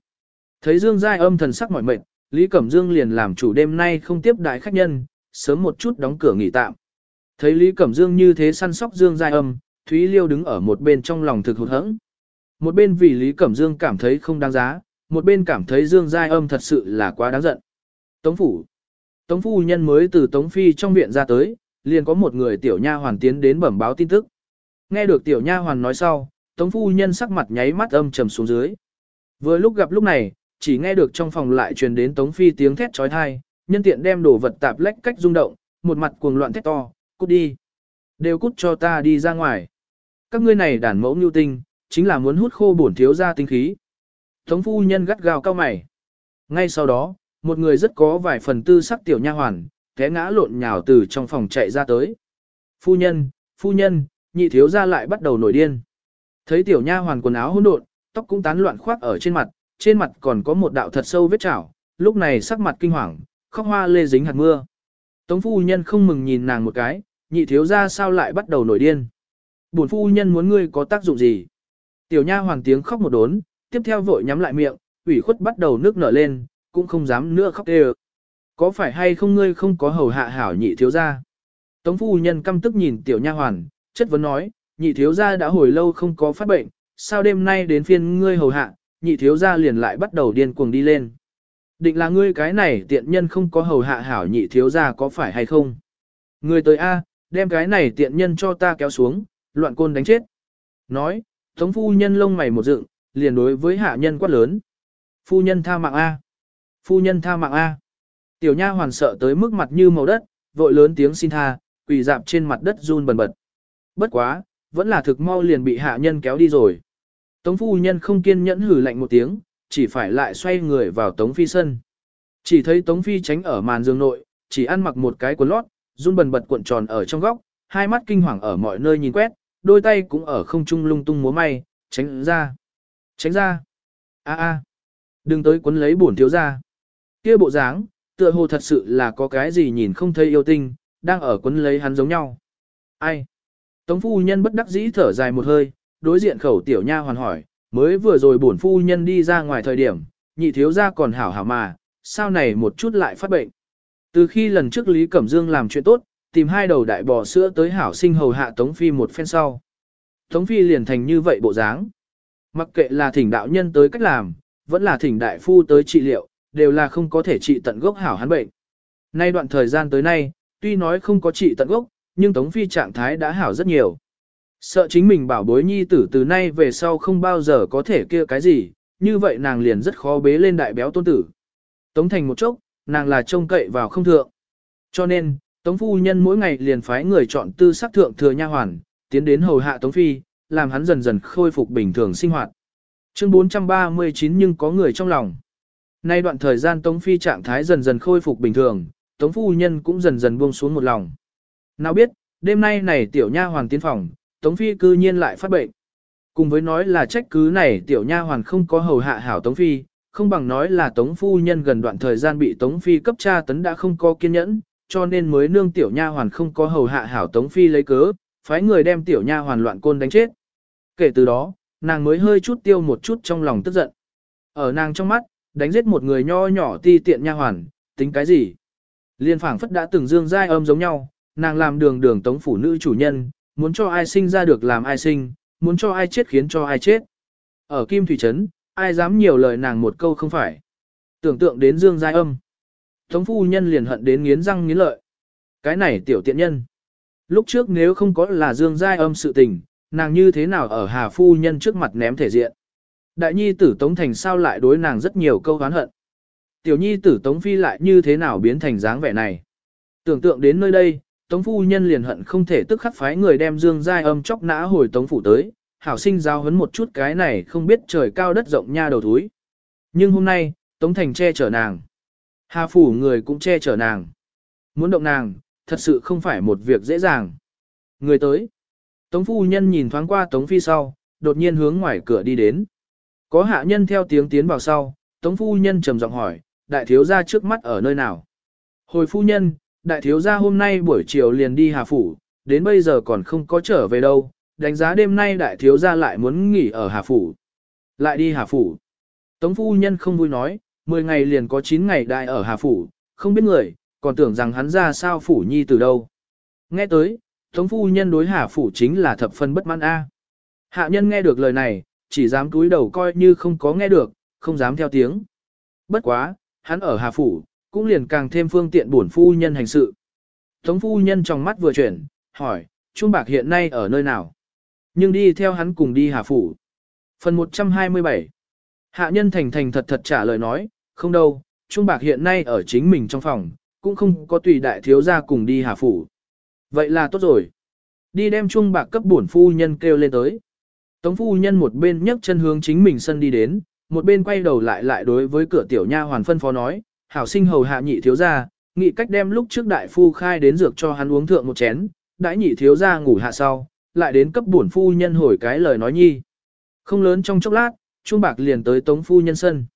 Speaker 1: Thấy Dương Giai âm thần sắc mỏi mệt, Lý Cẩm Dương liền làm chủ đêm nay không tiếp đại khách nhân, sớm một chút đóng cửa nghỉ tạm. Thấy Lý Cẩm Dương như thế săn sóc Dương Giai âm, Thúy Liêu đứng ở một bên trong lòng thực hụt hẫng. Một bên vì Lý Cẩm Dương cảm thấy không đáng giá, một bên cảm thấy Dương Giai âm thật sự là quá đáng giận. Tống phủ. Tống phu nhân mới từ Tống Phi trong viện ra tới, liền có một người tiểu nha hoàn tiến đến bẩm báo tin tức. Nghe được tiểu nha hoàn nói sau, Tống phu nhân sắc mặt nháy mắt âm trầm xuống dưới. Vừa lúc gặp lúc này, chỉ nghe được trong phòng lại truyền đến Tống Phi tiếng thét trói thai, nhân tiện đem đồ vật tạp lách cách rung động, một mặt cuồng loạn thét to, cút đi. Đều cút cho ta đi ra ngoài. Các ngươi này đàn mẫu nhu tinh, chính là muốn hút khô bổn thiếu ra tinh khí. Tống phu nhân gắt gao cao mày. Ngay sau đó, một người rất có vài phần tư sắc tiểu nha hoàn, té ngã lộn nhào từ trong phòng chạy ra tới. Phu nhân, phu nhân, nhị thiếu ra lại bắt đầu nổi điên. Thấy tiểu nha hoàn quần áo hỗn độn, tóc cũng tán loạn khoác ở trên mặt, trên mặt còn có một đạo thật sâu vết chảo, lúc này sắc mặt kinh hoàng, khóc hoa lê dính hạt mưa. Tống phu nhân không mừng nhìn nàng một cái, nhị thiếu ra sao lại bắt đầu nổi điên. Bổn phu nhân muốn ngươi có tác dụng gì? Tiểu nha hoàng tiếng khóc một đốn, tiếp theo vội nhắm lại miệng, ủy khuất bắt đầu nước nở lên, cũng không dám nữa khóc đê Có phải hay không ngươi không có hầu hạ hảo nhị thiếu gia? Tống phu nhân căm tức nhìn tiểu nha hoàn, chất vấn nói, nhị thiếu gia đã hồi lâu không có phát bệnh, sao đêm nay đến phiên ngươi hầu hạ, nhị thiếu gia liền lại bắt đầu điên cuồng đi lên. Định là ngươi cái này tiện nhân không có hầu hạ hảo nhị thiếu gia có phải hay không? Ngươi tới A, đem cái này tiện nhân cho ta kéo xuống, loạn côn đánh chết. Nói, tống phu nhân lông mày một dựng, liền đối với hạ nhân quát lớn. Phu nhân tha mạng A. Phu nhân tha mạng A. Tiểu nha hoàn sợ tới mức mặt như màu đất, vội lớn tiếng xin tha, quỳ dạp trên mặt đất run bần bật. Bất quá, vẫn là thực mau liền bị hạ nhân kéo đi rồi. Tống phu nhân không kiên nhẫn hử lạnh một tiếng, chỉ phải lại xoay người vào tống phi sân. Chỉ thấy tống phi tránh ở màn giường nội, chỉ ăn mặc một cái quần lót, run bần bật cuộn tròn ở trong góc, hai mắt kinh hoàng ở mọi nơi nhìn quét, đôi tay cũng ở không trung lung tung múa may, tránh ra. Tránh ra. a a Đừng tới quấn lấy bổn thiếu ra. Kia bộ dáng, tựa hồ thật sự là có cái gì nhìn không thấy yêu tinh, đang ở quấn lấy hắn giống nhau. Ai? Tống phu nhân bất đắc dĩ thở dài một hơi, đối diện khẩu tiểu nha hoàn hỏi, mới vừa rồi bổn phu nhân đi ra ngoài thời điểm, nhị thiếu gia còn hảo hảo mà, sao này một chút lại phát bệnh. Từ khi lần trước Lý Cẩm Dương làm chuyện tốt, tìm hai đầu đại bò sữa tới hảo sinh hầu hạ Tống Phi một phen sau. Tống Phi liền thành như vậy bộ dáng. Mặc kệ là thỉnh đạo nhân tới cách làm, vẫn là thỉnh đại phu tới trị liệu, đều là không có thể trị tận gốc hảo hắn bệnh. Nay đoạn thời gian tới nay, tuy nói không có trị tận gốc, nhưng Tống Phi trạng thái đã hảo rất nhiều. Sợ chính mình bảo bối nhi tử từ nay về sau không bao giờ có thể kia cái gì, như vậy nàng liền rất khó bế lên đại béo tôn tử. Tống thành một chốc, nàng là trông cậy vào không thượng. Cho nên, Tống phu nhân mỗi ngày liền phái người chọn tư sắc thượng thừa nha hoàn, tiến đến hầu hạ Tống Phi, làm hắn dần dần khôi phục bình thường sinh hoạt. Chương 439 nhưng có người trong lòng. Nay đoạn thời gian Tống Phi trạng thái dần dần khôi phục bình thường, Tống phu nhân cũng dần dần buông xuống một lòng. Nào biết, đêm nay này tiểu nha hoàn tiến phòng, Tống Phi cư nhiên lại phát bệnh. Cùng với nói là trách cứ này tiểu nha hoàn không có hầu hạ hảo Tống Phi, không bằng nói là Tống phu nhân gần đoạn thời gian bị Tống Phi cấp tra tấn đã không có kiên nhẫn, cho nên mới nương tiểu nha hoàn không có hầu hạ hảo Tống Phi lấy cớ, phái người đem tiểu nha hoàn loạn côn đánh chết. Kể từ đó, nàng mới hơi chút tiêu một chút trong lòng tức giận. Ở nàng trong mắt, đánh giết một người nho nhỏ ti tiện nha hoàn, tính cái gì? Liên phảng phất đã từng dương giai âm giống nhau, nàng làm đường đường tống phủ nữ chủ nhân, muốn cho ai sinh ra được làm ai sinh, muốn cho ai chết khiến cho ai chết. Ở Kim Thủy Trấn, ai dám nhiều lời nàng một câu không phải. Tưởng tượng đến dương giai âm. Tống phu nhân liền hận đến nghiến răng nghiến lợi. Cái này tiểu tiện nhân. Lúc trước nếu không có là dương giai âm sự tình, nàng như thế nào ở hà phu nhân trước mặt ném thể diện. Đại nhi tử Tống Thành sao lại đối nàng rất nhiều câu oán hận. Tiểu nhi tử Tống Phi lại như thế nào biến thành dáng vẻ này. Tưởng tượng đến nơi đây, Tống Phu Nhân liền hận không thể tức khắc phái người đem dương giai âm chóc nã hồi Tống Phủ tới, hảo sinh giao hấn một chút cái này không biết trời cao đất rộng nha đầu thúi. Nhưng hôm nay, Tống Thành che chở nàng. Hà Phủ người cũng che chở nàng. Muốn động nàng, thật sự không phải một việc dễ dàng. Người tới. Tống Phu Nhân nhìn thoáng qua Tống Phi sau, đột nhiên hướng ngoài cửa đi đến. Có hạ nhân theo tiếng tiến vào sau, Tống Phu Nhân trầm giọng hỏi, đại thiếu gia trước mắt ở nơi nào? Hồi phu nhân, đại thiếu gia hôm nay buổi chiều liền đi Hà Phủ, đến bây giờ còn không có trở về đâu, đánh giá đêm nay đại thiếu gia lại muốn nghỉ ở Hà Phủ. Lại đi Hà Phủ. Tống phu nhân không vui nói, 10 ngày liền có 9 ngày đại ở Hà Phủ, không biết người, còn tưởng rằng hắn ra sao Phủ Nhi từ đâu. Nghe tới, Tống phu nhân đối Hà Phủ chính là thập phân bất mãn A. Hạ nhân nghe được lời này, chỉ dám túi đầu coi như không có nghe được, không dám theo tiếng. Bất quá, hắn ở Hà Phủ, cũng liền càng thêm phương tiện bổn phu nhân hành sự. Tống phu nhân trong mắt vừa chuyển, hỏi, Trung Bạc hiện nay ở nơi nào? Nhưng đi theo hắn cùng đi Hà Phủ. Phần 127 Hạ nhân thành thành thật thật trả lời nói, không đâu, Trung Bạc hiện nay ở chính mình trong phòng, cũng không có tùy đại thiếu gia cùng đi Hà Phủ. Vậy là tốt rồi. Đi đem Trung Bạc cấp bổn phu nhân kêu lên tới. Tống phu nhân một bên nhấc chân hướng chính mình sân đi đến, một bên quay đầu lại lại đối với cửa tiểu nha hoàn phân phó nói, hảo sinh hầu hạ nhị thiếu gia, nghị cách đem lúc trước đại phu khai đến dược cho hắn uống thượng một chén, đãi nhị thiếu gia ngủ hạ sau, lại đến cấp bổn phu nhân hồi cái lời nói nhi. Không lớn trong chốc lát, Trung Bạc liền tới Tống phu nhân sân.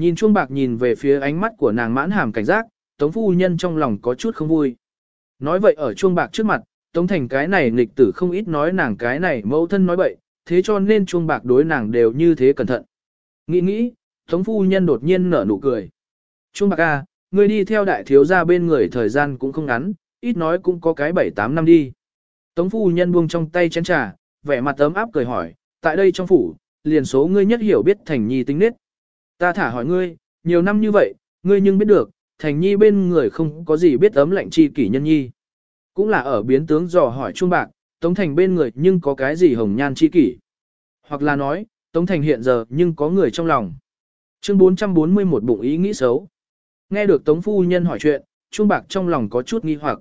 Speaker 1: Nhìn chuông bạc nhìn về phía ánh mắt của nàng mãn hàm cảnh giác, Tống phu nhân trong lòng có chút không vui. Nói vậy ở chuông bạc trước mặt, Tống Thành cái này nghịch tử không ít nói nàng cái này mẫu thân nói bậy, thế cho nên chuông bạc đối nàng đều như thế cẩn thận. Nghĩ nghĩ, Tống phu nhân đột nhiên nở nụ cười. Chuông bạc a, à, ngươi đi theo đại thiếu gia bên người thời gian cũng không ngắn, ít nói cũng có cái 7-8 năm đi. Tống phu nhân buông trong tay chén trà, vẻ mặt ấm áp cười hỏi, tại đây trong phủ, liền số ngươi nhất hiểu biết thành nhi tính nết. Ta thả hỏi ngươi, nhiều năm như vậy, ngươi nhưng biết được, thành nhi bên người không có gì biết ấm lạnh chi kỷ nhân nhi. Cũng là ở biến tướng dò hỏi Trung Bạc, Tống Thành bên người nhưng có cái gì hồng nhan chi kỷ. Hoặc là nói, Tống Thành hiện giờ nhưng có người trong lòng. Chương 441 bụng ý nghĩ xấu. Nghe được Tống Phu Nhân hỏi chuyện, Trung Bạc trong lòng có chút nghi hoặc.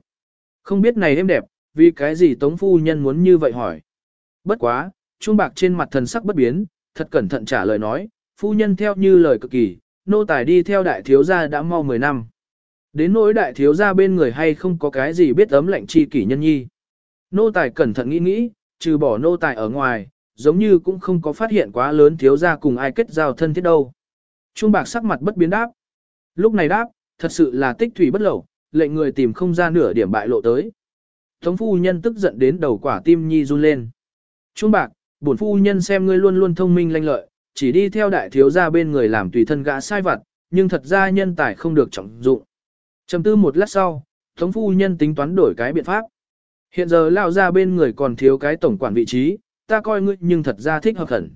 Speaker 1: Không biết này êm đẹp, vì cái gì Tống Phu Nhân muốn như vậy hỏi. Bất quá, Trung Bạc trên mặt thần sắc bất biến, thật cẩn thận trả lời nói, Phu Nhân theo như lời cực kỳ, nô tài đi theo đại thiếu gia đã mau 10 năm. Đến nỗi đại thiếu gia bên người hay không có cái gì biết ấm lạnh chi kỷ nhân nhi. Nô tài cẩn thận nghĩ nghĩ, trừ bỏ nô tài ở ngoài, giống như cũng không có phát hiện quá lớn thiếu gia cùng ai kết giao thân thiết đâu. Trung bạc sắc mặt bất biến đáp. Lúc này đáp, thật sự là tích thủy bất lẩu, lệnh người tìm không ra nửa điểm bại lộ tới. Tống phu nhân tức giận đến đầu quả tim nhi run lên. Trung bạc, bổn phu nhân xem ngươi luôn luôn thông minh lanh lợi, chỉ đi theo đại thiếu gia bên người làm tùy thân gã sai vặt, nhưng thật ra nhân tài không được trọng dụng. Trầm tư một lát sau, Tống phu nhân tính toán đổi cái biện pháp. Hiện giờ lao ra bên người còn thiếu cái tổng quản vị trí, ta coi ngươi nhưng thật ra thích hợp khẩn.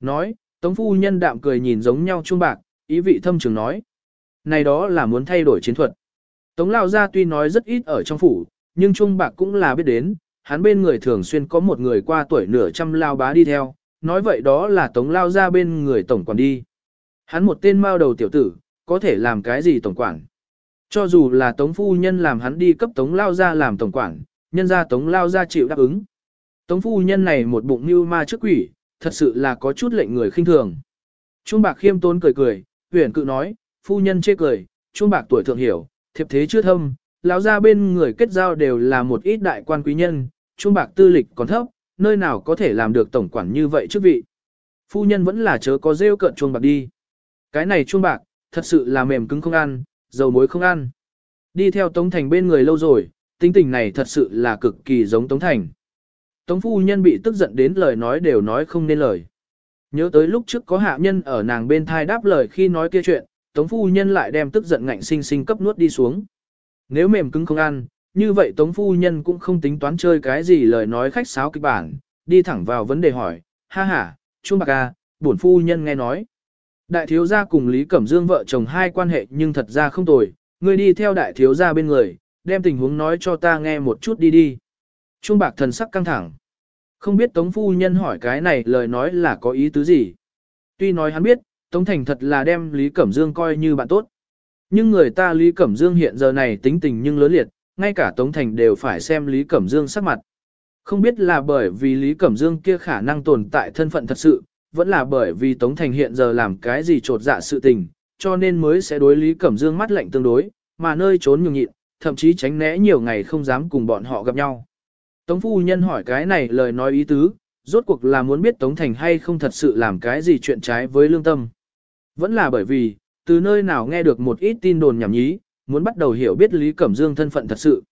Speaker 1: Nói, Tống phu nhân đạm cười nhìn giống nhau trung bạc, ý vị thâm trường nói. Này đó là muốn thay đổi chiến thuật. Tống lao ra tuy nói rất ít ở trong phủ, nhưng trung bạc cũng là biết đến, hắn bên người thường xuyên có một người qua tuổi nửa trăm lao bá đi theo, nói vậy đó là tống lao ra bên người tổng quản đi. Hắn một tên mao đầu tiểu tử, có thể làm cái gì tổng quản. Cho dù là tống phu nhân làm hắn đi cấp tống lao ra làm tổng quản, nhân ra tống lao ra chịu đáp ứng. Tống phu nhân này một bụng như ma trước quỷ, thật sự là có chút lệnh người khinh thường. Trung bạc khiêm tốn cười cười, huyền cự nói, phu nhân chê cười, trung bạc tuổi thượng hiểu, thiệp thế chưa thâm, lão ra bên người kết giao đều là một ít đại quan quý nhân, trung bạc tư lịch còn thấp, nơi nào có thể làm được tổng quản như vậy chức vị. Phu nhân vẫn là chớ có rêu cợt chuông bạc đi. Cái này chuông bạc, thật sự là mềm cứng không ăn, dầu muối không ăn. Đi theo Tống Thành bên người lâu rồi, tính tình này thật sự là cực kỳ giống Tống Thành. Tống phu nhân bị tức giận đến lời nói đều nói không nên lời. Nhớ tới lúc trước có hạ nhân ở nàng bên thai đáp lời khi nói kia chuyện, Tống phu nhân lại đem tức giận ngạnh sinh sinh cấp nuốt đi xuống. Nếu mềm cứng không ăn, như vậy Tống phu nhân cũng không tính toán chơi cái gì lời nói khách sáo kịch bản, đi thẳng vào vấn đề hỏi, ha ha, Trung Bạc A, bổn phu nhân nghe nói. Đại thiếu gia cùng Lý Cẩm Dương vợ chồng hai quan hệ nhưng thật ra không tồi, người đi theo đại thiếu gia bên người, đem tình huống nói cho ta nghe một chút đi đi. Trung Bạc thần sắc căng thẳng. Không biết Tống phu nhân hỏi cái này lời nói là có ý tứ gì. Tuy nói hắn biết, Tống Thành thật là đem Lý Cẩm Dương coi như bạn tốt. Nhưng người ta Lý Cẩm Dương hiện giờ này tính tình nhưng lớn liệt, ngay cả Tống Thành đều phải xem Lý Cẩm Dương sắc mặt. Không biết là bởi vì Lý Cẩm Dương kia khả năng tồn tại thân phận thật sự, vẫn là bởi vì Tống Thành hiện giờ làm cái gì trột dạ sự tình, cho nên mới sẽ đối Lý Cẩm Dương mắt lạnh tương đối, mà nơi trốn nhường nhịn, thậm chí tránh né nhiều ngày không dám cùng bọn họ gặp nhau. Tống phu nhân hỏi cái này lời nói ý tứ, rốt cuộc là muốn biết Tống Thành hay không thật sự làm cái gì chuyện trái với lương tâm. Vẫn là bởi vì, từ nơi nào nghe được một ít tin đồn nhảm nhí, muốn bắt đầu hiểu biết Lý Cẩm Dương thân phận thật sự.